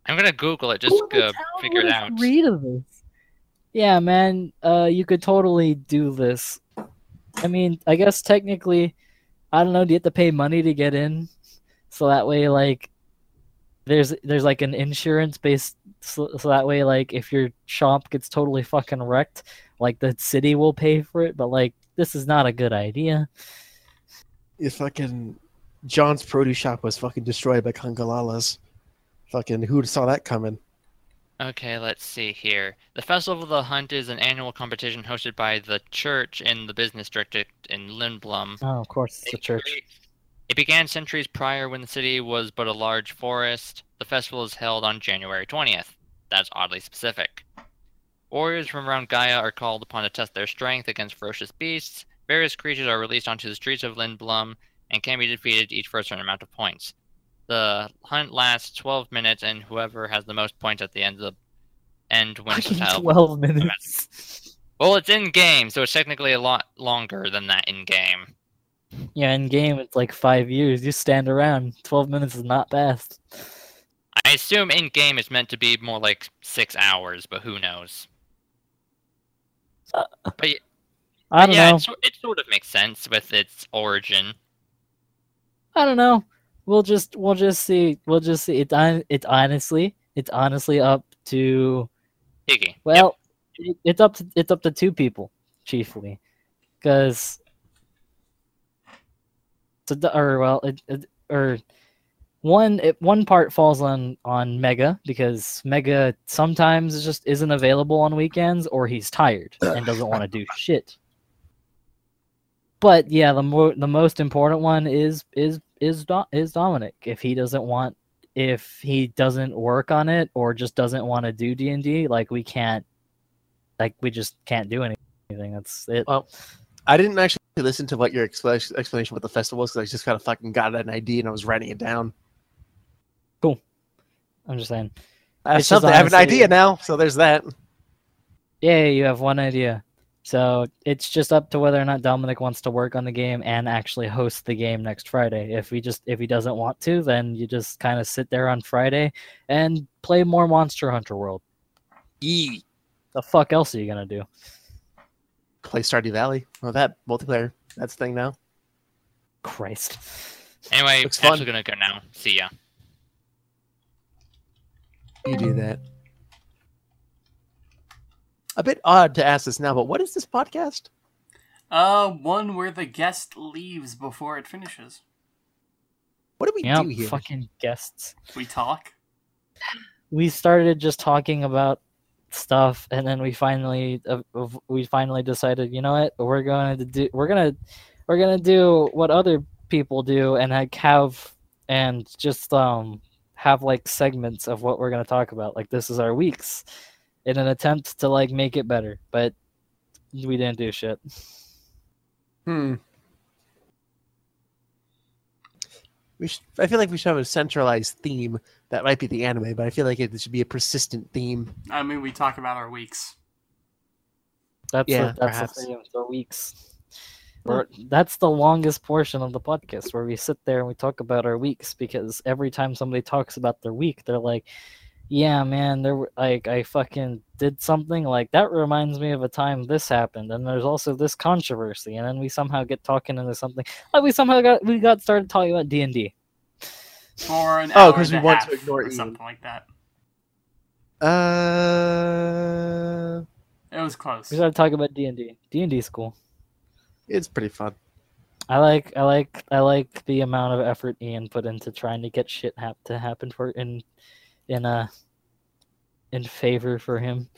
I'm gonna Google it just Who to figure it out. Read of this. Yeah, man. Uh, you could totally do this. I mean, I guess technically, I don't know. Do you have to pay money to get in? So that way, like, there's there's like an insurance based. So, so that way, like, if your shop gets totally fucking wrecked, like the city will pay for it. But like, this is not a good idea. If fucking John's produce shop was fucking destroyed by Kangalalas. Fucking who saw that coming? Okay, let's see here. The Festival of the Hunt is an annual competition hosted by the church in the business district in Lindblum. Oh, of course, it's a It church. cre- It began centuries prior when the city was but a large forest. The festival is held on January 20th. That's oddly specific. Warriors from around Gaia are called upon to test their strength against ferocious beasts. Various creatures are released onto the streets of Lindblum and can be defeated each for a certain amount of points. The hunt lasts 12 minutes, and whoever has the most points at the end of the end wins the title. twelve minutes. Well, it's in game, so it's technically a lot longer than that in game. Yeah, in game it's like five years. You stand around. Twelve minutes is not fast. I assume in game it's meant to be more like six hours, but who knows? Uh, but I don't yeah, know. It, it sort of makes sense with its origin. I don't know. We'll just we'll just see. We'll just see. It. It's honestly. It's honestly up to. Higgy. Yep. Well, it, it's up to it's up to two people chiefly, because. Or well, it, it, or one it, one part falls on on Mega because Mega sometimes just isn't available on weekends or he's tired and doesn't want to do shit. But yeah, the more the most important one is is is Do- is Dominic. If he doesn't want if he doesn't work on it or just doesn't want to do D and D, like we can't, like we just can't do anything. That's it. Well, I didn't actually listen to what your expla- explanation what the festival was because I just kind of fucking got an idea and I was writing it down. Cool. I'm just saying. I have, It's something, I have an idea now, so there's that. Yeah, you have one idea. So it's just up to whether or not Dominic wants to work on the game and actually host the game next Friday. If he just if he doesn't want to, then you just kind of sit there on Friday and play more Monster Hunter World. E The fuck else are you gonna do? Play Stardew Valley. Well, that multiplayer. That's the thing now. Christ. Anyway, Looks fun. actually gonna go now. See ya. You do that. A bit odd to ask this now, but what is this podcast? Uh, one where the guest leaves before it finishes. What do we Yep, do here? fucking guests. We talk. we started just talking about stuff and then we finally uh, we finally decided you know what we're going to do we're going to we're going to do what other people do and like have and just um have like segments of what we're going to talk about like this is our weeks in an attempt to like make it better but we didn't do shit Hmm. We should, I feel like we should have a centralized theme that might be the anime, but I feel like it should be a persistent theme. I mean, we talk about our weeks. that's Yeah, the, that's perhaps. the thing for weeks Or that's the longest portion of the podcast where we sit there and we talk about our weeks because every time somebody talks about their week, they're like, "Yeah, man, there were like I fucking did something like that reminds me of a time this happened, and there's also this controversy, and then we somehow get talking into something like we somehow got we got started talking about D and D. For an Oh, hour 'cause and we a want half to ignore or Ian. something like that. Uh, It was close. We started talking about D and D. D and D is cool. it's pretty fun. I like I like I like the amount of effort Ian put into trying to get shit hap- to happen for in in uh in favor for him.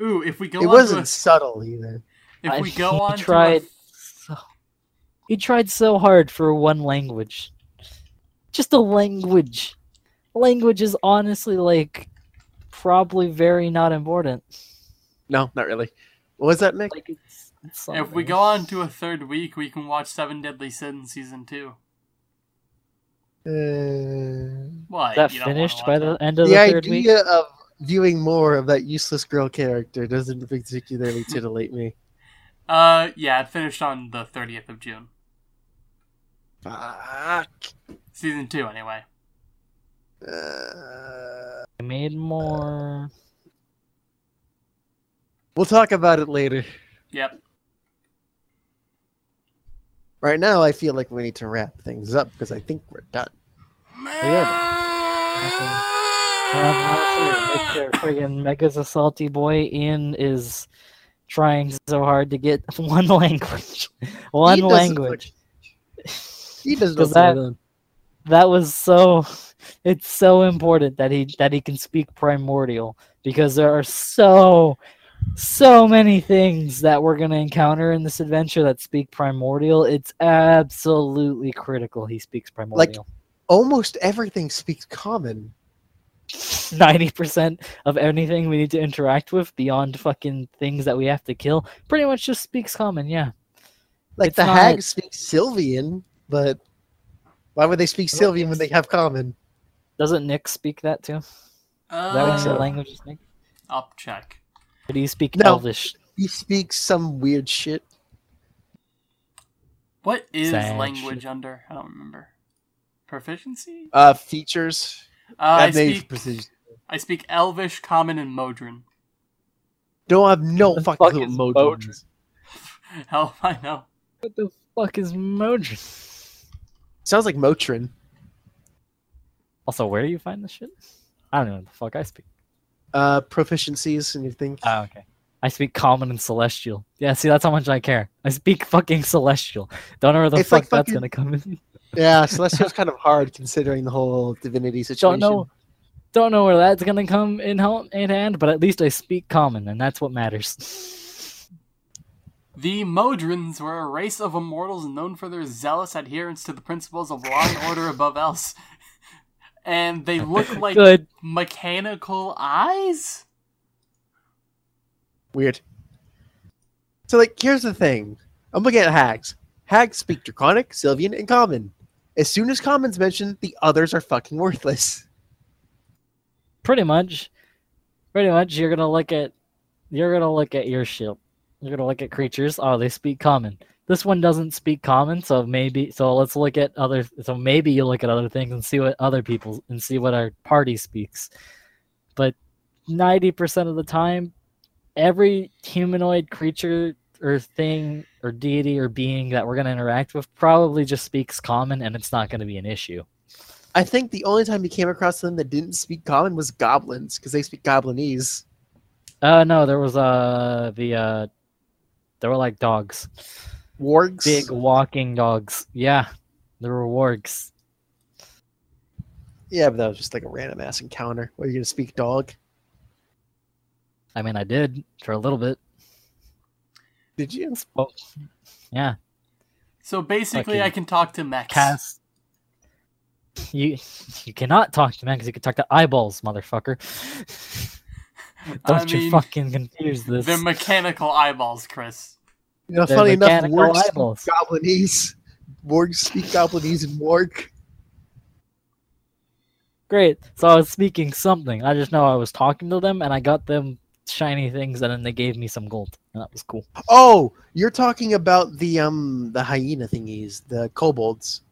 Ooh, if we go It on wasn't to a, subtle either. if I- we go on tried to so, he tried so hard for one language. Just a language. Language is honestly like probably very not important. No, not really. What was that, Nick? Like it's, it's if we go on to a third week, we can watch Seven Deadly Sins season two. Uh, What? Is that you finished watch by the end of the the third week? The idea of viewing more of that useless girl character doesn't particularly titillate me. Uh, yeah, it finished on the thirtieth of June. Fuck. Season two, anyway. Uh, I made more. we'll talk about it later. Yep. Right now, I feel like we need to wrap things up because I think we're done. Mr. friggin' Mega's a salty boy. Ian is trying so hard to get one language. one He doesn't language. He doesn't know Does what's that- That was so. It's so important that he that he can speak primordial because there are so so many things that we're gonna encounter in this adventure that speak primordial. It's absolutely critical he speaks primordial. Like almost everything speaks common. ninety percent of anything we need to interact with beyond fucking things that we have to kill pretty much just speaks common. Yeah, Like It's the not- hags speak Sylvian, but why would they speak I don't Sylvian when they have common? doesn't Nick speak that too? Is Uh, that one of so. your languages, Nick? I'll check. Or do you speak No. Elvish? He speaks some weird shit. What is Sad language shit. under? I don't remember. Proficiency? Uh, features. Uh, I I've speak. precision. I speak Elvish, Common, and Modron. Don't have no The fucking fuck clue what Modron? Modron is. Hell, I know. What the fuck is Modron? Sounds like Motrin. Also, where do you find this shit? I don't know what the fuck I speak. Uh, proficiencies and you think Oh, okay. I speak common and celestial. Yeah, see, that's how much I care. I speak fucking celestial. Don't know where the It's fuck like that's fucking- gonna come in. Yeah, Celestial's kind of hard considering the whole divinity situation. Don't know. Don't know where that's gonna come in, in hand, but at least I speak common, and that's what matters. The Modrons were a race of immortals known for their zealous adherence to the principles of law and order above else. And they look like Good. mechanical eyes? Weird. So, like, here's the thing. I'm looking at hags. Hags speak Draconic, Sylvian, and Common. As soon as Common's mentioned, the others are fucking worthless. Pretty much. Pretty much, you're gonna look at, you're gonna look at your ship. You're gonna look at creatures. Oh, they speak common. This one doesn't speak common, so maybe. So let's look at other. So maybe you look at other things and see what other people and see what our party speaks. But ninety percent of the time, every humanoid creature or thing or deity or being that we're gonna interact with probably just speaks common, and it's not gonna be an issue. I think the only time you came across them that didn't speak Common was goblins, because they speak Goblinese. Uh no, there was uh the uh there were like dogs. Wargs. Big walking dogs. Yeah. they were wargs. Yeah, but that was just like a random ass encounter. Where you're gonna speak dog? I mean I did for a little bit. Did you? Spoke. Oh, yeah. So basically, Fucking I can talk to mechs. Cast. You you cannot talk to men because you can talk to eyeballs, motherfucker. Don't I you mean, fucking confuse this. They're mechanical eyeballs, Chris. You know, They're funny enough, mechanical wargs speak eyeballs. Goblinese. Wargs speak Goblinese and Warg. Great. So I was speaking something. I just know I was talking to them and I got them shiny things and then they gave me some gold. And that was cool. Oh, you're talking about the um the hyena thingies, the kobolds.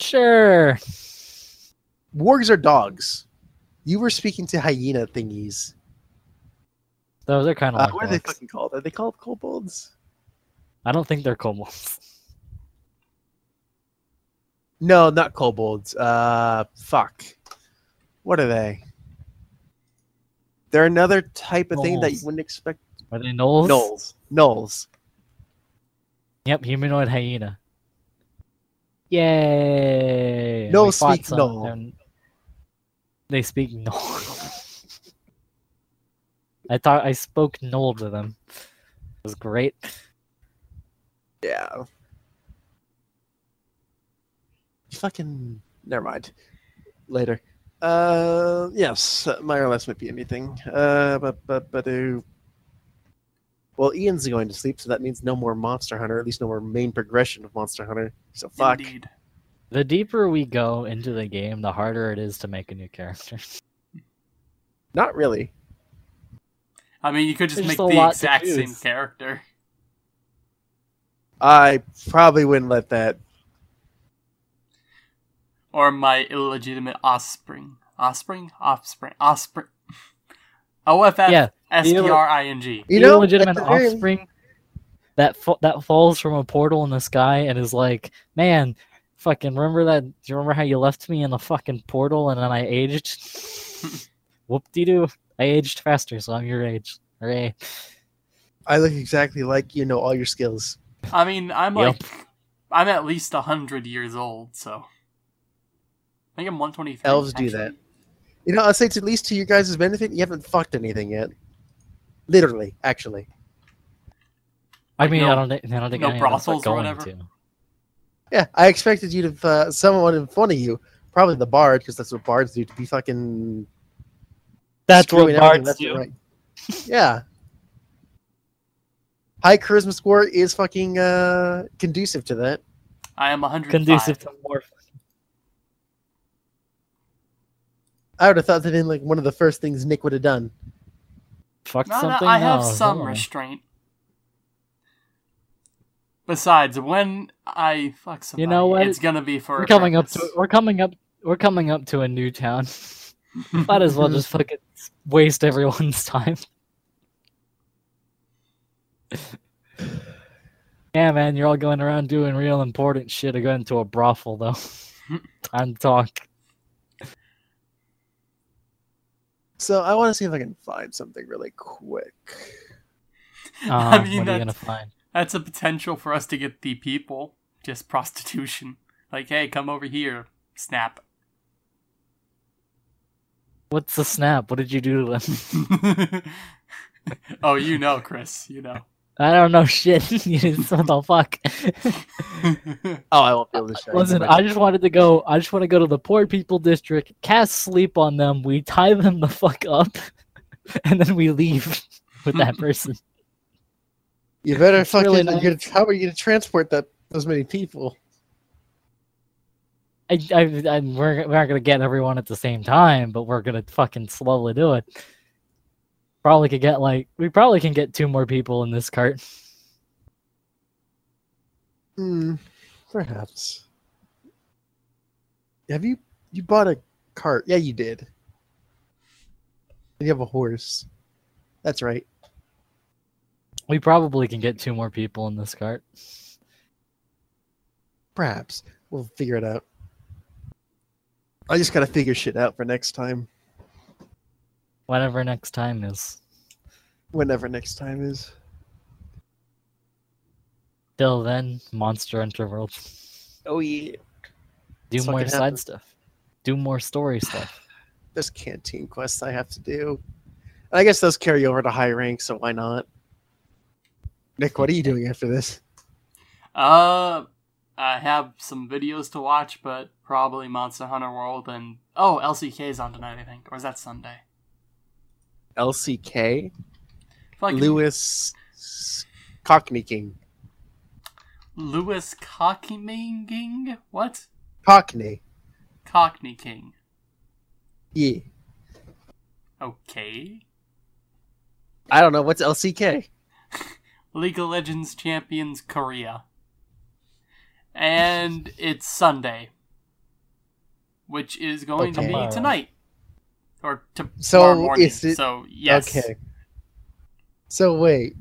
Sure. Wargs are dogs. You were speaking to hyena thingies. Those are kind of Uh, like what are they fucking called? Are they called kobolds? I don't think they're kobolds. No, not kobolds. Uh, fuck. What are they? They're another type of thing that you wouldn't expect. Are they gnolls? Knolls. Gnolls. Yep, humanoid hyena. Yay! No speak some, gnoll. and They speak gnoll. I thought I spoke gnoll to them. It was great. Yeah. Fucking. Never mind. Later. Uh, yes, uh, my or less might be anything. Uh, but but but uh, well, Ian's going to sleep, so that means no more Monster Hunter. At least no more main progression of Monster Hunter. So fuck. Indeed. The deeper we go into the game, the harder it is to make a new character. Not really. I mean, you could just There's make just the exact same character. I probably wouldn't let that. or my illegitimate offspring. Offspring? Offspring. Offspring. O F Yeah, F S P R I N G. You the know, illegitimate at the offspring that fa- that falls from a portal in the sky and is like, man, fucking remember that? Do you remember how you left me in the fucking portal and then I aged? Whoop de doo! I aged faster, so I'm your age. Hooray! I look exactly like you know all your skills. I mean, I'm Yep. like, I'm at least 100 years old, so. I think I'm 123. Elves do that. You know, I'll say it's at least to your guys' benefit, you haven't fucked anything yet. Literally, actually. I Like mean, no- I don't, thi- I don't think no any of us are brothels or going whatever? to. Yeah, I expected you to, uh, someone in front of you, probably the bard, because that's what bards do, to be fucking That's what screwing everything bards left do. right. Yeah. High charisma score is fucking uh, conducive to that. I am 105. Conducive to more. I would have thought that in like one of the first things Nick would have done. Fuck No, no, something. I have No, some no. restraint. Besides, when I fuck somebody, know what? it's gonna be for. We're a coming up to. We're coming up. We're coming up to a new town. Might as well just fucking waste everyone's time. yeah, man, you're all going around doing real important shit. I go into a brothel though. Time to talk. So I want to see if I can find something really quick. Uh, I mean, what are you gonna find? That's a potential for us to get the people. Just prostitution. Like, hey, come over here. Snap. What's the snap? What did you do to them? oh, you know, Chris. You know. I don't know shit. What the fuck? Oh, I won't be able to show Listen. I just wanted to go. I just want to go to the poor people district, cast sleep on them. We tie them the fuck up, and then we leave with that person. You better It's fucking. really gonna, how are you gonna transport that those many people? I, I, I, we're we're not gonna get everyone at the same time, but we're gonna fucking slowly do it. Probably could get like we probably can get two more people in this cart. Hmm, perhaps. Have you you bought a cart? Yeah, you did. And you have a horse. That's right. We probably can get two more people in this cart. Perhaps we'll figure it out. I just gotta figure shit out for next time. Whatever next time is. Whenever next time is. Till then, Monster Hunter World. Oh yeah. Do Let's more side happen. stuff. Do more story stuff. There's canteen quests I have to do. And I guess those carry over to high rank, so why not? Nick, what are you doing after this? Uh, I have some videos to watch, but probably Monster Hunter World and oh, LCK is on tonight, I think, or is that Sunday? LCK? Fucking Lewis Cockney King. Lewis Cockney King? What? Cockney. Cockney King. Yeah. Okay. I don't know. What's LCK? League of Legends Champions Korea. And it's Sunday. Which is going to be tonight. Or to So, tomorrow morning. is it- So yes. Okay. So wait,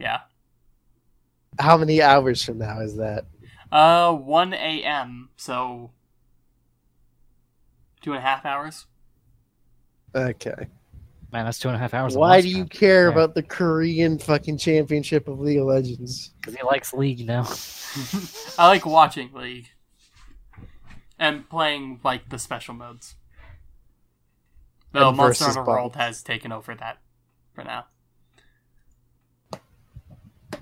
Yeah. how many hours from now is that? Uh, 1 a.m. So two and a half hours. Okay. Man, that's two and a half hours. Why do you care Yeah. about the Korean fucking championship of League of Legends? Because he likes League now. I like watching League and playing like the special modes. Though And Monster Hunter World has taken over that for now.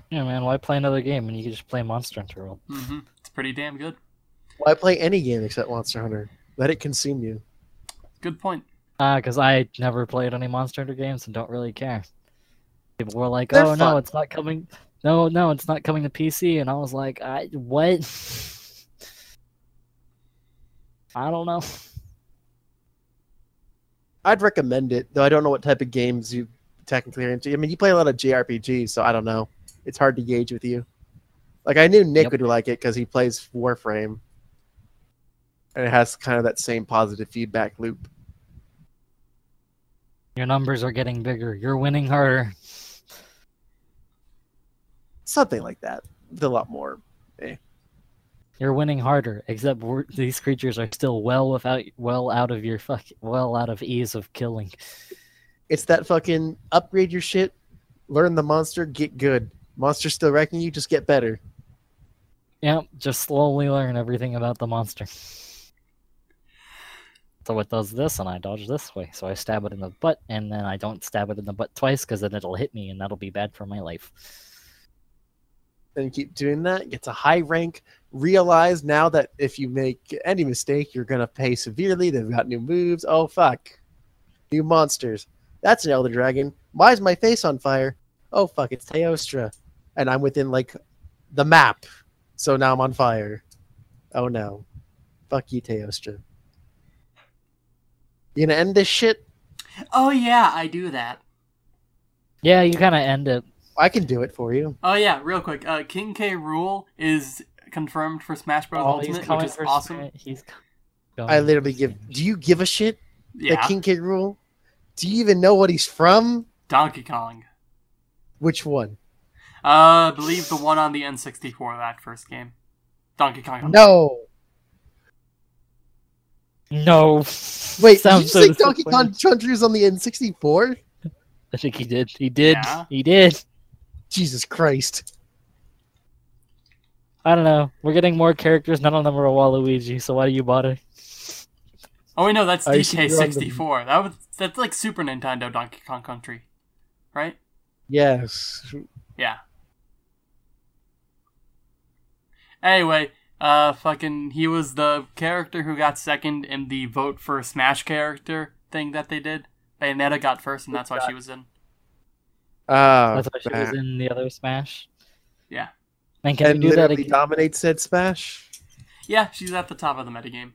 yeah, man. Why play another game when you can just play Monster Hunter World? hmm It's pretty damn good. Why play any game except Monster Hunter? Let it consume you. Good point. Ah, because I never played any Monster Hunter games and don't really care. People were like, They're "Oh no, it's not coming. No, no, it's not coming to PC," and I was like, "I what? I don't know." I'd recommend it, though I don't know what type of games you technically are into. I mean, you play a lot of JRPGs, so I don't know. It's hard to gauge with you. Like, I knew Nick Yep. would like it because he plays Warframe. and it has kind of that same positive feedback loop. Your numbers are getting bigger. You're winning harder. Something like that. A lot more. Eh. You're winning harder. Except these creatures are still well without well out of your fuck well out of ease of killing. It's that fucking upgrade your shit, learn the monster, get good. Monster still wrecking you, just get better. Yep, just slowly learn everything about the monster. So it does this, and I dodge this way. So I stab it in the butt, and then I don't stab it in the butt twice, because then it'll hit me, and that'll be bad for my life. Then keep doing that, Gets a high rank, realize now that if you make any mistake, you're gonna pay severely. They've got new moves. Oh fuck. New monsters. That's an Elder Dragon. Why is my face on fire? Oh fuck, it's Teostra. And I'm within like the map. So now I'm on fire. Oh no. Fuck you, Teostra. You gonna end this shit? Oh yeah, I do that. Yeah, you kind of end it. I can do it for you. Oh yeah, real quick. Uh, King K. Rool is confirmed for Smash Bros. Oh, Ultimate, coming which is awesome. Sma- He's going I literally give. Do you give a shit? Yeah, The King K. Rool? Do you even know what he's from? Donkey Kong. Which one? Uh, I believe the one on the N64, that first game. Donkey Kong. No. No. Wait, did you so say Donkey Kong. Country was on the N64? I think he did. He did. Yeah. He did. Jesus Christ. I don't know. We're getting more characters. None of them are Waluigi, so why do you bother? Oh wait, no, that's I see you're the- DK64. That was that's like Super Nintendo Donkey Kong Country, right? Yes. Yeah. Anyway, uh, fucking, he was the character who got second in the vote for Smash character thing that they did. Bayonetta got first, and that's why she was in. Oh, That's why she was in the other Smash. Yeah. Man, can and we do that literally again? dominate said Smash? Yeah, she's at the top of the metagame.